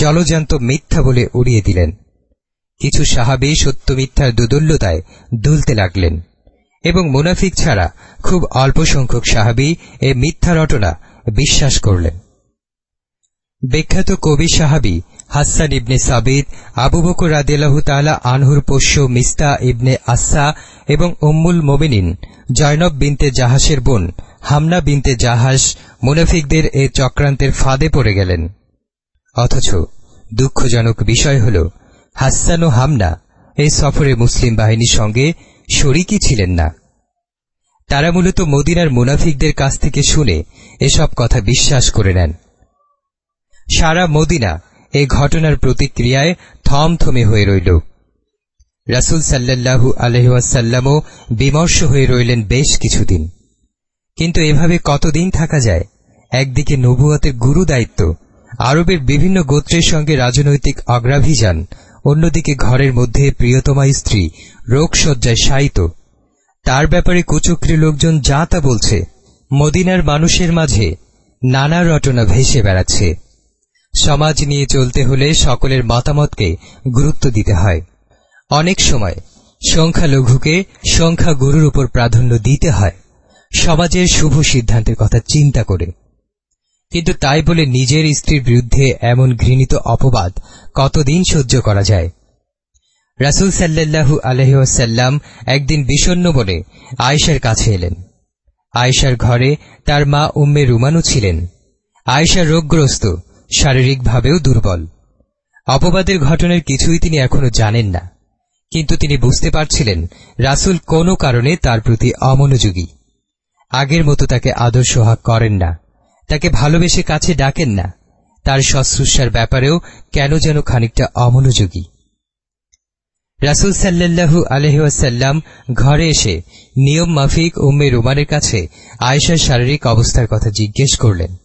জলজান্ত মিথ্যা বলে উড়িয়ে দিলেন। কিছু সাহাবি সত্য মিথ্যার দুদুল্যতায় দুলতে লাগলেন এবং মুনাফিক ছাড়া খুব অল্প সংখ্যক সাহাবি এ মিথ্যা রটনা বিশ্বাস করলেন। বিখ্যাত কবি সাহাবি হাসান ইবনে সাবিদ আবু বকর রাদিয়াল্লাহু তাআলা আনহুর পোষ্য মিস্তা ইবনে আসা এবং উম্মুল মোমিনিন, জয়নব বিনতে জাহাসের বোন, হামনা বিনতে জাহাস মুনাফিকদের এ চক্রান্তের ফাঁদে পড়ে গেলেন। অথচ দুঃখজনক বিষয় হল, হাসান ও হামনা এই সফরে মুসলিম বাহিনীর সঙ্গে শরিকই ছিলেন না। তারা মূলত মদিনার মুনাফিকদের কাছ থেকে শুনে এসব কথা বিশ্বাস করে নেন। সারা মদিনা এই ঘটনার প্রতিক্রিয়ায় থমথমে হয়ে রইল। রাসুল সাল্লাল্লাহু আলহাসাল্লামও বিমর্ষ হয়ে রইলেন বেশ কিছুদিন। কিন্তু এভাবে কতদিন থাকা যায়? একদিকে নবুয়াতের গুরু দায়িত্ব, আরবের বিভিন্ন গোত্রের সঙ্গে রাজনৈতিক অগ্রাভিযান, অন্যদিকে ঘরের মধ্যে প্রিয়তমা স্ত্রী, রোগশয্যায় শায়িত। তার ব্যাপারে কুচক্রি লোকজন যা তা বলছে, মদিনার মানুষের মাঝে নানা রটনা ভেসে বেড়াচ্ছে। সমাজ নিয়ে চলতে হলে সকলের মতামতকে গুরুত্ব দিতে হয়। অনেক সময় সংখ্যালঘুকে সংখ্যা গুরুর উপর প্রাধান্য দিতে হয়। সমাজের শুভ সিদ্ধান্তের কথা চিন্তা করে। কিন্তু তাই বলে নিজের স্ত্রীর বিরুদ্ধে এমন ঘৃণিত অপবাদ কতদিন সহ্য করা যায়? রাসুল সাল্লাল্লাহু আলহাসাল্লাম একদিন বিষণ্ন বলে আয়েশার কাছে এলেন। আয়েশার ঘরে তার মা উম্মে রুমানু ছিলেন। আয়েশা রোগগ্রস্ত। শারীরিকভাবেও দুর্বল। অপবাদের ঘটনার কিছুই তিনি এখনও জানেন না। কিন্তু তিনি বুঝতে পারছিলেন, রাসুল কোনো কারণে তার প্রতি অমনোযোগী। আগের মতো তাকে আদর সোহাগ করেন না। তাকে ভালোবেসে কাছে ডাকেন না। তার শুশ্রূষার ব্যাপারেও কেন যেন খানিকটা অমনোযোগী। রাসুল সাল্লাল্লাহু আলহাসাল্লাম ঘরে এসে নিয়ম মাফিক উম্মে রুমানের কাছে আয়েশার শারীরিক অবস্থার কথা জিজ্ঞেস করলেন।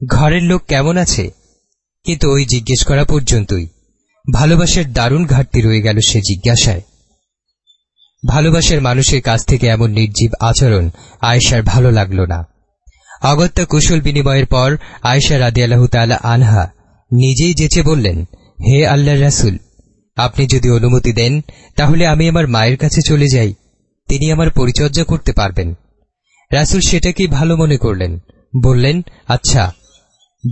ঘরের লোক কেমন আছে? কিন্তু ওই জিজ্ঞেস করা পর্যন্তই ভালোবাসার দারুণ ঘাটতি রয়ে গেল সে জিজ্ঞাসায়। ভালোবাসার মানুষের কাছ থেকে এমন নির্জীব আচরণ আয়েশার ভালো লাগল না। অগত্যা কুশল বিনিময়ের পর আয়েশা রাদিয়াল্লাহ তালা আনহা নিজেই যেচে বললেন, হে আল্লাহ রাসুল, আপনি যদি অনুমতি দেন, তাহলে আমি আমার মায়ের কাছে চলে যাই। তিনি আমার পরিচর্যা করতে পারবেন। রাসুল সেটাকেই ভালো মনে করলেন, বললেন আচ্ছা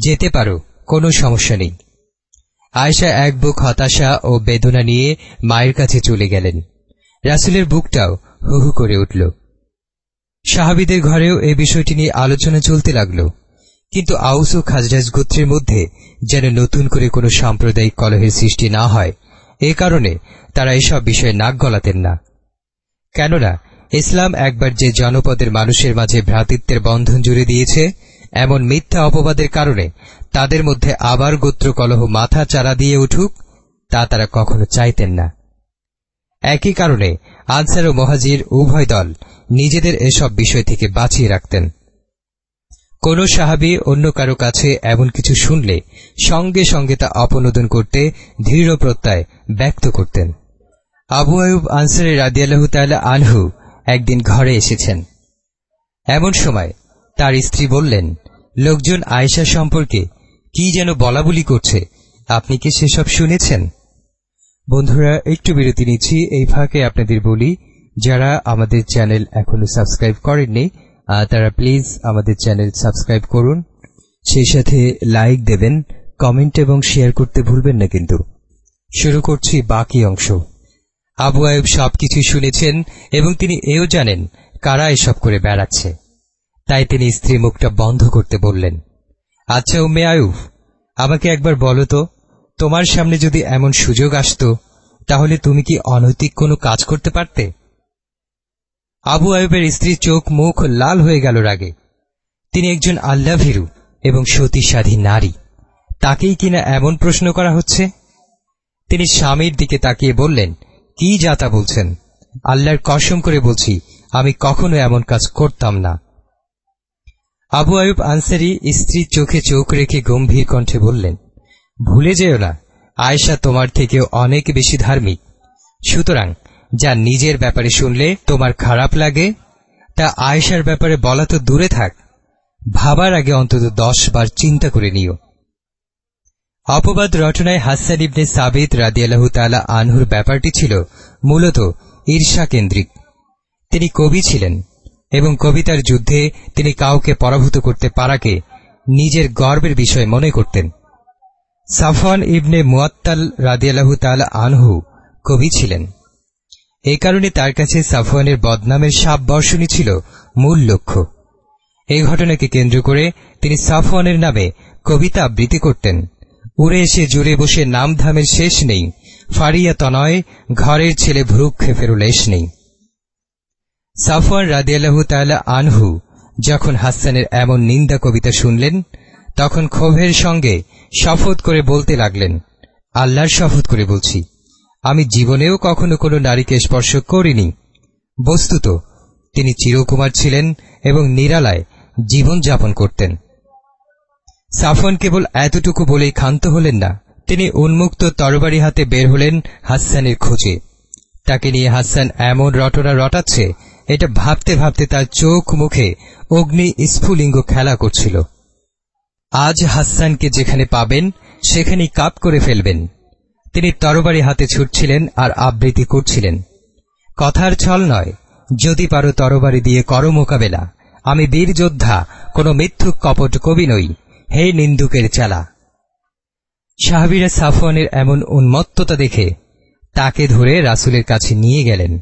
যেতে পারো, কোনো সমস্যা নেই। আয়সা এক বুক হতাশা ও বেদনা নিয়ে মায়ের কাছে চলে গেলেন। রাসুলের বুকটাও হু হু করে উঠল। সাহাবিদের ঘরেও এ বিষয়টি নিয়ে আলোচনা চলতে লাগল, কিন্তু আউস ও খাজরাজ গোত্রের মধ্যে যেন নতুন করে কোনো সাম্প্রদায়িক কলহের সৃষ্টি না হয়, এ কারণে তারা এসব বিষয়ে নাক গলাতেন না। কেননা, ইসলাম একবার যে জনপদের মানুষের মাঝে ভ্রাতৃত্বের বন্ধন জুড়ে দিয়েছে এমন মিথ্যা অপবাদের কারণে তাদের মধ্যে আবার গোত্রকলহ মাথা চারা দিয়ে উঠুক, তা তারা কখনো চাইতেন না। একই কারণে আনসার ও মহাজির উভয় দল নিজেদের এসব বিষয় থেকে বাঁচিয়ে রাখতেন। কোন সাহাবি অন্য কারও কাছে এমন কিছু শুনলে সঙ্গে সঙ্গে তা অপনোদন করতে দৃঢ় প্রত্যয় ব্যক্ত করতেন। আবু আয়ুব আনসারে রাদিয়াল্লাহু তাআলা আনহু একদিন ঘরে এসেছেন। এমন সময় তার স্ত্রী বললেন লোকজন আয়েশা সম্পর্কে কি যেন বলাবলি করছে, আপনি কি সেসব শুনেছেন? বন্ধুরা, একটু বিরতি নিচ্ছি, এই ফাঁকে আপনাদের বলি, যারা আমাদের চ্যানেল এখনও সাবস্ক্রাইব করেননি তারা প্লিজ আমাদের চ্যানেল সাবস্ক্রাইব করুন। সেই সাথে লাইক দেবেন, কমেন্ট এবং শেয়ার করতে ভুলবেন না কিন্তু। শুরু করছি বাকি অংশ। আবু আয়ুব সবকিছু শুনেছেন এবং তিনি এও জানেন কারা এসব করে বেড়াচ্ছে। তাই তিনি স্ত্রী মুখটা বন্ধ করতে বললেন আচ্ছা উম্মে আয়ুফ, আমাকে একবার বলো তো, তোমার সামনে যদি এমন সুযোগ আসত, তাহলে তুমি কি অনৈতিক কোনো কাজ করতে পারতে? আবু আয়ুবের স্ত্রীর চোখ মুখ লাল হয়ে গেল রাগে। তিনি একজন আল্লাহ ভীরু এবং সতীসাধী নারী। তাকেই কিনা এমন প্রশ্ন করা হচ্ছে? তিনি স্বামীর দিকে তাকিয়ে বললেন, কি যাতা বলছেন? আল্লাহর কসম করে বলছি, আমি কখনো এমন কাজ করতাম না। আবু আয়ুব আনসারি স্ত্রীর চোখে চোখ রেখে গম্ভীর কণ্ঠে বললেন, ভুলে যেও না, আয়েশা তোমার থেকেও অনেক বেশি ধার্মিক। সুতরাং যা নিজের ব্যাপারে শুনলে তোমার খারাপ লাগে, তা আয়েশার ব্যাপারে বলা তো দূরে থাক। ভাবার আগে অন্তত দশ বার চিন্তা করে নিও। অপবাদ রচনায় হাসান ইবনে সাবিত রাদিয়াল্লাহু তাআলা আনহুর ব্যাপারটি ছিল মূলত ঈর্ষা কেন্দ্রিক। তিনি কবি ছিলেন। এবং কবিতার যুদ্ধে তিনি কাউকে পরাভূত করতে পারাকে নিজের গর্বের বিষয় মনে করতেন। সাফওয়ান ইবনে মুয়াত্তাল রাদিয়ালাহু তাল আনহু কবি ছিলেন। এই কারণে তার কাছে সাফওয়ানের বদনামের সাপ বর্ষণই ছিল মূল লক্ষ্য। এই ঘটনাকে কেন্দ্র করে তিনি সাফওয়ানের নামে কবিতা আবৃত্তি করতেন। উড়ে এসে জুড়ে বসে নাম ধামের শেষ নেই। ফারিয়া তনয়, ঘরের ছেলে ভ্রুক্ষে ফেরুলেশ নেই। সাফওয়ান রাদিয়াল্লাহু তাআলা আনহু যখন হাসানের এমন নিন্দা কবিতা শুনলেন, তখন ক্ষোভের সঙ্গে শপথ করে বলতে লাগলেন, আল্লাহর শপথ করে বলছি, আমি জীবনেও কখনো কোনো নারীকে স্পর্শ করিনি। বস্তুত, তিনি চিরকুমার ছিলেন এবং নিরালায় জীবন যাপন করতেন। সাফন কেবল এতটুকু বলেই ক্ষান্ত হলেন না, তিনি উন্মুক্ত তরবারি হাতে বের হলেন হাসানের খোঁজে। তাকে নিয়ে হাসান এমন রটনা রটাচ্ছে এটা ভাবতে ভাবতে তার চোখ মুখে অগ্নি স্ফুলিঙ্গ খেলা করছিল। আজ হাসানকে যেখানে পাবেন, সেখানেই কাপ করে ফেলবেন। তিনি তরবারি হাতে ছুটছিলেন আর আবৃত্তি করছিলেন। কথার ছল নয়, যদি পারো তরবারি দিয়ে করো মোকাবেলা। আমি বীর যোদ্ধা, কোনো মিথ্যুক কপট কবি নই। হে নিন্দুকের চালা। সাহাবিরা সাফওয়ানের এমন উন্মত্ততা দেখে তাকে ধরে রাসুলের কাছে নিয়ে গেলেন।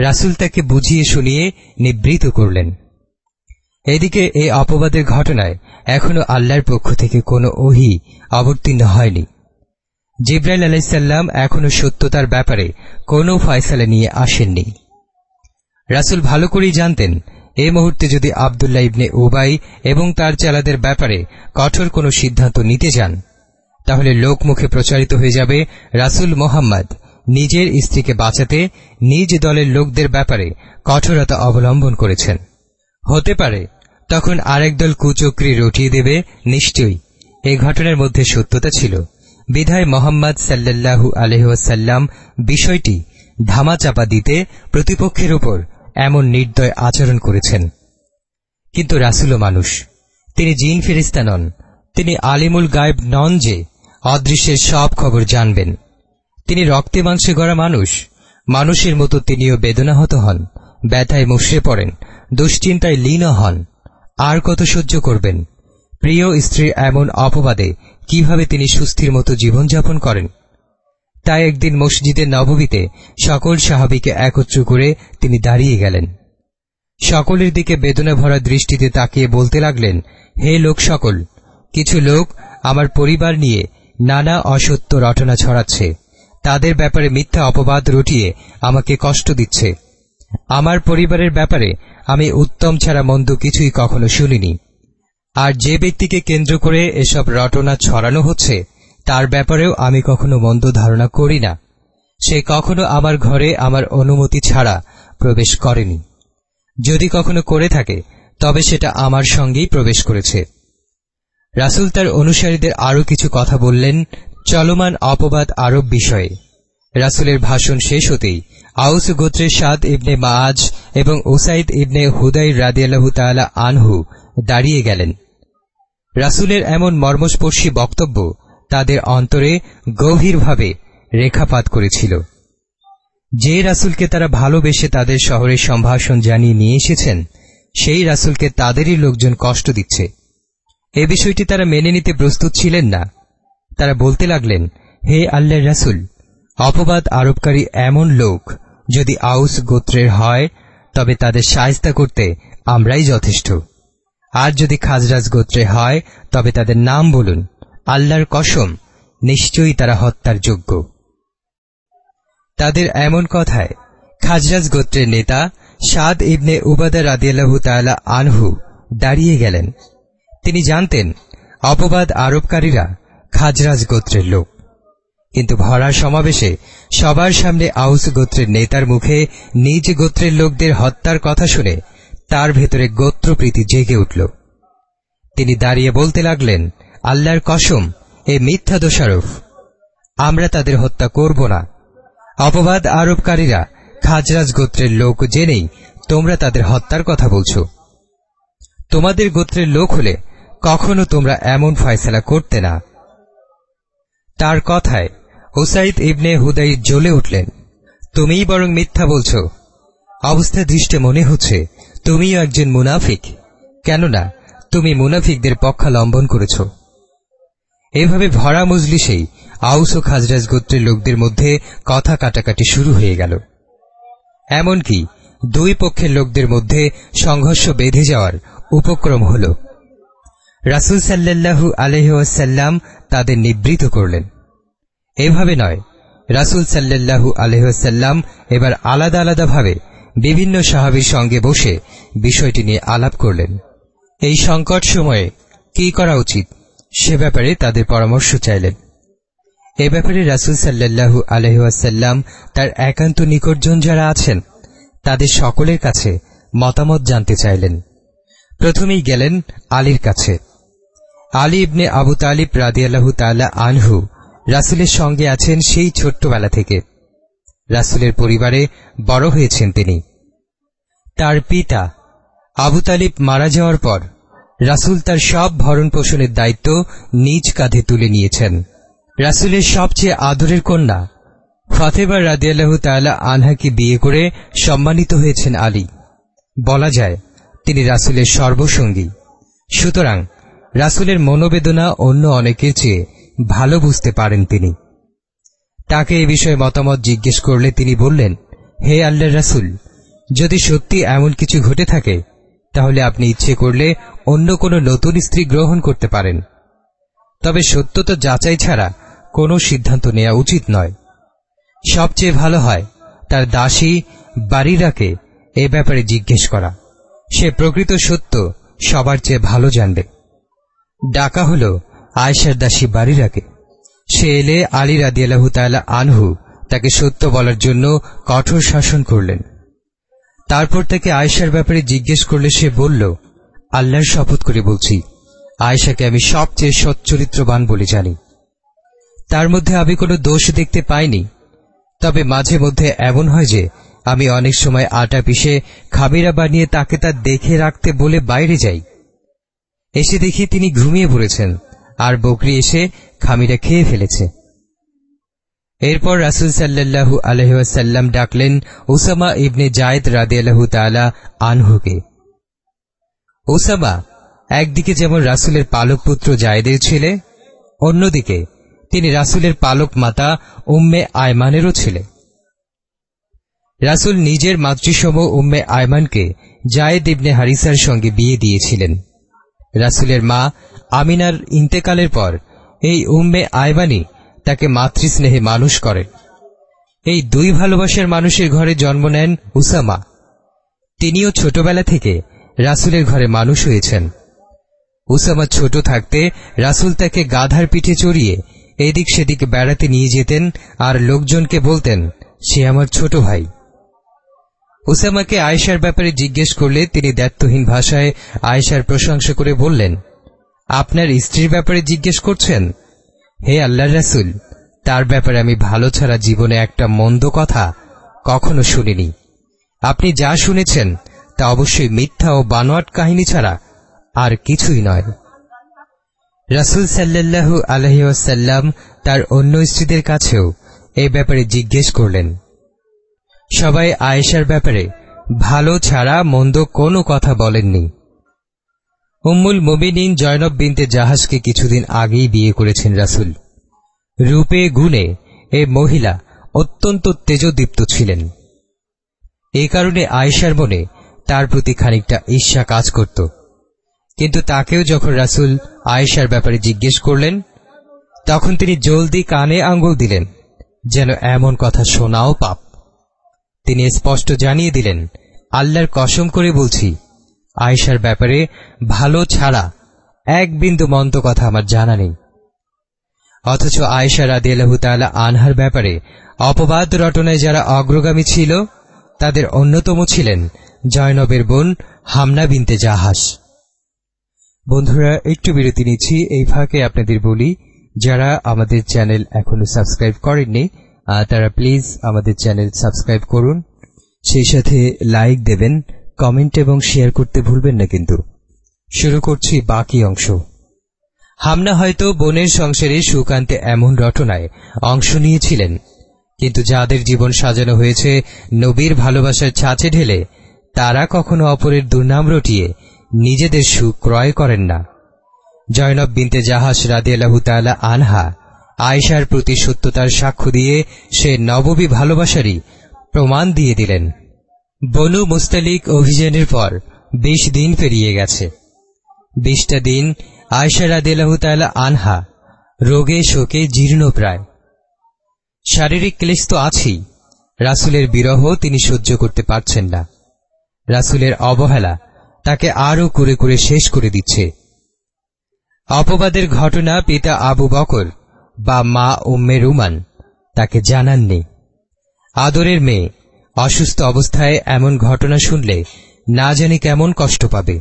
রাসুল তাকে বুঝিয়ে শুনিয়ে নিবৃত করলেন। এদিকে এই অপবাদের ঘটনায় এখনও আল্লাহর পক্ষ থেকে কোনো ওহি অবতীর্ণ হয়নি। জিব্রাইল আলাইসাল্লাম এখনও সত্যতার ব্যাপারে কোনো ফয়সালা নিয়ে আসেননি। রাসুল ভালো করেই জানতেন, এ মুহূর্তে যদি আবদুল্লাহ ইবনে উবাই এবং তার চালাদের ব্যাপারে কঠোর কোনো সিদ্ধান্ত নিতে যান তাহলে লোকমুখে প্রচারিত হয়ে যাবে রাসুল মোহাম্মদ নিজের স্ত্রীকে বাঁচাতে নিজ দলের লোকদের ব্যাপারে কঠোরতা অবলম্বন করেছেন। হতে পারে, তখন আরেক দল কুচক্রি রটিয়ে দেবে, নিশ্চয়ই। এই ঘটনার মধ্যে সত্যতা ছিল। বিধায় মোহাম্মদ সাল্লাল্লাহু আলহাসাল্লাম বিষয়টি ধামাচাপা দিতে প্রতিপক্ষের উপর এমন নির্দয় আচরণ করেছেন। কিন্তু রাসুলও মানুষ। তিনি জিন ফেরিস্তা নন। তিনি আলিমুল গায়েব নন যে অদৃশ্যের সব খবর জানবেন। তিনি রক্তে মাংসে গড়া মানুষ। মানুষের মতো তিনিও বেদনাহত হন, ব্যথায় মুশড়ে পড়েন, দুশ্চিন্তায় লীন হন। আর কত সহ্য করবেন? প্রিয় স্ত্রীর এমন অপবাদে কীভাবে তিনি সুস্থির মতো জীবনযাপন করেন? তাই একদিন মসজিদের নববীতে সকল সাহাবিকে একত্র করে তিনি দাঁড়িয়ে গেলেন। সকলের দিকে বেদনা ভরা দৃষ্টিতে তাকিয়ে বলতে লাগলেন, হে লোক সকল, কিছু লোক আমার পরিবার নিয়ে নানা অসত্য রটনা ছড়াচ্ছে। তাদের ব্যাপারে মিথ্যা অপবাদ রটিয়ে আমাকে কষ্ট দিচ্ছে। আমার পরিবারের ব্যাপারে আমি উত্তম ছাড়া মন্দ কিছুই কখনো শুনিনি। আর যে ব্যক্তিকে কেন্দ্র করে এসব রটনা ছড়ানো হচ্ছে, তার ব্যাপারেও আমি কখনো মন্দ ধারণা করি না। সে কখনো আমার ঘরে আমার অনুমতি ছাড়া প্রবেশ করেনি। যদি কখনো করে থাকে, তবে সেটা আমার সঙ্গেই প্রবেশ করেছে। রাসুল তার অনুসারীদের আরও কিছু কথা বললেন চলমান অপবাদ আরব বিষয়ে। রাসুলের ভাষণ শেষ হতেই আউস গোত্রের সাদ ইবনে মাজ এবং ওসাইদ ইবনে হুদাই রাদিয়াল্লাহু তাআলা আনহু দাঁড়িয়ে গেলেন। রাসুলের এমন মর্মস্পর্শী বক্তব্য তাদের অন্তরে গভীরভাবে রেখাপাত করেছিল। যে রাসুলকে তারা ভালোবেসে তাদের শহরে সম্ভাষণ জানিয়ে নিয়ে এসেছেন, সেই রাসুলকে তাদেরই লোকজন কষ্ট দিচ্ছে। এ বিষয়টি তারা মেনে নিতে প্রস্তুত ছিলেন না। তারা বলতে লাগলেন, হে আল্লাহ রাসুল, অপবাদ আরোপকারী এমন লোক যদি আউস গোত্রের হয়, তবে তাদের সায়স্তা করতে আমরাই যথেষ্ট। আর যদি খাজরাজ গোত্রে হয়, তবে তাদের নাম বলুন, আল্লাহর কসম, নিশ্চয়ই তারা হত্যার যোগ্য। তাদের এমন কথায়, খাজরাজ গোত্রের নেতা সাদ ইবনে উবাদা রাদিয়াল্লাহু তাআলা আনহু দাঁড়িয়ে গেলেন। তিনি জানতেন, অপবাদ আরোপকারীরা খাজরাজ গোত্রের লোক। কিন্তু ভরা সমাবেশে সবার সামনে আউস গোত্রের নেতার মুখে নিজ গোত্রের লোকদের হত্যার কথা শুনে তার ভেতরে গোত্রপ্রীতি জেগে উঠল। তিনি দাঁড়িয়ে বলতে লাগলেন, আল্লাহর কসম, এ মিথ্যা দোষারোপ। আমরা তাদের হত্যা করব না। অপবাদ আরোপকারীরা খাজরাজ গোত্রের লোক জেনেই তোমরা তাদের হত্যার কথা বলছ। তোমাদের গোত্রের লোক হলে কখনো তোমরা এমন ফয়সলা করতে না। তার কথায় ওসাইদ ইবনে হুদাই জ্বলে উঠলেন। তুমিই বরং মিথ্যা বলছ। অবস্থা দৃষ্টে মনে হচ্ছে তুমিও একজন মুনাফিক। কেননা তুমি মুনাফিকদের পক্ষালম্বন করেছ। এভাবে ভরা মজলিসেই আউস ও খাজরাজ গোত্রের লোকদের মধ্যে কথা কাটাকাটি শুরু হয়ে গেল। এমনকি দুই পক্ষের লোকদের মধ্যে সংঘর্ষ বেঁধে যাওয়ার উপক্রম হল। রাসুল সাল্লাল্লাহু আলহাসাল্লাম তাদের নিবৃত করলেন। এভাবে নয়, রাসুল সাল্লাল্লাহু আলহাসাল্লাম এবার আলাদা আলাদাভাবে বিভিন্ন সাহাবির সঙ্গে বসে বিষয়টি নিয়ে আলাপ করলেন। এই সংকট সময়ে কি করা উচিত সে ব্যাপারে তাদের পরামর্শ চাইলেন। এ ব্যাপারে রাসুল সাল্লাল্লাহু আলহাসাল্লাম তার একান্ত নিকটজন যারা আছেন, তাদের সকলের কাছে মতামত জানতে চাইলেন। প্রথমেই গেলেন আলীর কাছে। আলী ইবনে আবু তালিব রাদিয়াল্লাহু তাল্লাহ আনহু রাসুলের সঙ্গে আছেন সেই ছোট্টবেলা থেকে। রাসুলের পরিবারে বড় হয়েছেন তিনি। তার পিতা আবু তালিব মারা যাওয়ার পর রাসুল তার সব ভরণ পোষণের দায়িত্ব নিজ কাঁধে তুলে নিয়েছেন। রাসুলের সবচেয়ে আদরের কন্যা ফাতেবা রাদিয়াল্লাহু তাল্লাহ আনহাকে বিয়ে করে সম্মানিত হয়েছেন আলী। বলা যায়, তিনি রাসুলের সর্বসঙ্গী। সুতরাং রাসুলের মনোবেদনা অন্য অনেকের চেয়ে ভালো বুঝতে পারেন তিনি। তাকে এ বিষয়ে মতামত জিজ্ঞেস করলে তিনি বললেন, হে আল্লাহ রাসুল, যদি সত্যি এমন কিছু ঘটে থাকে, তাহলে আপনি ইচ্ছে করলে অন্য কোনো নতুন স্ত্রী গ্রহণ করতে পারেন। তবে সত্যতা যাচাই ছাড়া কোনো সিদ্ধান্ত নেওয়া উচিত নয়। সবচেয়ে ভালো হয় তার দাসী বাড়িরাকে এ ব্যাপারে জিজ্ঞেস করা। সে প্রকৃত সত্য সবার চেয়ে ভালো জানবে। ডাকা হল আয়েশার দাসী বাড়িরাকে। সে এলে আলী রাদিয়াল্লাহু তাআলা আনহু তাকে সত্য বলার জন্য কঠোর শাসন করলেন। তারপর তাকে আয়েশার ব্যাপারে জিজ্ঞেস করলে সে বলল, আল্লাহর শপথ করে বলছি, আয়েশাকে আমি সবচেয়ে সচ্চরিত্রবান বলে জানি। তার মধ্যে আমি কোনো দোষ দেখতে পাইনি, তবে মাঝে মধ্যে এমন হয় যে আমি অনেক সময় আটা পিষে খাবিরা বানিয়ে তাকে তা দেখে রাখতে বলে বাইরে যাই। এসে দেখি তিনি ঘুমিয়ে পড়েছেন, আর বকরি এসে খামিরা খেয়ে ফেলেছে। এরপর রাসুল সাল্লাল্লাহু আলহাসাল্লাম ডাকলেন ওসামা ইবনে জায়দ রাদিয়াল্লাহু তালা আনহুকে। ওসামা, একদিকে যেমন রাসুলের পালক পুত্র জায়দের ছেলে, অন্যদিকে তিনি রাসুলের পালক মাতা উম্মে আয়মানেরও ছেলে। রাসুল নিজের মাতৃসম উম্মে আয়মানকে জায়েদ ইবনে হারিসার সঙ্গে বিয়ে দিয়েছিলেন। রাসুলের মা আমিনার ইন্তেকালের পর এই উম্মে আয়বানি তাকে মাতৃস্নেহে মানুষ করেন এই দুই ভালোবাসার মানুষের ঘরে জন্ম নেন উসামা। তিনিও ছোটবেলা থেকে রাসুলের ঘরে মানুষ হয়েছেন। উসামা ছোট থাকতে রাসুল তাকে গাধার পিঠে চড়িয়ে এদিক সেদিক বেড়াতে নিয়ে যেতেন আর লোকজনকে বলতেন, সে আমার ছোট ভাই। উসামাকে আয়েশার ব্যাপারে জিজ্ঞেস করলে তিনি দায়িত্বহীন ভাষায় আয়েশার প্রশংসা করে বললেন, আপনার স্ত্রীর ব্যাপারে জিজ্ঞেস করছেন? হে আল্লাহ রাসুল, তার ব্যাপারে আমি ভালো ছাড়া জীবনে একটা মন্দ কথা কখনো শুনিনি। আপনি যা শুনেছেন, তা অবশ্যই মিথ্যা ও বানোয়াট কাহিনী ছাড়া আর কিছুই নয়। রাসুল সাল্লাল্লাহু আলহিউসাল্লাম তার অন্য স্ত্রীদের কাছেও এ ব্যাপারে জিজ্ঞেস করলেন। সবাই আয়েশার ব্যাপারে ভালো ছাড়া মন্দ কোনো কথা বলেননি। উম্মুল মুবিনিন জয়নব বিনতে জাহাজকে কিছুদিন আগেই বিয়ে করেছেন রাসুল। রূপে গুণে এ মহিলা অত্যন্ত তেজদীপ্ত ছিলেন। এই কারণে আয়েশার মনে তার প্রতি খানিকটা ঈর্ষা কাজ করত। কিন্তু তাকেও যখন রাসুল আয়েশার ব্যাপারে জিজ্ঞেস করলেন, তখন তিনি জলদি কানে আঙ্গুল দিলেন, যেন এমন কথা শোনাও পাপ। তিনি স্পষ্ট জানিয়ে দিলেন, আল্লাহর কসম করে বলছি, আয়েশার ব্যাপারে ভালো ছাড়া এক বিন্দু মন্ত কথা আমার জানা নেই। অথচ আয়েশা রাদিয়াল্লাহু তাআলা আনহার ব্যাপারে অপবাদ রটনায় যারা অগ্রগামী ছিল, তাদের অন্যতম ছিলেন জয়নবের বোন হামনা বিনতে জাহাস। বন্ধুরা, একটু বিরতি নিচ্ছি। এই ফাঁকে আপনাদের বলি, যারা আমাদের চ্যানেল এখনও সাবস্ক্রাইব করেননি তারা প্লিজ আমাদের চ্যানেল সাবস্ক্রাইব করুন। সেই সাথে লাইক দেবেন কমেন্ট এবং শেয়ার করতে ভুলবেন না কিন্তু। শুরু করছি বাকি অংশ। হামনা হয়তো বোনের সংসারে সুখ আনতে এমন রটনায় অংশ নিয়েছিলেন, কিন্তু যাদের জীবন সাজানো হয়েছে নবীর ভালোবাসার ছাঁচে ঢেলে, তারা কখনো অপরের দুর্নাম রটিয়ে নিজেদের সুখ ক্রয় করেন না। জয়নব বিনতে জাহাজ রাদিয়াল্লাহু তাআলা আনহা আয়েশার প্রতি সত্যতার সাক্ষ্য দিয়ে সে নববী ভালোবাসারই প্রমাণ দিয়ে দিলেন। বনু মুস্তালিক অভিযানের পর বিশ দিন পেরিয়ে গেছে। বিশটা দিন আয়সা রাদিয়াল্লাহু তাআলা আনহা, রোগে শোকে জীর্ণ প্রায়। শারীরিক ক্লেশ তো আছেই, রাসুলের বিরহ তিনি সহ্য করতে পারছেন না। রাসুলের অবহেলা তাকে আরও করে করে শেষ করে দিচ্ছে। অপবাদের ঘটনা পিতা আবু বকর বা মা উম্মে রুমান তাকে জানাননি। আদরের মেয়ে, অসুস্থ অবস্থায় এমন ঘটনা শুনলে না জানি কেমন কষ্ট পাবে।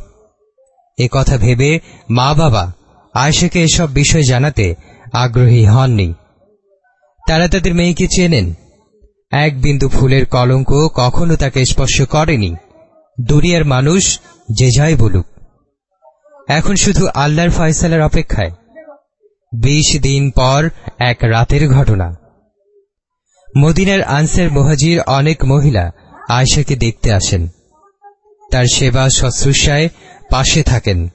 এ কথা ভেবে মা বাবা আয়েশাকে এসব বিষয় জানাতে আগ্রহী হননি। তারা তাদের মেয়েকে চেনেন। এক বিন্দু ফুলের কলঙ্ক কখনো তাকে স্পর্শ করেনি। দুনিয়ার মানুষ যে যাই বলুক। এখন শুধু আল্লাহর ফয়সালার অপেক্ষায়। বিশ দিন পর এক রাতের ঘটনা। মদিনার আনসার মোহাজির অনেক মহিলা আয়েশাকে দেখতে আসেন। তার সেবা শুশ্রূষায় পাশে থাকেন।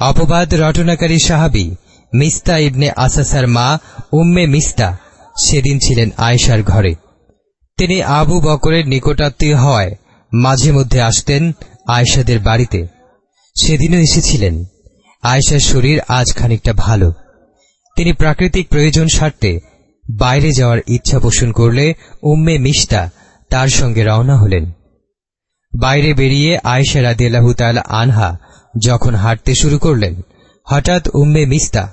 অপবাদ রটনাকারী সাহাবি মিস্তা ইবনে আসাসার মা উম্মে মিস্তা সেদিন ছিলেন আয়েশার ঘরে। তিনি আবু বকরের নিকটাত্মীয় হওয়ায় মাঝে মধ্যে আসতেন আয়েশাদের বাড়িতে। সেদিনও এসেছিলেন। আয়েশার শরীর আজ খানিকটা ভালো। তিনি প্রাকৃতিক প্রয়োজন সারতে বাইরে যাওয়ার ইচ্ছা পোষণ করলে উম্মে মিস্তা তার সঙ্গে রওনা হলেন। বাইরে বেরিয়ে আয়েশা রাদিয়াল্লাহু আনহা যখন হাঁটতে শুরু করলেন, হঠাৎ উম্মে মিস্তা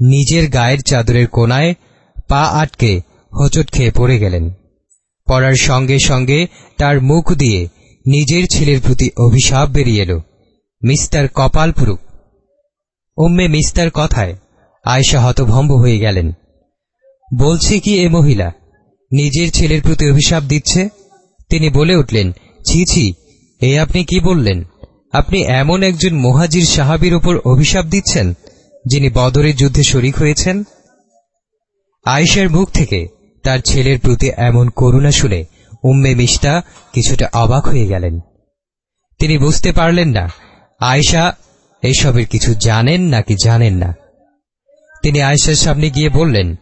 নিজের গায়ের চাদরের কোনায় পা আটকে হোঁচট খেয়ে পড়ে গেলেন। পড়ার সঙ্গে সঙ্গে তার মুখ দিয়ে নিজের ছেলের প্রতি অভিশাপ বেরিয়ে এলো। মিস্তার কপাল পুরুক উম্মে মিস্তার কথায় আয়েশা হতভম্ব হয়ে গেলেন। বলছে কি এ মহিলা? নিজের ছেলের প্রতি অভিশাপ দিচ্ছে? তিনি বলে উঠলেন, ছি ছি, এ আপনি কি বললেন? আপনি এমন একজন মোহাজির সাহাবির ওপর অভিশাপ দিচ্ছেন, যিনি বদরের যুদ্ধে শরিক হয়েছেন? আয়েশার মুখ থেকে তার ছেলের প্রতি এমন করুণা শুনে উম্মে মিষ্টা কিছুটা অবাক হয়ে গেলেন। তিনি বুঝতে পারলেন না, আয়েশা এসবের কিছু জানেন নাকি জানেন না। তিনি আয়েশার সামনে গিয়ে বললেন,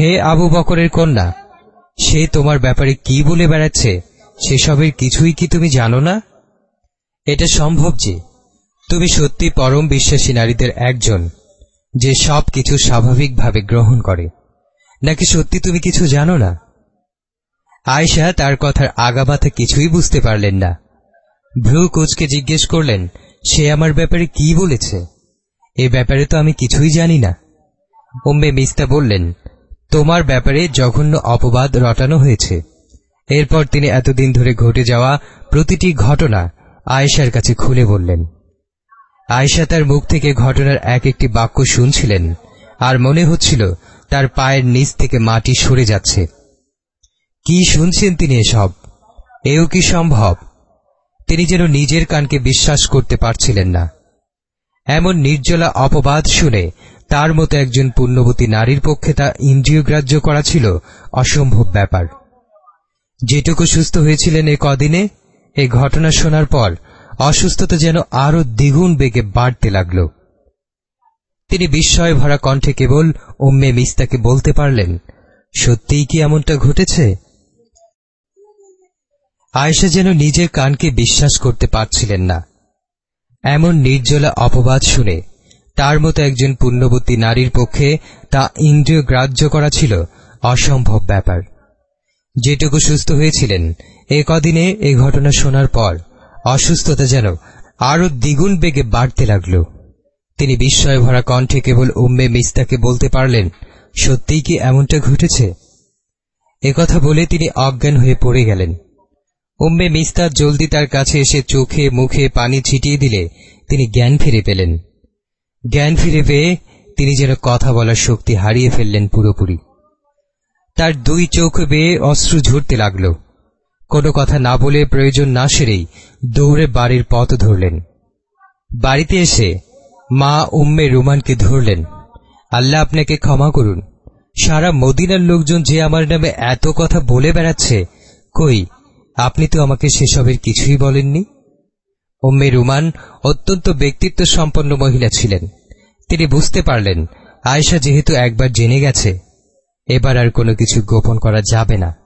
হে আবু বকরের কন্যা, সে তোমার ব্যাপারে কি বলে বেড়াচ্ছে? সেসবের কিছুই কি তুমি জানো না? এটা সম্ভব যে তুমি সত্যি পরম বিশ্বাসী নারীদের একজন, যে সব কিছু স্বাভাবিকভাবে গ্রহণ করে। নাকি সত্যি তুমি কিছু জানো না? আয়শা তার কথার আগামাথা কিছুই বুঝতে পারলেন না। ভ্রু কোচকে জিজ্ঞেস করলেন, সে আমার ব্যাপারে কি বলেছে? এ ব্যাপারে তো আমি কিছুই জানি না। উম্মে মিস্তা বললেন, তোমার ব্যাপারে জঘন্য অপবাদ রটানো হয়েছে। এরপর তিনি এতদিন ধরে ঘটে যাওয়া প্রতিটি ঘটনা আয়েশার কাছে খুলে বললেন। আয়েশা তার মুখ থেকে ঘটনার এক একটি বাক্য শুনছিলেন আর মনে হচ্ছিল তার পায়ের নিচ থেকে মাটি সরে যাচ্ছে। কি শুনছেন তিনি এসব? এও কি সম্ভব? তিনি যেন নিজের কানকে বিশ্বাস করতে পারছিলেন না। এমন নির্জলা অপবাদ শুনে তার মতো একজন পুণ্যবতী নারীর পক্ষে তা ইন্দ্রিয়গ্রাহ্য করা ছিল অসম্ভব ব্যাপার। যেটুকু সুস্থ হয়েছিলেন এ কদিনে এই ঘটনা শোনার পর অসুস্থতা যেন আরও দ্বিগুণ বেগে বাড়তে লাগল। তিনি বিস্ময় ভরা কণ্ঠে কেবল ওম্মে মিস্তাকে বলতে পারলেন, সত্যিই কি এমনটা ঘটেছে? আয়েশা যেন নিজের কানকে বিশ্বাস করতে পারছিলেন না। এমন নির্জলা অপবাদ শুনে তার মতো একজন পুণ্যবতী নারীর পক্ষে তা ইন্দ্রিয় গ্রাহ্য করা ছিল অসম্ভব ব্যাপার। যেটুকু সুস্থ হয়েছিলেন, এ কদিনে এই ঘটনা শোনার পর অসুস্থতা যেন আরও দ্বিগুণ বেগে বাড়তে লাগল। তিনি বিস্ময় ভরা কণ্ঠে কেবল উম্মে মিস্তাকে বলতে পারলেন, সত্যিই কি এমনটা ঘটেছে? একথা বলে তিনি অজ্ঞান হয়ে পড়ে গেলেন। উম্মে মিস্তা জলদি তার কাছে এসে চোখে মুখে পানি ছিটিয়ে দিলে তিনি জ্ঞান ফিরে পেলেন। জ্ঞান ফিরে পেয়ে তিনি যেন কথা বলার শক্তি হারিয়ে ফেললেন পুরোপুরি। তার দুই চোখ বেয়ে অশ্রু ঝরতে লাগল। কোনো কথা না বলে প্রয়োজন না সেরেই দৌড়ে বাড়ির পথ ধরলেন। বাড়িতে এসে মা উম্মে রুমানকে ধরলেন। আল্লাহ আপনাকে ক্ষমা করুন। সারা মদিনার লোকজন যে আমার নামে এত কথা বলে বেড়াচ্ছে, কই, আপনি তো আমাকে সেসবের কিছুই বলেননি? উম্মে রুমান অত্যন্ত ব্যক্তিত্ব সম্পন্ন মহিলা ছিলেন। তিনি বুঝতে পারলেন, আয়েশা যেহেতু একবার জেনে গেছে, এবার আর কোনো কিছু গোপন করা যাবে না।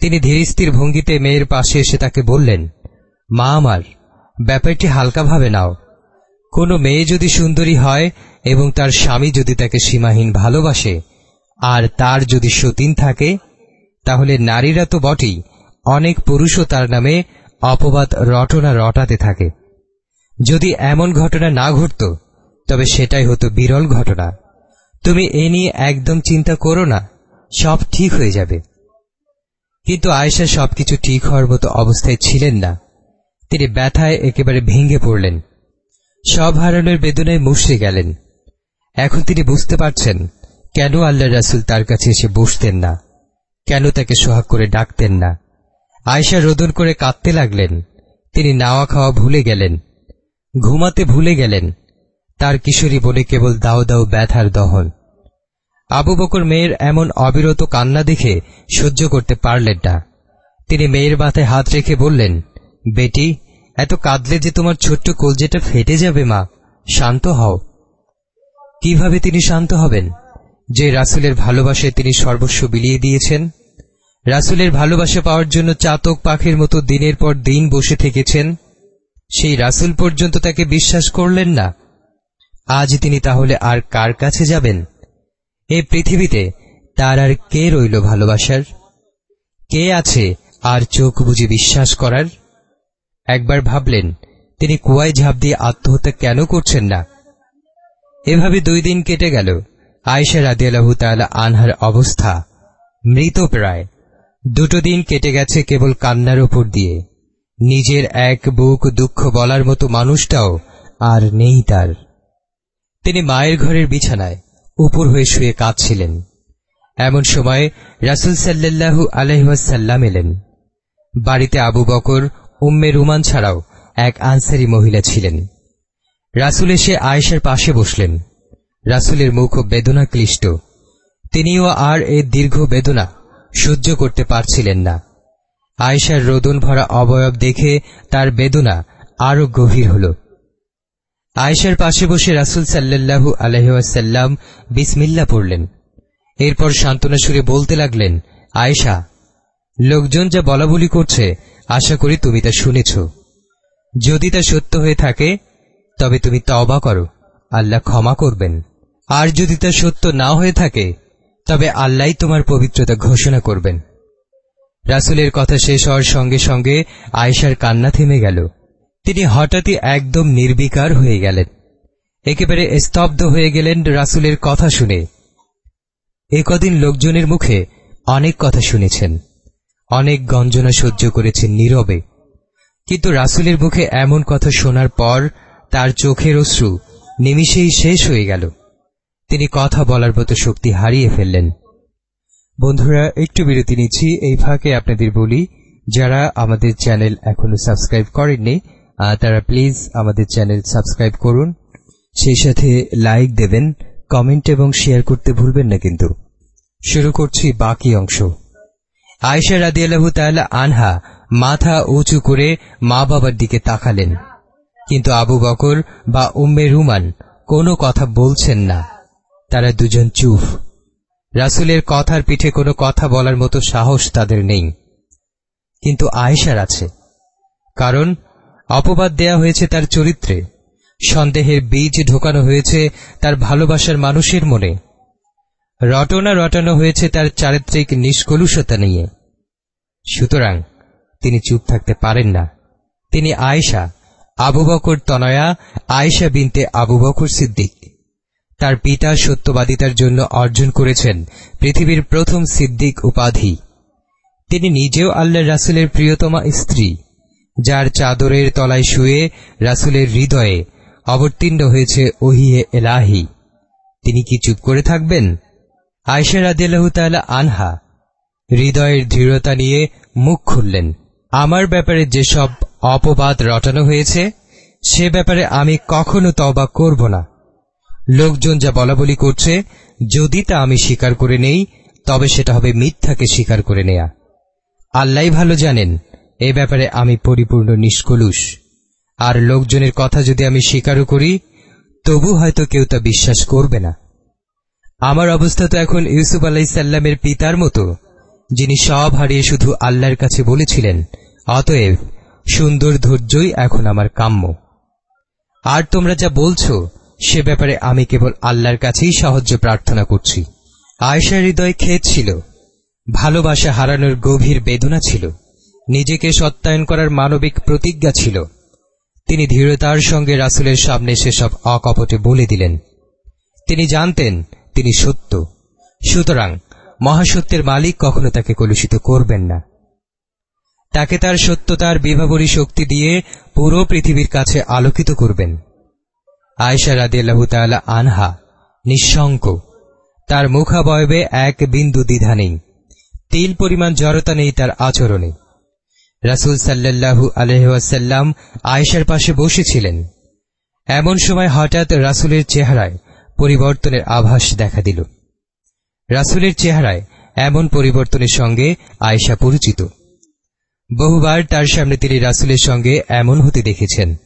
তিনি ধীরস্থির ভঙ্গিতে মেয়ের পাশে এসে তাকে বললেন, মা আমার, ব্যাপারটি হালকাভাবে নাও। কোনো মেয়ে যদি সুন্দরী হয় এবং তার স্বামী যদি তাকে সীমাহীন ভালোবাসে, আর তার যদি সতীন থাকে, তাহলে নারীরা তো বটেই, অনেক পুরুষও তার নামে অপবাদ রটনা রটাতে থাকে। যদি এমন ঘটনা না ঘটত, তবে সেটাই হতো বিরল ঘটনা। তুমি এ নিয়ে একদম চিন্তা করো না, সব ঠিক হয়ে যাবে। কিন্তু আয়েশা সবকিছু ঠিক হওয়ার মতো অবস্থায় ছিলেন না। তিনি ব্যথায় একেবারে ভেঙে পড়লেন। সব হারানোর বেদনায় মুশড়ে গেলেন। এখন তিনি বুঝতে পারছেন, কেন আল্লাহ রাসুল তার কাছে এসে বসতেন না? কেন তাকে সোহাগ করে ডাকতেন না? আয়সা রোদন করে কাঁদতে লাগলেন। তিনি নাওয়া খাওয়া ভুলে গেলেন, ঘুমাতে ভুলে গেলেন। তার কিশোরী বলে কেবল দাও দাও ব্যথার দহন। আবু বকর মেয়ের এমন অবিরত কান্না দেখে সহ্য করতে পারলেন না। তিনি মেয়ের মাথায় হাত রেখে বললেন, বেটি, এত কাঁদলে যে তোমার ছোট্ট কলজেটা ফেটে যাবে মা, শান্ত হও। কীভাবে তিনি শান্ত হবেন? যে রাসুলের ভালোবাসায় তিনি সর্বস্ব বিলিয়ে দিয়েছেন? রাসুলের ভালোবাসা পাওয়ার জন্য চাতক পাখির মতো দিনের পর দিন বসে থেকেছেন। সেই রাসুল পর্যন্ত তাকে বিশ্বাস করলেন না। আজ তিনি তাহলে আর কার কাছে যাবেন? এ পৃথিবীতে তার আর কে রইল ভালোবাসার? কে আছে আর চোখ বুঝে বিশ্বাস করার? একবার ভাবলেন, তিনি কুয়ায় ঝাঁপ দিয়ে আত্মহত্যা কেন করছেন না? এভাবে দুই দিন কেটে গেল। আয়েশা রাদিয়ালাহু তাআলা আনহার অবস্থা মৃত প্রায়। দুটো দিন কেটে গেছে কেবল কান্নার ওপর দিয়ে। নিজের এক বুক দুঃখ বলার মতো মানুষটাও আর নেই তার। তিনি মায়ের ঘরের বিছানায় উপর হয়ে শুয়ে কাঁদছিলেন। এমন সময় রাসুল সাল্লাল্লাহু আলহাসাল্লাম এলেন। বাড়িতে আবু বকর, উম্মে রুমান ছাড়াও এক আনসারি মহিলা ছিলেন। রাসুল এসে আয়েশার পাশে বসলেন। রাসুলের মুখ বেদনা ক্লিষ্ট তিনিও আর এ দীর্ঘ বেদনা সহ্য করতে পারছিলেন না। আয়েশার রোদন ভরা অবয়ব দেখে তার বেদনা আরও গভীর হল। আয়েশার পাশে বসে রাসুল সাল্লাল্লাহু আলহাসাল্লাম বিসমিল্লা পড়লেন। এরপর সান্ত্বনা সুরে বলতে লাগলেন, আয়েশা, লোকজন যা বলা বলি করছে, আশা করি তুমি তা শুনেছ। যদি তা সত্য হয়ে থাকে, তবে তুমি তবা করো, আল্লাহ ক্ষমা করবেন। আর যদি তা সত্য না হয়ে থাকে তবে আল্লাহ তোমার পবিত্রতা ঘোষণা করবেন। রাসুলের কথা শেষ হওয়ার সঙ্গে সঙ্গে আয়েশার কান্না থেমে গেল। তিনি হঠাৎই একদম নির্বিকার হয়ে গেলেন। একেবারে স্তব্ধ হয়ে গেলেন রাসুলের কথা শুনে। এ কদিন লোকজনের মুখে অনেক কথা শুনেছেন। অনেক গঞ্জনা সহ্য করেছেন নীরবে। কিন্তু রাসুলের মুখে এমন কথা শোনার পর তার চোখের অশ্রু নিমিষেই শেষ হয়ে গেল। তিনি কথা বলার মতো শক্তি হারিয়ে ফেললেন। বন্ধুরা, একটু বিরতি নিচ্ছি। এই ফাঁকে আপনাদের বলি, যারা আমাদের চ্যানেল এখনও সাবস্ক্রাইব করেননি তারা প্লিজ আমাদের চ্যানেল সাবস্ক্রাইব করুন। সেই সাথে লাইক দেবেন, কমেন্ট এবং শেয়ার করতে ভুলবেন না কিন্তু। শুরু করছি বাকি অংশ। আয়েশা রাদিয়াল্লাহু তাআলা আনহা মাথা উঁচু করে মা বাবার দিকে তাকালেন। কিন্তু আবু বকর বা উম্মে রুমান কোনো কথা বলছেন না। তারা দুজন চুপ। রাসুলের কথার পিঠে কোনো কথা বলার মতো সাহস তাদের নেই। কিন্তু আয়েশার আছে। কারণ অপবাদ দেয়া হয়েছে তার চরিত্রে। সন্দেহের বীজ ঢোকানো হয়েছে তার ভালোবাসার মানুষের মনে। রটনা রটানো হয়েছে তার চারিত্রিক নিষ্কলুষতা নিয়ে। সুতরাং তিনি চুপ থাকতে পারেন না। তিনি আয়েশা, আবু বকর তনয়া, আয়েশা বিনতে আবু বকর সিদ্দিক। তার পিতা সত্যবাদিতার জন্য অর্জন করেছেন পৃথিবীর প্রথম সিদ্দিক উপাধি। তিনি নিজেও আল্লাহ রাসুলের প্রিয়তমা স্ত্রী, যার চাদরের তলায় শুয়ে রাসুলের হৃদয়ে অবতীর্ণ হয়েছে ওহিয়ে এলাহি। তিনি কি চুপ করে থাকবেন? আয়সা রাদিয়াল্লাহু তাআলা আনহা হৃদয়ের দৃঢ়তা নিয়ে মুখ খুললেন। আমার ব্যাপারে যেসব অপবাদ রটানো হয়েছে, সে ব্যাপারে আমি কখনো তবা করব না। লোকজন যা বলাবলি করছে, যদি তা আমি স্বীকার করে নেই, তবে সেটা হবে মিথ্যাকে স্বীকার করে নেয়া। আল্লাহ ভালো জানেন, এ ব্যাপারে আমি পরিপূর্ণ নিষ্কলুষ। আর লোকজনের কথা যদি আমি স্বীকারও করি, তবু হয়তো কেউ তা বিশ্বাস করবে না। আমার অবস্থা তো এখন ইউসুফ আলাইসাল্লামের পিতার মতো, যিনি সব হারিয়ে শুধু আল্লাহর কাছে বলেছিলেন, অতএব সুন্দর ধৈর্যই এখন আমার কাম্য। আর তোমরা যা বলছো সে ব্যাপারে আমি কেবল আল্লাহর কাছেই সাহায্য প্রার্থনা করছি। আয়সার হৃদয় খেদ ছিল। ভালোবাসা হারানোর গভীর বেদনা ছিল। নিজেকে সত্যায়ন করার মানবিক প্রতিজ্ঞা ছিল। তিনি ধীরতার সঙ্গে রাসুলের সামনে সেসব অকপটে বলে দিলেন। তিনি জানতেন তিনি সত্য। সুতরাং মহাসত্যের মালিক কখনো তাকে কলুষিত করবেন না। তাকে তার সত্যতার বিভাবরী শক্তি দিয়ে পুরো পৃথিবীর কাছে আলোকিত করবেন। আয়সা রাদিয়াল্লাহু আনহা নিঃশঙ্ক তার মুখাবয়বে এক বিন্দু দ্বিধা নেই। তিল পরিমাণ জড়তা নেই তার আচরণে। রাসুল সাল্লাল্লাহু আলহাসাল্লাম আয়েশার পাশে বসেছিলেন। এমন সময় হঠাৎ রাসুলের চেহারায় পরিবর্তনের আভাস দেখা দিল। রাসুলের চেহারায় এমন পরিবর্তনের সঙ্গে আয়েশা পরিচিত। বহুবার তার সামনে তিনি রাসুলের সঙ্গে এমন হতে দেখেছেন।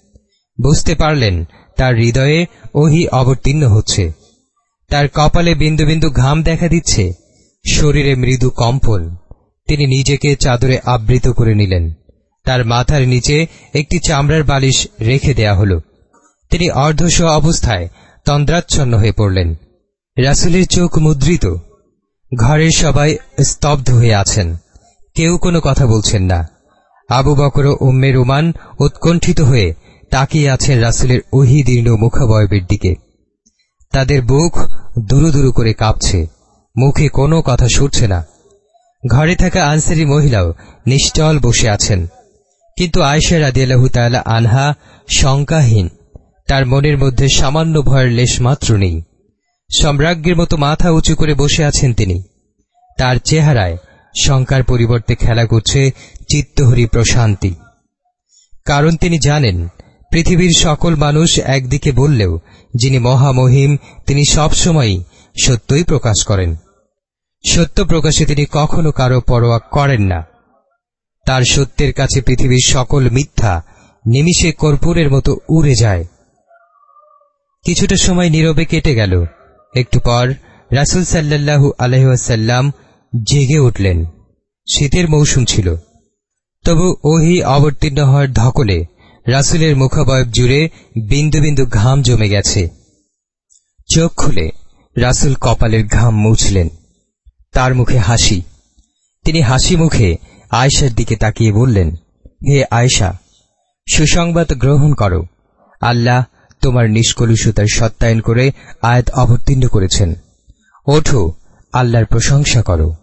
বুঝতে পারলেন তার হৃদয়ে ওহি অবতীর্ণ হচ্ছে। তার কপালে বিন্দু বিন্দু ঘাম দেখা দিচ্ছে। শরীরে মৃদু কম্পন। তিনি নিজেকে চাদরে আবৃত করে নিলেন। তার মাথার নিচে একটি চামড়ার বালিশ রেখে দেয়া হল। তিনি অর্ধশ অবস্থায় তন্দ্রাচ্ছন্ন হয়ে পড়লেন। রাসুলের চোখ মুদ্রিত। ঘরের সবাই স্তব্ধ হয়ে আছেন। কেউ কোনো কথা বলছেন না। আবু বকর উম্মে রোমান উৎকণ্ঠিত হয়ে তাকিয়ে আছেন রাসুলের অহিদীর্ণ মুখাবয়বের দিকে। তাদের বুক দুরু দুরু করে কাঁপছে। মুখে কোনো কথা সরছে না। ঘরে থাকা আনসারি মহিলাও নিশ্চল বসে আছেন। কিন্তু আয়সা রাদিয়াল্লাহু তাআলা আনহা শঙ্কাহীন। তার মনের মধ্যে সামান্য ভয়ের লেশ মাত্র নেই। সম্রাজ্ঞের মতো মাথা উঁচু করে বসে আছেন তিনি। তার চেহারায় শঙ্কার পরিবর্তে খেলা করছে চিত্তহরি প্রশান্তি। কারণ তিনি জানেন পৃথিবীর সকল মানুষ একদিকে বললেও, যিনি মহামহিম, তিনি সবসময়ই সত্যই প্রকাশ করেন। সত্য প্রকাশে তিনি কখনো কারও পরোয়া করেন না। তার সত্যের কাছে পৃথিবীর সকল মিথ্যা নিমিষে কর্পূরের মতো উড়ে যায়। কিছুটা সময় নীরবে কেটে গেল। একটু পর রাসুল সাল্লাল্লাহু আলহাসাল্লাম জেগে উঠলেন। শীতের মৌসুম ছিল। তবু ওহি অবতীর্ণ হওয়ার ধকলে রাসুলের মুখাবয়ব জুড়ে বিন্দু বিন্দু ঘাম জমে গেছে। চোখ খুলে রাসুল কপালের ঘাম মুছলেন। তার মুখে হাসি। তিনি হাসি মুখে আয়সার দিকে তাকিয়ে বললেন, হে আয়সা সুসংবাদ গ্রহণ করো। আল্লাহ তোমার নিষ্কলুষতার সত্যায়ন করে আয়াত অবতীর্ণ করেছেন। ওঠো, আল্লাহর প্রশংসা করো।